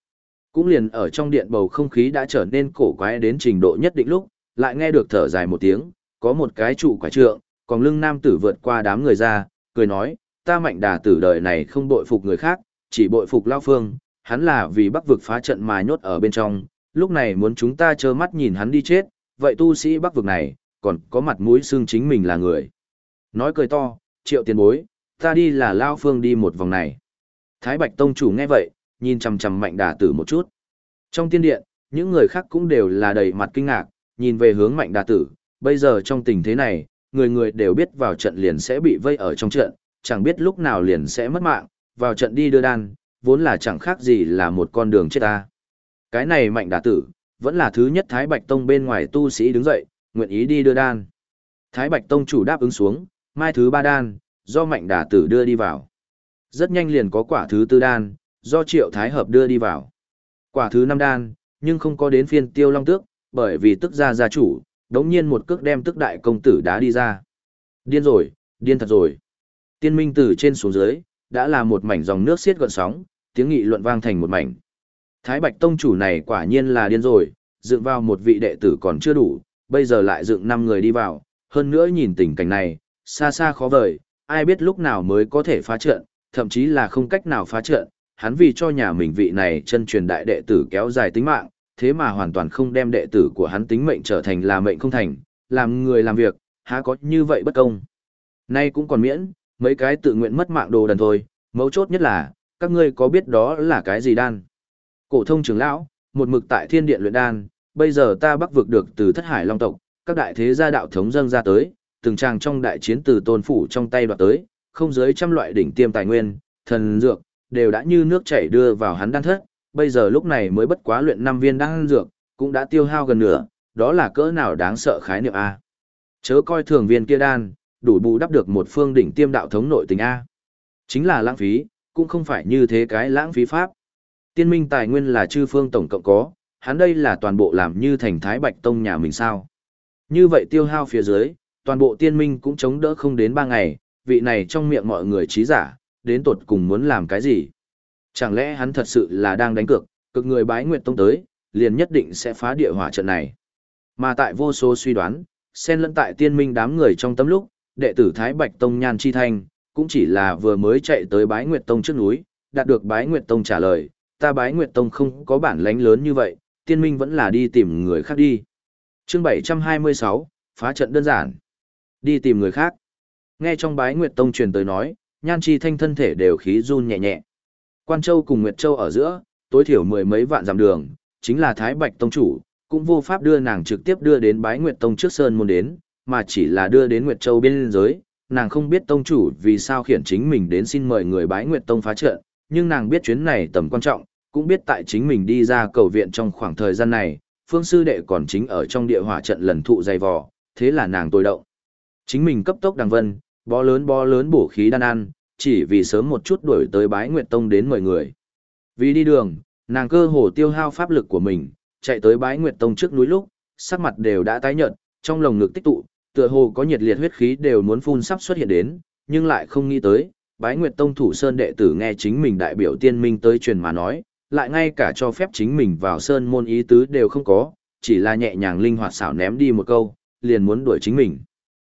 Cũng liền ở trong điện bầu không khí đã trở nên cổ quái đến trình độ nhất định lúc, lại nghe được thở dài một tiếng, có một cái trụ quả trượng, còn lưng nam tử vượt qua đám người ra, cười nói, ta mạnh đà tử đời này không bội phục người khác, chỉ bội phục Lao Phương, hắn là vì bắc vực phá trận mà nhốt ở bên trong, lúc này muốn chúng ta trơ mắt nhìn hắn đi chết, vậy tu sĩ bắc vực này, còn có mặt mũi xương chính mình là người. Nói cười to, triệu tiền bối, ta đi là Lao Phương đi một vòng này. Thái Bạch Tông chủ nghe vậy, nhìn chằm chằm mạnh đà tử một chút. Trong tiên điện, những người khác cũng đều là đầy mặt kinh ngạc, nhìn về hướng mạnh đà tử, bây giờ trong tình thế này, người người đều biết vào trận liền sẽ bị vây ở trong trận, chẳng biết lúc nào liền sẽ mất mạng, vào trận đi đưa đan, vốn là chẳng khác gì là một con đường chết ta. Cái này mạnh đà tử, vẫn là thứ nhất Thái Bạch Tông bên ngoài tu sĩ đứng dậy, nguyện ý đi đưa đan. Thái Bạch Tông chủ đáp ứng xuống, mai thứ ba đan, do mạnh đà tử đưa đi vào. Rất nhanh liền có quả thứ tư đan, do triệu thái hợp đưa đi vào. Quả thứ năm đan, nhưng không có đến phiên tiêu long tước, bởi vì tức gia gia chủ, đống nhiên một cước đem tức đại công tử đá đi ra. Điên rồi, điên thật rồi. Tiên minh từ trên xuống dưới, đã là một mảnh dòng nước xiết gọn sóng, tiếng nghị luận vang thành một mảnh. Thái Bạch Tông chủ này quả nhiên là điên rồi, dựng vào một vị đệ tử còn chưa đủ, bây giờ lại dựng năm người đi vào, hơn nữa nhìn tình cảnh này, xa xa khó vời, ai biết lúc nào mới có thể phá trận, thậm chí là không cách nào phá trận, hắn vì cho nhà mình vị này chân truyền đại đệ tử kéo dài tính mạng, thế mà hoàn toàn không đem đệ tử của hắn tính mệnh trở thành là mệnh không thành, làm người làm việc, há có như vậy bất công. Nay cũng còn miễn, mấy cái tự nguyện mất mạng đồ đần thôi, mấu chốt nhất là, các ngươi có biết đó là cái gì đan? Cổ thông trưởng lão, một mực tại thiên điện luyện đan, bây giờ ta bắc vực được từ thất hải long tộc, các đại thế gia đạo thống dâng ra tới, từng tràng trong đại chiến từ tôn phủ trong tay đoạt tới, không dưới trăm loại đỉnh tiêm tài nguyên, thần dược, đều đã như nước chảy đưa vào hắn đan thất, bây giờ lúc này mới bất quá luyện năm viên đan dược, cũng đã tiêu hao gần nửa, đó là cỡ nào đáng sợ khái niệm A. Chớ coi thường viên kia đan, đủ bù đắp được một phương đỉnh tiêm đạo thống nội tình A. Chính là lãng phí, cũng không phải như thế cái lãng phí pháp. Tiên minh tài nguyên là chư phương tổng cộng có, hắn đây là toàn bộ làm như thành thái bạch tông nhà mình sao. Như vậy tiêu hao phía dưới, toàn bộ tiên minh cũng chống đỡ không đến ba ngày, vị này trong miệng mọi người trí giả, đến tột cùng muốn làm cái gì. Chẳng lẽ hắn thật sự là đang đánh cược, cực người bái nguyệt tông tới, liền nhất định sẽ phá địa hỏa trận này. Mà tại vô số suy đoán, xen lẫn tại tiên minh đám người trong tấm lúc, đệ tử Thái Bạch Tông Nhan Chi Thanh, cũng chỉ là vừa mới chạy tới bái nguyệt tông trước núi, đạt được bái nguyệt tông trả lời, ta bái nguyệt tông không có bản lánh lớn như vậy, tiên minh vẫn là đi tìm người khác đi. chương 726, phá trận đơn giản. Đi tìm người khác. Nghe trong bái nguyệt tông truyền tới nói, Nhan Chi Thanh thân thể đều khí run nhẹ nhẹ. Quan Châu cùng Nguyệt Châu ở giữa, tối thiểu mười mấy vạn dặm đường, chính là Thái Bạch Tông chủ, cũng vô pháp đưa nàng trực tiếp đưa đến Bái Nguyệt Tông trước Sơn môn đến, mà chỉ là đưa đến Nguyệt Châu biên giới. Nàng không biết Tông chủ vì sao khiển chính mình đến xin mời người Bái Nguyệt Tông phá trận, nhưng nàng biết chuyến này tầm quan trọng, cũng biết tại chính mình đi ra cầu viện trong khoảng thời gian này, phương sư đệ còn chính ở trong địa hỏa trận lần thụ dày vò, thế là nàng tối động. Chính mình cấp tốc đằng vân, bó lớn bó lớn bổ khí đan ăn, chỉ vì sớm một chút đuổi tới bái nguyệt tông đến mời người. Vì đi đường, nàng cơ hồ tiêu hao pháp lực của mình, chạy tới bái nguyệt tông trước núi lúc, sắc mặt đều đã tái nhợt, trong lồng ngực tích tụ, tựa hồ có nhiệt liệt huyết khí đều muốn phun sắp xuất hiện đến, nhưng lại không nghĩ tới, bái nguyệt tông thủ sơn đệ tử nghe chính mình đại biểu tiên minh tới truyền mà nói, lại ngay cả cho phép chính mình vào sơn môn ý tứ đều không có, chỉ là nhẹ nhàng linh hoạt xảo ném đi một câu, liền muốn đuổi chính mình.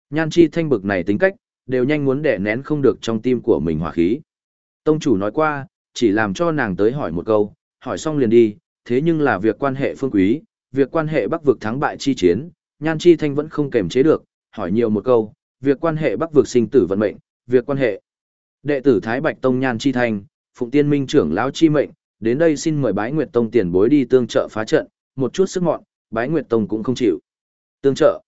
Nhan chi thanh bực này tính cách, đều nhanh muốn đè nén không được trong tim của mình hỏa khí. Tông chủ nói qua, chỉ làm cho nàng tới hỏi một câu, hỏi xong liền đi, thế nhưng là việc quan hệ phương quý, việc quan hệ bắc vực thắng bại chi chiến, nhan chi thanh vẫn không kềm chế được, hỏi nhiều một câu, việc quan hệ bắc vực sinh tử vận mệnh, việc quan hệ. Đệ tử Thái Bạch Tông nhan chi thanh, phụng tiên minh trưởng lão chi mệnh, đến đây xin mời bái nguyệt tông tiền bối đi tương trợ phá trận, một chút sức mọn, bái nguyệt tông cũng không chịu. Tương trợ.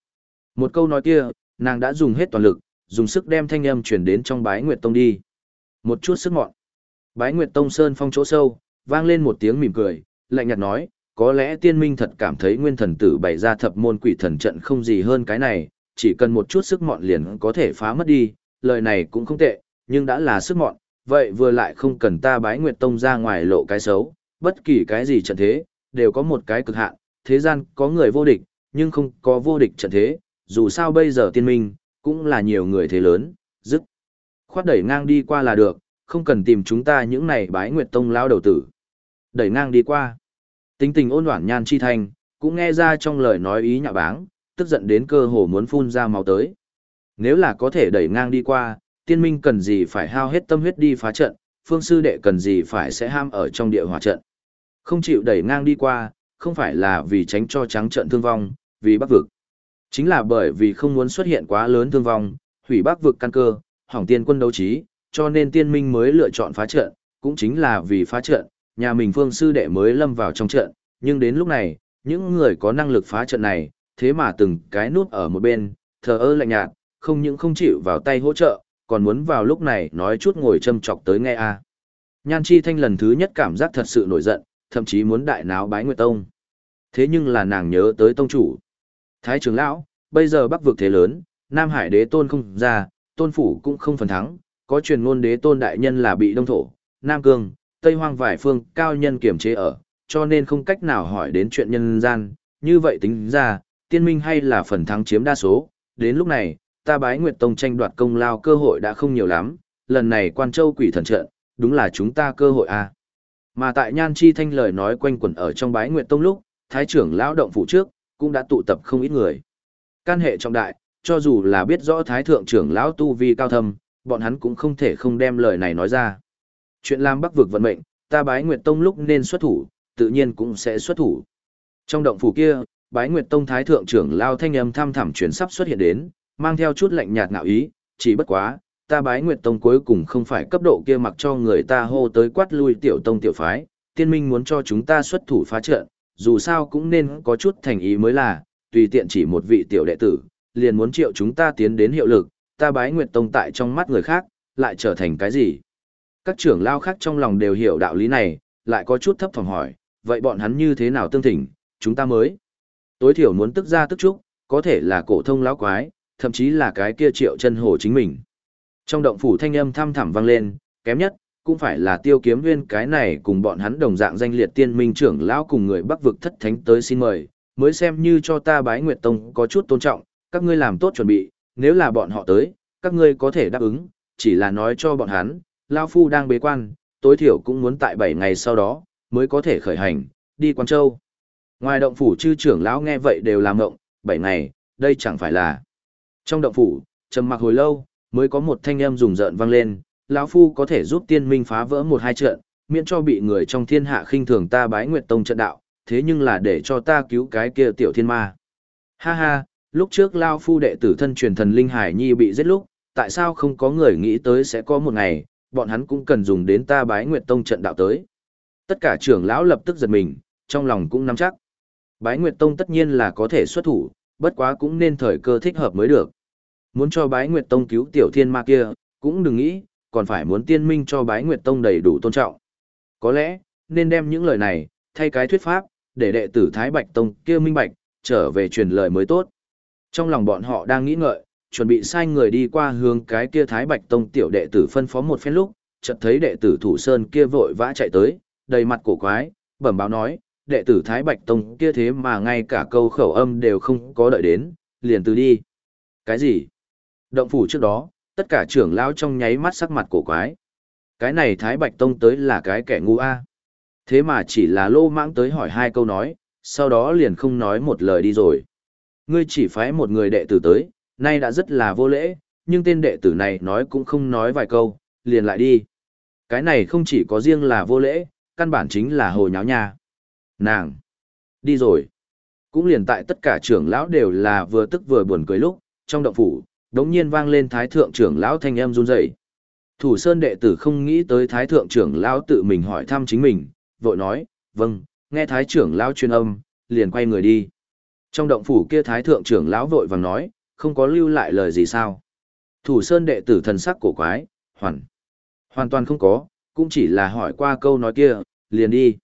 Một câu nói kia, nàng đã dùng hết toàn lực, dùng sức đem thanh âm truyền đến trong bái nguyệt tông đi. Một chút sức mọn. Bái nguyệt tông sơn phong chỗ sâu, vang lên một tiếng mỉm cười, lạnh nhạt nói, có lẽ tiên minh thật cảm thấy nguyên thần tử bày ra thập môn quỷ thần trận không gì hơn cái này, chỉ cần một chút sức mọn liền có thể phá mất đi, lời này cũng không tệ, nhưng đã là sức mọn, vậy vừa lại không cần ta bái Nguyệt Tông ra ngoài lộ cái xấu, bất kỳ cái gì trận thế, đều có một cái cực hạn, thế gian có người vô địch, nhưng không có vô địch trận thế, dù sao bây giờ tiên minh, cũng là nhiều người thế lớn, dứt. Khoát đẩy ngang đi qua là được, không cần tìm chúng ta những này bái Nguyệt Tông lao đầu tử. Đẩy ngang đi qua. Tính tình ôn hoảng nhan chi thành, cũng nghe ra trong lời nói ý nhạ báng, tức giận đến cơ hồ muốn phun ra máu tới. Nếu là có thể đẩy ngang đi qua, tiên minh cần gì phải hao hết tâm huyết đi phá trận, phương sư đệ cần gì phải sẽ ham ở trong địa hỏa trận. Không chịu đẩy ngang đi qua, không phải là vì tránh cho trắng trận thương vong, vì bắc vực. Chính là bởi vì không muốn xuất hiện quá lớn thương vong, hủy bắc vực căn cơ, hỏng tiên quân đấu trí, cho nên tiên minh mới lựa chọn phá trận, cũng chính là vì phá trận, nhà mình phương sư đệ mới lâm vào trong trận, nhưng đến lúc này, những người có năng lực phá trận này, thế mà từng cái nút ở một bên, thờ ơ lạnh nhạt, không những không chịu vào tay hỗ trợ, còn muốn vào lúc này nói chút ngồi châm chọc tới nghe a. Nhan Chi Thanh lần thứ nhất cảm giác thật sự nổi giận, thậm chí muốn đại náo bái Nguyệt Tông. Thế nhưng là nàng nhớ tới tông chủ. Thái trưởng lão, bây giờ bắc vực thế lớn, Nam Hải đế tôn không ra, tôn phủ cũng không phần thắng, có truyền ngôn đế tôn đại nhân là bị đông thổ, Nam Cương, Tây Hoang vài phương cao nhân kiểm chế ở, cho nên không cách nào hỏi đến chuyện nhân gian, như vậy tính ra, tiên minh hay là phần thắng chiếm đa số, đến lúc này, ta bái Nguyệt Tông tranh đoạt công lao cơ hội đã không nhiều lắm, lần này quan châu quỷ thần trận, đúng là chúng ta cơ hội à. Mà tại Nhan Chi Thanh lời nói quanh quẩn ở trong bái Nguyệt Tông lúc, Thái trưởng lão động phủ trước, cũng đã tụ tập không ít người. Can hệ trọng đại, cho dù là biết rõ Thái thượng trưởng lão tu vi cao thâm, bọn hắn cũng không thể không đem lời này nói ra. Chuyện làm bắc vực vận mệnh, ta bái Nguyệt Tông lúc nên xuất thủ, tự nhiên cũng sẽ xuất thủ. Trong động phủ kia, bái Nguyệt Tông Thái thượng trưởng lão thanh âm tham thẳm chuyển sắp xuất hiện đến, mang theo chút lạnh nhạt ngạo ý, chỉ bất quá, ta bái Nguyệt Tông cuối cùng không phải cấp độ kia mặc cho người ta hô tới quát lui tiểu tông tiểu phái, tiên minh muốn cho chúng ta xuất thủ phá trận, dù sao cũng nên có chút thành ý mới là, tùy tiện chỉ một vị tiểu đệ tử, liền muốn triệu chúng ta tiến đến hiệu lực, ta bái Nguyệt Tông tại trong mắt người khác, lại trở thành cái gì? Các trưởng lao khác trong lòng đều hiểu đạo lý này, lại có chút thấp thỏm hỏi, vậy bọn hắn như thế nào tương thỉnh, chúng ta mới? Tối thiểu muốn tức ra tức chúc, có thể là cổ thông lão quái, thậm chí là cái kia triệu chân hồ chính mình. Trong động phủ thanh âm thăm thẳm vang lên, kém nhất, cũng phải là tiêu kiếm nguyên cái này cùng bọn hắn đồng dạng danh liệt tiên minh trưởng lão cùng người bắc vực thất thánh tới xin mời, mới xem như cho ta bái nguyệt tông có chút tôn trọng, các ngươi làm tốt chuẩn bị, nếu là bọn họ tới, các ngươi có thể đáp ứng, chỉ là nói cho bọn hắn, Lao Phu đang bế quan, tối thiểu cũng muốn tại 7 ngày sau đó, mới có thể khởi hành, đi quan châu. Ngoài động phủ chư trưởng lão nghe vậy đều làm ngộng, 7 ngày, đây chẳng phải là trong động phủ, trầm mặc hồi lâu, mới có một thanh âm rùng rợn vang lên, lão phu có thể giúp tiên minh phá vỡ một hai trận, miễn cho bị người trong thiên hạ khinh thường ta bái nguyệt tông trận đạo, thế nhưng là để cho ta cứu cái kia tiểu thiên ma. Ha ha, lúc trước lão phu đệ tử thân truyền thần linh hải nhi bị giết lúc, tại sao không có người nghĩ tới sẽ có một ngày, bọn hắn cũng cần dùng đến ta bái nguyệt tông trận đạo tới. Tất cả trưởng lão lập tức giật mình, trong lòng cũng nắm chắc. Bái nguyệt tông tất nhiên là có thể xuất thủ, bất quá cũng nên thời cơ thích hợp mới được. Muốn cho bái nguyệt tông cứu tiểu thiên ma kia, cũng đừng nghĩ, còn phải muốn tiên minh cho bái nguyệt tông đầy đủ tôn trọng. Có lẽ, nên đem những lời này, thay cái thuyết pháp, để đệ tử Thái Bạch Tông kia minh bạch, trở về truyền lời mới tốt. Trong lòng bọn họ đang nghĩ ngợi, chuẩn bị sai người đi qua hướng cái kia Thái Bạch Tông tiểu đệ tử phân phó một phen lúc, chợt thấy đệ tử Thủ Sơn kia vội vã chạy tới, đầy mặt cổ quái, bẩm báo nói, đệ tử Thái Bạch Tông kia thế mà ngay cả câu khẩu âm đều không có đợi đến, liền từ đi. Cái gì? Động phủ trước đó, tất cả trưởng lão trong nháy mắt sắc mặt cổ quái. Cái này Thái Bạch Tông tới là cái kẻ ngu a. Thế mà chỉ là lô mãng tới hỏi hai câu nói, sau đó liền không nói một lời đi rồi. Ngươi chỉ phái một người đệ tử tới, nay đã rất là vô lễ, nhưng tên đệ tử này nói cũng không nói vài câu, liền lại đi. Cái này không chỉ có riêng là vô lễ, căn bản chính là hồ nháo nha. Nàng! Đi rồi! Cũng liền tại tất cả trưởng lão đều là vừa tức vừa buồn cười lúc, trong động phủ, đống nhiên vang lên thái thượng trưởng lão thanh âm run rẩy. Thủ sơn đệ tử không nghĩ tới thái thượng trưởng lão tự mình hỏi thăm chính mình, vội nói, vâng, nghe thái trưởng lão truyền âm, liền quay người đi. Trong động phủ kia thái thượng trưởng lão vội vàng nói, không có lưu lại lời gì sao. Thủ sơn đệ tử thần sắc cổ quái, hoàn, hoàn toàn không có, cũng chỉ là hỏi qua câu nói kia, liền đi.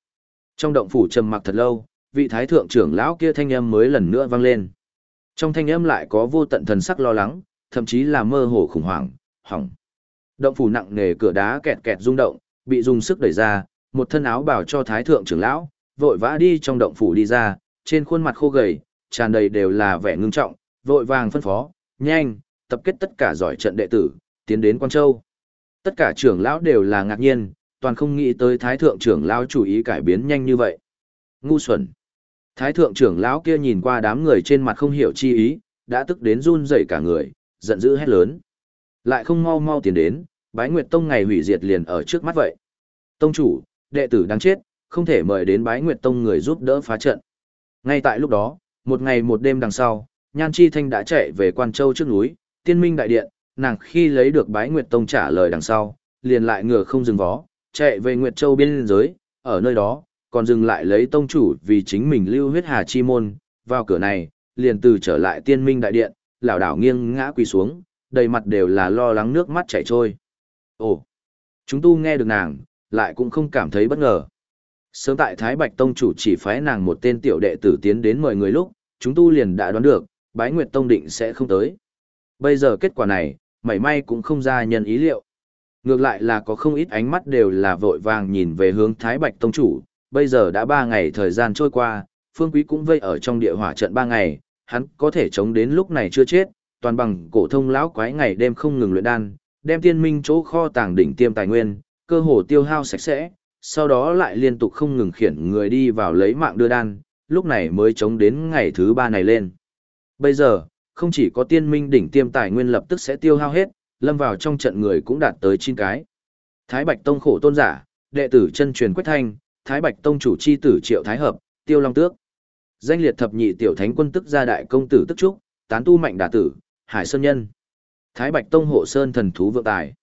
Trong động phủ trầm mặc thật lâu, vị thái thượng trưởng lão kia thanh âm mới lần nữa vang lên. Trong thanh âm lại có vô tận thần sắc lo lắng, thậm chí là mơ hồ khủng hoảng, hỏng. Động phủ nặng nề cửa đá kẹt kẹt rung động, bị dùng sức đẩy ra, một thân áo bảo cho thái thượng trưởng lão, vội vã đi trong động phủ đi ra, trên khuôn mặt khô gầy, tràn đầy đều là vẻ ngưng trọng, vội vàng phân phó, nhanh, tập kết tất cả giỏi trận đệ tử, tiến đến Quan Châu. Tất cả trưởng lão đều là ngạc nhiên, toàn không nghĩ tới thái thượng trưởng lão chủ ý cải biến nhanh như vậy. Ngu xuẩn. Thái thượng trưởng lão kia nhìn qua đám người trên mặt không hiểu chi ý, đã tức đến run rẩy cả người, giận dữ hét lớn. Lại không mau mau tiến đến, bái nguyệt tông ngày hủy diệt liền ở trước mắt vậy. Tông chủ, đệ tử đang chết, không thể mời đến bái nguyệt tông người giúp đỡ phá trận. Ngay tại lúc đó, một ngày một đêm đằng sau, Nhan Chi Thanh đã chạy về Quan Châu trước núi, tiên minh đại điện, nàng khi lấy được bái nguyệt tông trả lời đằng sau, liền lại ngựa không dừng vó, chạy về Nguyệt Châu biên giới, ở nơi đó, còn dừng lại lấy tông chủ vì chính mình lưu huyết hà chi môn, vào cửa này, liền từ trở lại tiên minh đại điện, lảo đảo nghiêng ngã quỳ xuống, đầy mặt đều là lo lắng nước mắt chảy trôi. Ồ, chúng tu nghe được nàng, lại cũng không cảm thấy bất ngờ. Sớm tại Thái Bạch Tông chủ chỉ phái nàng một tên tiểu đệ tử tiến đến mời người lúc, chúng tu liền đã đoán được, bái Nguyệt Tông định sẽ không tới. Bây giờ kết quả này, mảy may cũng không ra nhân ý liệu. Ngược lại là có không ít ánh mắt đều là vội vàng nhìn về hướng Thái Bạch Tông chủ, bây giờ đã ba ngày thời gian trôi qua, Phương Quý cũng vây ở trong địa hỏa trận ba ngày, hắn có thể chống đến lúc này chưa chết, toàn bằng cổ thông lão quái ngày đêm không ngừng luyện đan, đem tiên minh chỗ kho tàng đỉnh tiêm tài nguyên, cơ hồ tiêu hao sạch sẽ, sau đó lại liên tục không ngừng khiển người đi vào lấy mạng đưa đan, lúc này mới chống đến ngày thứ ba này lên. Bây giờ, không chỉ có tiên minh đỉnh tiêm tài nguyên lập tức sẽ tiêu hao hết, lâm vào trong trận người cũng đạt tới 9 cái. Thái Bạch Tông khổ tôn giả, đệ tử chân truyền Quách Thanh, Thái Bạch Tông chủ chi tử Triệu Thái Hợp, Tiêu Long Tước. Danh liệt thập nhị tiểu thánh quân tức gia đại công tử tức trúc, tán tu mạnh đả tử, Hải Sơn Nhân. Thái Bạch Tông hộ sơn thần thú vượng tài.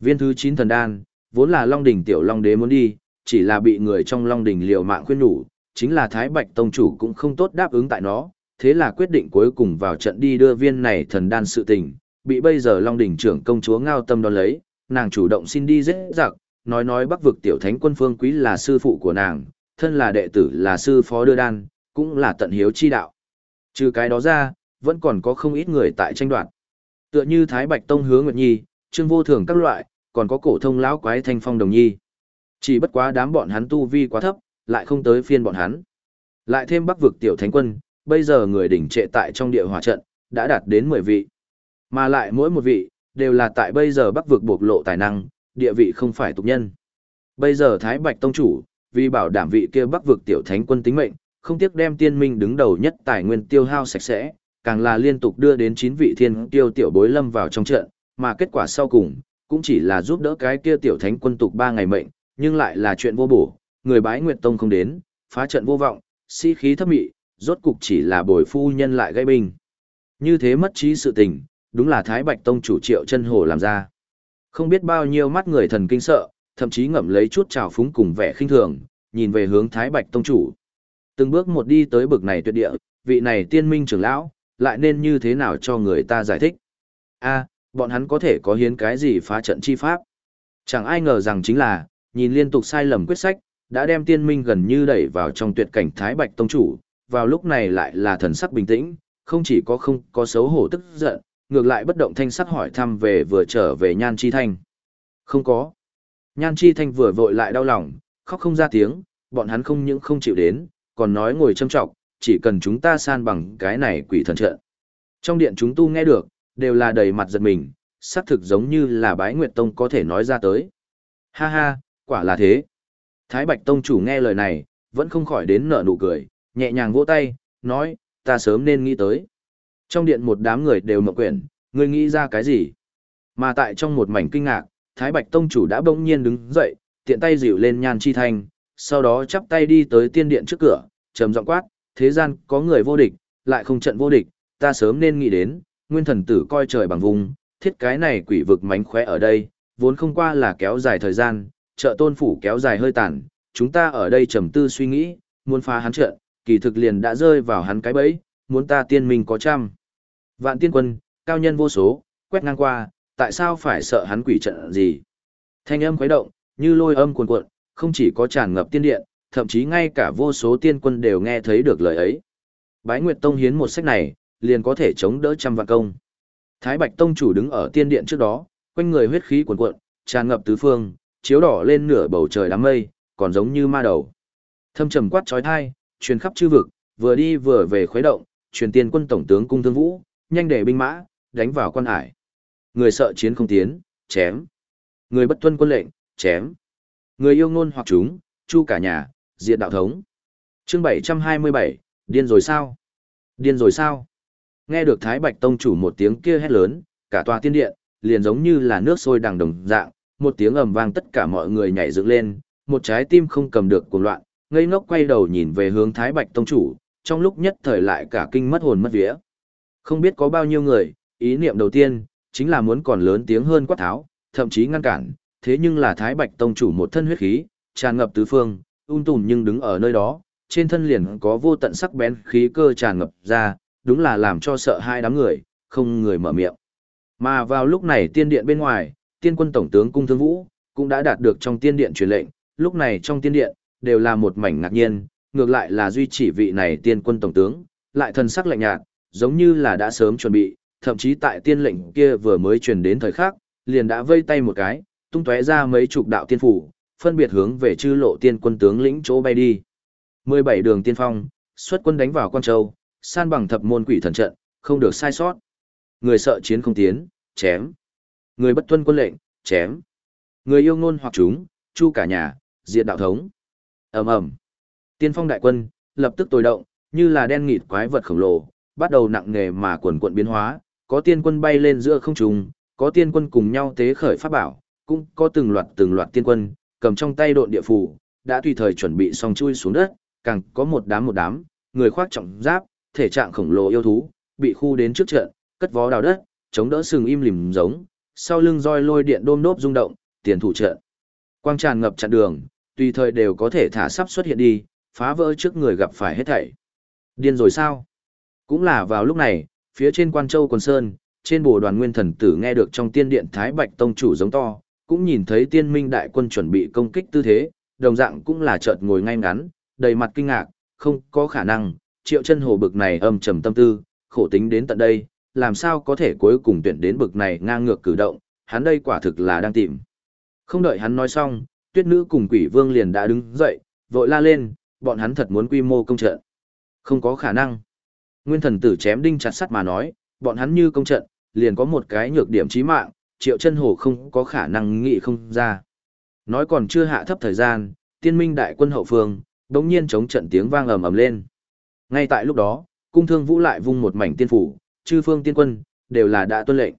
Viên thứ chín thần đan, vốn là Long đỉnh tiểu Long đế muốn đi, chỉ là bị người trong Long đỉnh liều mạng khuyên nhủ, chính là Thái Bạch Tông chủ cũng không tốt đáp ứng tại nó, thế là quyết định cuối cùng vào trận đi đưa viên này thần đan sự tình, bị bây giờ Long đỉnh trưởng công chúa Ngao Tâm đón lấy, nàng chủ động xin đi dễ dặc, nói nói Bắc vực tiểu thánh quân Phương Quý là sư phụ của nàng, thân là đệ tử là sư phó đưa đan, cũng là tận hiếu chi đạo. Trừ cái đó ra, vẫn còn có không ít người tại tranh đoạt. Tựa như Thái Bạch Tông Hứa Nguyệt Nhi, Trương Vô Thường các loại, còn có cổ thông lão quái Thanh Phong Đồng Nhi. Chỉ bất quá đám bọn hắn tu vi quá thấp, lại không tới phiên bọn hắn. Lại thêm Bắc vực tiểu thánh quân, bây giờ người đỉnh trệ tại trong địa hỏa trận, đã đạt đến 10 vị. Mà lại mỗi một vị, đều là tại bây giờ Bắc vực bộc lộ tài năng, địa vị không phải tục nhân. Bây giờ Thái Bạch Tông chủ, vì bảo đảm vị kia Bắc vực tiểu thánh quân tính mệnh, không tiếc đem tiên minh đứng đầu nhất tài nguyên tiêu hao sạch sẽ, càng là liên tục đưa đến 9 vị thiên tiêu tiểu bối lâm vào trong trận, mà kết quả sau cùng, cũng chỉ là giúp đỡ cái kia tiểu thánh quân tục 3 ngày mệnh, nhưng lại là chuyện vô bổ, người bái Nguyệt Tông không đến, phá trận vô vọng, sĩ khí thấp mị, rốt cục chỉ là bồi phu nhân lại gây bình. Như thế mất trí sự tình, đúng là Thái Bạch Tông chủ triệu chân hồ làm ra. Không biết bao nhiêu mắt người thần kinh sợ, thậm chí ngậm lấy chút trào phúng cùng vẻ khinh thường, nhìn về hướng Thái Bạch Tông chủ. Từng bước một đi tới bực này tuyệt địa, vị này tiên minh trưởng lão, lại nên như thế nào cho người ta giải thích. a bọn hắn có thể có hiến cái gì phá trận chi pháp. Chẳng ai ngờ rằng chính là, nhìn liên tục sai lầm quyết sách, đã đem tiên minh gần như đẩy vào trong tuyệt cảnh Thái Bạch Tông Chủ, vào lúc này lại là thần sắc bình tĩnh, không chỉ có không có xấu hổ tức giận, ngược lại bất động thanh sắc hỏi thăm về vừa trở về Nhan Chi Thanh. Không có. Nhan Chi Thanh vừa vội lại đau lòng, khóc không ra tiếng, bọn hắn không những không chịu đến, còn nói ngồi châm trọng, chỉ cần chúng ta san bằng cái này quỷ thần trận. Trong điện chúng tu nghe được, đều là đầy mặt giật mình, xác thực giống như là bái Nguyệt Tông có thể nói ra tới. Ha ha, quả là thế. Thái Bạch Tông chủ nghe lời này, vẫn không khỏi đến nở nụ cười, nhẹ nhàng vỗ tay, nói, ta sớm nên nghĩ tới. Trong điện một đám người đều mộng quyển, người nghĩ ra cái gì? Mà tại trong một mảnh kinh ngạc, Thái Bạch Tông chủ đã bỗng nhiên đứng dậy, tiện tay dịu lên nhan chi thanh, sau đó chắp tay đi tới tiên điện trước cửa, trầm giọng quát, thế gian có người vô địch, lại không trận vô địch, ta sớm nên nghĩ đến, nguyên thần tử coi trời bằng vùng, thiết cái này quỷ vực mánh khóe ở đây, vốn không qua là kéo dài thời gian, trợ tôn phủ kéo dài hơi tàn, chúng ta ở đây trầm tư suy nghĩ, muốn phá hắn trận, kỳ thực liền đã rơi vào hắn cái bẫy, muốn ta tiên mình có trăm. Vạn tiên quân, cao nhân vô số, quét ngang qua, tại sao phải sợ hắn quỷ trận gì? Thanh âm khuấy động, như lôi âm cuồn cuộn, không chỉ có tràn ngập tiên điện, thậm chí ngay cả vô số tiên quân đều nghe thấy được lời ấy. Bái Nguyệt Tông hiến một sách này, liền có thể chống đỡ trăm vạn công. Thái Bạch Tông chủ đứng ở tiên điện trước đó, quanh người huyết khí cuồn cuộn, tràn ngập tứ phương, chiếu đỏ lên nửa bầu trời đám mây, còn giống như ma đầu. Thâm trầm quát chói tai, truyền khắp chư vực, vừa đi vừa về khuấy động, truyền tiên quân tổng tướng cung thương vũ, nhanh để binh mã, đánh vào quan hải. Người sợ chiến không tiến, chém. Người bất tuân quân lệnh, chém. Người yêu ngôn hoặc chúng, chu cả nhà, diệt đạo thống. Chương 727, điên rồi sao? Điên rồi sao? Nghe được Thái Bạch Tông chủ một tiếng kia hét lớn, cả tòa tiên điện, liền giống như là nước sôi đằng đồng dạng, một tiếng ầm vang tất cả mọi người nhảy dựng lên, một trái tim không cầm được cuồng loạn, ngây ngốc quay đầu nhìn về hướng Thái Bạch Tông chủ, trong lúc nhất thời lại cả kinh mất hồn mất vía. Không biết có bao nhiêu người, ý niệm đầu tiên, chính là muốn còn lớn tiếng hơn quát tháo, thậm chí ngăn cản, thế nhưng là Thái Bạch Tông chủ một thân huyết khí, tràn ngập tứ phương, ung tùm nhưng đứng ở nơi đó, trên thân liền có vô tận sắc bén khí cơ tràn ngập ra, đúng là làm cho sợ hai đám người, không người mở miệng. Mà vào lúc này tiên điện bên ngoài, tiên quân tổng tướng Cung Thương Vũ, cũng đã đạt được trong tiên điện truyền lệnh, lúc này trong tiên điện, đều là một mảnh ngạc nhiên, ngược lại là duy chỉ vị này tiên quân tổng tướng, lại thần sắc lạnh nhạt, giống như là đã sớm chuẩn bị, thậm chí tại tiên lệnh kia vừa mới truyền đến thời khắc, liền đã vây tay một cái, tung tóe ra mấy chục đạo tiên phủ, phân biệt hướng về chư lộ tiên quân tướng lĩnh chỗ bay đi. 17 đường tiên phong, xuất quân đánh vào Quan Châu, san bằng thập môn quỷ thần trận, không được sai sót. Người sợ chiến không tiến, chém. Người bất tuân quân lệnh, chém. Người yêu ngôn hoặc chúng, chu cả nhà, diệt đạo thống. ầm ầm Tiên phong đại quân, lập tức tối động, như là đen nghịt quái vật khổng lồ, bắt đầu nặng nề mà quần quận biến hóa, có tiên quân bay lên giữa không trung, có tiên quân cùng nhau tế khởi pháp bảo, cũng có từng loạt từng loạt tiên quân, cầm trong tay độn địa phù, đã tùy thời chuẩn bị xong chui xuống đất, càng có một đám một đám, người khoác trọng giáp, thể trạng khổng lồ yêu thú, bị khu đến trước trận, cất vó đào đất, chống đỡ sừng im lìm giống, sau lưng roi lôi điện đôm đốp rung động, tiền thủ trận. Quang tràn ngập chặn đường, tùy thời đều có thể thả sắp xuất hiện đi, phá vỡ trước người gặp phải hết thảy. Điên rồi sao? Cũng là vào lúc này, phía trên quan châu quần sơn, trên bồ đoàn nguyên thần tử nghe được trong tiên điện Thái Bạch Tông chủ giống to, cũng nhìn thấy tiên minh đại quân chuẩn bị công kích tư thế, đồng dạng cũng là chợt ngồi ngay ngắn, đầy mặt kinh ngạc, không có khả năng, triệu chân hồ bực này âm trầm tâm tư, khổ tính đến tận đây, làm sao có thể cuối cùng tuyển đến bực này ngang ngược cử động, hắn đây quả thực là đang tìm. Không đợi hắn nói xong, tuyết nữ cùng quỷ vương liền đã đứng dậy, vội la lên, bọn hắn thật muốn quy mô công trận. Không có khả năng. Nguyên thần tử chém đinh chặt sắt mà nói, bọn hắn như công trận, liền có một cái nhược điểm chí mạng, triệu chân hồ không có khả năng nghĩ không ra. Nói còn chưa hạ thấp thời gian, tiên minh đại quân hậu phương, đống nhiên chống trận tiếng vang ầm ầm lên. Ngay tại lúc đó, cung thương vũ lại vung một mảnh tiên phủ, chư phương tiên quân, đều là đã tuân lệnh.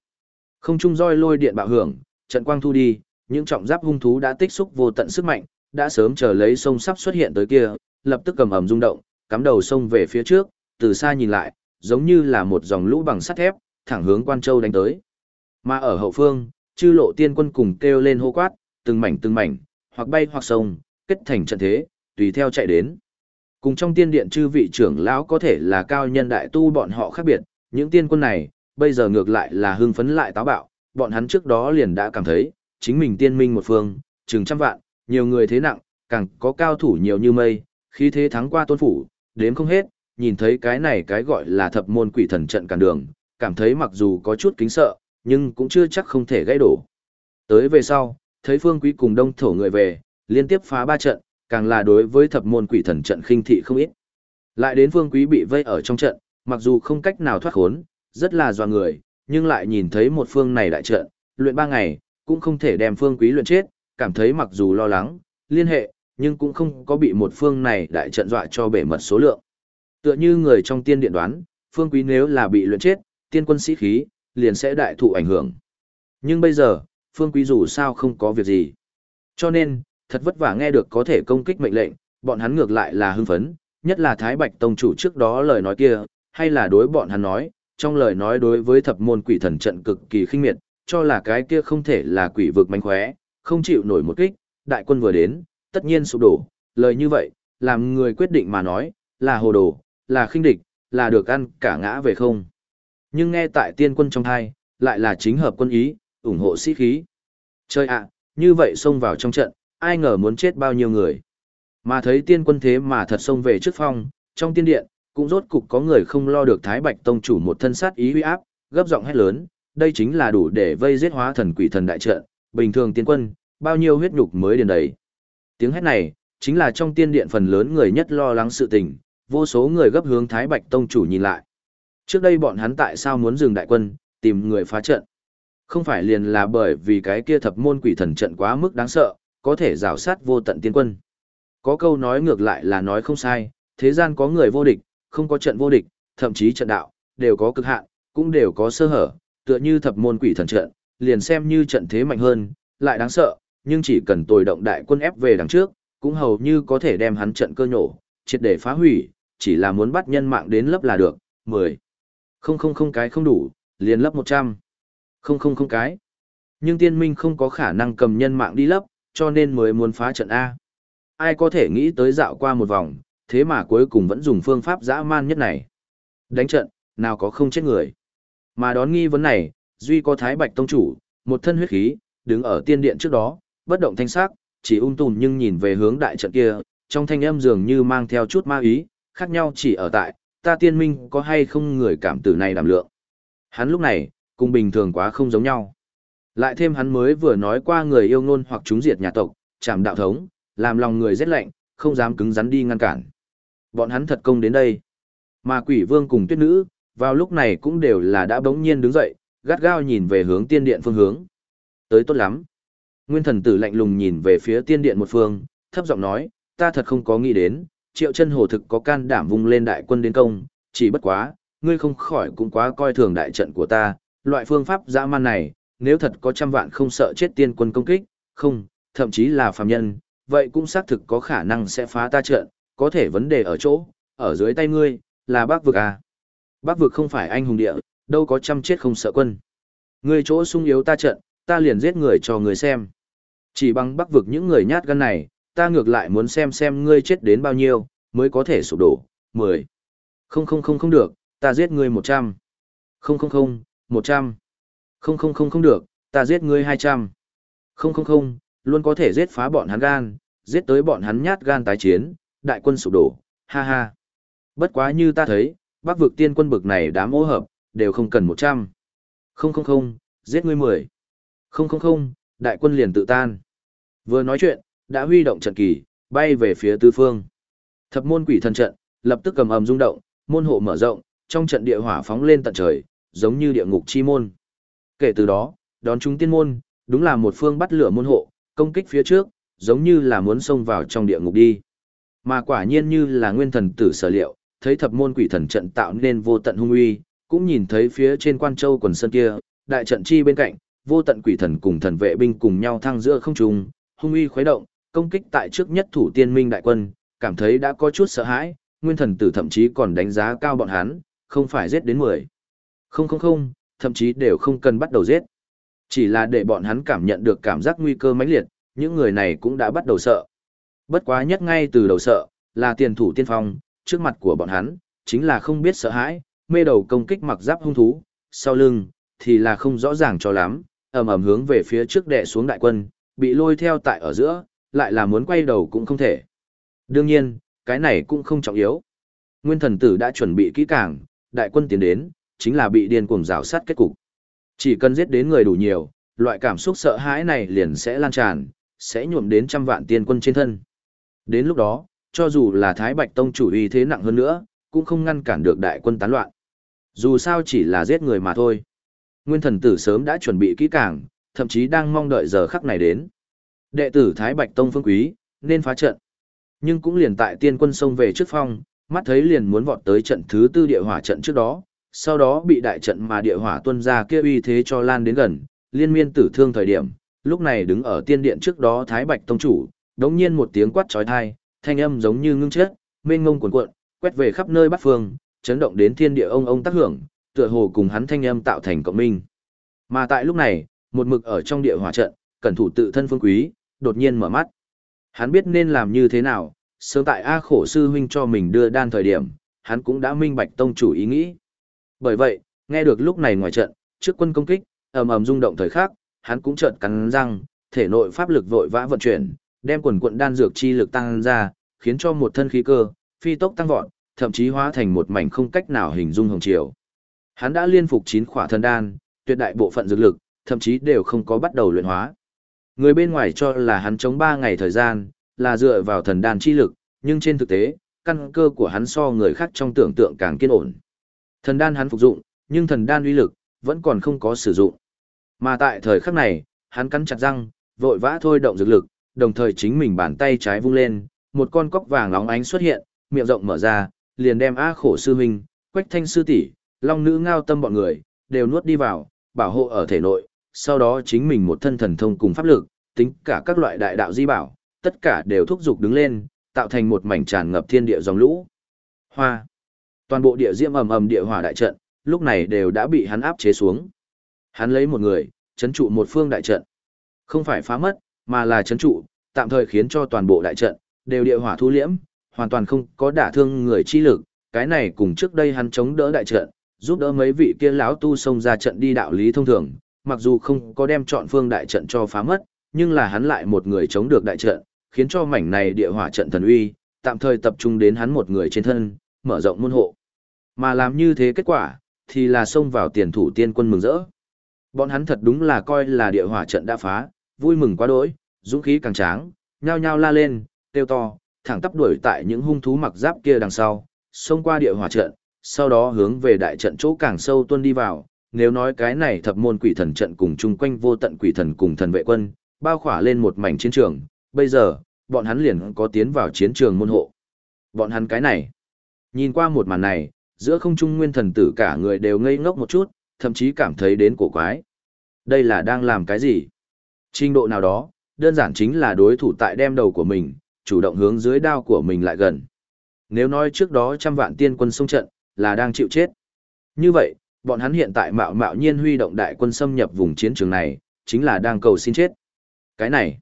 Không trung roi lôi điện bạo hưởng, trận quang thu đi, những trọng giáp hung thú đã tích xúc vô tận sức mạnh, đã sớm chờ lấy sông sắp xuất hiện tới kia, lập tức cầm ầm rung động, cắm đầu sông về phía trước, từ xa nhìn lại, giống như là một dòng lũ bằng sắt thép, thẳng hướng Quan Châu đánh tới. Mà ở hậu phương, chư lộ tiên quân cùng kêu lên hô quát, từng mảnh từng mảnh, hoặc bay hoặc sông, kết thành trận thế, tùy theo chạy đến. Cùng trong tiên điện chư vị trưởng lão có thể là cao nhân đại tu bọn họ khác biệt, những tiên quân này, bây giờ ngược lại là hưng phấn lại táo bạo, bọn hắn trước đó liền đã cảm thấy, chính mình tiên minh một phương, chừng trăm vạn, nhiều người thế nặng, càng có cao thủ nhiều như mây, khi thế thắng qua tôn phủ, đếm không hết, nhìn thấy cái này cái gọi là thập môn quỷ thần trận cản đường, cảm thấy mặc dù có chút kính sợ, nhưng cũng chưa chắc không thể gãy đổ. Tới về sau, thấy phương quý cùng đông thổ người về, liên tiếp phá ba trận, càng là đối với thập môn quỷ thần trận khinh thị không ít. Lại đến phương quý bị vây ở trong trận, mặc dù không cách nào thoát khốn, rất là doa người, nhưng lại nhìn thấy một phương này đại trận, luyện ba ngày, cũng không thể đem phương quý luyện chết, cảm thấy mặc dù lo lắng, liên hệ, nhưng cũng không có bị một phương này đại trận dọa cho bể mật số lượng. Tựa như người trong tiên điện đoán, phương quý nếu là bị luyện chết, tiên quân sĩ khí, liền sẽ đại thụ ảnh hưởng. Nhưng bây giờ, phương quý dù sao không có việc gì. Cho nên, thật vất vả nghe được có thể công kích mệnh lệnh, bọn hắn ngược lại là hưng phấn, nhất là Thái Bạch Tông chủ trước đó lời nói kia, hay là đối bọn hắn nói, trong lời nói đối với thập môn quỷ thần trận cực kỳ khinh miệt, cho là cái kia không thể là quỷ vực manh khóe, không chịu nổi một kích, đại quân vừa đến, tất nhiên sụp đổ, lời như vậy, làm người quyết định mà nói, là hồ đồ, là khinh địch, là được ăn cả ngã về không. Nhưng nghe tại tiên quân trong hai, lại là chính hợp quân ý, ủng hộ sĩ khí. Chơi ạ, như vậy xông vào trong trận, ai ngờ muốn chết bao nhiêu người. Mà thấy tiên quân thế mà thật xông về trước phong, trong tiên điện, cũng rốt cục có người không lo được Thái Bạch Tông chủ một thân sát ý huy áp, gấp giọng hét lớn, đây chính là đủ để vây giết hóa thần quỷ thần đại trận, bình thường tiên quân, bao nhiêu huyết nhục mới điền đầy. Tiếng hét này, chính là trong tiên điện phần lớn người nhất lo lắng sự tình, vô số người gấp hướng Thái Bạch Tông chủ nhìn lại. Trước đây bọn hắn tại sao muốn dừng đại quân, tìm người phá trận? Không phải liền là bởi vì cái kia thập môn quỷ thần trận quá mức đáng sợ, có thể rào sát vô tận tiên quân. Có câu nói ngược lại là nói không sai, thế gian có người vô địch, không có trận vô địch, thậm chí trận đạo, đều có cực hạn, cũng đều có sơ hở, tựa như thập môn quỷ thần trận, liền xem như trận thế mạnh hơn, lại đáng sợ, nhưng chỉ cần tồi động đại quân ép về đằng trước, cũng hầu như có thể đem hắn trận cơ nhổ, triệt để phá hủy, chỉ là muốn bắt nhân mạng đến lấp là được, 10. Không không không cái không đủ, liền lấp 100. Không không không cái. Nhưng tiên minh không có khả năng cầm nhân mạng đi lấp, cho nên mới muốn phá trận A. Ai có thể nghĩ tới dạo qua một vòng, thế mà cuối cùng vẫn dùng phương pháp dã man nhất này. Đánh trận, nào có không chết người. Mà đón nghi vấn này, duy có Thái Bạch Tông Chủ, một thân huyết khí, đứng ở tiên điện trước đó, bất động thanh sắc, chỉ ung tùn nhưng nhìn về hướng đại trận kia, trong thanh âm dường như mang theo chút ma ý, khác nhau chỉ ở tại, ta tiên minh có hay không người cảm tử này đảm lượng. Hắn lúc này, cùng bình thường quá không giống nhau. Lại thêm hắn mới vừa nói qua người yêu ngôn hoặc chúng diệt nhà tộc, chạm đạo thống, làm lòng người rét lạnh, không dám cứng rắn đi ngăn cản. Bọn hắn thật công đến đây. Mà quỷ vương cùng tuyết nữ, vào lúc này cũng đều là đã bỗng nhiên đứng dậy, gắt gao nhìn về hướng tiên điện phương hướng. Tới tốt lắm. Nguyên thần tử lạnh lùng nhìn về phía tiên điện một phương, thấp giọng nói, ta thật không có nghĩ đến, triệu chân hồ thực có can đảm vung lên đại quân đến công, chỉ bất quá, ngươi không khỏi cũng quá coi thường đại trận của ta, loại phương pháp dã man này, nếu thật có trăm vạn không sợ chết tiên quân công kích, không, thậm chí là phàm nhân, vậy cũng xác thực có khả năng sẽ phá ta trận, có thể vấn đề ở chỗ, ở dưới tay ngươi, là bác vực à. Bác vực không phải anh hùng địa, đâu có trăm chết không sợ quân. Ngươi chỗ sung yếu ta trận, ta liền giết người cho người xem. Chỉ bằng bác vực những người nhát gan này, ta ngược lại muốn xem xem ngươi chết đến bao nhiêu, mới có thể sụp đổ. 10. Không không không không được, ta giết ngươi 100. Không không không, 100. Không không không không được, ta giết ngươi 200. Không không không, luôn có thể giết phá bọn hắn gan, giết tới bọn hắn nhát gan tái chiến, đại quân sụp đổ, ha ha. Bất quá như ta thấy, bắc vực tiên quân bực này đám ô hợp, đều không cần 100. Không không không, giết ngươi 10. Không không không, đại quân liền tự tan. Vừa nói chuyện, đã huy động trận kỳ, bay về phía tứ phương. Thập môn quỷ thần trận, lập tức cầm ầm rung động, môn hộ mở rộng, trong trận địa hỏa phóng lên tận trời, giống như địa ngục chi môn. Kể từ đó, đón chúng tiên môn, đúng là một phương bắt lửa môn hộ, công kích phía trước, giống như là muốn xông vào trong địa ngục đi. Mà quả nhiên như là nguyên thần tử sở liệu, thấy thập môn quỷ thần trận tạo nên vô tận hung uy, cũng nhìn thấy phía trên quan châu quần sơn kia, đại trận chi bên cạnh, vô tận quỷ thần cùng thần vệ binh cùng nhau thăng giữa không trung, hung uy khuấy động, công kích tại trước nhất thủ tiên minh đại quân, cảm thấy đã có chút sợ hãi, nguyên thần tử thậm chí còn đánh giá cao bọn hắn, không phải giết đến 10. Không không không, thậm chí đều không cần bắt đầu giết. Chỉ là để bọn hắn cảm nhận được cảm giác nguy cơ mãnh liệt, những người này cũng đã bắt đầu sợ. Bất quá nhất ngay từ đầu sợ, là tiền thủ tiên phong, trước mặt của bọn hắn, chính là không biết sợ hãi, mê đầu công kích mặc giáp hung thú, sau lưng, thì là không rõ ràng cho lắm, ầm ầm hướng về phía trước đè xuống đại quân, bị lôi theo tại ở giữa, lại là muốn quay đầu cũng không thể. Đương nhiên, cái này cũng không trọng yếu. Nguyên thần tử đã chuẩn bị kỹ càng, đại quân tiến đến, chính là bị điên cuồng rào sát kết cục. Chỉ cần giết đến người đủ nhiều, loại cảm xúc sợ hãi này liền sẽ lan tràn, sẽ nhuộm đến trăm vạn tiên quân trên thân. Đến lúc đó, cho dù là Thái Bạch Tông chủ uy thế nặng hơn nữa, cũng không ngăn cản được đại quân tán loạn. Dù sao chỉ là giết người mà thôi. Nguyên thần tử sớm đã chuẩn bị kỹ càng, thậm chí đang mong đợi giờ khắc này đến. Đệ tử Thái Bạch Tông phương quý, nên phá trận. Nhưng cũng liền tại tiên quân sông về trước phong, mắt thấy liền muốn vọt tới trận thứ tư địa hỏa trận trước đó, sau đó bị đại trận mà địa hỏa tuân ra kia uy thế cho lan đến gần, liên miên tử thương thời điểm, lúc này đứng ở tiên điện trước đó Thái Bạch Tông chủ, đống nhiên một tiếng quát trói thai, thanh âm giống như ngưng chết, mênh ngông cuồn cuộn, quét về khắp nơi bát phương, chấn động đến thiên địa ông ông tác hưởng, tựa hồ cùng hắn thanh âm tạo thành cộng minh. Mà tại lúc này, một mực ở trong địa hỏa trận, cẩn thủ tự thân phương quý, đột nhiên mở mắt. Hắn biết nên làm như thế nào, sớm tại A khổ sư huynh cho mình đưa đan thời điểm, hắn cũng đã minh bạch tông chủ ý nghĩ. Bởi vậy, nghe được lúc này ngoài trận, trước quân công kích, ầm ầm rung động thời khắc, hắn cũng chợt cắn răng, thể nội pháp lực vội vã vận chuyển, đem quần quận đan dược chi lực tăng ra, khiến cho một thân khí cơ phi tốc tăng vọt, thậm chí hóa thành một mảnh không cách nào hình dung hồng chiều. Hắn đã liên phục chín khỏa thân đan, tuyệt đại bộ phận dược lực, thậm chí đều không có bắt đầu luyện hóa. Người bên ngoài cho là hắn chống 3 ngày thời gian, là dựa vào thần đan chi lực, nhưng trên thực tế, căn cơ của hắn so người khác trong tưởng tượng càng kiên ổn. Thần đan hắn phục dụng, nhưng thần đan uy lực vẫn còn không có sử dụng. Mà tại thời khắc này, hắn cắn chặt răng, vội vã thôi động dược lực, đồng thời chính mình bàn tay trái vung lên, một con cóc vàng nóng ánh xuất hiện, miệng rộng mở ra, liền đem A Khổ sư huynh, Quách Thanh sư tỷ, Long nữ ngao tâm bọn người đều nuốt đi vào, bảo hộ ở thể nội, sau đó chính mình một thân thần thông cùng pháp lực, tính cả các loại đại đạo di bảo, tất cả đều thúc dục đứng lên, tạo thành một mảnh tràn ngập thiên địa dòng lũ. Hoa. Toàn bộ địa diễm ầm ầm địa hỏa đại trận, lúc này đều đã bị hắn áp chế xuống. Hắn lấy một người, chấn trụ một phương đại trận. Không phải phá mất, mà là chấn trụ, tạm thời khiến cho toàn bộ đại trận đều địa hỏa thu liễm, hoàn toàn không có đả thương người chi lực, cái này cùng trước đây hắn chống đỡ đại trận, giúp đỡ mấy vị kia lão tu xông ra trận đi đạo lý thông thường, mặc dù không có đem chọn phương đại trận cho phá mất, nhưng là hắn lại một người chống được đại trận, khiến cho mảnh này địa hỏa trận thần uy, tạm thời tập trung đến hắn một người trên thân, mở rộng môn hộ. Mà làm như thế kết quả, thì là xông vào tiền thủ tiên quân mừng rỡ. Bọn hắn thật đúng là coi là địa hỏa trận đã phá, vui mừng quá đỗi, dũng khí càng tráng, nhao nhao la lên, kêu to, thẳng tắp đuổi tại những hung thú mặc giáp kia đằng sau, xông qua địa hỏa trận, sau đó hướng về đại trận chỗ càng sâu tuân đi vào. Nếu nói cái này thập môn quỷ thần trận cùng chung quanh vô tận quỷ thần cùng thần vệ quân, bao khỏa lên một mảnh chiến trường, bây giờ, bọn hắn liền có tiến vào chiến trường môn hộ. Bọn hắn cái này, nhìn qua một màn này, giữa không trung nguyên thần tử cả người đều ngây ngốc một chút, thậm chí cảm thấy đến cổ quái. Đây là đang làm cái gì? Trình độ nào đó, đơn giản chính là đối thủ tại đem đầu của mình, chủ động hướng dưới đao của mình lại gần. Nếu nói trước đó trăm vạn tiên quân xung trận, là đang chịu chết. Như vậy, bọn hắn hiện tại mạo mạo nhiên huy động đại quân xâm nhập vùng chiến trường này, chính là đang cầu xin chết. Cái này,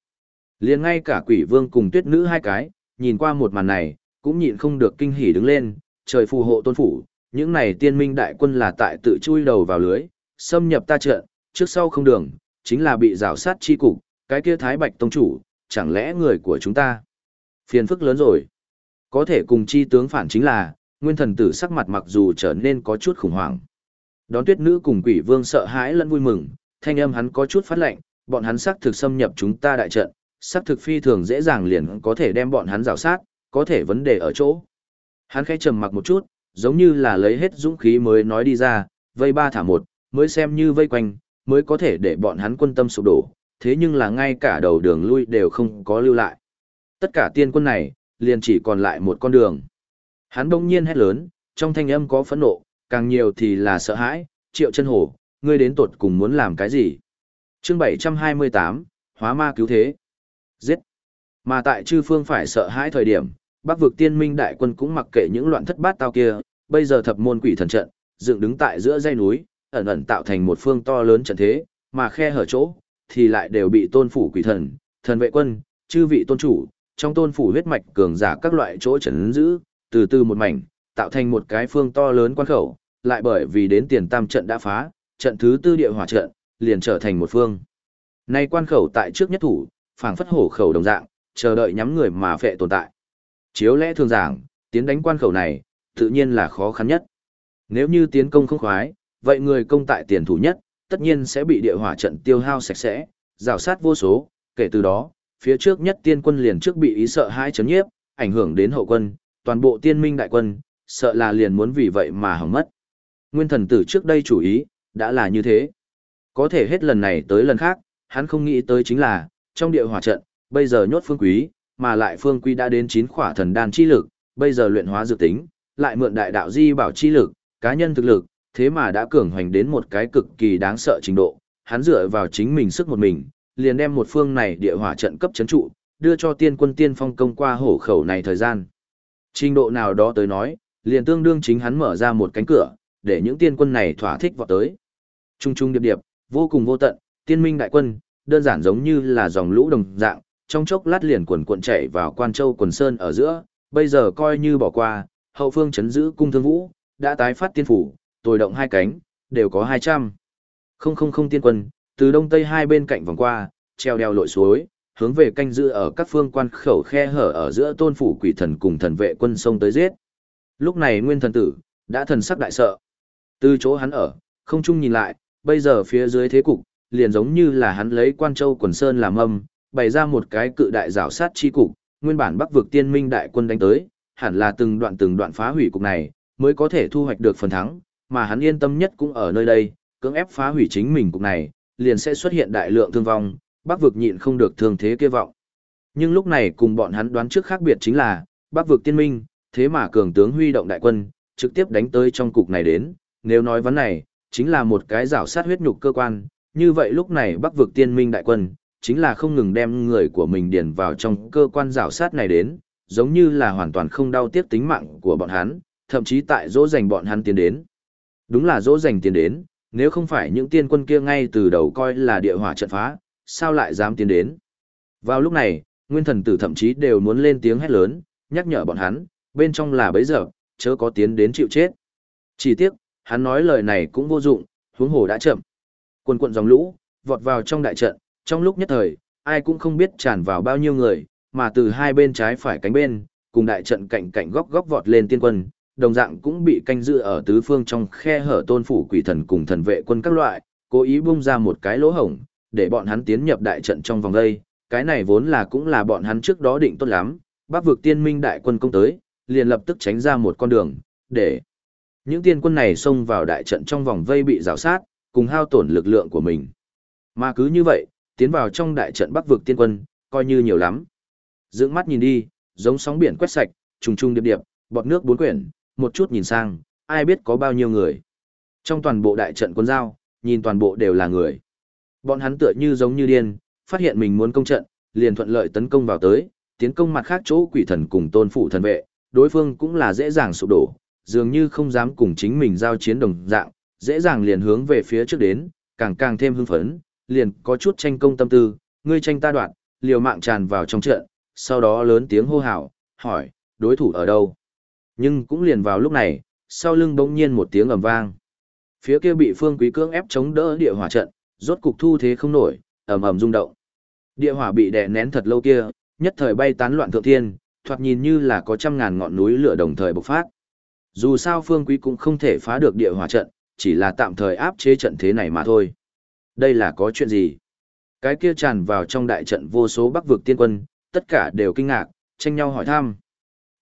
liền ngay cả quỷ vương cùng tuyết nữ hai cái, nhìn qua một màn này, cũng nhịn không được kinh hỉ đứng lên, trời phù hộ tôn phủ, những này tiên minh đại quân là tại tự chui đầu vào lưới, xâm nhập ta trận, trước sau không đường, chính là bị rào sát chi cục, cái kia thái bạch tông chủ, chẳng lẽ người của chúng ta. Phiền phức lớn rồi. Có thể cùng chi tướng phản chính là, nguyên thần tử sắc mặt mặc dù trở nên có chút khủng hoảng. Đón tuyết nữ cùng quỷ vương sợ hãi lẫn vui mừng, thanh âm hắn có chút phát lệnh, bọn hắn xác thực xâm nhập chúng ta đại trận, xác thực phi thường dễ dàng liền có thể đem bọn hắn rào sát, có thể vấn đề ở chỗ. Hắn khẽ trầm mặc một chút, giống như là lấy hết dũng khí mới nói đi ra, vây ba thả một, mới xem như vây quanh, mới có thể để bọn hắn quân tâm sụp đổ, thế nhưng là ngay cả đầu đường lui đều không có lưu lại. Tất cả tiên quân này, liền chỉ còn lại một con đường. Hắn đông nhiên hét lớn, trong thanh âm có phẫn nộ, càng nhiều thì là sợ hãi, triệu chân hổ, ngươi đến tột cùng muốn làm cái gì? chương 728, hóa ma cứu thế. Giết. Mà tại chư phương phải sợ hãi thời điểm, bắc vực tiên minh đại quân cũng mặc kệ những loạn thất bát tao kia, bây giờ thập môn quỷ thần trận, dựng đứng tại giữa dãy núi, ẩn ẩn tạo thành một phương to lớn trận thế, mà khe hở chỗ, thì lại đều bị tôn phủ quỷ thần, thần vệ quân, chư vị tôn chủ, trong tôn phủ huyết mạch cường giả các loại chỗ trấn giữ, từ từ một mảnh, tạo thành một cái phương to lớn quan khẩu, lại bởi vì đến tiền tam trận đã phá, trận thứ tư địa hỏa trận, liền trở thành một phương. Nay quan khẩu tại trước nhất thủ, phảng phất hổ khẩu đồng dạng, chờ đợi nhắm người mà phệ tồn tại. Chiếu lẽ thường giảng, tiến đánh quan khẩu này, tự nhiên là khó khăn nhất. Nếu như tiến công không khoái, vậy người công tại tiền thủ nhất, tất nhiên sẽ bị địa hỏa trận tiêu hao sạch sẽ, rào sát vô số, kể từ đó, phía trước nhất tiên quân liền trước bị ý sợ hai chấn nhiếp, ảnh hưởng đến hậu quân, toàn bộ tiên minh đại quân, sợ là liền muốn vì vậy mà hỏng mất. Nguyên thần tử trước đây chủ ý, đã là như thế. Có thể hết lần này tới lần khác, hắn không nghĩ tới chính là, trong địa hỏa trận, bây giờ nhốt phương quý, mà lại phương quý đã đến chín khỏa thần đan chi lực, bây giờ luyện hóa dự tính, lại mượn đại đạo di bảo chi lực, cá nhân thực lực, thế mà đã cường hoành đến một cái cực kỳ đáng sợ trình độ, hắn dựa vào chính mình sức một mình, liền đem một phương này địa hỏa trận cấp chấn trụ, đưa cho tiên quân tiên phong công qua hổ khẩu này thời gian. Trình độ nào đó tới nói, liền tương đương chính hắn mở ra một cánh cửa, để những tiên quân này thỏa thích vào tới. Trung trung điệp điệp, vô cùng vô tận, tiên minh đại quân, đơn giản giống như là dòng lũ đồng dạng, trong chốc lát liền quần cuộn chạy vào quan châu quần sơn ở giữa, bây giờ coi như bỏ qua, hậu phương chấn giữ cung thương vũ, đã tái phát tiên phủ, tồi động hai cánh, đều có 200. Không không không tiên quân, từ đông tây hai bên cạnh vòng qua, treo đeo lội suối, hướng về canh giữ ở các phương quan khẩu khe hở ở giữa tôn phủ quỷ thần cùng thần vệ quân sông tới giết. Lúc này nguyên thần tử, đã thần sắc đại sợ. Từ chỗ hắn ở, không chung nhìn lại, bây giờ phía dưới thế cục, liền giống như là hắn lấy quan châu quần sơn làm âm, bày ra một cái cự đại rào sát chi cục, nguyên bản bắc vực tiên minh đại quân đánh tới, hẳn là từng đoạn từng đoạn phá hủy cục này, mới có thể thu hoạch được phần thắng, mà hắn yên tâm nhất cũng ở nơi đây, cưỡng ép phá hủy chính mình cục này, liền sẽ xuất hiện đại lượng thương vong, bắc vực nhịn không được thương thế kia vọng. Nhưng lúc này cùng bọn hắn đoán trước khác biệt chính là, bắc vực tiên minh, thế mà cường tướng huy động đại quân, trực tiếp đánh tới trong cục này đến, nếu nói vấn này, chính là một cái rảo sát huyết nhục cơ quan, như vậy lúc này bắc vực tiên minh đại quân, chính là không ngừng đem người của mình điền vào trong cơ quan rảo sát này đến, giống như là hoàn toàn không đau tiếc tính mạng của bọn hắn, thậm chí tại dỗ dành bọn hắn tiến đến. Đúng là dỗ dành tiến đến, nếu không phải những tiên quân kia ngay từ đầu coi là địa hỏa trận phá, sao lại dám tiến đến. Vào lúc này, nguyên thần tử thậm chí đều muốn lên tiếng hét lớn, nhắc nhở bọn hắn, bên trong là bấy giờ, chớ có tiến đến chịu chết. Chỉ tiếc, hắn nói lời này cũng vô dụng, huống hồ đã chậm. Quần quận dòng lũ, vọt vào trong đại trận, trong lúc nhất thời, ai cũng không biết tràn vào bao nhiêu người, mà từ hai bên trái phải cánh bên, cùng đại trận cạnh cạnh góc góc vọt lên tiên quân, đồng dạng cũng bị canh giữ ở tứ phương trong khe hở tôn phủ quỷ thần cùng thần vệ quân các loại, cố ý bung ra một cái lỗ hổng, để bọn hắn tiến nhập đại trận trong vòng đây, cái này vốn là cũng là bọn hắn trước đó định tốt lắm, bắc vực tiên minh đại quân công tới, liền lập tức tránh ra một con đường, để những tiên quân này xông vào đại trận trong vòng vây bị rào sát, cùng hao tổn lực lượng của mình. Mà cứ như vậy, tiến vào trong đại trận bắc vực tiên quân, coi như nhiều lắm. Dưỡng mắt nhìn đi, giống sóng biển quét sạch, trùng trùng điệp điệp, bọt nước bốn quyển, một chút nhìn sang, ai biết có bao nhiêu người. Trong toàn bộ đại trận quân giao, nhìn toàn bộ đều là người. Bọn hắn tựa như giống như điên, phát hiện mình muốn công trận, liền thuận lợi tấn công vào tới, tiến công mặt khác chỗ quỷ thần cùng tôn phủ thần vệ, đối phương cũng là dễ dàng sụp đổ, dường như không dám cùng chính mình giao chiến đồng dạng, dễ dàng liền hướng về phía trước đến, càng càng thêm hưng phấn, liền có chút tranh công tâm tư, ngươi tranh ta đoạn, liều mạng tràn vào trong trận, sau đó lớn tiếng hô hào, hỏi, đối thủ ở đâu? Nhưng cũng liền vào lúc này, sau lưng bỗng nhiên một tiếng ầm vang. Phía kia bị Phương Quý cưỡng ép chống đỡ địa hỏa trận, rốt cục thu thế không nổi, ầm ầm rung động. Địa hỏa bị đè nén thật lâu kia, nhất thời bay tán loạn thượng thiên, thoạt nhìn như là có trăm ngàn ngọn núi lửa đồng thời bộc phát. Dù sao Phương Quý cũng không thể phá được địa hỏa trận, chỉ là tạm thời áp chế trận thế này mà thôi. Đây là có chuyện gì? Cái kia tràn vào trong đại trận vô số bắc vực tiên quân, tất cả đều kinh ngạc, tranh nhau hỏi thăm.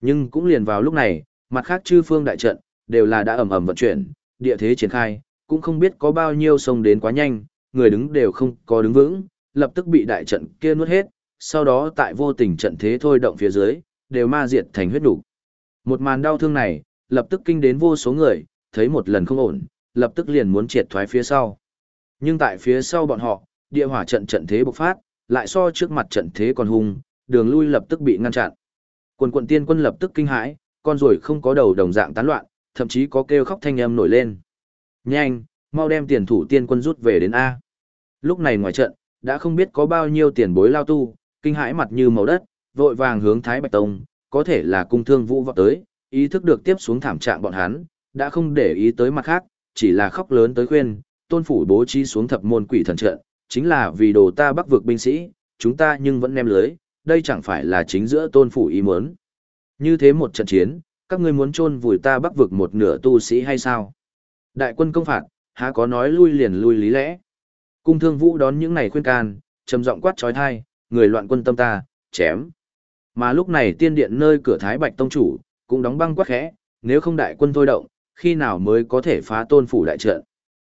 Nhưng cũng liền vào lúc này, mặt khác chư phương đại trận, đều là đã ầm ầm vận chuyển, địa thế triển khai, cũng không biết có bao nhiêu sông đến quá nhanh, người đứng đều không có đứng vững, lập tức bị đại trận kia nuốt hết, sau đó tại vô tình trận thế thôi động phía dưới, đều ma diệt thành huyết đủ. Một màn đau thương này, lập tức kinh đến vô số người, thấy một lần không ổn, lập tức liền muốn triệt thoái phía sau. Nhưng tại phía sau bọn họ, địa hỏa trận trận thế bộc phát, lại so trước mặt trận thế còn hung, đường lui lập tức bị ngăn chặn. Quần quận tiên quân lập tức kinh hãi, con rồi không có đầu đồng dạng tán loạn, thậm chí có kêu khóc thanh âm nổi lên. Nhanh, mau đem tiền thủ tiên quân rút về đến A. Lúc này ngoài trận, đã không biết có bao nhiêu tiền bối lao tu, kinh hãi mặt như màu đất, vội vàng hướng Thái Bạch Tông, có thể là cung thương vũ vọt tới, ý thức được tiếp xuống thảm trạng bọn hắn, đã không để ý tới mặt khác, chỉ là khóc lớn tới khuyên, tôn phủ bố trí xuống thập môn quỷ thần trận, chính là vì đồ ta bắc vực binh sĩ, chúng ta nhưng vẫn nem lưới, đây chẳng phải là chính giữa tôn phủ ý muốn. Như thế một trận chiến, các ngươi muốn chôn vùi ta bắc vực một nửa tu sĩ hay sao? Đại quân công phạt, há có nói lui liền lui lý lẽ. Cung thương vũ đón những này khuyên can, trầm giọng quát trói thai, người loạn quân tâm ta, chém. Mà lúc này tiên điện nơi cửa Thái Bạch Tông Chủ, cũng đóng băng quắc khẽ, nếu không đại quân thôi động, khi nào mới có thể phá tôn phủ đại trận.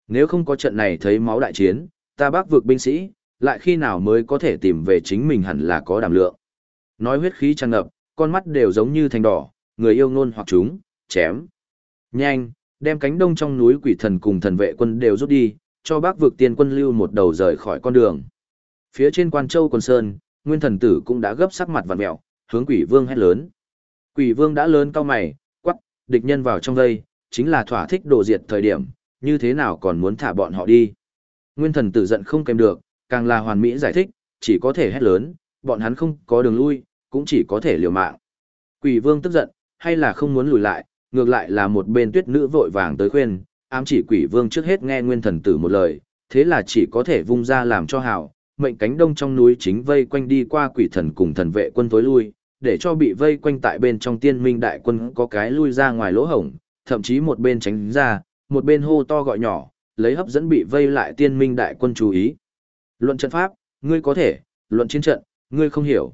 Nếu không có trận này thấy máu đại chiến, ta bác vượt binh sĩ, lại khi nào mới có thể tìm về chính mình hẳn là có đảm lượng. Nói huyết khí tràn ngập, con mắt đều giống như thành đỏ, người yêu ngôn hoặc chúng, chém. Nhanh, đem cánh đông trong núi quỷ thần cùng thần vệ quân đều rút đi, cho bác vực tiên quân lưu một đầu rời khỏi con đường. Phía trên quan châu quần sơn, nguyên thần tử cũng đã gấp sắc mặt vặn mẹo, hướng quỷ vương hét lớn. Quỷ vương đã lớn cao mày, quắc, địch nhân vào trong đây, chính là thỏa thích đồ diệt thời điểm, như thế nào còn muốn thả bọn họ đi. Nguyên thần tử giận không kèm được, càng là hoàn mỹ giải thích, chỉ có thể hét lớn, bọn hắn không có đường lui, cũng chỉ có thể liều mạng. Quỷ vương tức giận, hay là không muốn lùi lại, ngược lại là một bên tuyết nữ vội vàng tới khuyên, ám chỉ quỷ vương trước hết nghe nguyên thần tử một lời, thế là chỉ có thể vung ra làm cho hào, mệnh cánh đông trong núi chính vây quanh đi qua quỷ thần cùng thần vệ quân tối lui, để cho bị vây quanh tại bên trong tiên minh đại quân có cái lui ra ngoài lỗ hổng, thậm chí một bên tránh ra, một bên hô to gọi nhỏ, lấy hấp dẫn bị vây lại tiên minh đại quân chú ý. Luận trận pháp, ngươi có thể, luận chiến trận, ngươi không hiểu.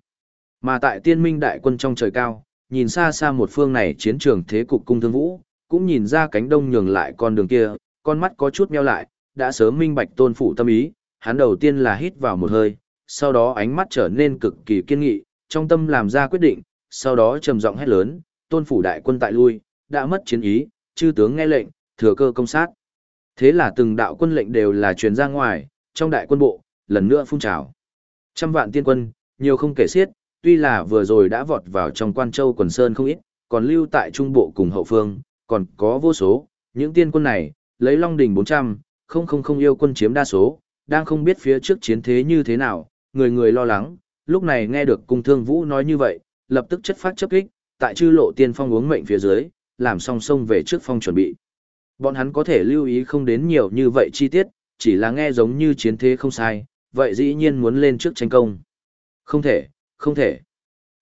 Mà tại tiên minh đại quân trong trời cao, nhìn xa xa một phương này chiến trường thế cục cung thương vũ, cũng nhìn ra cánh đông nhường lại con đường kia, con mắt có chút meo lại, đã sớm minh bạch tôn phủ tâm ý, hắn đầu tiên là hít vào một hơi, sau đó ánh mắt trở nên cực kỳ kiên nghị, trong tâm làm ra quyết định, sau đó trầm giọng hét lớn, tôn phủ đại quân tại lui, đã mất chiến ý, chư tướng nghe lệnh, thừa cơ công sát. Thế là từng đạo quân lệnh đều là truyền ra ngoài, trong đại quân bộ, lần nữa phun trào. Trăm vạn tiên quân, nhiều không kể xiết, tuy là vừa rồi đã vọt vào trong quan châu quần sơn không ít, còn lưu tại trung bộ cùng hậu phương, còn có vô số, những tiên quân này, lấy Long Đình 400, không không không yêu quân chiếm đa số, đang không biết phía trước chiến thế như thế nào, người người lo lắng, lúc này nghe được cung thương vũ nói như vậy, lập tức chất phát chấp kích, tại chư lộ tiên phong uống mệnh phía dưới, làm song song về trước phong chuẩn bị. Bọn hắn có thể lưu ý không đến nhiều như vậy chi tiết, chỉ là nghe giống như chiến thế không sai, vậy dĩ nhiên muốn lên trước tranh công. Không thể, không thể.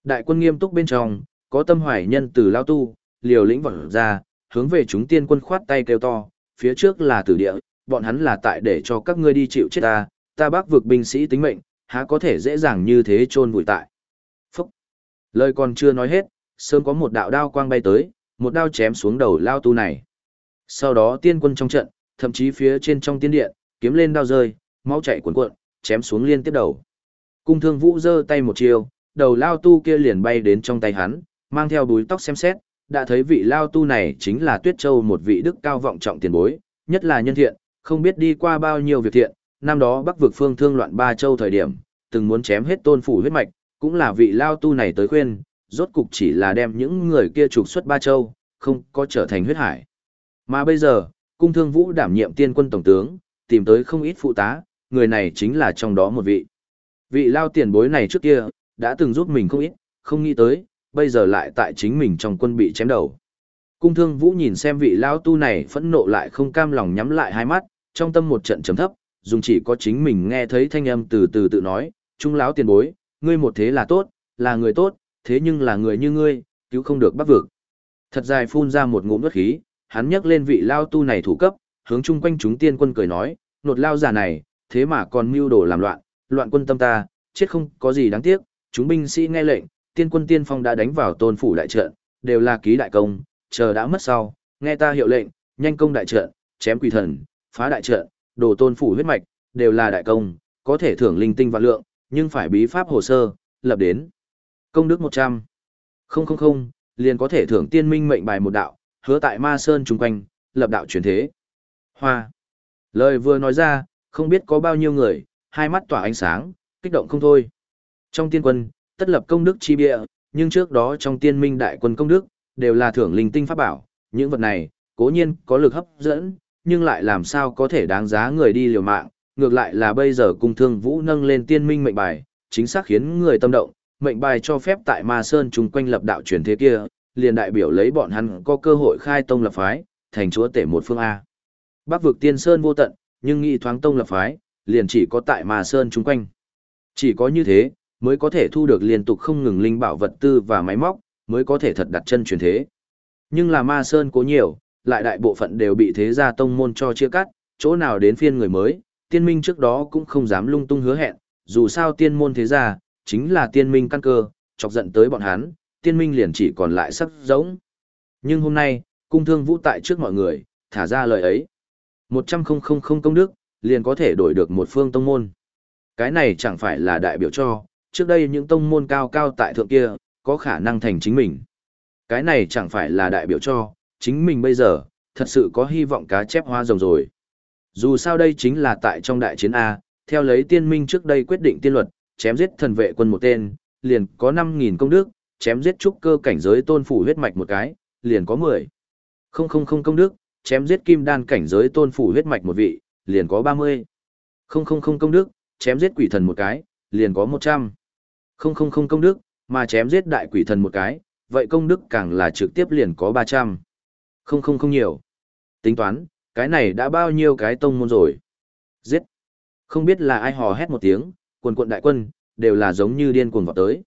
Đại quân nghiêm túc bên trong, có tâm hoài nhân từ lao tu, liều lĩnh vọng ra, hướng về chúng tiên quân khoát tay kêu to, phía trước là tử địa, bọn hắn là tại để cho các ngươi đi chịu chết ta, ta bác vực binh sĩ tính mệnh, há có thể dễ dàng như thế chôn vùi tại. Phúc! Lời còn chưa nói hết, sớm có một đạo đao quang bay tới, một đao chém xuống đầu lao tu này. Sau đó tiên quân trong trận, thậm chí phía trên trong tiên điện, kiếm lên đao rơi, máu chảy cuộn cuộn, chém xuống liên tiếp đầu. Cung thương vũ giơ tay một chiều, đầu lao tu kia liền bay đến trong tay hắn, mang theo búi tóc xem xét, đã thấy vị lao tu này chính là Tuyết Châu một vị đức cao vọng trọng tiền bối, nhất là nhân thiện, không biết đi qua bao nhiêu việc thiện, năm đó Bắc vực phương thương loạn ba châu thời điểm, từng muốn chém hết tôn phủ huyết mạch, cũng là vị lao tu này tới khuyên, rốt cục chỉ là đem những người kia trục xuất ba châu, không có trở thành huyết hải. Mà bây giờ, cung thương vũ đảm nhiệm tiên quân tổng tướng, tìm tới không ít phụ tá, người này chính là trong đó một vị. Vị lao tiền bối này trước kia, đã từng giúp mình không ít, không nghĩ tới, bây giờ lại tại chính mình trong quân bị chém đầu. Cung thương vũ nhìn xem vị lao tu này phẫn nộ lại không cam lòng nhắm lại hai mắt, trong tâm một trận chấm thấp, dùng chỉ có chính mình nghe thấy thanh âm từ từ tự nói, trung lão tiền bối, ngươi một thế là tốt, là người tốt, thế nhưng là người như ngươi, cứu không được bắt vực. Thật dài phun ra một ngụm nước khí, hắn nhấc lên vị lao tu này thủ cấp, hướng chung quanh chúng tiên quân cười nói, nột lao giả này, thế mà còn mưu đồ làm loạn, loạn quân tâm ta, chết không có gì đáng tiếc, chúng binh sĩ nghe lệnh, tiên quân tiên phong đã đánh vào tôn phủ đại trận, đều là ký đại công, chờ đã mất sau, nghe ta hiệu lệnh, nhanh công đại trận, chém quỷ thần, phá đại trận, đồ tôn phủ huyết mạch, đều là đại công, có thể thưởng linh tinh và lượng, nhưng phải bí pháp hồ sơ, lập đến. Công đức 100. Không không không, liền có thể thưởng tiên minh mệnh bài một đạo, hứa tại ma sơn chung quanh, lập đạo truyền thế. Hoa. Lời vừa nói ra, không biết có bao nhiêu người, hai mắt tỏa ánh sáng, kích động không thôi. Trong tiên quân, tất lập công đức chi bịa, nhưng trước đó trong tiên minh đại quân công đức, đều là thưởng linh tinh pháp bảo, những vật này, cố nhiên có lực hấp dẫn, nhưng lại làm sao có thể đáng giá người đi liều mạng, ngược lại là bây giờ cung thương vũ nâng lên tiên minh mệnh bài, chính xác khiến người tâm động, mệnh bài cho phép tại Ma Sơn chung quanh lập đạo truyền thế kia, liền đại biểu lấy bọn hắn có cơ hội khai tông lập phái, thành chúa tể một phương A. Bắc vực tiên sơn vô tận, nhưng nghị thoáng tông lập phái, liền chỉ có tại Ma Sơn chung quanh. Chỉ có như thế, mới có thể thu được liên tục không ngừng linh bảo vật tư và máy móc, mới có thể thật đặt chân truyền thế. Nhưng là Ma Sơn cố nhiều, lại đại bộ phận đều bị thế gia tông môn cho chia cắt, chỗ nào đến phiên người mới, tiên minh trước đó cũng không dám lung tung hứa hẹn, dù sao tiên môn thế gia, chính là tiên minh căn cơ, chọc giận tới bọn hắn, tiên minh liền chỉ còn lại sắp giống. Nhưng hôm nay, cung thương vũ tại trước mọi người, thả ra lời ấy. một trăm không không không công đức, liền có thể đổi được một phương tông môn. Cái này chẳng phải là đại biểu cho, trước đây những tông môn cao cao tại thượng kia, có khả năng thành chính mình. Cái này chẳng phải là đại biểu cho, chính mình bây giờ, thật sự có hy vọng cá chép hoa rồng rồi. Dù sao đây chính là tại trong đại chiến A, theo lấy tiên minh trước đây quyết định tiên luật, chém giết thần vệ quân một tên, liền có 5.000 công đức, chém giết trúc cơ cảnh giới tôn phủ huyết mạch một cái, liền có 10. Không không không công đức, chém giết kim đan cảnh giới tôn phủ huyết mạch một vị, liền có 30. Không không không công đức, chém giết quỷ thần một cái, liền có 100. Không không không công đức, mà chém giết đại quỷ thần một cái, vậy công đức càng là trực tiếp liền có 300. Không không không nhiều. Tính toán, cái này đã bao nhiêu cái tông môn rồi. Giết. Không biết là ai hò hét một tiếng, quần quận đại quân, đều là giống như điên cuồng vào tới.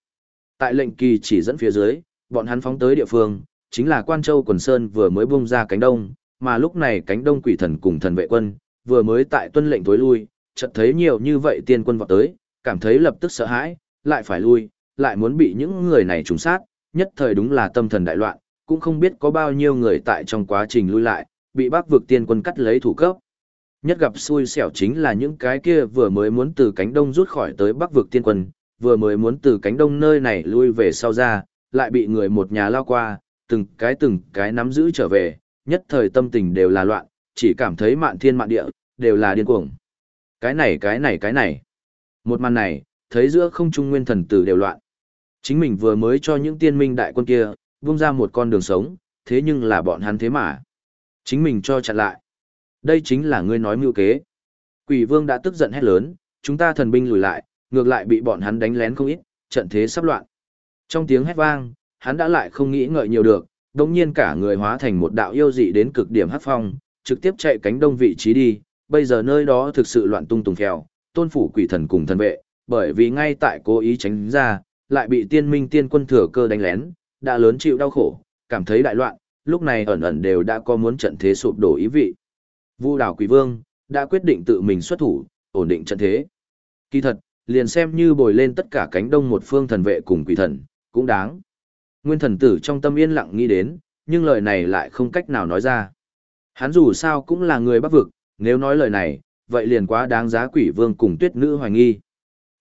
Tại lệnh kỳ chỉ dẫn phía dưới, bọn hắn phóng tới địa phương, chính là Quan Châu Quần Sơn vừa mới bung ra cánh đông, mà lúc này cánh đông quỷ thần cùng thần vệ quân, vừa mới tại tuân lệnh tối lui, chợt thấy nhiều như vậy tiên quân vọt tới, cảm thấy lập tức sợ hãi, lại phải lui, lại muốn bị những người này trùng sát, nhất thời đúng là tâm thần đại loạn, cũng không biết có bao nhiêu người tại trong quá trình lui lại, bị bác vực tiên quân cắt lấy thủ cấp. Nhất gặp xui xẻo chính là những cái kia vừa mới muốn từ cánh đông rút khỏi tới bắc vực tiên quân, vừa mới muốn từ cánh đông nơi này lui về sau ra, lại bị người một nhà lao qua, từng cái từng cái nắm giữ trở về, nhất thời tâm tình đều là loạn, chỉ cảm thấy mạn thiên mạn địa, đều là điên cuồng. Cái này cái này cái này. Một màn này, thấy giữa không trung nguyên thần tử đều loạn. Chính mình vừa mới cho những tiên minh đại quân kia, vung ra một con đường sống, thế nhưng là bọn hắn thế mà. Chính mình cho chặn lại. Đây chính là ngươi nói mưu kế. Quỷ vương đã tức giận hét lớn, chúng ta thần binh lùi lại, ngược lại bị bọn hắn đánh lén không ít, trận thế sắp loạn. Trong tiếng hét vang, hắn đã lại không nghĩ ngợi nhiều được, đồng nhiên cả người hóa thành một đạo yêu dị đến cực điểm hát phong, trực tiếp chạy cánh đông vị trí đi, bây giờ nơi đó thực sự loạn tung tùng phèo, tôn phủ quỷ thần cùng thần vệ, bởi vì ngay tại cố ý tránh ra, lại bị tiên minh tiên quân thừa cơ đánh lén, đã lớn chịu đau khổ, cảm thấy đại loạn, lúc này ẩn ẩn đều đã có muốn trận thế sụp đổ ý vị. Vu đảo quỷ vương, đã quyết định tự mình xuất thủ, ổn định trận thế. Kỳ thật, liền xem như bồi lên tất cả cánh đông một phương thần vệ cùng quỷ thần, cũng đáng. Nguyên thần tử trong tâm yên lặng nghĩ đến, nhưng lời này lại không cách nào nói ra. Hắn dù sao cũng là người bắc vực, nếu nói lời này, vậy liền quá đáng giá quỷ vương cùng tuyết nữ hoài nghi.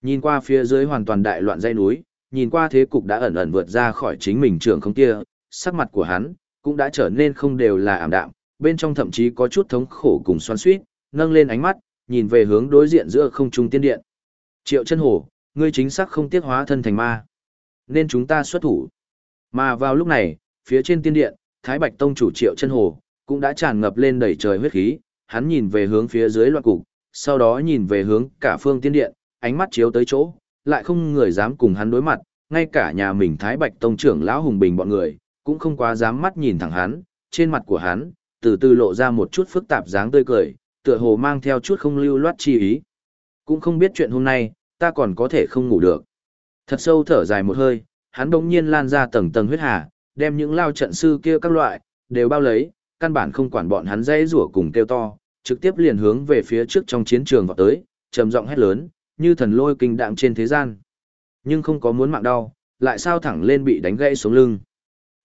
Nhìn qua phía dưới hoàn toàn đại loạn dây núi, nhìn qua thế cục đã ẩn ẩn vượt ra khỏi chính mình trường không kia, sắc mặt của hắn, cũng đã trở nên không đều là ảm đạm, bên trong thậm chí có chút thống khổ cùng xoan suýt, nâng lên ánh mắt, nhìn về hướng đối diện giữa không trung tiên điện. Triệu chân hổ, ngươi chính xác không tiếc hóa thân thành ma. Nên chúng ta xuất thủ. Mà vào lúc này, phía trên tiên điện, Thái Bạch Tông chủ Triệu chân hổ, cũng đã tràn ngập lên đầy trời huyết khí, hắn nhìn về hướng phía dưới loạn cục, sau đó nhìn về hướng cả phương tiên điện, ánh mắt chiếu tới chỗ, lại không người dám cùng hắn đối mặt, ngay cả nhà mình Thái Bạch Tông trưởng lão Hùng Bình bọn người, cũng không quá dám mắt nhìn thẳng hắn, trên mặt của hắn, từ từ lộ ra một chút phức tạp dáng tươi cười, tựa hồ mang theo chút không lưu loát chi ý. Cũng không biết chuyện hôm nay, ta còn có thể không ngủ được. Thật sâu thở dài một hơi, hắn đống nhiên lan ra tầng tầng huyết hà, đem những lao trận sư kia các loại, đều bao lấy, căn bản không quản bọn hắn dây rủa cùng kêu to, trực tiếp liền hướng về phía trước trong chiến trường vào tới, trầm giọng hét lớn, như thần lôi kinh đạm trên thế gian. Nhưng không có muốn mạng đau, lại sao thẳng lên bị đánh gãy xuống lưng.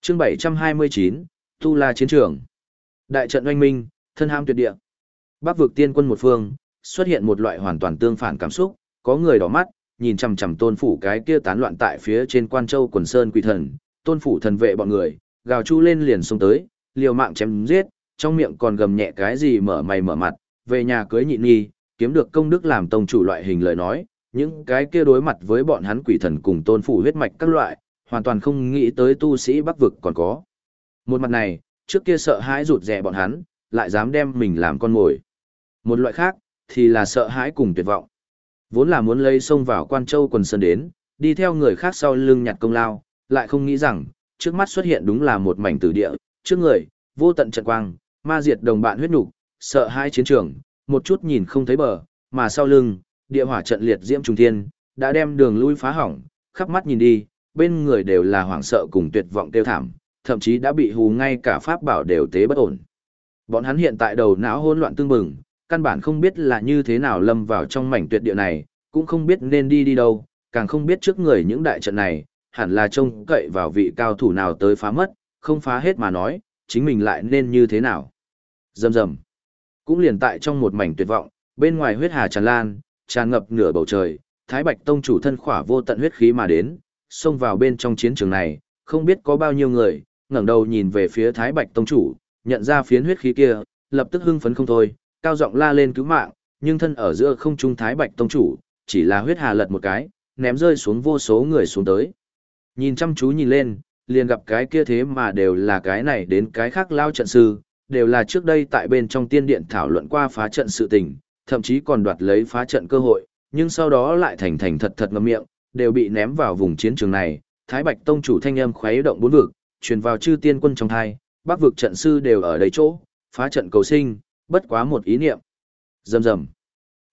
Chương 729, Tu La chiến trường. Đại trận oanh minh, thân ham tuyệt địa. Bắc vực tiên quân một phương, xuất hiện một loại hoàn toàn tương phản cảm xúc, có người đỏ mắt, nhìn chằm chằm tôn phủ cái kia tán loạn tại phía trên quan châu quần sơn quỷ thần, tôn phủ thần vệ bọn người, gào chu lên liền xông tới, liều mạng chém giết, trong miệng còn gầm nhẹ cái gì mở mày mở mặt, về nhà cưới nhịn nghi, kiếm được công đức làm tông chủ loại hình lời nói, những cái kia đối mặt với bọn hắn quỷ thần cùng tôn phủ huyết mạch các loại, hoàn toàn không nghĩ tới tu sĩ bắc vực còn có. Một mặt này, trước kia sợ hãi rụt rè bọn hắn, lại dám đem mình làm con mồi. Một loại khác, thì là sợ hãi cùng tuyệt vọng. Vốn là muốn lấy sông vào quan châu quần sơn đến, đi theo người khác sau lưng nhặt công lao, lại không nghĩ rằng, trước mắt xuất hiện đúng là một mảnh tử địa, trước người, vô tận trận quang, ma diệt đồng bạn huyết nục, sợ hai chiến trường, một chút nhìn không thấy bờ, mà sau lưng, địa hỏa trận liệt diễm trùng thiên, đã đem đường lui phá hỏng, khắp mắt nhìn đi, bên người đều là hoảng sợ cùng tuyệt vọng tiêu thảm, thậm chí đã bị hù ngay cả pháp bảo đều tế bất ổn. Bọn hắn hiện tại đầu não hỗn loạn tương bừng, căn bản không biết là như thế nào lâm vào trong mảnh tuyệt địa này, cũng không biết nên đi đi đâu, càng không biết trước người những đại trận này, hẳn là trông cậy vào vị cao thủ nào tới phá mất, không phá hết mà nói, chính mình lại nên như thế nào. Dầm dầm. Cũng liền tại trong một mảnh tuyệt vọng, bên ngoài huyết hà tràn lan, tràn ngập nửa bầu trời, Thái Bạch Tông chủ thân khỏa vô tận huyết khí mà đến, xông vào bên trong chiến trường này, không biết có bao nhiêu người, ngẩng đầu nhìn về phía Thái Bạch Tông chủ, nhận ra phiến huyết khí kia, lập tức hưng phấn không thôi, cao giọng la lên cứu mạng, nhưng thân ở giữa không trung Thái Bạch Tông chủ, chỉ là huyết hà lật một cái, ném rơi xuống vô số người xuống tới. Nhìn chăm chú nhìn lên, liền gặp cái kia thế mà đều là cái này đến cái khác lao trận sư, đều là trước đây tại bên trong tiên điện thảo luận qua phá trận sự tình, thậm chí còn đoạt lấy phá trận cơ hội, nhưng sau đó lại thành thành thật thật ngậm miệng, đều bị ném vào vùng chiến trường này. Thái Bạch Tông chủ thanh âm khuấy động bốn vực, truyền vào chư tiên quân trong thai, bắc vực trận sư đều ở đây chỗ, phá trận cầu sinh, bất quá một ý niệm. Rầm rầm.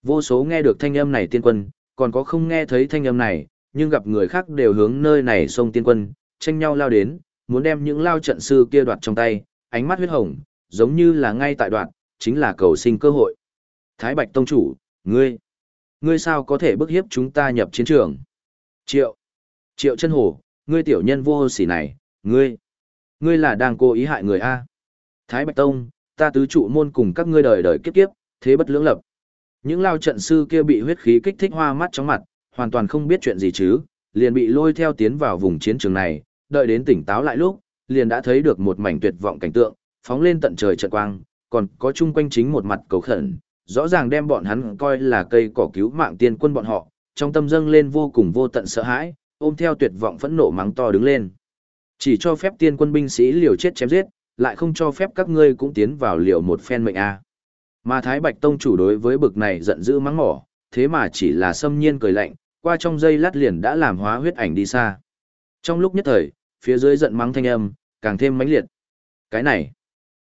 Vô số nghe được thanh âm này tiên quân, còn có không nghe thấy thanh âm này, nhưng gặp người khác đều hướng nơi này xông tiên quân, tranh nhau lao đến, muốn đem những lao trận sư kia đoạt trong tay, ánh mắt huyết hồng, giống như là ngay tại đoạn, chính là cầu sinh cơ hội. Thái Bạch Tông Chủ, ngươi, ngươi sao có thể bức hiếp chúng ta nhập chiến trường? Triệu, Triệu chân Hổ ngươi tiểu nhân vô sỉ này, ngươi, ngươi là đang cố ý hại người A. Thái Bạch Tông, ta tứ trụ môn cùng các ngươi đời đời kiếp kiếp, thế bất lưỡng lập. Những lao trận sư kia bị huyết khí kích thích hoa mắt chóng mặt, hoàn toàn không biết chuyện gì chứ, liền bị lôi theo tiến vào vùng chiến trường này, đợi đến tỉnh táo lại lúc, liền đã thấy được một mảnh tuyệt vọng cảnh tượng, phóng lên tận trời trận quang, còn có chung quanh chính một mặt cầu khẩn, rõ ràng đem bọn hắn coi là cây cỏ cứu mạng tiên quân bọn họ, trong tâm dâng lên vô cùng vô tận sợ hãi, ôm theo tuyệt vọng phẫn nộ mắng to đứng lên. Chỉ cho phép tiên quân binh sĩ liều chết chém giết, lại không cho phép các ngươi cũng tiến vào liều một phen mệnh a. Mà Thái Bạch Tông chủ đối với bực này giận dữ mắng mỏ, thế mà chỉ là xâm nhiên cười lạnh, qua trong giây lát liền đã làm hóa huyết ảnh đi xa. Trong lúc nhất thời, phía dưới giận mắng thanh âm, càng thêm mãnh liệt. Cái này,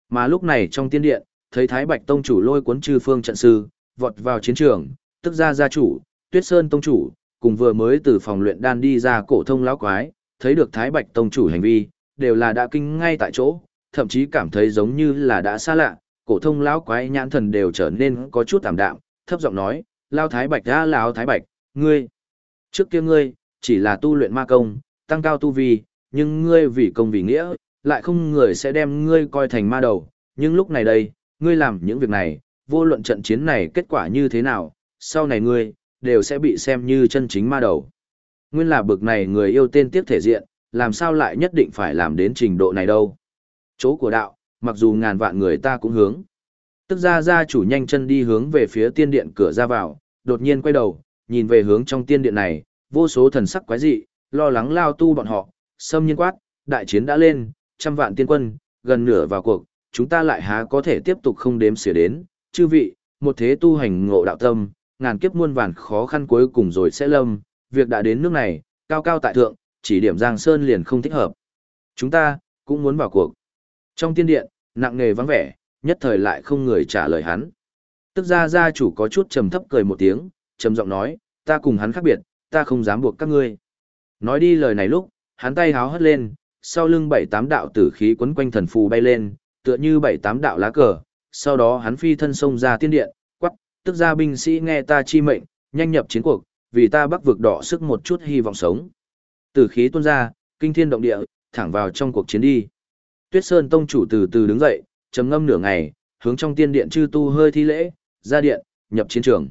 mà lúc này trong tiên điện, thấy Thái Bạch Tông chủ lôi cuốn chư phương trận sư, vọt vào chiến trường, tức ra gia chủ, Tuyết Sơn Tông chủ, cùng vừa mới từ phòng luyện đan đi ra cổ thông lão quái, thấy được Thái Bạch Tông chủ hành vi, đều là đã kinh ngay tại chỗ, thậm chí cảm thấy giống như là đã xa lạ, cổ thông lão quái nhãn thần đều trở nên có chút tạm đạm, thấp giọng nói, lao Thái Bạch a lao Thái Bạch, ngươi, trước kia ngươi chỉ là tu luyện ma công, tăng cao tu vi, nhưng ngươi vì công vì nghĩa, lại không người sẽ đem ngươi coi thành ma đầu, nhưng lúc này đây, ngươi làm những việc này, vô luận trận chiến này kết quả như thế nào, sau này ngươi đều sẽ bị xem như chân chính ma đầu." Nguyên là bực này người yêu tên tiếp thể diện, làm sao lại nhất định phải làm đến trình độ này đâu. Chỗ của đạo, mặc dù ngàn vạn người ta cũng hướng. Tức ra gia chủ nhanh chân đi hướng về phía tiên điện cửa ra vào, đột nhiên quay đầu, nhìn về hướng trong tiên điện này, vô số thần sắc quái dị, lo lắng lao tu bọn họ, xâm nhiên quát, đại chiến đã lên, trăm vạn tiên quân, gần nửa vào cuộc, chúng ta lại há có thể tiếp tục không đếm xỉa đến, chư vị, một thế tu hành ngộ đạo tâm, ngàn kiếp muôn vàn khó khăn cuối cùng rồi sẽ lâm, việc đã đến nước này, cao cao tại thượng, chỉ điểm Giang Sơn liền không thích hợp. Chúng ta, cũng muốn vào cuộc. Trong tiên điện, nặng nề vắng vẻ, nhất thời lại không người trả lời hắn. Tức ra gia chủ có chút trầm thấp cười một tiếng, trầm giọng nói, ta cùng hắn khác biệt, ta không dám buộc các ngươi. Nói đi lời này lúc, hắn tay háo hất lên, sau lưng bảy tám đạo tử khí quấn quanh thần phù bay lên, tựa như bảy tám đạo lá cờ, sau đó hắn phi thân xông ra tiên điện, quắc, tức ra binh sĩ nghe ta chi mệnh, nhanh nhập chiến cuộc, vì ta bắc vực đỏ sức một chút hy vọng sống. Tử khí tuôn ra, kinh thiên động địa, thẳng vào trong cuộc chiến đi. Tuyết Sơn Tông chủ từ từ đứng dậy, trầm ngâm nửa ngày, hướng trong tiên điện chư tu hơi thi lễ, ra điện, nhập chiến trường.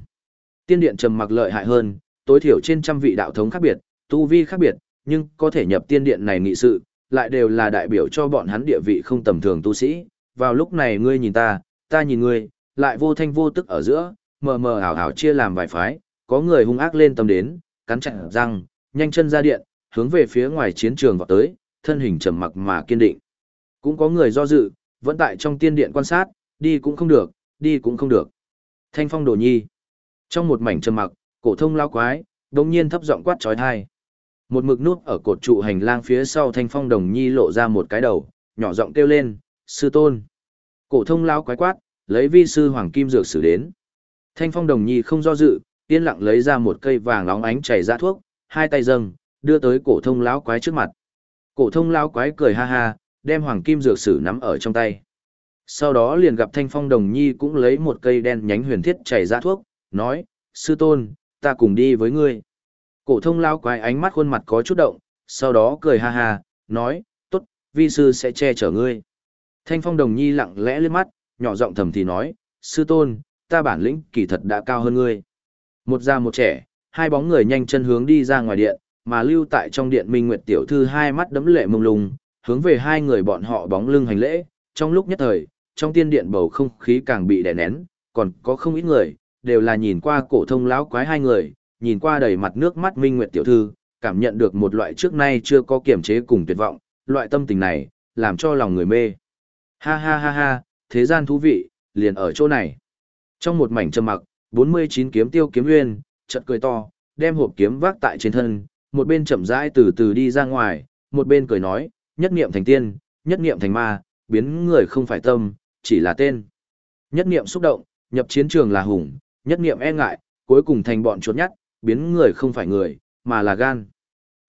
Tiên điện trầm mặc lợi hại hơn, tối thiểu trên trăm vị đạo thống khác biệt, tu vi khác biệt, nhưng có thể nhập tiên điện này nghị sự, lại đều là đại biểu cho bọn hắn địa vị không tầm thường tu sĩ. Vào lúc này ngươi nhìn ta, ta nhìn ngươi, lại vô thanh vô tức ở giữa, mờ mờ ảo ảo chia làm vài phái, có người hung ác lên tâm đến, cắn chặt răng, nhanh chân ra điện, hướng về phía ngoài chiến trường vào tới, thân hình trầm mặc mà kiên định. Cũng có người do dự, vẫn tại trong tiên điện quan sát, đi cũng không được, đi cũng không được. Thanh phong đồ nhi. Trong một mảnh trầm mặc, cổ thông lao quái, đồng nhiên thấp giọng quát trói thai. Một mực nút ở cột trụ hành lang phía sau thanh phong đồng nhi lộ ra một cái đầu, nhỏ giọng kêu lên, sư tôn. Cổ thông lao quái quát, lấy vi sư hoàng kim dược sử đến. Thanh phong đồng nhi không do dự, yên lặng lấy ra một cây vàng óng ánh chảy ra thuốc, hai tay dâng, đưa tới cổ thông lão quái trước mặt. Cổ thông lão quái cười ha ha, đem hoàng kim dược sử nắm ở trong tay. Sau đó liền gặp Thanh Phong Đồng Nhi cũng lấy một cây đen nhánh huyền thiết chảy ra thuốc, nói, sư tôn, ta cùng đi với ngươi. Cổ thông lão quái ánh mắt khuôn mặt có chút động, sau đó cười ha ha, nói, tốt, vi sư sẽ che chở ngươi. Thanh Phong Đồng Nhi lặng lẽ lên mắt, nhỏ giọng thầm thì nói, sư tôn, ta bản lĩnh kỳ thật đã cao hơn ngươi. Một già một trẻ, hai bóng người nhanh chân hướng đi ra ngoài điện, mà lưu tại trong điện Minh Nguyệt tiểu thư hai mắt đấm lệ mông lung, hướng về hai người bọn họ bóng lưng hành lễ, trong lúc nhất thời, trong tiên điện bầu không khí càng bị đè nén, còn có không ít người, đều là nhìn qua cổ thông lão quái hai người, nhìn qua đầy mặt nước mắt Minh Nguyệt tiểu thư, cảm nhận được một loại trước nay chưa có kiểm chế cùng tuyệt vọng, loại tâm tình này, làm cho lòng người mê. Ha ha ha ha, thế gian thú vị, liền ở chỗ này. Trong một mảnh trầm mặc, 49 kiếm tiêu kiếm nguyên, chợt cười to, đem hộp kiếm vác tại trên thân, một bên chậm rãi từ từ đi ra ngoài, một bên cười nói, nhất niệm thành tiên, nhất niệm thành ma, biến người không phải tâm, chỉ là tên. Nhất niệm xúc động, nhập chiến trường là hùng, nhất niệm e ngại, cuối cùng thành bọn chuột nhắt, biến người không phải người, mà là gan.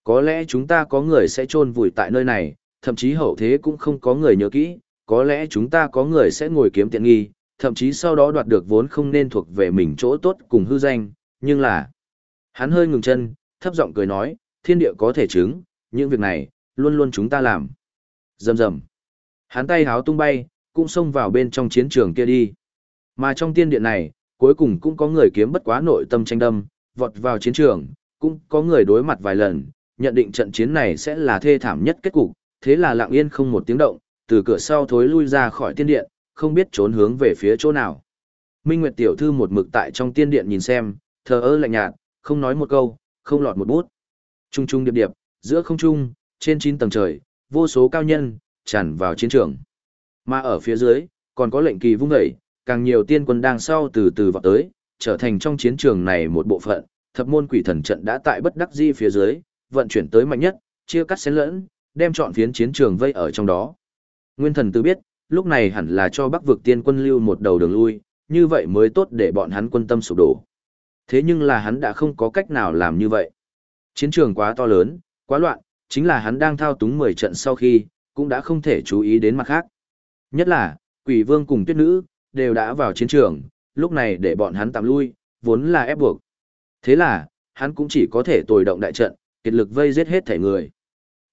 Có lẽ chúng ta có người sẽ chôn vùi tại nơi này, thậm chí hậu thế cũng không có người nhớ kỹ, có lẽ chúng ta có người sẽ ngồi kiếm tiện nghi, thậm chí sau đó đoạt được vốn không nên thuộc về mình chỗ tốt cùng hư danh, nhưng là... Hắn hơi ngừng chân, thấp giọng cười nói, thiên địa có thể chứng, những việc này, luôn luôn chúng ta làm. dầm dầm Hắn tay háo tung bay, cũng xông vào bên trong chiến trường kia đi. Mà trong tiên điện này, cuối cùng cũng có người kiếm bất quá nội tâm tranh đâm, vọt vào chiến trường, cũng có người đối mặt vài lần, nhận định trận chiến này sẽ là thê thảm nhất kết cục, thế là lặng yên không một tiếng động, từ cửa sau thối lui ra khỏi tiên điện, không biết trốn hướng về phía chỗ nào. Minh Nguyệt tiểu thư một mực tại trong tiên điện nhìn xem, thờ ơ lạnh nhạt, không nói một câu, không lọt một bút. Trung trung điệp điệp, giữa không trung, trên chín tầng trời, vô số cao nhân tràn vào chiến trường. Mà ở phía dưới, còn có lệnh kỳ vung dậy, càng nhiều tiên quân đang sau từ từ vào tới, trở thành trong chiến trường này một bộ phận, thập môn quỷ thần trận đã tại bất đắc di phía dưới, vận chuyển tới mạnh nhất, chia cắt xén lẫn, đem chọn phiến chiến trường vây ở trong đó. Nguyên thần tự biết, lúc này hẳn là cho Bắc vực tiên quân lưu một đầu đường lui, như vậy mới tốt để bọn hắn quân tâm sụp đổ. Thế nhưng là hắn đã không có cách nào làm như vậy. Chiến trường quá to lớn, quá loạn, chính là hắn đang thao túng 10 trận sau khi, cũng đã không thể chú ý đến mặt khác. Nhất là, quỷ vương cùng tuyết nữ, đều đã vào chiến trường, lúc này để bọn hắn tạm lui, vốn là ép buộc. Thế là, hắn cũng chỉ có thể tồi động đại trận, kiệt lực vây giết hết thể người.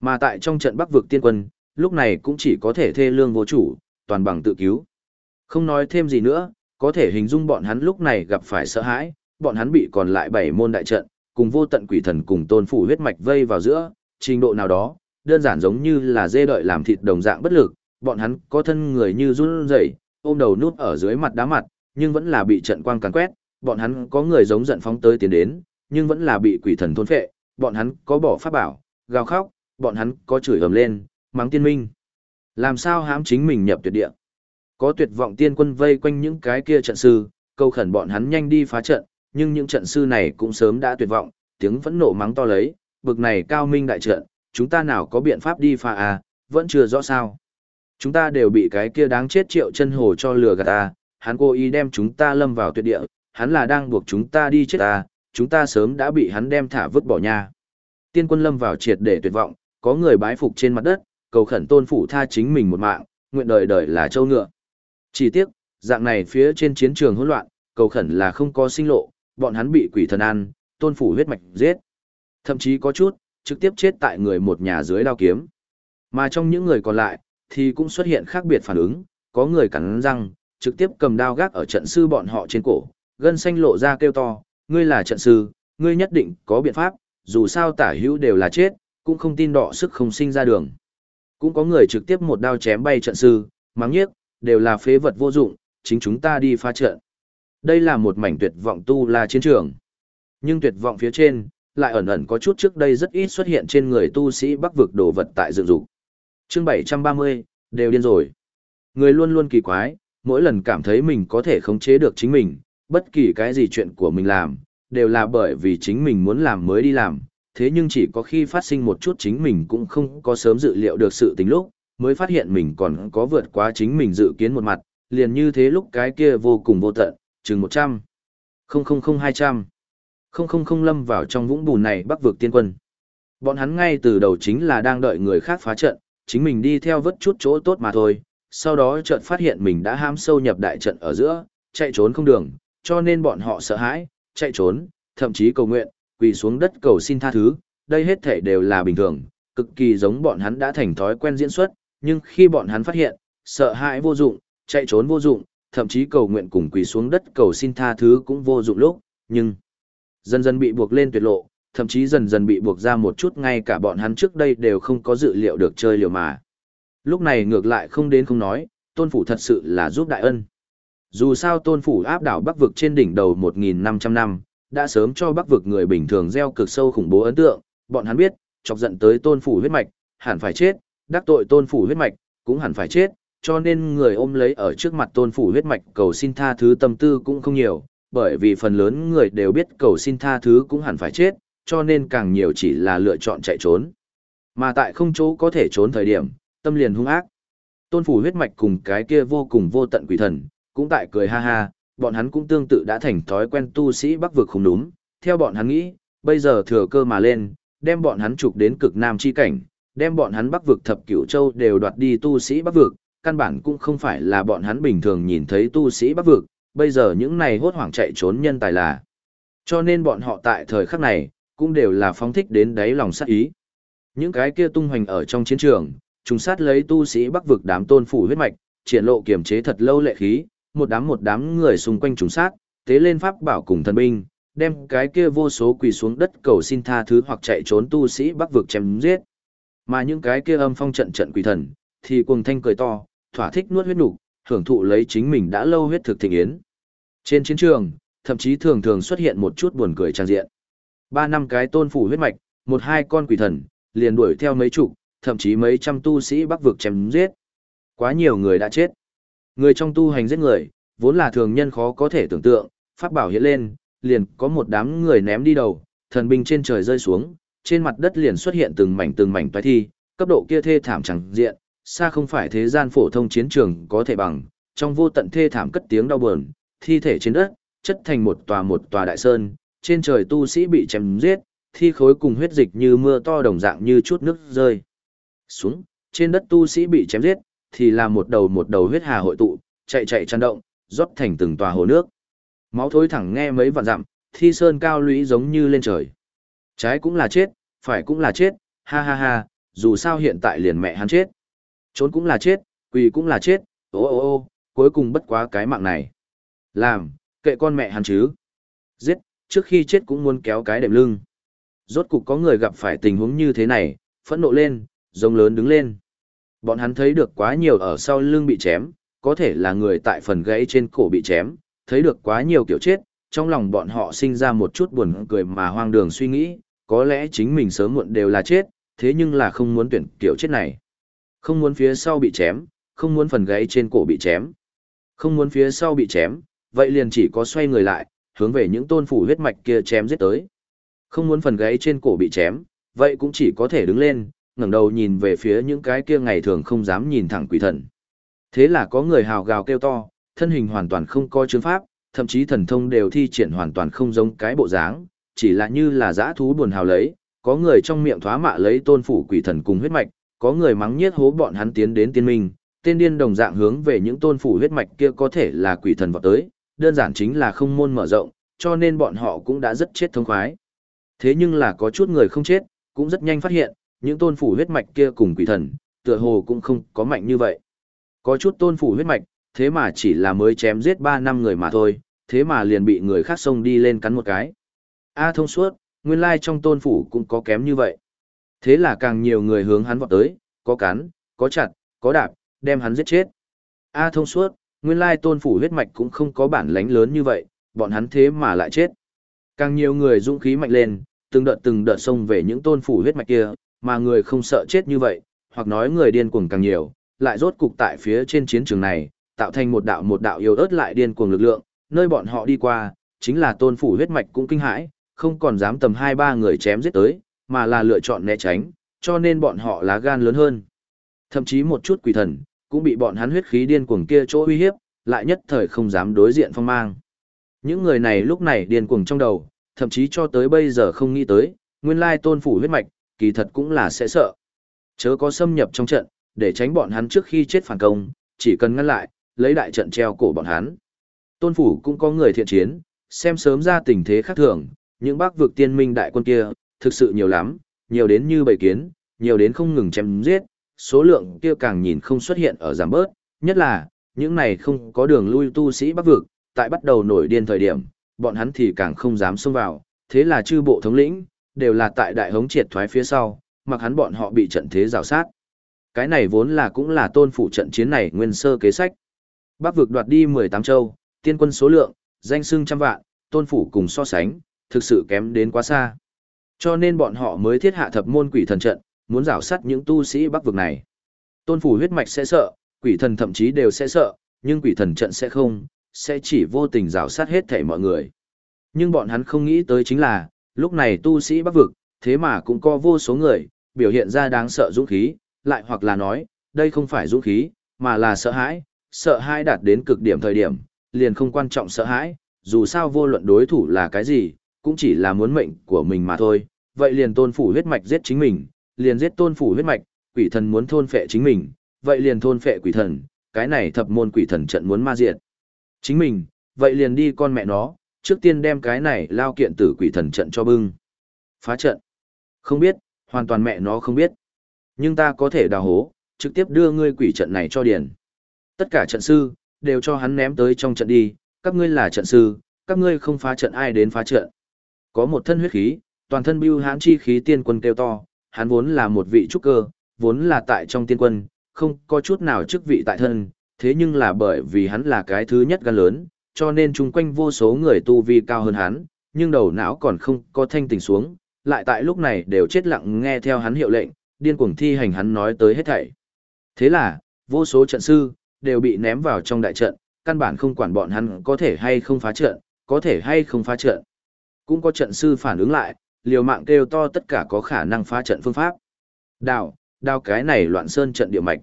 Mà tại trong trận Bắc vực tiên quân, lúc này cũng chỉ có thể thê lương vô chủ, toàn bằng tự cứu. Không nói thêm gì nữa, có thể hình dung bọn hắn lúc này gặp phải sợ hãi, bọn hắn bị còn lại bảy môn đại trận, cùng vô tận quỷ thần cùng tôn phủ huyết mạch vây vào giữa, trình độ nào đó, đơn giản giống như là dê đợi làm thịt đồng dạng bất lực, bọn hắn có thân người như run rẩy, ôm đầu nút ở dưới mặt đá mặt, nhưng vẫn là bị trận quang càn quét, bọn hắn có người giống giận phóng tới tiến đến, nhưng vẫn là bị quỷ thần thôn phệ, bọn hắn có bỏ pháp bảo, gào khóc, bọn hắn có chửi ầm lên, mắng tiên minh. Làm sao hãm chính mình nhập tuyệt địa? Có tuyệt vọng tiên quân vây quanh những cái kia trận sư, câu khẩn bọn hắn nhanh đi phá trận, nhưng những trận sư này cũng sớm đã tuyệt vọng, tiếng vẫn nộ mắng to lấy, bực này cao minh đại trận, chúng ta nào có biện pháp đi phá à, vẫn chưa rõ sao. Chúng ta đều bị cái kia đáng chết triệu chân hồ cho lừa gạt ta, hắn cố ý đem chúng ta lâm vào tuyệt địa, hắn là đang buộc chúng ta đi chết ta, chúng ta sớm đã bị hắn đem thả vứt bỏ nha. Tiên quân lâm vào triệt để tuyệt vọng, có người bái phục trên mặt đất, cầu khẩn tôn phủ tha chính mình một mạng, nguyện đời đời là châu ngựa. Chỉ tiếc, dạng này phía trên chiến trường hỗn loạn, cầu khẩn là không có sinh lộ, bọn hắn bị quỷ thần ăn, tôn phủ huyết mạch giết. Thậm chí có chút, trực tiếp chết tại người một nhà dưới đao kiếm. Mà trong những người còn lại, thì cũng xuất hiện khác biệt phản ứng, có người cắn răng, trực tiếp cầm đao gác ở trận sư bọn họ trên cổ, gân xanh lộ ra kêu to, ngươi là trận sư, ngươi nhất định có biện pháp, dù sao tả hữu đều là chết, cũng không tin đọ sức không sinh ra đường. Cũng có người trực tiếp một đao chém bay trận sư, mắng nhiếc, đều là phế vật vô dụng, chính chúng ta đi phá trận. Đây là một mảnh tuyệt vọng tu la chiến trường. Nhưng tuyệt vọng phía trên, lại ẩn ẩn có chút trước đây rất ít xuất hiện trên người tu sĩ bắc vực đồ vật tại dựng dục. Chương 730, đều điên rồi. Người luôn luôn kỳ quái, mỗi lần cảm thấy mình có thể khống chế được chính mình, bất kỳ cái gì chuyện của mình làm, đều là bởi vì chính mình muốn làm mới đi làm, thế nhưng chỉ có khi phát sinh một chút chính mình cũng không có sớm dự liệu được sự tình lúc, mới phát hiện mình còn có vượt quá chính mình dự kiến một mặt, liền như thế lúc cái kia vô cùng vô tận, chừng 100, 000 200, 000 lâm vào trong vũng bùn này bắc vực tiên quân. Bọn hắn ngay từ đầu chính là đang đợi người khác phá trận, chính mình đi theo vất chút chỗ tốt mà thôi, sau đó chợt phát hiện mình đã ham sâu nhập đại trận ở giữa, chạy trốn không đường, cho nên bọn họ sợ hãi, chạy trốn, thậm chí cầu nguyện, quỳ xuống đất cầu xin tha thứ, đây hết thể đều là bình thường, cực kỳ giống bọn hắn đã thành thói quen diễn xuất, nhưng khi bọn hắn phát hiện, sợ hãi vô dụng, chạy trốn vô dụng, thậm chí cầu nguyện cùng quỳ xuống đất cầu xin tha thứ cũng vô dụng lúc, nhưng dần dần bị buộc lên tuyệt lộ, thậm chí dần dần bị buộc ra một chút ngay cả bọn hắn trước đây đều không có dự liệu được chơi liều mà. Lúc này ngược lại không đến không nói, tôn phủ thật sự là giúp đại ân. Dù sao tôn phủ áp đảo bắc vực trên đỉnh đầu 1.500 năm, đã sớm cho bắc vực người bình thường gieo cực sâu khủng bố ấn tượng, bọn hắn biết, chọc giận tới tôn phủ huyết mạch, hẳn phải chết, đắc tội tôn phủ huyết mạch, cũng hẳn phải chết, cho nên người ôm lấy ở trước mặt tôn phủ huyết mạch cầu xin tha thứ tâm tư cũng không nhiều, bởi vì phần lớn người đều biết cầu xin tha thứ cũng hẳn phải chết, cho nên càng nhiều chỉ là lựa chọn chạy trốn. Mà tại không chỗ có thể trốn thời điểm, tâm liền hung ác. Tôn phủ huyết mạch cùng cái kia vô cùng vô tận quỷ thần, cũng tại cười ha ha, bọn hắn cũng tương tự đã thành thói quen tu sĩ bắc vực không đúng, theo bọn hắn nghĩ, bây giờ thừa cơ mà lên, đem bọn hắn trục đến cực nam chi cảnh, đem bọn hắn bắc vực thập cửu châu đều đoạt đi tu sĩ bắc vực, căn bản cũng không phải là bọn hắn bình thường nhìn thấy tu sĩ bắc vực, bây giờ những này hốt hoảng chạy trốn nhân tài là. Cho nên bọn họ tại thời khắc này, cũng đều là phóng thích đến đáy lòng sát ý. Những cái kia tung hoành ở trong chiến trường, trùng sát lấy tu sĩ bắc vực đám tôn phủ huyết mạch, triển lộ kiềm chế thật lâu lệ khí, một đám một đám người xung quanh trùng sát, tế lên pháp bảo cùng thần binh, đem cái kia vô số quỳ xuống đất cầu xin tha thứ hoặc chạy trốn tu sĩ bắc vực chém giết. Mà những cái kia âm phong trận trận quỷ thần, thì cuồng thanh cười to, thỏa thích nuốt huyết nục, hưởng thụ lấy chính mình đã lâu huyết thực thịnh yến. Trên chiến trường, thậm chí thường thường xuất hiện một chút buồn cười trang diện. Ba năm cái tôn phủ huyết mạch, một hai con quỷ thần, liền đuổi theo mấy chục, thậm chí mấy trăm tu sĩ bắc vực chém giết. Quá nhiều người đã chết. Người trong tu hành giết người, vốn là thường nhân khó có thể tưởng tượng, pháp bảo hiện lên, liền có một đám người ném đi đầu, thần binh trên trời rơi xuống, trên mặt đất liền xuất hiện từng mảnh từng mảnh toái thi, cấp độ kia thê thảm chẳng diện, xa không phải thế gian phổ thông chiến trường có thể bằng, trong vô tận thê thảm cất tiếng đau buồn, thi thể trên đất, chất thành một tòa một tòa đại sơn, trên trời tu sĩ bị chém giết, thi khối cùng huyết dịch như mưa to đồng dạng như chút nước rơi. Xuống, trên đất tu sĩ bị chém giết, thì là một đầu một đầu huyết hà hội tụ, chạy chạy chăn động, rót thành từng tòa hồ nước. Máu thối thẳng nghe mấy vạn dặm, thi sơn cao lũy giống như lên trời. Trái cũng là chết, phải cũng là chết, ha ha ha, dù sao hiện tại liền mẹ hắn chết. Trốn cũng là chết, quỳ cũng là chết, ô ô ô, cuối cùng bất quá cái mạng này. Làm, kệ con mẹ hắn chứ. Giết, trước khi chết cũng muốn kéo cái đệm lưng. Rốt cục có người gặp phải tình huống như thế này, phẫn nộ lên, Rông lớn đứng lên. Bọn hắn thấy được quá nhiều ở sau lưng bị chém, có thể là người tại phần gãy trên cổ bị chém, thấy được quá nhiều kiểu chết, trong lòng bọn họ sinh ra một chút buồn cười mà hoang đường suy nghĩ, có lẽ chính mình sớm muộn đều là chết, thế nhưng là không muốn tuyển kiểu chết này. Không muốn phía sau bị chém, không muốn phần gáy trên cổ bị chém. Không muốn phía sau bị chém, vậy liền chỉ có xoay người lại, hướng về những tôn phủ huyết mạch kia chém giết tới. Không muốn phần gáy trên cổ bị chém, vậy cũng chỉ có thể đứng lên, ngẩng đầu nhìn về phía những cái kia ngày thường không dám nhìn thẳng quỷ thần. Thế là có người hào gào kêu to, thân hình hoàn toàn không có chứng pháp, thậm chí thần thông đều thi triển hoàn toàn không giống cái bộ dáng, chỉ là như là dã thú buồn hào lấy, có người trong miệng thoá mạ lấy tôn phủ quỷ thần cùng huyết mạch, có người mắng nhiết hố bọn hắn tiến đến tiên minh, tên điên đồng dạng hướng về những tôn phủ huyết mạch kia có thể là quỷ thần vọt tới, đơn giản chính là không môn mở rộng, cho nên bọn họ cũng đã rất chết thống khoái. Thế nhưng là có chút người không chết, cũng rất nhanh phát hiện, những tôn phủ huyết mạch kia cùng quỷ thần, tựa hồ cũng không có mạnh như vậy. Có chút tôn phủ huyết mạch, thế mà chỉ là mới chém giết 3 năm người mà thôi, thế mà liền bị người khác xông đi lên cắn một cái. A thông suốt, nguyên lai trong tôn phủ cũng có kém như vậy. Thế là càng nhiều người hướng hắn vọt tới, có cắn, có chặt, có đạp, đem hắn giết chết. A thông suốt, nguyên lai tôn phủ huyết mạch cũng không có bản lãnh lớn như vậy, bọn hắn thế mà lại chết. Càng nhiều người dũng khí mạnh lên, từng đợt từng đợt xông về những tôn phủ huyết mạch kia, mà người không sợ chết như vậy, hoặc nói người điên cuồng càng nhiều, lại rốt cục tại phía trên chiến trường này, tạo thành một đạo một đạo yếu ớt lại điên cuồng lực lượng, nơi bọn họ đi qua, chính là tôn phủ huyết mạch cũng kinh hãi, không còn dám tầm hai ba người chém giết tới, mà là lựa chọn né tránh, cho nên bọn họ lá gan lớn hơn. Thậm chí một chút quỷ thần, cũng bị bọn hắn huyết khí điên cuồng kia chỗ uy hiếp, lại nhất thời không dám đối diện phong mang. Những người này lúc này điên cuồng trong đầu, thậm chí cho tới bây giờ không nghĩ tới, nguyên lai tôn phủ huyết mạch, kỳ thật cũng là sẽ sợ. Chớ có xâm nhập trong trận, để tránh bọn hắn trước khi chết phản công, chỉ cần ngăn lại, lấy đại trận treo cổ bọn hắn. Tôn phủ cũng có người thiện chiến, xem sớm ra tình thế khác thường, những bác vực tiên minh đại quân kia, thực sự nhiều lắm, nhiều đến như bầy kiến, nhiều đến không ngừng chém giết, số lượng kia càng nhìn không xuất hiện ở giảm bớt, nhất là, những này không có đường lui tu sĩ bắc vực, tại bắt đầu nổi điên thời điểm, bọn hắn thì càng không dám xông vào, thế là chư bộ thống lĩnh, đều là tại đại hống triệt thoái phía sau, mặc hắn bọn họ bị trận thế rào sát. Cái này vốn là cũng là tôn phủ trận chiến này nguyên sơ kế sách. Bắc vực đoạt đi 18 châu, tiên quân số lượng, danh sưng trăm vạn, tôn phủ cùng so sánh, thực sự kém đến quá xa. Cho nên bọn họ mới thiết hạ thập môn quỷ thần trận, muốn rào sát những tu sĩ bắc vực này. Tôn phủ huyết mạch sẽ sợ, quỷ thần thậm chí đều sẽ sợ, nhưng quỷ thần trận sẽ không, sẽ chỉ vô tình rào sát hết thảy mọi người. Nhưng bọn hắn không nghĩ tới chính là, lúc này tu sĩ bắc vực, thế mà cũng có vô số người, biểu hiện ra đáng sợ dũng khí, lại hoặc là nói, đây không phải dũng khí, mà là sợ hãi, sợ hãi đạt đến cực điểm thời điểm, liền không quan trọng sợ hãi, dù sao vô luận đối thủ là cái gì, cũng chỉ là muốn mệnh của mình mà thôi, vậy liền tôn phủ huyết mạch giết chính mình, liền giết tôn phủ huyết mạch, quỷ thần muốn thôn phệ chính mình, vậy liền thôn phệ quỷ thần, cái này thập môn quỷ thần trận muốn ma diệt. Chính mình, vậy liền đi con mẹ nó, trước tiên đem cái này lao kiện tử quỷ thần trận cho bưng. Phá trận. Không biết, hoàn toàn mẹ nó không biết. Nhưng ta có thể đào hố, trực tiếp đưa ngươi quỷ trận này cho điền. Tất cả trận sư, đều cho hắn ném tới trong trận đi, các ngươi là trận sư, các ngươi không phá trận ai đến phá trận. Có một thân huyết khí, toàn thân bưu hãn chi khí tiên quân kêu to, hắn vốn là một vị trúc cơ, vốn là tại trong tiên quân, không có chút nào chức vị tại thân, thế nhưng là bởi vì hắn là cái thứ nhất gan lớn, cho nên chung quanh vô số người tu vi cao hơn hắn, nhưng đầu não còn không có thanh tỉnh xuống, lại tại lúc này đều chết lặng nghe theo hắn hiệu lệnh, điên cuồng thi hành hắn nói tới hết thảy. Thế là, vô số trận sư, đều bị ném vào trong đại trận, căn bản không quản bọn hắn có thể hay không phá trận, có thể hay không phá trận. Cũng có trận sư phản ứng lại, liều mạng kêu to tất cả có khả năng phá trận phương pháp. Đào, đào cái này loạn sơn trận địa mạch.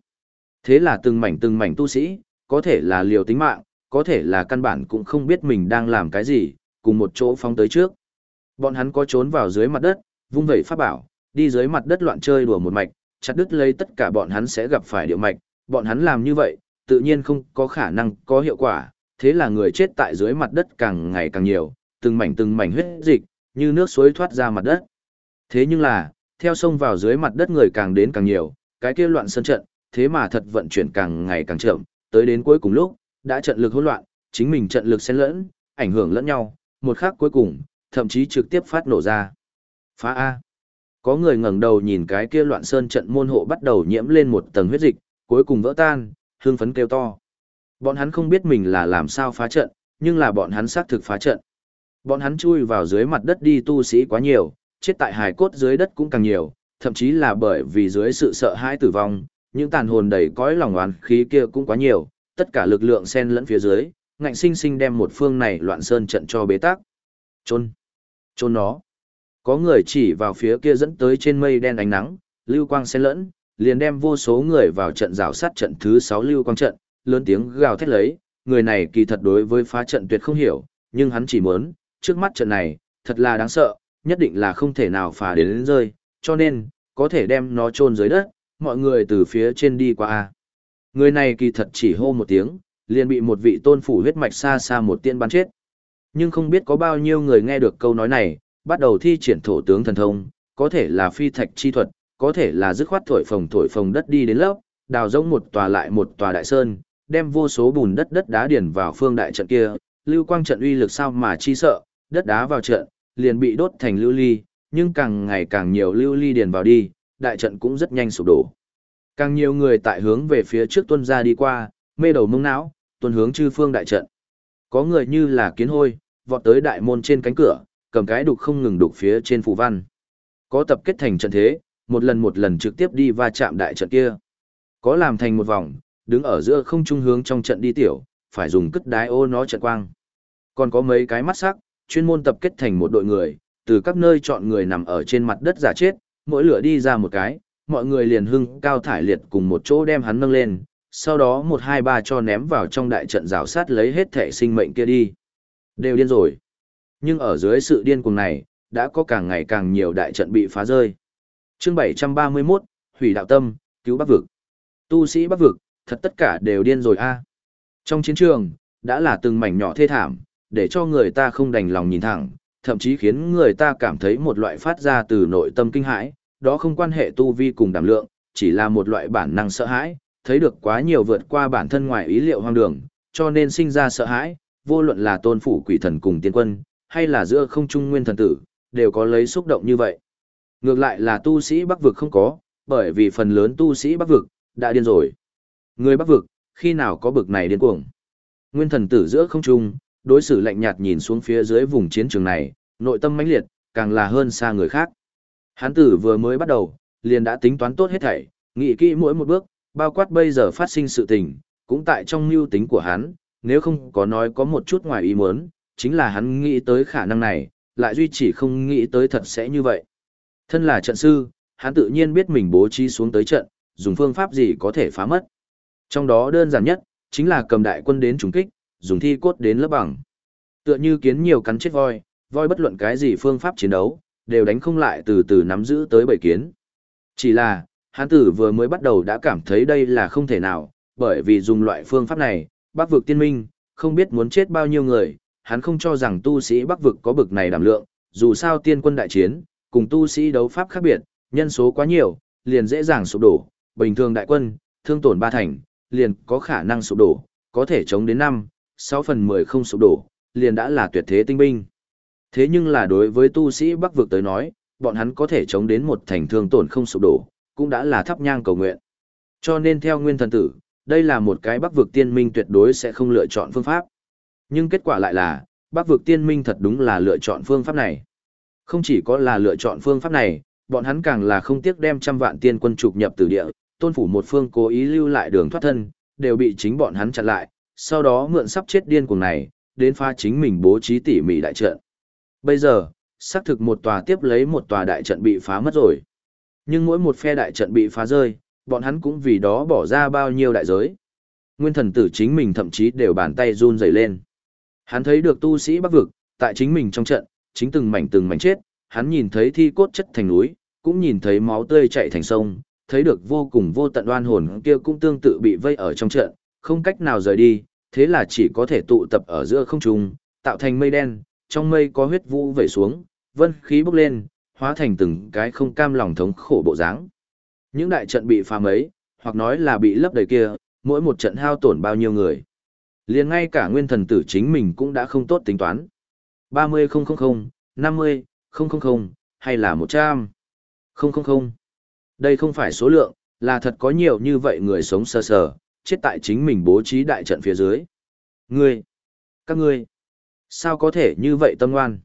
Thế là từng mảnh từng mảnh tu sĩ, có thể là liều tính mạng, có thể là căn bản cũng không biết mình đang làm cái gì, cùng một chỗ phóng tới trước. Bọn hắn có trốn vào dưới mặt đất, vung vẩy pháp bảo, đi dưới mặt đất loạn chơi đùa một mạch, chặt đứt lấy tất cả bọn hắn sẽ gặp phải địa mạch, bọn hắn làm như vậy, tự nhiên không có khả năng có hiệu quả, thế là người chết tại dưới mặt đất càng ngày càng nhiều, từng mảnh từng mảnh huyết dịch, như nước suối thoát ra mặt đất. Thế nhưng là, theo sông vào dưới mặt đất người càng đến càng nhiều, cái kia loạn sân trận, thế mà thật vận chuyển càng ngày càng chậm, tới đến cuối cùng lúc, đã trận lực hỗn loạn, chính mình trận lực xen lẫn, ảnh hưởng lẫn nhau, một khắc cuối cùng, thậm chí trực tiếp phát nổ ra. Phá A. Có người ngẩng đầu nhìn cái kia loạn sơn trận môn hộ bắt đầu nhiễm lên một tầng huyết dịch, cuối cùng vỡ tan, hương phấn kêu to. Bọn hắn không biết mình là làm sao phá trận, nhưng là bọn hắn xác thực phá trận. Bọn hắn chui vào dưới mặt đất đi tu sĩ quá nhiều, chết tại hài cốt dưới đất cũng càng nhiều, thậm chí là bởi vì dưới sự sợ hãi tử vong, những tàn hồn đầy cõi lòng oán khí kia cũng quá nhiều, tất cả lực lượng xen lẫn phía dưới, ngạnh sinh sinh đem một phương này loạn sơn trận cho bế tắc. Chôn, chôn nó. Có người chỉ vào phía kia dẫn tới trên mây đen ánh nắng, lưu quang xen lẫn, liền đem vô số người vào trận rào sát trận thứ 6 lưu quang trận, lớn tiếng gào thét lấy, người này kỳ thật đối với phá trận tuyệt không hiểu, nhưng hắn chỉ muốn, trước mắt trận này, thật là đáng sợ, nhất định là không thể nào phá đến, đến rơi, cho nên, có thể đem nó chôn dưới đất, mọi người từ phía trên đi qua. a Người này kỳ thật chỉ hô một tiếng, liền bị một vị tôn phủ huyết mạch xa xa một tiên bắn chết. Nhưng không biết có bao nhiêu người nghe được câu nói này, bắt đầu thi triển thổ tướng thần thông, có thể là phi thạch chi thuật, có thể là dứt khoát thổi phồng thổi phồng đất đi đến lớp, đào rỗng một tòa lại một tòa đại sơn, đem vô số bùn đất đất đá điền vào phương đại trận kia, lưu quang trận uy lực sao mà chi sợ, đất đá vào trận, liền bị đốt thành lưu ly, nhưng càng ngày càng nhiều lưu ly điền vào đi, đại trận cũng rất nhanh sụp đổ. Càng nhiều người tại hướng về phía trước tuân ra đi qua, mê đầu mông não, tuân hướng chư phương đại trận. Có người như là kiến hôi, vọt tới đại môn trên cánh cửa, cầm cái đục không ngừng đục phía trên phù văn. Có tập kết thành trận thế, một lần một lần trực tiếp đi va chạm đại trận kia. Có làm thành một vòng, đứng ở giữa không trung hướng trong trận đi tiểu, phải dùng cất đái ô nó trận quang. Còn có mấy cái mắt sắc, chuyên môn tập kết thành một đội người, từ các nơi chọn người nằm ở trên mặt đất giả chết, mỗi lửa đi ra một cái, mọi người liền hưng cao thải liệt cùng một chỗ đem hắn nâng lên, sau đó một hai ba cho ném vào trong đại trận rào sát lấy hết thể sinh mệnh kia đi. Đều điên rồi. Nhưng ở dưới sự điên cuồng này, đã có càng ngày càng nhiều đại trận bị phá rơi. chương 731, Hủy đạo tâm, cứu bắc vực. Tu sĩ bắc vực, thật tất cả đều điên rồi a Trong chiến trường, đã là từng mảnh nhỏ thê thảm, để cho người ta không đành lòng nhìn thẳng, thậm chí khiến người ta cảm thấy một loại phát ra từ nội tâm kinh hãi, đó không quan hệ tu vi cùng đảm lượng, chỉ là một loại bản năng sợ hãi, thấy được quá nhiều vượt qua bản thân ngoài ý liệu hoang đường, cho nên sinh ra sợ hãi, vô luận là tôn phủ quỷ thần cùng tiên quân, hay là giữa không trung nguyên thần tử, đều có lấy xúc động như vậy. Ngược lại là tu sĩ bắc vực không có, bởi vì phần lớn tu sĩ bắc vực, đã điên rồi. Người bắc vực, khi nào có bực này điên cuồng. Nguyên thần tử giữa không trung, đối xử lạnh nhạt nhìn xuống phía dưới vùng chiến trường này, nội tâm mãnh liệt, càng là hơn xa người khác. Hán tử vừa mới bắt đầu, liền đã tính toán tốt hết thảy, nghĩ kỹ mỗi một bước, bao quát bây giờ phát sinh sự tình, cũng tại trong mưu tính của hắn, nếu không có nói có một chút ngoài ý muốn, chính là hắn nghĩ tới khả năng này, lại duy chỉ không nghĩ tới thật sẽ như vậy. Thân là trận sư, hắn tự nhiên biết mình bố trí xuống tới trận, dùng phương pháp gì có thể phá mất. Trong đó đơn giản nhất, chính là cầm đại quân đến trùng kích, dùng thi cốt đến lớp bằng. Tựa như kiến nhiều cắn chết voi, voi bất luận cái gì phương pháp chiến đấu, đều đánh không lại từ từ nắm giữ tới bảy kiến. Chỉ là, hán tử vừa mới bắt đầu đã cảm thấy đây là không thể nào, bởi vì dùng loại phương pháp này, Bắc vực tiên minh, không biết muốn chết bao nhiêu người, hắn không cho rằng tu sĩ Bắc vực có bực này đảm lượng, dù sao tiên quân đại chiến, cùng tu sĩ đấu pháp khác biệt, nhân số quá nhiều, liền dễ dàng sụp đổ, bình thường đại quân, thương tổn ba thành, liền có khả năng sụp đổ, có thể chống đến 5, 6 phần 10 không sụp đổ, liền đã là tuyệt thế tinh binh. Thế nhưng là đối với tu sĩ Bắc vực tới nói, bọn hắn có thể chống đến một thành thương tổn không sụp đổ, cũng đã là thắp nhang cầu nguyện. Cho nên theo nguyên thần tử, đây là một cái Bắc vực tiên minh tuyệt đối sẽ không lựa chọn phương pháp. Nhưng kết quả lại là, Bắc vực tiên minh thật đúng là lựa chọn phương pháp này. Không chỉ có là lựa chọn phương pháp này, bọn hắn càng là không tiếc đem trăm vạn tiên quân trục nhập từ địa, tôn phủ một phương cố ý lưu lại đường thoát thân, đều bị chính bọn hắn chặn lại, sau đó mượn sắp chết điên cuồng này, đến pha chính mình bố trí tỉ mỉ đại trận. Bây giờ, xác thực một tòa tiếp lấy một tòa đại trận bị phá mất rồi. Nhưng mỗi một phe đại trận bị phá rơi, bọn hắn cũng vì đó bỏ ra bao nhiêu đại giới. Nguyên thần tử chính mình thậm chí đều bàn tay run rẩy lên. Hắn thấy được tu sĩ bắc vực, tại chính mình trong trận, chính từng mảnh từng mảnh chết, hắn nhìn thấy thi cốt chất thành núi, cũng nhìn thấy máu tươi chảy thành sông, thấy được vô cùng vô tận oan hồn kia cũng tương tự bị vây ở trong trận, không cách nào rời đi, thế là chỉ có thể tụ tập ở giữa không trung, tạo thành mây đen, trong mây có huyết vũ vẩy xuống, vân khí bốc lên, hóa thành từng cái không cam lòng thống khổ bộ dáng. Những đại trận bị phá mấy, hoặc nói là bị lấp đầy kia, mỗi một trận hao tổn bao nhiêu người. Liền ngay cả nguyên thần tử chính mình cũng đã không tốt tính toán. 30.000, 50.000, hay là 100. 000. Đây không phải số lượng, là thật có nhiều như vậy người sống sơ sờ, sờ, chết tại chính mình bố trí đại trận phía dưới. Ngươi, các ngươi, sao có thể như vậy tâm ngoan?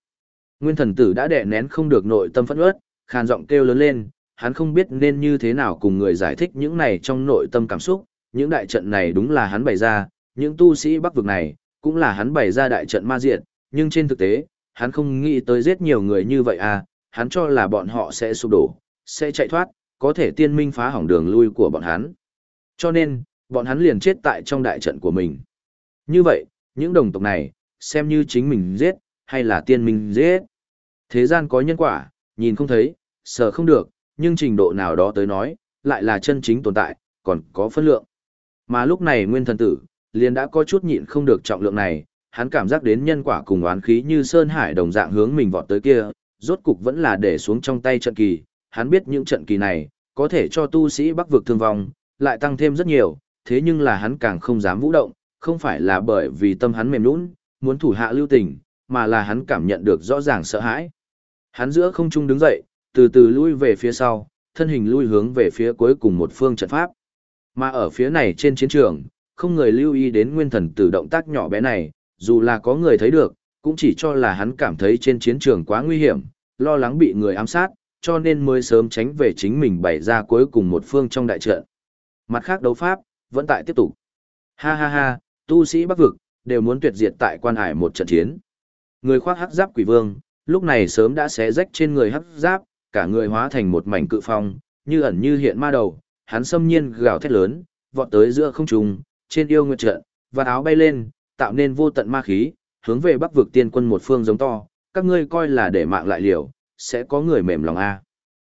Nguyên thần tử đã đè nén không được nội tâm phẫn uất, khàn giọng kêu lớn lên, hắn không biết nên như thế nào cùng người giải thích những này trong nội tâm cảm xúc, những đại trận này đúng là hắn bày ra, những tu sĩ bắc vực này, cũng là hắn bày ra đại trận ma diện nhưng trên thực tế, hắn không nghĩ tới giết nhiều người như vậy à, hắn cho là bọn họ sẽ sụp đổ, sẽ chạy thoát, có thể tiên minh phá hỏng đường lui của bọn hắn. Cho nên, bọn hắn liền chết tại trong đại trận của mình. Như vậy, những đồng tộc này, xem như chính mình giết, hay là tiên mình giết. Thế gian có nhân quả, nhìn không thấy, sợ không được, nhưng trình độ nào đó tới nói, lại là chân chính tồn tại, còn có phân lượng. Mà lúc này nguyên thần tử, liền đã có chút nhịn không được trọng lượng này, hắn cảm giác đến nhân quả cùng oán khí như sơn hải đồng dạng hướng mình vọt tới kia, rốt cục vẫn là để xuống trong tay trận kỳ, hắn biết những trận kỳ này, có thể cho tu sĩ bắc vực thương vong, lại tăng thêm rất nhiều, thế nhưng là hắn càng không dám vũ động, không phải là bởi vì tâm hắn mềm nũng, muốn thủ hạ lưu tình, mà là hắn cảm nhận được rõ ràng sợ hãi. Hắn giữa không trung đứng dậy, từ từ lui về phía sau, thân hình lui hướng về phía cuối cùng một phương trận pháp. Mà ở phía này trên chiến trường, không người lưu ý đến nguyên thần tử động tác nhỏ bé này, dù là có người thấy được, cũng chỉ cho là hắn cảm thấy trên chiến trường quá nguy hiểm, lo lắng bị người ám sát, cho nên mới sớm tránh về chính mình bày ra cuối cùng một phương trong đại trận. Mặt khác đấu pháp, vẫn tại tiếp tục. Ha ha ha, tu sĩ bắc vực, đều muốn tuyệt diệt tại quan hải một trận chiến. Người khoác hắc giáp quỷ vương, lúc này sớm đã xé rách trên người hắc giáp, cả người hóa thành một mảnh cự phong, như ẩn như hiện ma đầu, hắn xâm nhiên gào thét lớn, vọt tới giữa không trung, trên yêu nguyệt trận, và áo bay lên, tạo nên vô tận ma khí, hướng về bắc vực tiên quân một phương giống to, các ngươi coi là để mạng lại liều, sẽ có người mềm lòng a.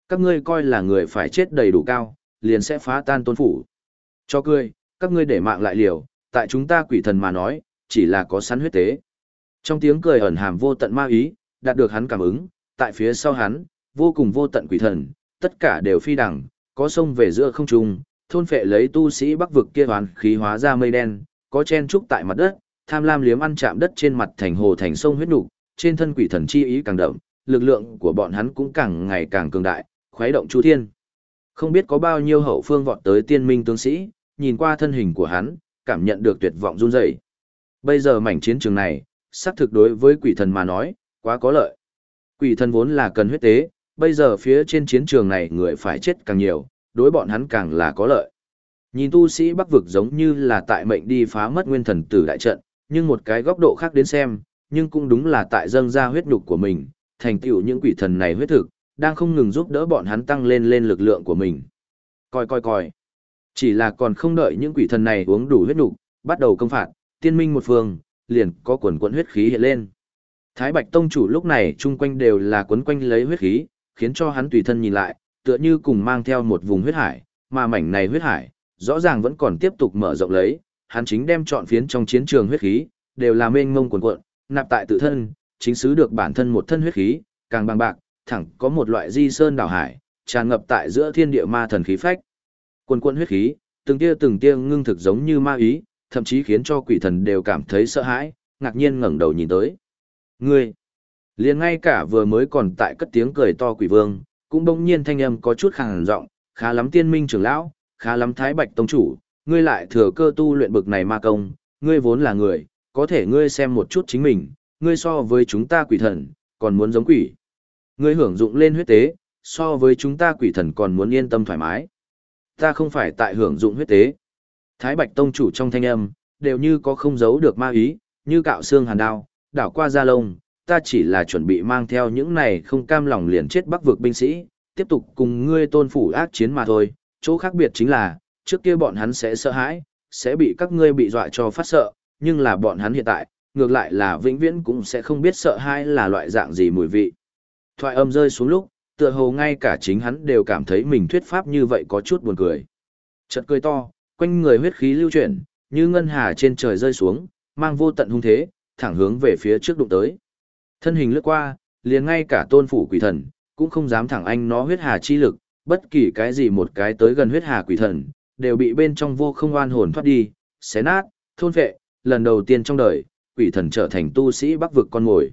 Các ngươi coi là người phải chết đầy đủ cao, liền sẽ phá tan tôn phủ. Cho cười, các ngươi để mạng lại liều, tại chúng ta quỷ thần mà nói, chỉ là có sắn huyết tế. Trong tiếng cười ẩn hàm vô tận ma ý, đạt được hắn cảm ứng, tại phía sau hắn, vô cùng vô tận quỷ thần, tất cả đều phi đẳng, có sông về giữa không trung, thôn phệ lấy tu sĩ bắc vực kia hoàn khí hóa ra mây đen, có chen trúc tại mặt đất, tham lam liếm ăn chạm đất trên mặt thành hồ thành sông huyết nục, trên thân quỷ thần chi ý càng đậm, lực lượng của bọn hắn cũng càng ngày càng cường đại, khuấy động chu thiên. Không biết có bao nhiêu hậu phương vọt tới tiên minh tướng sĩ, nhìn qua thân hình của hắn, cảm nhận được tuyệt vọng run rẩy. Bây giờ mảnh chiến trường này, xác thực đối với quỷ thần mà nói, quá có lợi. Quỷ thần vốn là cần huyết tế, bây giờ phía trên chiến trường này người phải chết càng nhiều, đối bọn hắn càng là có lợi. Nhìn tu sĩ bắc vực giống như là tại mệnh đi phá mất nguyên thần tử đại trận, nhưng một cái góc độ khác đến xem, nhưng cũng đúng là tại dâng ra huyết nhục của mình, thành tựu những quỷ thần này huyết thực, đang không ngừng giúp đỡ bọn hắn tăng lên lên lực lượng của mình. Coi coi coi. Chỉ là còn không đợi những quỷ thần này uống đủ huyết nhục, bắt đầu công phạt, tiên minh một phương, liền có quần quần huyết khí hiện lên. Thái Bạch Tông chủ lúc này chung quanh đều là quấn quanh lấy huyết khí, khiến cho hắn tùy thân nhìn lại, tựa như cùng mang theo một vùng huyết hải, mà mảnh này huyết hải, rõ ràng vẫn còn tiếp tục mở rộng lấy, hắn chính đem chọn phiến trong chiến trường huyết khí, đều là mênh mông quần cuộn, nạp tại tự thân, chính xứ được bản thân một thân huyết khí, càng bằng bạc, thẳng có một loại di sơn đảo hải, tràn ngập tại giữa thiên địa ma thần khí phách. Quần cuộn huyết khí, từng tia từng tia ngưng thực giống như ma ý, thậm chí khiến cho quỷ thần đều cảm thấy sợ hãi, ngạc nhiên ngẩng đầu nhìn tới. Ngươi! liền ngay cả vừa mới còn tại cất tiếng cười to quỷ vương, cũng bỗng nhiên thanh âm có chút khàn giọng, khá lắm tiên minh trưởng lão, khá lắm thái bạch tông chủ, ngươi lại thừa cơ tu luyện bực này ma công, ngươi vốn là người, có thể ngươi xem một chút chính mình, ngươi so với chúng ta quỷ thần, còn muốn giống quỷ. Ngươi hưởng dụng lên huyết tế, so với chúng ta quỷ thần còn muốn yên tâm thoải mái. Ta không phải tại hưởng dụng huyết tế. Thái Bạch Tông chủ trong thanh âm, đều như có không giấu được ma ý, như cạo xương hàn đao, đảo qua da lông, ta chỉ là chuẩn bị mang theo những này không cam lòng liền chết bắc vực binh sĩ, tiếp tục cùng ngươi tôn phủ ác chiến mà thôi, chỗ khác biệt chính là, trước kia bọn hắn sẽ sợ hãi, sẽ bị các ngươi bị dọa cho phát sợ, nhưng là bọn hắn hiện tại, ngược lại là vĩnh viễn cũng sẽ không biết sợ hãi là loại dạng gì mùi vị. Thoại âm rơi xuống lúc, tựa hồ ngay cả chính hắn đều cảm thấy mình thuyết pháp như vậy có chút buồn cười. Chợt cười to, quanh người huyết khí lưu chuyển, như ngân hà trên trời rơi xuống, mang vô tận hung thế, thẳng hướng về phía trước đụng tới. Thân hình lướt qua, liền ngay cả tôn phủ quỷ thần, cũng không dám thẳng anh nó huyết hà chi lực, bất kỳ cái gì một cái tới gần huyết hà quỷ thần, đều bị bên trong vô không oan hồn thoát đi, xé nát, thôn vệ, lần đầu tiên trong đời, quỷ thần trở thành tu sĩ bắc vực con mồi.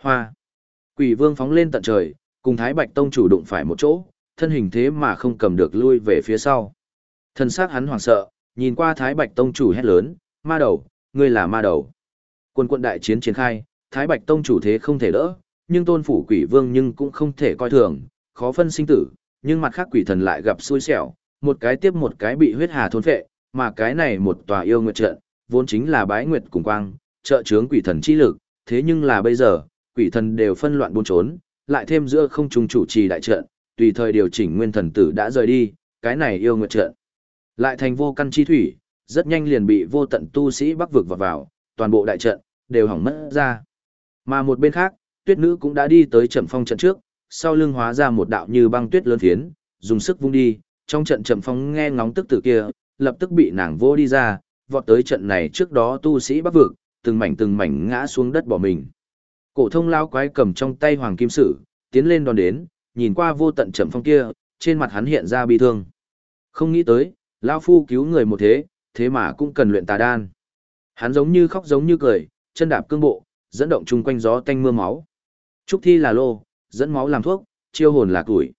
Hoa. Quỷ vương phóng lên tận trời, cùng Thái Bạch Tông chủ đụng phải một chỗ, thân hình thế mà không cầm được lui về phía sau. Thân xác hắn hoảng sợ, nhìn qua Thái Bạch Tông chủ hét lớn, ma đầu, ngươi là ma đầu. Quân quân đại chiến triển khai, Thái Bạch Tông chủ thế không thể đỡ, nhưng tôn phủ quỷ vương nhưng cũng không thể coi thường, khó phân sinh tử, nhưng mặt khác quỷ thần lại gặp xui xẻo, một cái tiếp một cái bị huyết hà thôn phệ, mà cái này một tòa yêu nguyệt trận, vốn chính là bái nguyệt cùng quang, trợ chướng quỷ thần chi lực, thế nhưng là bây giờ, quỷ thần đều phân loạn buôn trốn, lại thêm giữa không trung chủ trì đại trận, tùy thời điều chỉnh nguyên thần tử đã rời đi, cái này yêu nguyệt trận. Lại thành vô căn chi thủy, rất nhanh liền bị vô tận tu sĩ bắc vực vào vào, toàn bộ đại trận, đều hỏng mất ra. Mà một bên khác, tuyết nữ cũng đã đi tới trầm phong trận trước, sau lưng hóa ra một đạo như băng tuyết lớn phiến, dùng sức vung đi, trong trận trầm phong nghe ngóng tức tử kia, lập tức bị nàng vô đi ra, vọt tới trận này trước đó tu sĩ bắc vực, từng mảnh từng mảnh ngã xuống đất bỏ mình. Cổ thông lao quái cầm trong tay hoàng kim sử, tiến lên đón đến, nhìn qua vô tận trầm phong kia, trên mặt hắn hiện ra bi thương. Không nghĩ tới, lao phu cứu người một thế, thế mà cũng cần luyện tà đan. Hắn giống như khóc giống như cười, chân đạp cương bộ, dẫn động chung quanh gió tanh mưa máu. Trúc thi là lô, dẫn máu làm thuốc, chiêu hồn là tuổi.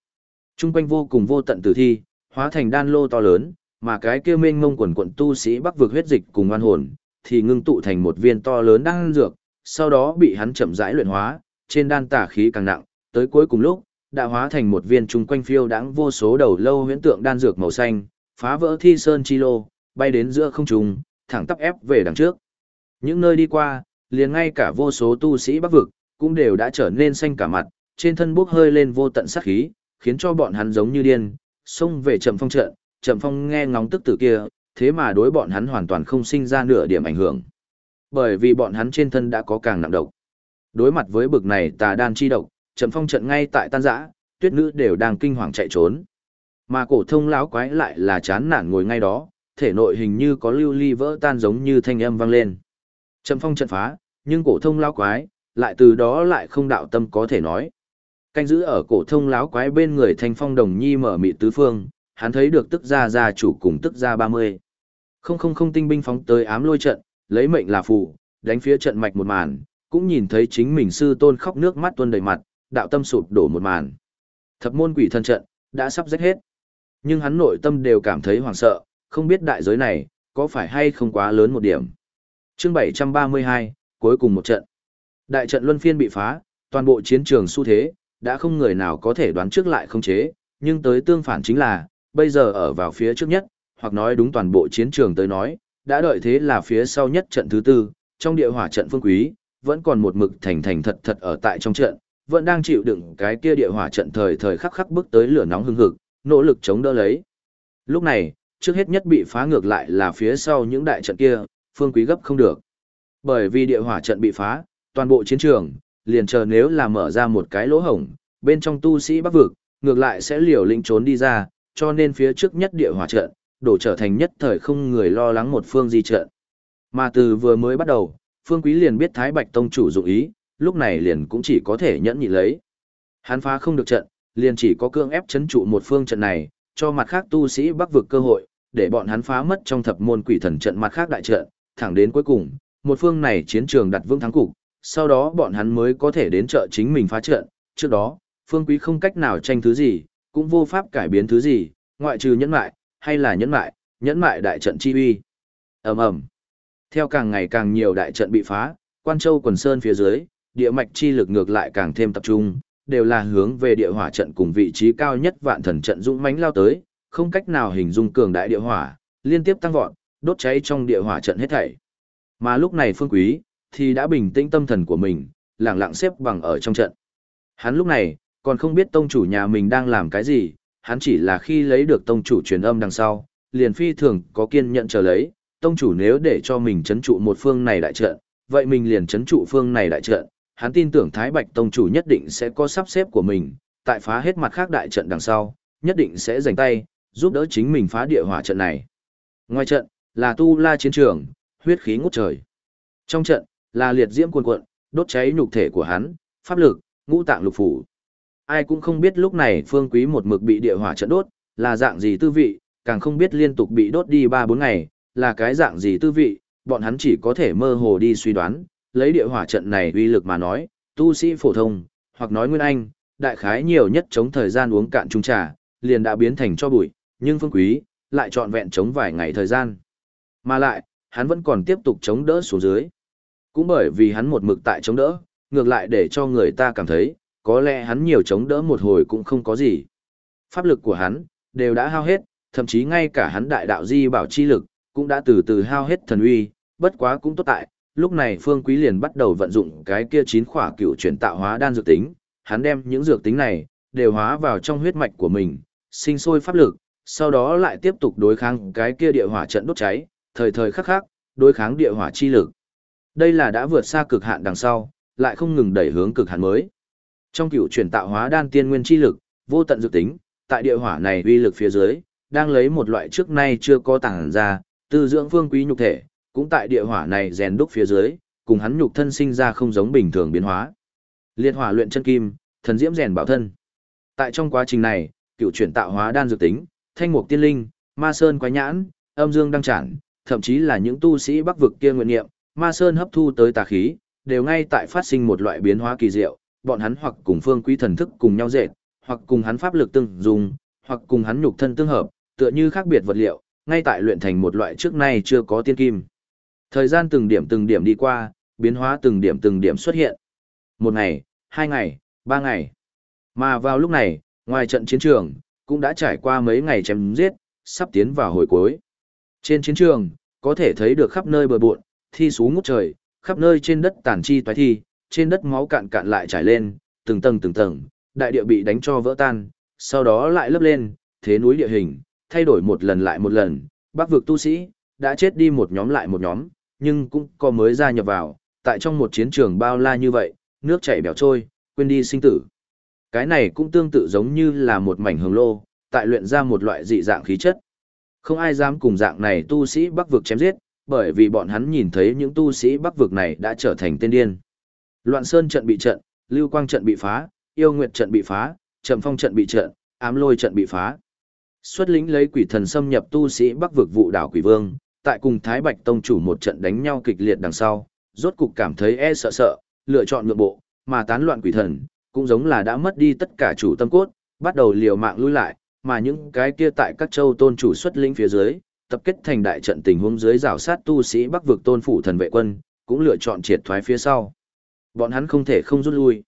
Chung quanh vô cùng vô tận tử thi, hóa thành đan lô to lớn, mà cái kia mênh mông quần quận tu sĩ bắc vực huyết dịch cùng oan hồn, thì ngưng tụ thành một viên to lớn đan dược, sau đó bị hắn chậm rãi luyện hóa, trên đan tà khí càng nặng, tới cuối cùng lúc, đã hóa thành một viên chung quanh phiêu đãng vô số đầu lâu huyễn tượng đan dược màu xanh, phá vỡ thi sơn chi lô, bay đến giữa không trung, thẳng tắp ép về đằng trước. Những nơi đi qua, liền ngay cả vô số tu sĩ bắc vực, cũng đều đã trở nên xanh cả mặt, trên thân bốc hơi lên vô tận sát khí, khiến cho bọn hắn giống như điên, xông về Trầm Phong trận, Trầm Phong nghe ngóng tức tử kia, thế mà đối bọn hắn hoàn toàn không sinh ra nửa điểm ảnh hưởng. Bởi vì bọn hắn trên thân đã có càng nặng độc. Đối mặt với bực này tà đan chi độc, Trầm Phong trận ngay tại tan rã, tuyết nữ đều đang kinh hoàng chạy trốn. Mà cổ thông lão quái lại là chán nản ngồi ngay đó, thể nội hình như có lưu ly vỡ tan giống như thanh âm vang lên. Trầm Phong trận phá, nhưng cổ thông lão quái lại từ đó lại không đạo tâm có thể nói. Canh giữ ở cổ thông lão quái bên người Thanh Phong Đồng Nhi mở mị tứ phương, hắn thấy được tức gia gia chủ cùng tức gia 30. Không không không tinh binh phóng tới ám lôi trận, lấy mệnh là phù, đánh phía trận mạch một màn, cũng nhìn thấy chính mình sư tôn khóc nước mắt tuôn đầy mặt, đạo tâm sụp đổ một màn. Thập môn quỷ thần trận đã sắp rách hết. Nhưng hắn nội tâm đều cảm thấy hoảng sợ, không biết đại giới này có phải hay không quá lớn một điểm. Chương 732, cuối cùng một trận. Đại trận luân phiên bị phá, toàn bộ chiến trường xu thế, đã không người nào có thể đoán trước lại không chế, nhưng tới tương phản chính là, bây giờ ở vào phía trước nhất, hoặc nói đúng toàn bộ chiến trường tới nói, đã đợi thế là phía sau nhất trận thứ tư, trong địa hỏa trận phương quý, vẫn còn một mực thành thành thật thật ở tại trong trận, vẫn đang chịu đựng cái kia địa hỏa trận thời thời khắc khắc bước tới lửa nóng hừng hực, nỗ lực chống đỡ lấy. Lúc này, trước hết nhất bị phá ngược lại là phía sau những đại trận kia, phương quý gấp không được. Bởi vì địa hỏa trận bị phá, toàn bộ chiến trường, liền chờ nếu là mở ra một cái lỗ hổng, bên trong tu sĩ bắc vực, ngược lại sẽ liều lĩnh trốn đi ra, cho nên phía trước nhất địa hỏa trận, đổ trở thành nhất thời không người lo lắng một phương di trận. Mà từ vừa mới bắt đầu, Phương Quý liền biết Thái Bạch Tông chủ dụng ý, lúc này liền cũng chỉ có thể nhẫn nhịn lấy. Hắn phá không được trận, liền chỉ có cương ép chấn trụ một phương trận này, cho mặt khác tu sĩ bắc vực cơ hội, để bọn hắn phá mất trong thập môn quỷ thần trận mặt khác đại trận, thẳng đến cuối cùng, một phương này chiến trường đặt vững thắng cục, sau đó bọn hắn mới có thể đến trợ chính mình phá trận, trước đó, phương quý không cách nào tranh thứ gì, cũng vô pháp cải biến thứ gì, ngoại trừ nhẫn mại, hay là nhẫn mại, nhẫn mại đại trận chi uy. ầm ầm Theo càng ngày càng nhiều đại trận bị phá, quan châu quần sơn phía dưới, địa mạch chi lực ngược lại càng thêm tập trung, đều là hướng về địa hỏa trận cùng vị trí cao nhất vạn thần trận dũng mãnh lao tới, không cách nào hình dung cường đại địa hỏa, liên tiếp tăng vọt, đốt cháy trong địa hỏa trận hết thảy. Mà lúc này Phương Quý thì đã bình tĩnh tâm thần của mình, lặng lặng xếp bằng ở trong trận. Hắn lúc này còn không biết tông chủ nhà mình đang làm cái gì, hắn chỉ là khi lấy được tông chủ truyền âm đằng sau, liền phi thường có kiên nhận chờ lấy, tông chủ nếu để cho mình chấn trụ một phương này đại trận, vậy mình liền chấn trụ phương này đại trận, hắn tin tưởng Thái Bạch Tông chủ nhất định sẽ có sắp xếp của mình, tại phá hết mặt khác đại trận đằng sau, nhất định sẽ giành tay, giúp đỡ chính mình phá địa hỏa trận này. Ngoài trận, là tu la chiến trường, huyết khí ngút trời. Trong trận, là liệt diễm cuồn cuộn, đốt cháy nhục thể của hắn, pháp lực, ngũ tạng lục phủ. Ai cũng không biết lúc này Phương Quý một mực bị địa hỏa trận đốt, là dạng gì tư vị, càng không biết liên tục bị đốt đi 3-4 ngày, là cái dạng gì tư vị, bọn hắn chỉ có thể mơ hồ đi suy đoán, lấy địa hỏa trận này uy lực mà nói, tu sĩ phổ thông, hoặc nói nguyên anh, đại khái nhiều nhất chống thời gian uống cạn chung trà, liền đã biến thành cho bụi, nhưng Phương Quý lại trọn vẹn chống vài ngày thời gian. Mà lại, hắn vẫn còn tiếp tục chống đỡ xuống dưới. Cũng bởi vì hắn một mực tại chống đỡ, ngược lại để cho người ta cảm thấy, có lẽ hắn nhiều chống đỡ một hồi cũng không có gì. Pháp lực của hắn, đều đã hao hết, thậm chí ngay cả hắn đại đạo di bảo chi lực, cũng đã từ từ hao hết thần uy, bất quá cũng tốt tại, lúc này Phương Quý liền bắt đầu vận dụng cái kia chín khỏa cựu chuyển tạo hóa đan dược tính, hắn đem những dược tính này, đều hóa vào trong huyết mạch của mình, sinh sôi pháp lực, sau đó lại tiếp tục đối kháng cái kia địa hỏa trận đốt cháy, thời thời khắc khắc, đối kháng địa hỏa chi lực. Đây là đã vượt xa cực hạn đằng sau, lại không ngừng đẩy hướng cực hạn mới. Trong cựu chuyển tạo hóa đan tiên nguyên chi lực, vô tận dược tính, tại địa hỏa này uy lực phía dưới, đang lấy một loại trước nay chưa có tàng ra, tư dưỡng phương quý nhục thể, cũng tại địa hỏa này rèn đúc phía dưới, cùng hắn nhục thân sinh ra không giống bình thường biến hóa. Liệt hỏa luyện chân kim, thần diễm rèn bảo thân. Tại trong quá trình này, cựu chuyển tạo hóa đan dược tính, thanh mục tiên linh, ma sơn quái nhãn, âm dương đăng trản, thậm chí là những tu sĩ bắc vực kia nguyện niệm, ma sơn hấp thu tới tà khí, đều ngay tại phát sinh một loại biến hóa kỳ diệu, bọn hắn hoặc cùng phương quý thần thức cùng nhau dệt, hoặc cùng hắn pháp lực tương dùng, hoặc cùng hắn nhục thân tương hợp, tựa như khác biệt vật liệu, ngay tại luyện thành một loại trước nay chưa có tiên kim. Thời gian từng điểm từng điểm đi qua, biến hóa từng điểm từng điểm xuất hiện. Một ngày, hai ngày, ba ngày. Mà vào lúc này, ngoài trận chiến trường, cũng đã trải qua mấy ngày chém giết, sắp tiến vào hồi cuối. Trên chiến trường, có thể thấy được khắp nơi bờ bộn, thi sú ngút trời, khắp nơi trên đất tàn chi toái thi, trên đất máu cạn cạn lại trải lên, từng tầng từng tầng, đại địa bị đánh cho vỡ tan, sau đó lại lấp lên, thế núi địa hình, thay đổi một lần lại một lần, bắc vực tu sĩ, đã chết đi một nhóm lại một nhóm, nhưng cũng có mới gia nhập vào, tại trong một chiến trường bao la như vậy, nước chảy bèo trôi, quên đi sinh tử. Cái này cũng tương tự giống như là một mảnh hồng lô, tại luyện ra một loại dị dạng khí chất. Không ai dám cùng dạng này tu sĩ bắc vực chém giết, bởi vì bọn hắn nhìn thấy những tu sĩ bắc vực này đã trở thành tên điên. Loạn Sơn trận bị trận, Lưu Quang trận bị phá, Yêu Nguyệt trận bị phá, Trầm Phong trận bị trận, Ám Lôi trận bị phá. Xuất lính lấy quỷ thần xâm nhập tu sĩ bắc vực vụ đảo quỷ vương, tại cùng Thái Bạch Tông chủ một trận đánh nhau kịch liệt đằng sau, rốt cục cảm thấy e sợ sợ, lựa chọn nhượng bộ, mà tán loạn quỷ thần, cũng giống là đã mất đi tất cả chủ tâm cốt, bắt đầu liều mạng lui lại, mà những cái kia tại các châu tôn chủ xuất lĩnh phía dưới, tập kết thành đại trận tình huống dưới rào sát tu sĩ bắc vực tôn phủ thần vệ quân, cũng lựa chọn triệt thoái phía sau. Bọn hắn không thể không rút lui.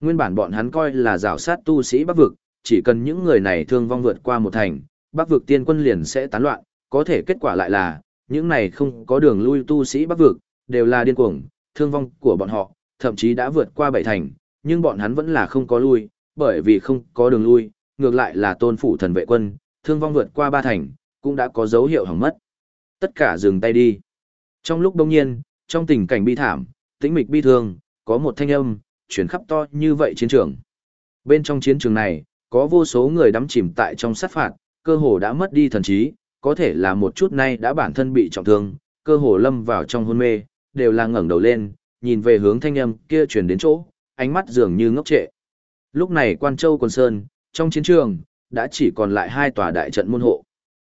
Nguyên bản bọn hắn coi là rào sát tu sĩ bắc vực, chỉ cần những người này thương vong vượt qua một thành, bắc vực tiên quân liền sẽ tán loạn, có thể kết quả lại là, những này không có đường lui tu sĩ bắc vực, đều là điên cuồng, thương vong của bọn họ, thậm chí đã vượt qua bảy thành, nhưng bọn hắn vẫn là không có lui, bởi vì không có đường lui, ngược lại là tôn phủ thần vệ quân, thương vong vượt qua ba thành, cũng đã có dấu hiệu hỏng mất. Tất cả dừng tay đi. Trong lúc đông nhiên, trong tình cảnh bi thảm, tĩnh mịch bi thương, có một thanh âm, chuyển khắp to như vậy chiến trường. Bên trong chiến trường này, có vô số người đắm chìm tại trong sát phạt, cơ hồ đã mất đi thần trí, có thể là một chút nay đã bản thân bị trọng thương, cơ hồ lâm vào trong hôn mê, đều là ngẩng đầu lên, nhìn về hướng thanh âm kia truyền đến chỗ, ánh mắt dường như ngốc trệ. Lúc này Quan Châu Quân Sơn, trong chiến trường, đã chỉ còn lại hai tòa đại trận môn hộ.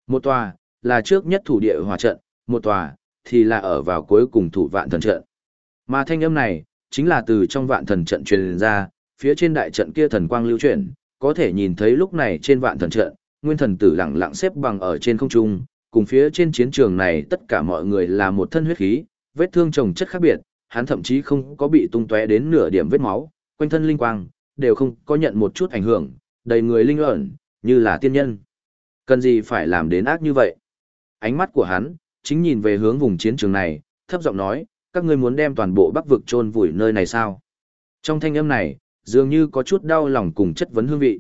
Một tòa, là trước nhất thủ địa hòa trận, một tòa, thì là ở vào cuối cùng thủ vạn thần trận. Mà thanh âm này, chính là từ trong vạn thần trận truyền ra, phía trên đại trận kia thần quang lưu chuyển, có thể nhìn thấy lúc này trên vạn thần trận, nguyên thần tử lặng lặng xếp bằng ở trên không trung, cùng phía trên chiến trường này tất cả mọi người là một thân huyết khí, vết thương chồng chất khác biệt, hắn thậm chí không có bị tung tóe đến nửa điểm vết máu, quanh thân linh quang đều không có nhận một chút ảnh hưởng, đầy người linh ẩn, như là tiên nhân. Cần gì phải làm đến ác như vậy? Ánh mắt của hắn chính nhìn về hướng vùng chiến trường này, thấp giọng nói, các ngươi muốn đem toàn bộ Bắc vực chôn vùi nơi này sao? Trong thanh âm này, dường như có chút đau lòng cùng chất vấn hương vị.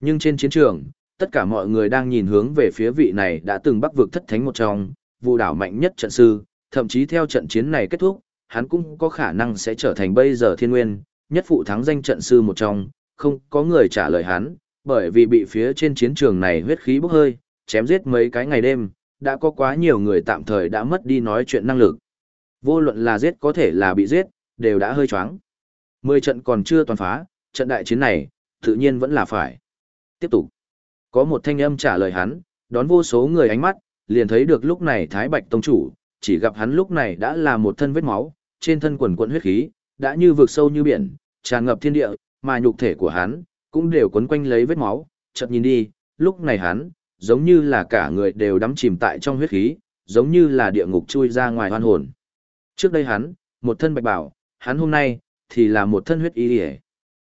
Nhưng trên chiến trường, tất cả mọi người đang nhìn hướng về phía vị này đã từng bắc vực thất thánh một trong, vụ đảo mạnh nhất trận sư, thậm chí theo trận chiến này kết thúc, hắn cũng có khả năng sẽ trở thành bây giờ thiên nguyên, nhất phụ thắng danh trận sư một trong, không có người trả lời hắn, bởi vì bị phía trên chiến trường này huyết khí bốc hơi, chém giết mấy cái ngày đêm, đã có quá nhiều người tạm thời đã mất đi nói chuyện năng lực. Vô luận là giết có thể là bị giết, đều đã hơi choáng. Mười trận còn chưa toàn phá, trận đại chiến này, tự nhiên vẫn là phải. Tiếp tục. Có một thanh âm trả lời hắn, đón vô số người ánh mắt, liền thấy được lúc này Thái Bạch Tông Chủ, chỉ gặp hắn lúc này đã là một thân vết máu, trên thân quần quận huyết khí, đã như vực sâu như biển, tràn ngập thiên địa, mà nhục thể của hắn, cũng đều quấn quanh lấy vết máu, chợt nhìn đi, lúc này hắn, giống như là cả người đều đắm chìm tại trong huyết khí, giống như là địa ngục chui ra ngoài hoan hồn. Trước đây hắn, một thân bạch bảo, hắn hôm nay, thì là một thân huyết y hề.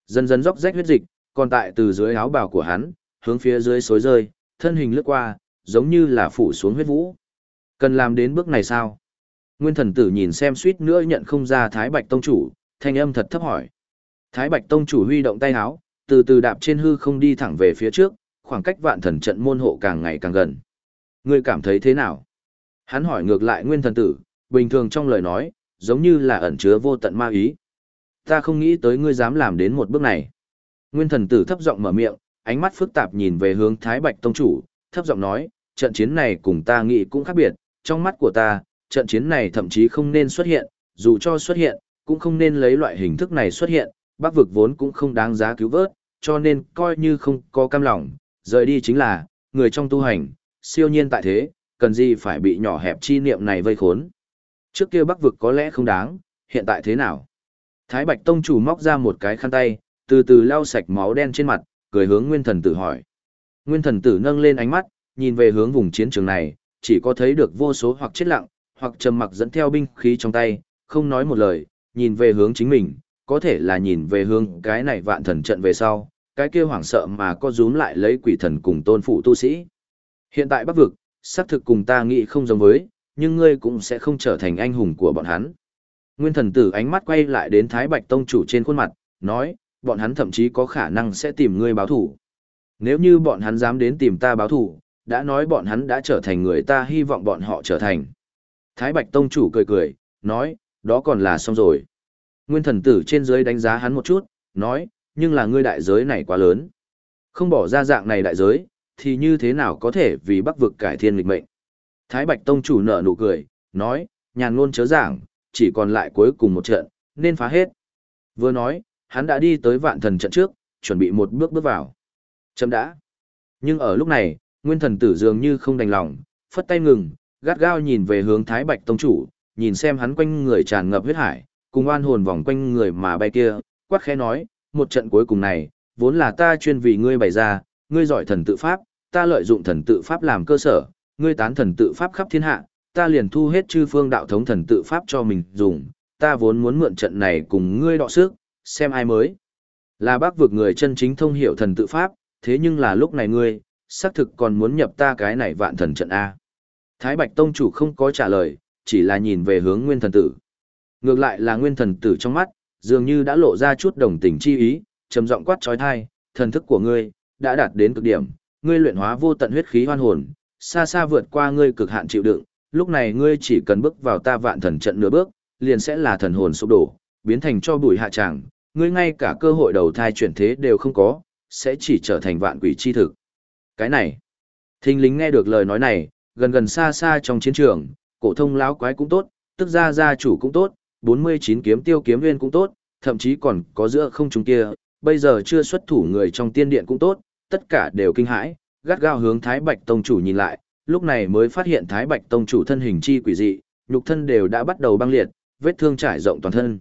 Dần dần róc rách huyết dịch, còn tại từ dưới áo bào của hắn, hướng phía dưới xối rơi, thân hình lướt qua, giống như là phủ xuống huyết vũ. Cần làm đến bước này sao? Nguyên thần tử nhìn xem suýt nữa nhận không ra Thái Bạch Tông Chủ, thanh âm thật thấp hỏi. Thái Bạch Tông Chủ huy động tay áo, từ từ đạp trên hư không đi thẳng về phía trước, khoảng cách vạn thần trận môn hộ càng ngày càng gần. Ngươi cảm thấy thế nào? Hắn hỏi ngược lại nguyên thần tử, bình thường trong lời nói, giống như là ẩn chứa vô tận ma ý. Ta không nghĩ tới ngươi dám làm đến một bước này. Nguyên thần tử thấp giọng mở miệng, ánh mắt phức tạp nhìn về hướng Thái Bạch Tông Chủ, thấp giọng nói, trận chiến này cùng ta nghĩ cũng khác biệt, trong mắt của ta, trận chiến này thậm chí không nên xuất hiện, dù cho xuất hiện, cũng không nên lấy loại hình thức này xuất hiện, bắc vực vốn cũng không đáng giá cứu vớt, cho nên coi như không có cam lòng, rời đi chính là, người trong tu hành, siêu nhiên tại thế, cần gì phải bị nhỏ hẹp chi niệm này vây khốn. Trước kia bắc vực có lẽ không đáng, hiện tại thế nào? Thái Bạch Tông chủ móc ra một cái khăn tay, từ từ lau sạch máu đen trên mặt, cười hướng Nguyên Thần Tử hỏi. Nguyên Thần Tử nâng lên ánh mắt, nhìn về hướng vùng chiến trường này, chỉ có thấy được vô số hoặc chết lặng, hoặc trầm mặc dẫn theo binh khí trong tay, không nói một lời, nhìn về hướng chính mình, có thể là nhìn về hướng cái này vạn thần trận về sau, cái kia hoảng sợ mà có rúm lại lấy quỷ thần cùng tôn phụ tu sĩ. Hiện tại Bắc vực, xác thực cùng ta nghĩ không giống với, nhưng ngươi cũng sẽ không trở thành anh hùng của bọn hắn. Nguyên thần tử ánh mắt quay lại đến Thái Bạch Tông chủ trên khuôn mặt, nói, bọn hắn thậm chí có khả năng sẽ tìm ngươi báo thủ. Nếu như bọn hắn dám đến tìm ta báo thủ, đã nói bọn hắn đã trở thành người ta hy vọng bọn họ trở thành. Thái Bạch Tông chủ cười cười, nói, đó còn là xong rồi. Nguyên thần tử trên dưới đánh giá hắn một chút, nói, nhưng là ngươi đại giới này quá lớn. Không bỏ ra dạng này đại giới, thì như thế nào có thể vì bắc vực cải thiên lịch mệnh. Thái Bạch Tông chủ nở nụ cười, nói, nhàn ngôn chớ giảng, chỉ còn lại cuối cùng một trận, nên phá hết. Vừa nói, hắn đã đi tới vạn thần trận trước, chuẩn bị một bước bước vào. Chấm đã. Nhưng ở lúc này, nguyên thần tử dường như không đành lòng, phất tay ngừng, gắt gao nhìn về hướng Thái Bạch Tông Chủ, nhìn xem hắn quanh người tràn ngập huyết hải, cùng oan hồn vòng quanh người mà bay kia, quát khẽ nói, một trận cuối cùng này, vốn là ta chuyên vì ngươi bày ra, ngươi giỏi thần tự pháp, ta lợi dụng thần tự pháp làm cơ sở, ngươi tán thần tự pháp khắp thiên hạ, ta liền thu hết chư phương đạo thống thần tự pháp cho mình dùng, ta vốn muốn mượn trận này cùng ngươi đọ sức, xem ai mới. Là bác vực người chân chính thông hiểu thần tự pháp, thế nhưng là lúc này ngươi, xác thực còn muốn nhập ta cái này vạn thần trận A. Thái Bạch Tông chủ không có trả lời, chỉ là nhìn về hướng nguyên thần tử. Ngược lại là nguyên thần tử trong mắt, dường như đã lộ ra chút đồng tình chi ý, trầm giọng quát trói thai, thần thức của ngươi, đã đạt đến cực điểm, ngươi luyện hóa vô tận huyết khí hoan hồn, xa xa vượt qua ngươi cực hạn chịu đựng, lúc này ngươi chỉ cần bước vào ta vạn thần trận nửa bước, liền sẽ là thần hồn sụp đổ, biến thành cho bụi hạ tràng, ngươi ngay cả cơ hội đầu thai chuyển thế đều không có, sẽ chỉ trở thành vạn quỷ chi thực. Cái này, thinh lính nghe được lời nói này, gần gần xa xa trong chiến trường, cổ thông lão quái cũng tốt, tức gia gia chủ cũng tốt, 49 kiếm tiêu kiếm viên cũng tốt, thậm chí còn có giữa không trung kia, bây giờ chưa xuất thủ người trong tiên điện cũng tốt, tất cả đều kinh hãi, gắt gao hướng Thái Bạch Tông chủ nhìn lại, lúc này mới phát hiện Thái Bạch Tông chủ thân hình chi quỷ dị, nhục thân đều đã bắt đầu băng liệt, vết thương trải rộng toàn thân.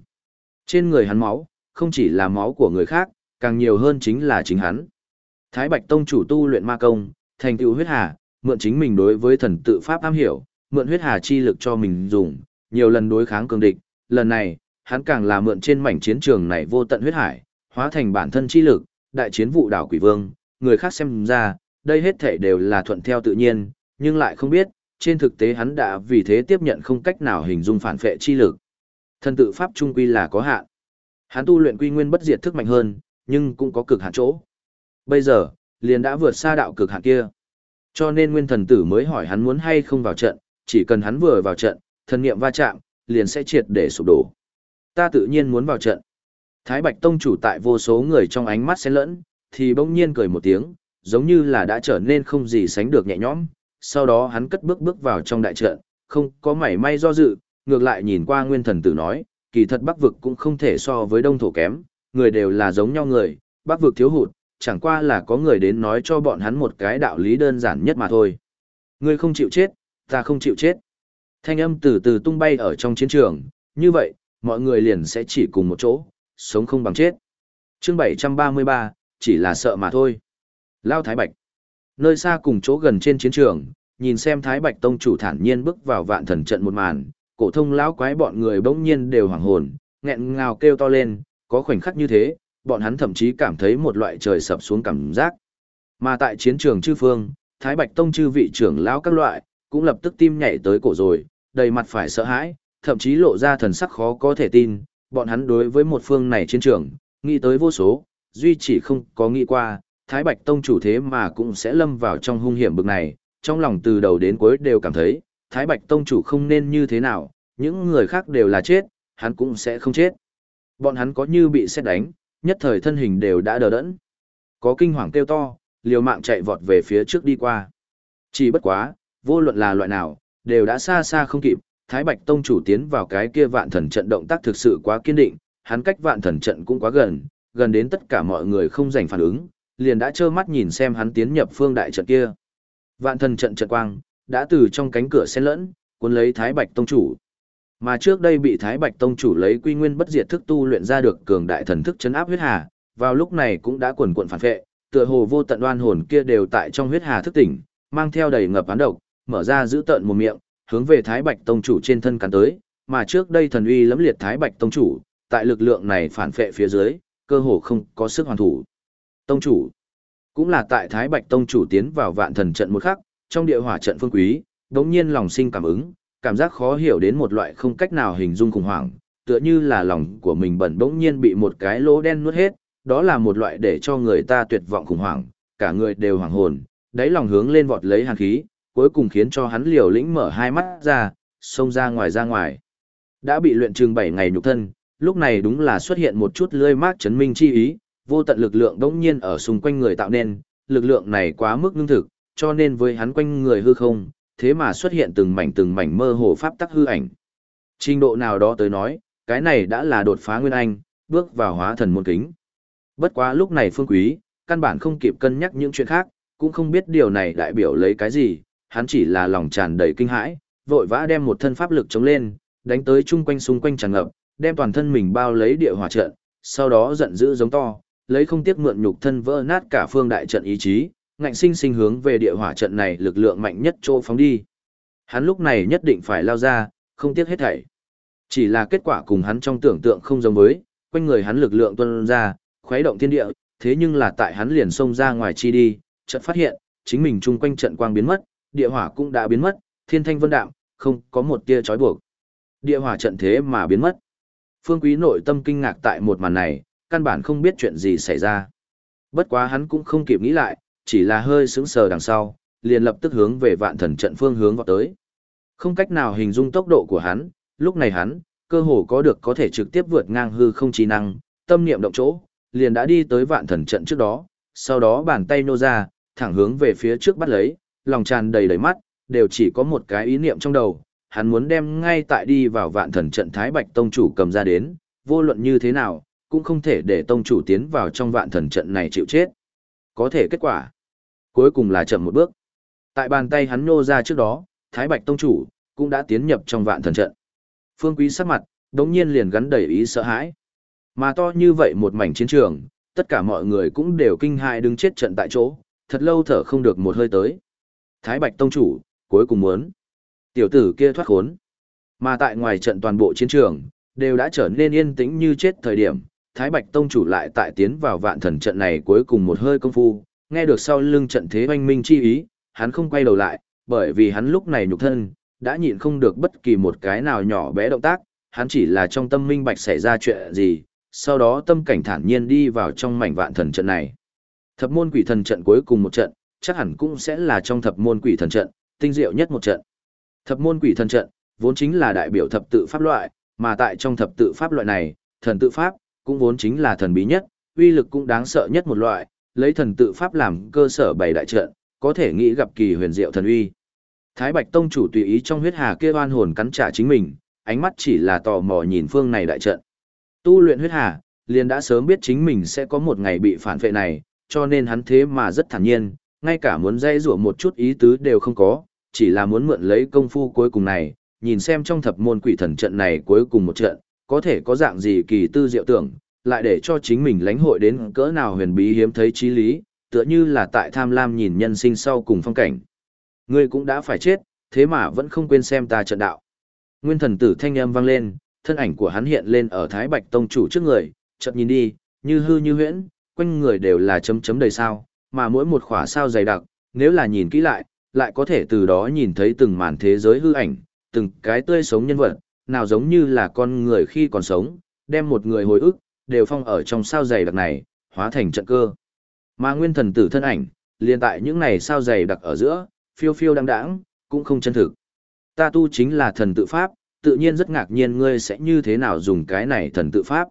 Trên người hắn máu, không chỉ là máu của người khác, càng nhiều hơn chính là chính hắn. Thái Bạch Tông chủ tu luyện ma công, thành tựu huyết hà, mượn chính mình đối với thần tự pháp am hiểu, mượn huyết hà chi lực cho mình dùng, nhiều lần đối kháng cường địch, lần này, hắn càng là mượn trên mảnh chiến trường này vô tận huyết hải, hóa thành bản thân chi lực, đại chiến vụ đảo quỷ vương, người khác xem ra, đây hết thể đều là thuận theo tự nhiên, nhưng lại không biết, trên thực tế hắn đã vì thế tiếp nhận không cách nào hình dung phản phệ chi lực. Thần tự pháp trung quy là có hạn. Hắn tu luyện quy nguyên bất diệt thức mạnh hơn, nhưng cũng có cực hạn chỗ. Bây giờ, liền đã vượt xa đạo cực hạn kia. Cho nên nguyên thần tử mới hỏi hắn muốn hay không vào trận, chỉ cần hắn vừa vào trận, thần niệm va chạm, liền sẽ triệt để sụp đổ. Ta tự nhiên muốn vào trận. Thái Bạch Tông chủ tại vô số người trong ánh mắt xen lẫn, thì bỗng nhiên cười một tiếng, giống như là đã trở nên không gì sánh được nhẹ nhõm. Sau đó hắn cất bước bước vào trong đại trận, không có mảy may do dự, ngược lại nhìn qua nguyên thần tử nói, kỳ thật bắc vực cũng không thể so với đông thổ kém, người đều là giống nhau người, bắc vực thiếu hụt, chẳng qua là có người đến nói cho bọn hắn một cái đạo lý đơn giản nhất mà thôi. Ngươi không chịu chết, ta không chịu chết. Thanh âm từ từ tung bay ở trong chiến trường, như vậy, mọi người liền sẽ chỉ cùng một chỗ, sống không bằng chết. chương 733, chỉ là sợ mà thôi. Lao Thái Bạch. Nơi xa cùng chỗ gần trên chiến trường, nhìn xem Thái Bạch Tông chủ thản nhiên bước vào vạn thần trận một màn, cổ thông lão quái bọn người bỗng nhiên đều hoảng hồn, nghẹn ngào kêu to lên, có khoảnh khắc như thế, bọn hắn thậm chí cảm thấy một loại trời sập xuống cảm giác. Mà tại chiến trường chư phương, Thái Bạch Tông chư vị trưởng lão các loại, cũng lập tức tim nhảy tới cổ rồi, đầy mặt phải sợ hãi, thậm chí lộ ra thần sắc khó có thể tin, bọn hắn đối với một phương này chiến trường, nghĩ tới vô số, duy chỉ không có nghĩ qua, Thái Bạch Tông chủ thế mà cũng sẽ lâm vào trong hung hiểm bực này, trong lòng từ đầu đến cuối đều cảm thấy, Thái Bạch Tông chủ không nên như thế nào, những người khác đều là chết, hắn cũng sẽ không chết. Bọn hắn có như bị xét đánh, nhất thời thân hình đều đã đờ đẫn. Có kinh hoàng kêu to, liều mạng chạy vọt về phía trước đi qua. Chỉ bất quá, vô luận là loại nào, đều đã xa xa không kịp, Thái Bạch Tông chủ tiến vào cái kia vạn thần trận động tác thực sự quá kiên định, hắn cách vạn thần trận cũng quá gần, gần đến tất cả mọi người không dành phản ứng, liền đã trơ mắt nhìn xem hắn tiến nhập phương đại trận kia. Vạn thần trận trận quang, đã từ trong cánh cửa xen lẫn, cuốn lấy Thái Bạch Tông chủ. Mà trước đây bị Thái Bạch Tông chủ lấy quy nguyên bất diệt thức tu luyện ra được cường đại thần thức chấn áp huyết hà, vào lúc này cũng đã quần cuộn phản vệ, tựa hồ vô tận oan hồn kia đều tại trong huyết hà thức tỉnh, mang theo đầy ngập án độc, mở ra giữ tận một miệng, hướng về Thái Bạch Tông chủ trên thân cắn tới, mà trước đây thần uy lẫm liệt Thái Bạch Tông chủ, tại lực lượng này phản phệ phía dưới, cơ hồ không có sức hoàn thủ. Tông chủ, cũng là tại Thái Bạch Tông chủ tiến vào vạn thần trận một khắc, trong địa hỏa trận phương quý, đống nhiên lòng sinh cảm ứng, cảm giác khó hiểu đến một loại không cách nào hình dung khủng hoảng, tựa như là lòng của mình bẩn bỗng nhiên bị một cái lỗ đen nuốt hết, đó là một loại để cho người ta tuyệt vọng khủng hoảng, cả người đều hoảng hồn, đáy lòng hướng lên vọt lấy hàn khí, cuối cùng khiến cho hắn liều lĩnh mở hai mắt ra, xông ra ngoài ra ngoài. Đã bị luyện trường 7 ngày nhục thân, lúc này đúng là xuất hiện một chút lươi mát chấn minh chi ý, vô tận lực lượng đống nhiên ở xung quanh người tạo nên, lực lượng này quá mức ngưng thực, cho nên với hắn quanh người hư không, thế mà xuất hiện từng mảnh từng mảnh mơ hồ pháp tắc hư ảnh. Trình độ nào đó tới nói, cái này đã là đột phá nguyên anh, bước vào hóa thần môn kính. Bất quá lúc này phương quý, căn bản không kịp cân nhắc những chuyện khác, cũng không biết điều này đại biểu lấy cái gì, hắn chỉ là lòng tràn đầy kinh hãi, vội vã đem một thân pháp lực chống lên, đánh tới chung quanh xung quanh tràn ngập, đem toàn thân mình bao lấy địa hỏa trận, sau đó giận dữ giống to, lấy không tiếc mượn nhục thân vỡ nát cả phương đại trận ý chí, ngạnh sinh sinh hướng về địa hỏa trận này lực lượng mạnh nhất chỗ phóng đi. Hắn lúc này nhất định phải lao ra, không tiếc hết thảy. Chỉ là kết quả cùng hắn trong tưởng tượng không giống với, quanh người hắn lực lượng tuôn ra, khuấy động thiên địa, thế nhưng là tại hắn liền xông ra ngoài chi đi, chợt phát hiện, chính mình chung quanh trận quang biến mất, địa hỏa cũng đã biến mất, thiên thanh vân đạm, không có một tia chói buộc. Địa hỏa trận thế mà biến mất. Phương Quý nội tâm kinh ngạc tại một màn này, căn bản không biết chuyện gì xảy ra. Bất quá hắn cũng không kịp nghĩ lại, chỉ là hơi sững sờ đằng sau, liền lập tức hướng về vạn thần trận phương hướng vọt tới. Không cách nào hình dung tốc độ của hắn, lúc này hắn, cơ hồ có được có thể trực tiếp vượt ngang hư không trí năng, tâm niệm động chỗ, liền đã đi tới vạn thần trận trước đó, sau đó bàn tay nô ra, thẳng hướng về phía trước bắt lấy, lòng tràn đầy đầy mắt, đều chỉ có một cái ý niệm trong đầu, hắn muốn đem ngay tại đi vào vạn thần trận Thái Bạch Tông chủ cầm ra đến, vô luận như thế nào, cũng không thể để Tông chủ tiến vào trong vạn thần trận này chịu chết. Có thể kết quả, cuối cùng là chậm một bước. Tại bàn tay hắn nô ra trước đó, Thái Bạch Tông chủ, cũng đã tiến nhập trong vạn thần trận. Phương Quý sắc mặt, đống nhiên liền gắn đầy ý sợ hãi. Mà to như vậy một mảnh chiến trường, tất cả mọi người cũng đều kinh hại đứng chết trận tại chỗ, thật lâu thở không được một hơi tới. Thái Bạch Tông chủ, cuối cùng muốn. Tiểu tử kia thoát khốn. Mà tại ngoài trận toàn bộ chiến trường, đều đã trở nên yên tĩnh như chết thời điểm, Thái Bạch Tông chủ lại tại tiến vào vạn thần trận này cuối cùng một hơi công phu, nghe được sau lưng trận thế oanh minh chi ý, hắn không quay đầu lại, bởi vì hắn lúc này nhục thân, đã nhịn không được bất kỳ một cái nào nhỏ bé động tác, hắn chỉ là trong tâm minh bạch xảy ra chuyện gì, sau đó tâm cảnh thản nhiên đi vào trong mảnh vạn thần trận này. Thập môn quỷ thần trận cuối cùng một trận, chắc hẳn cũng sẽ là trong thập môn quỷ thần trận, tinh diệu nhất một trận. Thập môn quỷ thần trận, vốn chính là đại biểu thập tự pháp loại, mà tại trong thập tự pháp loại này, thần tự pháp, cũng vốn chính là thần bí nhất, uy lực cũng đáng sợ nhất một loại, lấy thần tự pháp làm cơ sở bày đại trận, có thể nghĩ gặp kỳ huyền diệu thần uy. Thái Bạch Tông chủ tùy ý trong huyết hà kia oan hồn cắn trả chính mình, ánh mắt chỉ là tò mò nhìn phương này đại trận. Tu luyện huyết hà, liền đã sớm biết chính mình sẽ có một ngày bị phản vệ này, cho nên hắn thế mà rất thản nhiên, ngay cả muốn dây rủa một chút ý tứ đều không có, chỉ là muốn mượn lấy công phu cuối cùng này, nhìn xem trong thập môn quỷ thần trận này cuối cùng một trận, có thể có dạng gì kỳ tư diệu tưởng, lại để cho chính mình lãnh hội đến cỡ nào huyền bí hiếm thấy trí lý, tựa như là tại tham lam nhìn nhân sinh sau cùng phong cảnh. Ngươi cũng đã phải chết, thế mà vẫn không quên xem ta trận đạo. Nguyên thần tử thanh âm vang lên, thân ảnh của hắn hiện lên ở Thái Bạch Tông chủ trước người, chợt nhìn đi, như hư như huyễn, quanh người đều là chấm chấm đầy sao, mà mỗi một khỏa sao dày đặc, nếu là nhìn kỹ lại, lại có thể từ đó nhìn thấy từng màn thế giới hư ảnh, từng cái tươi sống nhân vật, nào giống như là con người khi còn sống, đem một người hồi ức, đều phong ở trong sao dày đặc này, hóa thành trận cơ. Mà nguyên thần tử thân ảnh, liền tại những này sao dày đặc ở giữa, phiêu phiêu đăng đãng, cũng không chân thực. Ta tu chính là thần tự pháp, tự nhiên rất ngạc nhiên ngươi sẽ như thế nào dùng cái này thần tự pháp.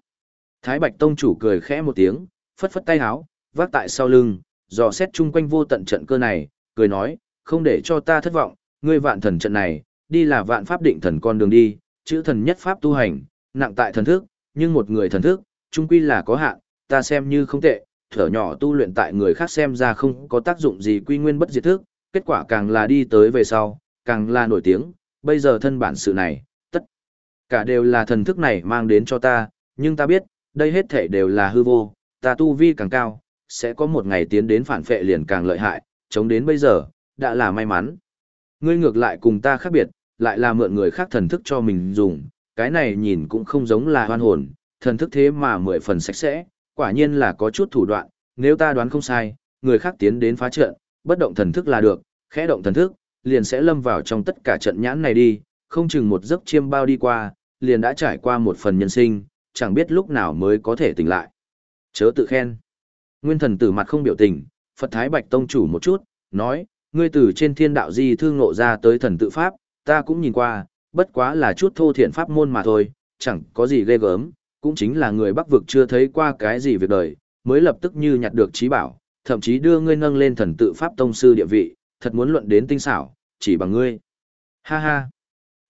Thái Bạch Tông chủ cười khẽ một tiếng, phất phất tay háo, vác tại sau lưng, dò xét chung quanh vô tận trận cơ này, cười nói, không để cho ta thất vọng, ngươi vạn thần trận này, đi là vạn pháp định thần con đường đi, chữ thần nhất pháp tu hành, nặng tại thần thức, nhưng một người thần thức, trung quy là có hạn, ta xem như không tệ, thở nhỏ tu luyện tại người khác xem ra không có tác dụng gì quy nguyên bất diệt thức, kết quả càng là đi tới về sau, càng là nổi tiếng, bây giờ thân bản sự này, tất cả đều là thần thức này mang đến cho ta, nhưng ta biết, đây hết thể đều là hư vô, ta tu vi càng cao, sẽ có một ngày tiến đến phản phệ liền càng lợi hại, chống đến bây giờ, đã là may mắn. Ngươi ngược lại cùng ta khác biệt, lại là mượn người khác thần thức cho mình dùng, cái này nhìn cũng không giống là hoan hồn, thần thức thế mà mười phần sạch sẽ, quả nhiên là có chút thủ đoạn, nếu ta đoán không sai, người khác tiến đến phá trận, bất động thần thức là được, khẽ động thần thức, liền sẽ lâm vào trong tất cả trận nhãn này đi, không chừng một giấc chiêm bao đi qua, liền đã trải qua một phần nhân sinh, chẳng biết lúc nào mới có thể tỉnh lại. Chớ tự khen. Nguyên thần tử mặt không biểu tình, Phật Thái Bạch Tông chủ một chút, nói, ngươi từ trên thiên đạo di thương ngộ ra tới thần tự pháp, ta cũng nhìn qua, bất quá là chút thô thiện pháp môn mà thôi, chẳng có gì ghê gớm, cũng chính là người bắc vực chưa thấy qua cái gì việc đời, mới lập tức như nhặt được trí bảo, thậm chí đưa ngươi nâng lên thần tự pháp tông sư địa vị, thật muốn luận đến tinh xảo, chỉ bằng ngươi. Ha ha.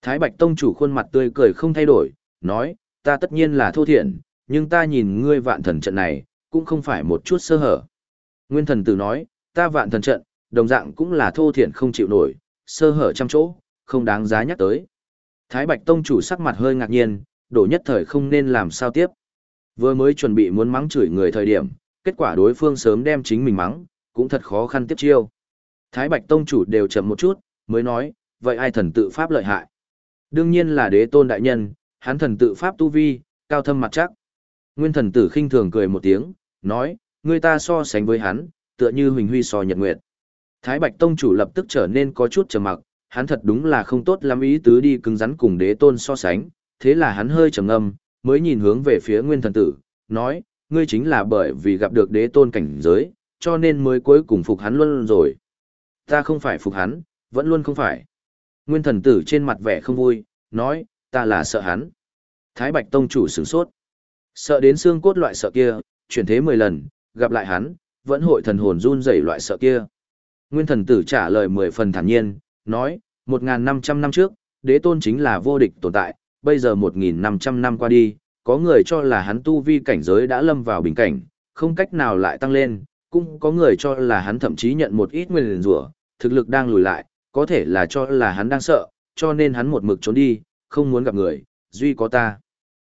Thái Bạch Tông chủ khuôn mặt tươi cười không thay đổi, nói, ta tất nhiên là thô thiện, nhưng ta nhìn ngươi vạn thần trận này, cũng không phải một chút sơ hở. Nguyên thần tử nói, ta vạn thần trận, đồng dạng cũng là thô thiện không chịu nổi, sơ hở trăm chỗ, không đáng giá nhắc tới. Thái Bạch Tông chủ sắc mặt hơi ngạc nhiên, đổ nhất thời không nên làm sao tiếp. Vừa mới chuẩn bị muốn mắng chửi người thời điểm, kết quả đối phương sớm đem chính mình mắng, cũng thật khó khăn tiếp chiêu. Thái Bạch Tông chủ đều chậm một chút, mới nói, vậy ai thần tự pháp lợi hại? Đương nhiên là đế tôn đại nhân, hắn thần tự pháp tu vi, cao thâm mặt chắc. Nguyên thần tử khinh thường cười một tiếng, nói, người ta so sánh với hắn, tựa như huỳnh huy so nhật nguyệt. Thái Bạch Tông chủ lập tức trở nên có chút trầm mặc, hắn thật đúng là không tốt lắm ý tứ đi cứng rắn cùng đế tôn so sánh, thế là hắn hơi trầm ngâm, mới nhìn hướng về phía nguyên thần tử, nói, ngươi chính là bởi vì gặp được đế tôn cảnh giới, cho nên mới cuối cùng phục hắn luôn rồi. Ta không phải phục hắn, vẫn luôn không phải. Nguyên thần tử trên mặt vẻ không vui, nói, ta là sợ hắn. Thái Bạch Tông chủ sửng sốt. Sợ đến xương cốt loại sợ kia, chuyển thế 10 lần, gặp lại hắn, vẫn hội thần hồn run rẩy loại sợ kia. Nguyên thần tử trả lời 10 phần thản nhiên, nói, 1.500 năm trước, đế tôn chính là vô địch tồn tại, bây giờ 1.500 năm qua đi, có người cho là hắn tu vi cảnh giới đã lâm vào bình cảnh, không cách nào lại tăng lên, cũng có người cho là hắn thậm chí nhận một ít nguyên rủa, thực lực đang lùi lại, có thể là cho là hắn đang sợ, cho nên hắn một mực trốn đi, không muốn gặp người, duy có ta.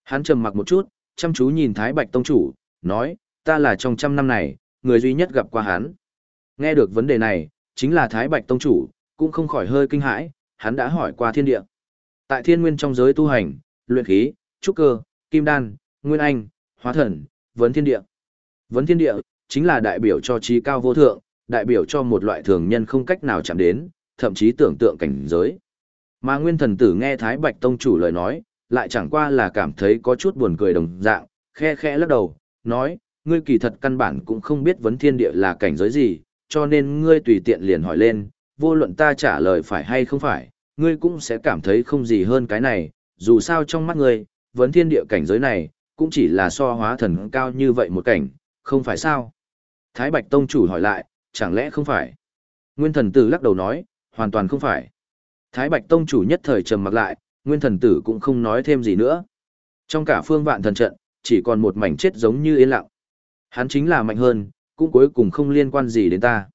Hắn trầm mặc một chút, chăm chú nhìn Thái Bạch Tông Chủ, nói, ta là trong trăm năm này, người duy nhất gặp qua hắn. Nghe được vấn đề này, chính là Thái Bạch Tông Chủ, cũng không khỏi hơi kinh hãi, hắn đã hỏi qua thiên địa. Tại thiên nguyên trong giới tu hành, luyện khí, trúc cơ, kim đan, nguyên anh, hóa thần, vấn thiên địa. Vấn thiên địa, chính là đại biểu cho trí cao vô thượng, đại biểu cho một loại thường nhân không cách nào chạm đến, thậm chí tưởng tượng cảnh giới. Mà nguyên thần tử nghe Thái Bạch Tông chủ lời nói, lại chẳng qua là cảm thấy có chút buồn cười đồng dạng, khe khẽ lắc đầu, nói, ngươi kỳ thật căn bản cũng không biết vấn thiên địa là cảnh giới gì, cho nên ngươi tùy tiện liền hỏi lên, vô luận ta trả lời phải hay không phải, ngươi cũng sẽ cảm thấy không gì hơn cái này, dù sao trong mắt ngươi, vấn thiên địa cảnh giới này, cũng chỉ là so hóa thần cao như vậy một cảnh, không phải sao? Thái Bạch Tông chủ hỏi lại, chẳng lẽ không phải? Nguyên thần tử lắc đầu nói, hoàn toàn không phải. Thái Bạch Tông chủ nhất thời trầm mặc lại, Nguyên thần tử cũng không nói thêm gì nữa. Trong cả phương vạn thần trận, chỉ còn một mảnh chết giống như yên lặng. Hắn chính là mạnh hơn, cũng cuối cùng không liên quan gì đến ta.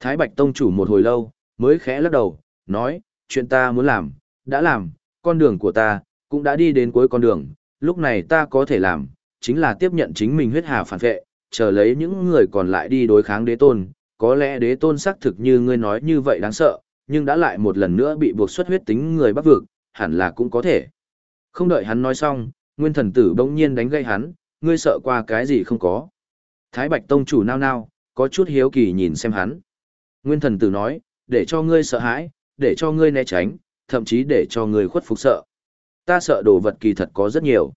Thái Bạch Tông chủ một hồi lâu, mới khẽ lắc đầu, nói, chuyện ta muốn làm, đã làm, con đường của ta, cũng đã đi đến cuối con đường, lúc này ta có thể làm, chính là tiếp nhận chính mình huyết hà phản vệ, chờ lấy những người còn lại đi đối kháng đế tôn, có lẽ đế tôn xác thực như ngươi nói như vậy đáng sợ, nhưng đã lại một lần nữa bị buộc xuất huyết tính người bắt vực, hẳn là cũng có thể. Không đợi hắn nói xong, nguyên thần tử bỗng nhiên đánh gây hắn, ngươi sợ qua cái gì không có. Thái Bạch Tông chủ nao nao, có chút hiếu kỳ nhìn xem hắn. Nguyên thần tử nói, để cho ngươi sợ hãi, để cho ngươi né tránh, thậm chí để cho ngươi khuất phục sợ. Ta sợ đồ vật kỳ thật có rất nhiều.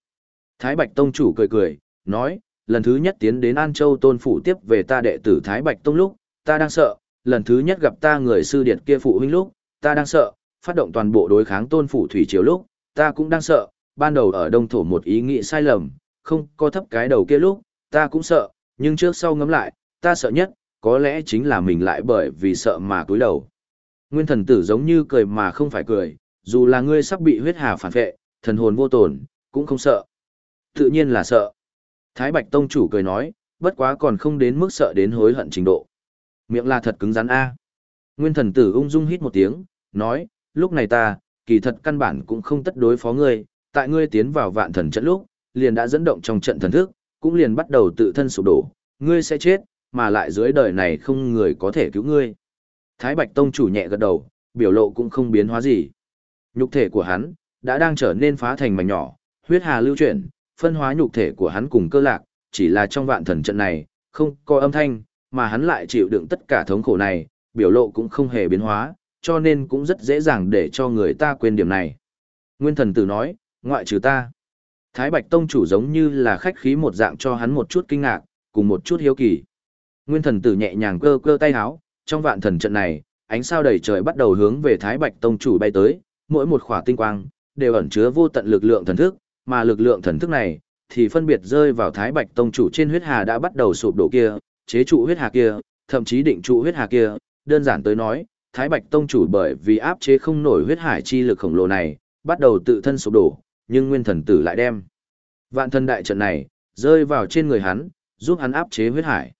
Thái Bạch Tông chủ cười cười, nói, lần thứ nhất tiến đến An Châu Tôn Phủ tiếp về ta đệ tử Thái Bạch Tông lúc, ta đang sợ, lần thứ nhất gặp ta người sư điệt kia phụ huynh lúc, ta đang sợ, phát động toàn bộ đối kháng Tôn Phủ Thủy Triều lúc, ta cũng đang sợ, ban đầu ở Đông Thổ một ý nghĩ sai lầm, không có thấp cái đầu kia lúc, ta cũng sợ, nhưng trước sau ngắm lại, ta sợ nhất, có lẽ chính là mình lại bởi vì sợ mà cúi đầu. Nguyên thần tử giống như cười mà không phải cười, dù là ngươi sắp bị huyết hà phản vệ, thần hồn vô tổn, cũng không sợ. Tự nhiên là sợ. Thái Bạch Tông chủ cười nói, bất quá còn không đến mức sợ đến hối hận trình độ. Miệng là thật cứng rắn a. Nguyên thần tử ung dung hít một tiếng, nói, lúc này ta, kỳ thật căn bản cũng không tất đối phó ngươi, tại ngươi tiến vào vạn thần trận lúc, liền đã dẫn động trong trận thần thức, cũng liền bắt đầu tự thân sụp đổ, ngươi sẽ chết, mà lại dưới đời này không người có thể cứu ngươi. Thái Bạch Tông chủ nhẹ gật đầu, biểu lộ cũng không biến hóa gì. Nhục thể của hắn, đã đang trở nên phá thành mảnh nhỏ, huyết hà lưu chuyển, phân hóa nhục thể của hắn cùng cơ lạc, chỉ là trong vạn thần trận này, không có âm thanh, mà hắn lại chịu đựng tất cả thống khổ này, biểu lộ cũng không hề biến hóa, cho nên cũng rất dễ dàng để cho người ta quên điểm này. Nguyên thần tử nói, ngoại trừ ta. Thái Bạch Tông chủ giống như là khách khí một dạng cho hắn một chút kinh ngạc, cùng một chút hiếu kỳ. Nguyên thần tử nhẹ nhàng cơ cơ tay háo, trong vạn thần trận này, ánh sao đầy trời bắt đầu hướng về Thái Bạch Tông chủ bay tới, mỗi một khỏa tinh quang, đều ẩn chứa vô tận lực lượng thần thức, mà lực lượng thần thức này, thì phân biệt rơi vào Thái Bạch Tông chủ trên huyết hà đã bắt đầu sụp đổ kia, chế trụ huyết hà kia, thậm chí định trụ huyết hà kia, đơn giản tới nói, Thái Bạch Tông chủ bởi vì áp chế không nổi huyết hải chi lực khổng lồ này, bắt đầu tự thân sụp đổ, nhưng nguyên thần tử lại đem. Vạn thân đại trận này, rơi vào trên người hắn, giúp hắn áp chế huyết hải.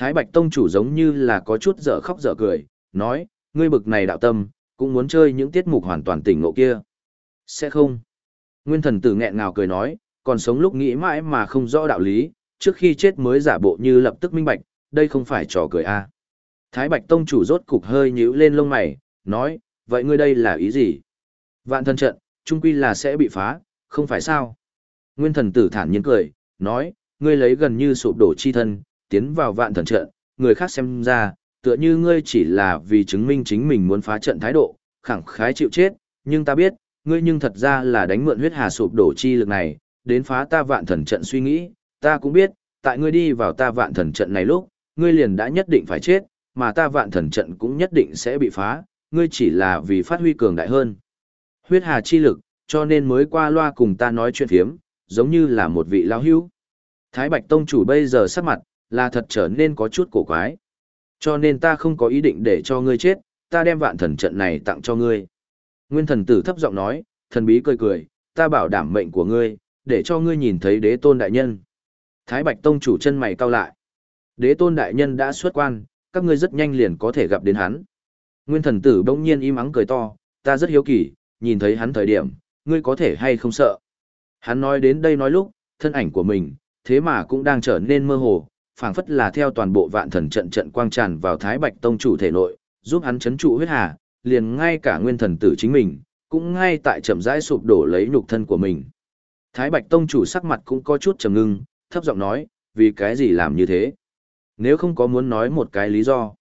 Thái Bạch Tông chủ giống như là có chút dở khóc dở cười, nói, ngươi bực này đạo tâm, cũng muốn chơi những tiết mục hoàn toàn tỉnh ngộ kia. Sẽ không. Nguyên thần tử nghẹn ngào cười nói, còn sống lúc nghĩ mãi mà không rõ đạo lý, trước khi chết mới giả bộ như lập tức minh bạch, đây không phải trò cười a. À. Thái Bạch Tông chủ rốt cục hơi nhíu lên lông mày, nói, vậy ngươi đây là ý gì? Vạn thân trận, trung quy là sẽ bị phá, không phải sao? Nguyên thần tử thản nhiên cười, nói, ngươi lấy gần như sụp đổ chi thân, tiến vào vạn thần trận, người khác xem ra, tựa như ngươi chỉ là vì chứng minh chính mình muốn phá trận thái độ, khẳng khái chịu chết, nhưng ta biết, ngươi nhưng thật ra là đánh mượn huyết hà sụp đổ chi lực này, đến phá ta vạn thần trận suy nghĩ, ta cũng biết, tại ngươi đi vào ta vạn thần trận này lúc, ngươi liền đã nhất định phải chết, mà ta vạn thần trận cũng nhất định sẽ bị phá, ngươi chỉ là vì phát huy cường đại hơn. Huyết hà chi lực, cho nên mới qua loa cùng ta nói chuyện thiếm, giống như là một vị lão hữu. Thái Bạch Tông chủ bây giờ sắc mặt, là thật trở nên có chút cổ quái. Cho nên ta không có ý định để cho ngươi chết, ta đem vạn thần trận này tặng cho ngươi. Nguyên thần tử thấp giọng nói, thần bí cười cười, ta bảo đảm mệnh của ngươi, để cho ngươi nhìn thấy đế tôn đại nhân. Thái Bạch Tông chủ chân mày cau lại. Đế tôn đại nhân đã xuất quan, các ngươi rất nhanh liền có thể gặp đến hắn. Nguyên thần tử bỗng nhiên im ắng cười to, ta rất hiếu kỳ, nhìn thấy hắn thời điểm, ngươi có thể hay không sợ. Hắn nói đến đây nói lúc, thân ảnh của mình, thế mà cũng đang trở nên mơ hồ, phảng phất là theo toàn bộ vạn thần trận trận quang tràn vào Thái Bạch Tông chủ thể nội, giúp hắn chấn trụ huyết hà, liền ngay cả nguyên thần tử chính mình, cũng ngay tại chậm rãi sụp đổ lấy nhục thân của mình. Thái Bạch Tông chủ sắc mặt cũng có chút trầm ngưng, thấp giọng nói, vì cái gì làm như thế? Nếu không có muốn nói một cái lý do.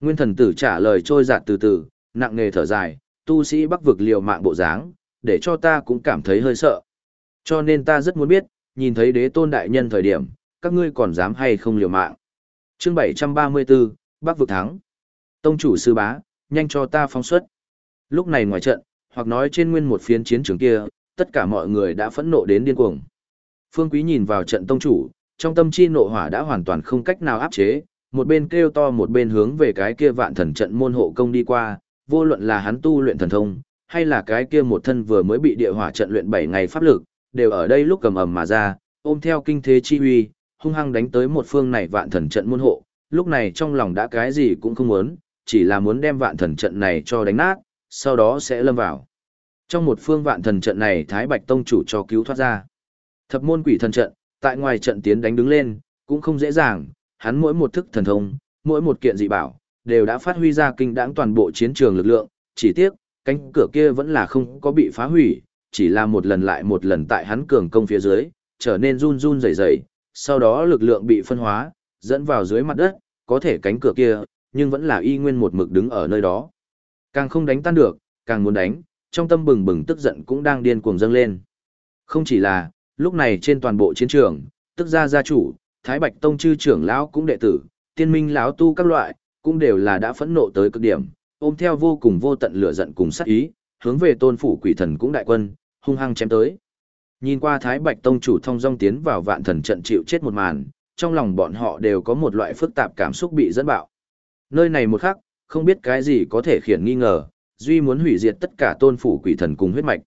Nguyên thần tử trả lời trôi giạt từ từ, nặng nề thở dài, tu sĩ bắc vực liều mạng bộ dáng, để cho ta cũng cảm thấy hơi sợ. Cho nên ta rất muốn biết, nhìn thấy đế tôn đại nhân thời điểm, các ngươi còn dám hay không liều mạng. Chương 734, Bắc vực thắng. Tông chủ sư bá, nhanh cho ta phóng xuất. Lúc này ngoài trận, hoặc nói trên nguyên một phiến chiến trường kia, tất cả mọi người đã phẫn nộ đến điên cuồng. Phương Quý nhìn vào trận tông chủ, trong tâm chi nộ hỏa đã hoàn toàn không cách nào áp chế, một bên kêu to một bên hướng về cái kia vạn thần trận môn hộ công đi qua, vô luận là hắn tu luyện thần thông, hay là cái kia một thân vừa mới bị địa hỏa trận luyện 7 ngày pháp lực, đều ở đây lúc cầm ầm mà ra, ôm theo kinh thế chi uy, hung hăng đánh tới một phương này vạn thần trận môn hộ, lúc này trong lòng đã cái gì cũng không muốn, chỉ là muốn đem vạn thần trận này cho đánh nát, sau đó sẽ lâm vào. Trong một phương vạn thần trận này Thái Bạch Tông chủ cho cứu thoát ra. Thập môn quỷ thần trận, tại ngoài trận tiến đánh đứng lên, cũng không dễ dàng, hắn mỗi một thức thần thông, mỗi một kiện dị bảo, đều đã phát huy ra kinh đãng toàn bộ chiến trường lực lượng, chỉ tiếc, cánh cửa kia vẫn là không có bị phá hủy, chỉ là một lần lại một lần tại hắn cường công phía dưới, trở nên run run rẩy rẩy, sau đó lực lượng bị phân hóa, dẫn vào dưới mặt đất, có thể cánh cửa kia, nhưng vẫn là y nguyên một mực đứng ở nơi đó. Càng không đánh tan được, càng muốn đánh, trong tâm bừng bừng tức giận cũng đang điên cuồng dâng lên. Không chỉ là, lúc này trên toàn bộ chiến trường, tức ra gia chủ, Thái Bạch Tông chư trưởng lão cũng đệ tử, tiên minh lão tu các loại, cũng đều là đã phẫn nộ tới cực điểm, ôm theo vô cùng vô tận lửa giận cùng sát ý, hướng về tôn phủ quỷ thần cũng đại quân, hung hăng chém tới. Nhìn qua Thái Bạch Tông chủ thông dong tiến vào vạn thần trận chịu chết một màn, trong lòng bọn họ đều có một loại phức tạp cảm xúc bị dẫn bạo. Nơi này một khắc, không biết cái gì có thể khiển nghi ngờ, duy muốn hủy diệt tất cả tôn phủ quỷ thần cùng huyết mạch.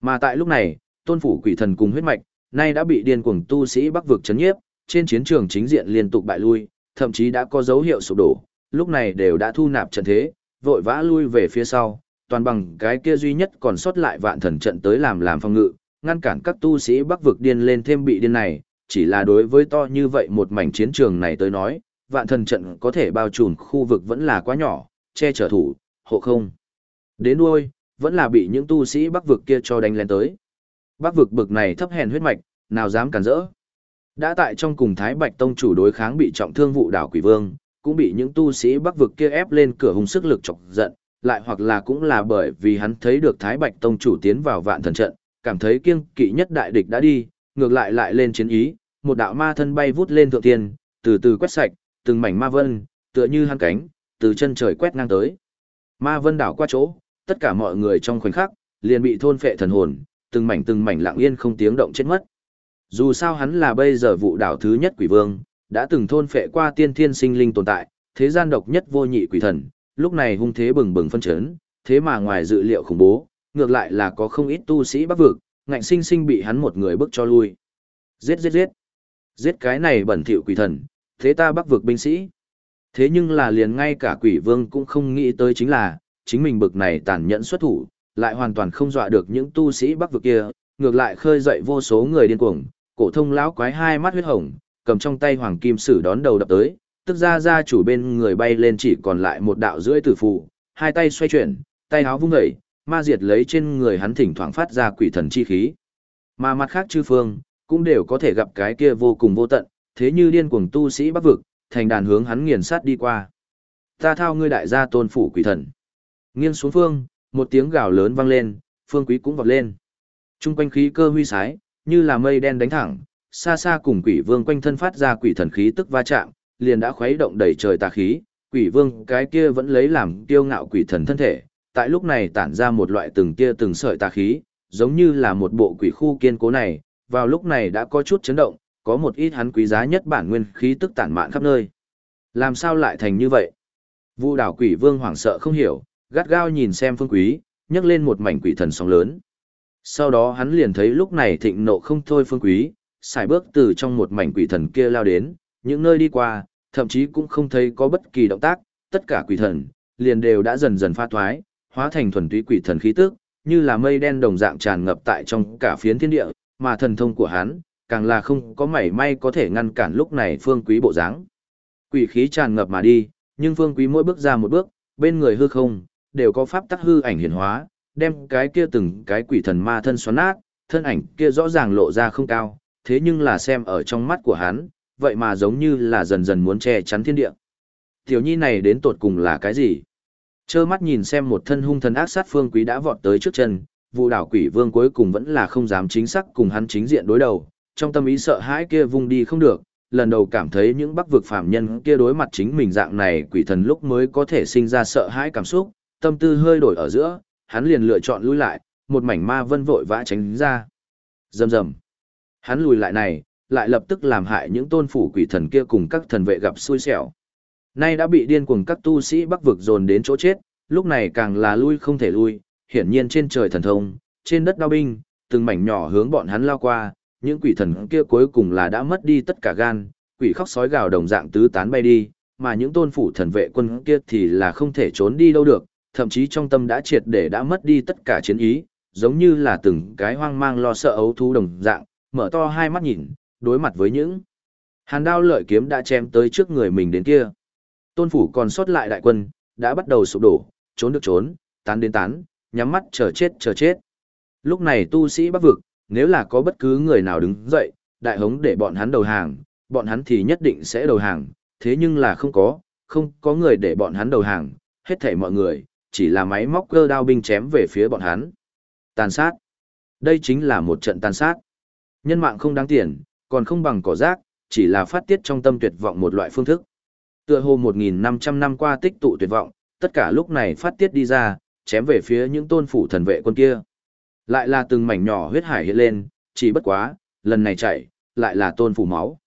Mà tại lúc này, tôn phủ quỷ thần cùng huyết mạch, nay đã bị điên cuồng tu sĩ bắc vực chấn nhiếp, trên chiến trường chính diện liên tục bại lui, thậm chí đã có dấu hiệu sụp đổ, lúc này đều đã thu nạp trận thế, vội vã lui về phía sau, toàn bằng cái kia duy nhất còn sót lại vạn thần trận tới làm làm phòng ngự, ngăn cản các tu sĩ bắc vực điên lên thêm bị điên này, chỉ là đối với to như vậy một mảnh chiến trường này tới nói, vạn thần trận có thể bao trùm khu vực vẫn là quá nhỏ, che chở thủ, hộ không. Đến đuôi, vẫn là bị những tu sĩ bắc vực kia cho đánh lên tới. Bắc vực bực này thấp hèn huyết mạch, nào dám cản rỡ. Đã tại trong cùng Thái Bạch Tông chủ đối kháng bị trọng thương vụ đảo quỷ vương, cũng bị những tu sĩ bắc vực kia ép lên cửa hùng sức lực chọc giận, lại hoặc là cũng là bởi vì hắn thấy được Thái Bạch Tông chủ tiến vào vạn thần trận, cảm thấy kiêng kỵ nhất đại địch đã đi, ngược lại lại lên chiến ý, một đạo ma thân bay vút lên thượng tiên, từ từ quét sạch, từng mảnh ma vân, tựa như hắn cánh, từ chân trời quét ngang tới. Ma vân đảo qua chỗ, tất cả mọi người trong khoảnh khắc, liền bị thôn phệ thần hồn, từng mảnh từng mảnh lặng yên không tiếng động chết mất. Dù sao hắn là bây giờ vụ đảo thứ nhất quỷ vương, đã từng thôn phệ qua tiên thiên sinh linh tồn tại, thế gian độc nhất vô nhị quỷ thần, lúc này hung thế bừng bừng phân chấn, thế mà ngoài dự liệu khủng bố, ngược lại là có không ít tu sĩ bắc vực, ngạnh sinh sinh bị hắn một người bước cho lui. Giết giết giết. Giết cái này bẩn thỉu quỷ thần, thế ta bắc vực binh sĩ. Thế nhưng là liền ngay cả quỷ vương cũng không nghĩ tới chính là, chính mình bực này tàn nhẫn xuất thủ, lại hoàn toàn không dọa được những tu sĩ bắc vực kia, ngược lại khơi dậy vô số người điên cuồng, cổ thông lão quái hai mắt huyết hồng, cầm trong tay hoàng kim sử đón đầu đập tới, tức ra ra chủ bên người bay lên chỉ còn lại một đạo rưỡi tử phù, hai tay xoay chuyển, tay áo vung dậy, ma diệt lấy trên người hắn thỉnh thoảng phát ra quỷ thần chi khí. Mà mặt khác chư phương, cũng đều có thể gặp cái kia vô cùng vô tận, thế như điên cuồng tu sĩ bắc vực, thành đàn hướng hắn nghiền sát đi qua. Ta thao ngươi đại gia tôn phủ quỷ thần. Nghiêng xuống phương, một tiếng gào lớn vang lên, phương quý cũng vọt lên. Trung quanh khí cơ huy sái, như là mây đen đánh thẳng, xa xa cùng quỷ vương quanh thân phát ra quỷ thần khí tức va chạm, liền đã khuấy động đầy trời tà khí, quỷ vương cái kia vẫn lấy làm kiêu ngạo quỷ thần thân thể, tại lúc này tản ra một loại từng tia từng sợi tà khí, giống như là một bộ quỷ khu kiên cố này, vào lúc này đã có chút chấn động, có một ít hắn quý giá nhất bản nguyên khí tức tản mạn khắp nơi. Làm sao lại thành như vậy? Vu đảo quỷ vương hoảng sợ không hiểu, gắt gao nhìn xem phương quý, nhấc lên một mảnh quỷ thần sóng lớn. Sau đó hắn liền thấy lúc này thịnh nộ không thôi phương quý, xài bước từ trong một mảnh quỷ thần kia lao đến, những nơi đi qua, thậm chí cũng không thấy có bất kỳ động tác, tất cả quỷ thần, liền đều đã dần dần pha thoái, hóa thành thuần túy quỷ thần khí tức, như là mây đen đồng dạng tràn ngập tại trong cả phiến thiên địa, mà thần thông của hắn, càng là không có mảy may có thể ngăn cản lúc này phương quý bộ dáng. Quỷ khí tràn ngập mà đi, nhưng phương quý mỗi bước ra một bước, bên người hư không, đều có pháp tắc hư ảnh hiển hóa, đem cái kia từng cái quỷ thần ma thân xoắn nát, thân ảnh kia rõ ràng lộ ra không cao, thế nhưng là xem ở trong mắt của hắn, vậy mà giống như là dần dần muốn che chắn thiên địa. Tiểu nhi này đến tột cùng là cái gì? Chơ mắt nhìn xem một thân hung thần ác sát phương quý đã vọt tới trước chân, vụ đảo quỷ vương cuối cùng vẫn là không dám chính xác cùng hắn chính diện đối đầu, trong tâm ý sợ hãi kia vung đi không được, lần đầu cảm thấy những bắc vực phạm nhân kia đối mặt chính mình dạng này quỷ thần lúc mới có thể sinh ra sợ hãi cảm xúc, tâm tư hơi đổi ở giữa, hắn liền lựa chọn lui lại, một mảnh ma vân vội vã tránh ra. Rầm rầm. Hắn lùi lại này, lại lập tức làm hại những tôn phủ quỷ thần kia cùng các thần vệ gặp xui xẻo. Nay đã bị điên cuồng các tu sĩ bắc vực dồn đến chỗ chết, lúc này càng là lui không thể lui, hiển nhiên trên trời thần thông, trên đất đao binh, từng mảnh nhỏ hướng bọn hắn lao qua, những quỷ thần kia cuối cùng là đã mất đi tất cả gan, quỷ khóc sói gào đồng dạng tứ tán bay đi, mà những tôn phủ thần vệ quân kia thì là không thể trốn đi đâu được, thậm chí trong tâm đã triệt để đã mất đi tất cả chiến ý, giống như là từng cái hoang mang lo sợ ấu thú đồng dạng, mở to hai mắt nhìn, đối mặt với những hàn đao lợi kiếm đã chém tới trước người mình đến kia. Tôn phủ còn sót lại đại quân, đã bắt đầu sụp đổ, trốn được trốn, tán đến tán, nhắm mắt chờ chết chờ chết. Lúc này tu sĩ bắc vực, nếu là có bất cứ người nào đứng dậy, đại hống để bọn hắn đầu hàng, bọn hắn thì nhất định sẽ đầu hàng, thế nhưng là không có, không có người để bọn hắn đầu hàng, hết thảy mọi người, chỉ là máy móc cơ đao binh chém về phía bọn hắn. Tàn sát. Đây chính là một trận tàn sát. Nhân mạng không đáng tiền, còn không bằng cỏ rác, chỉ là phát tiết trong tâm tuyệt vọng một loại phương thức. Tựa hồ 1.500 năm qua tích tụ tuyệt vọng, tất cả lúc này phát tiết đi ra, chém về phía những tôn phủ thần vệ quân kia. Lại là từng mảnh nhỏ huyết hải hiện lên, chỉ bất quá, lần này chạy, lại là tôn phủ máu.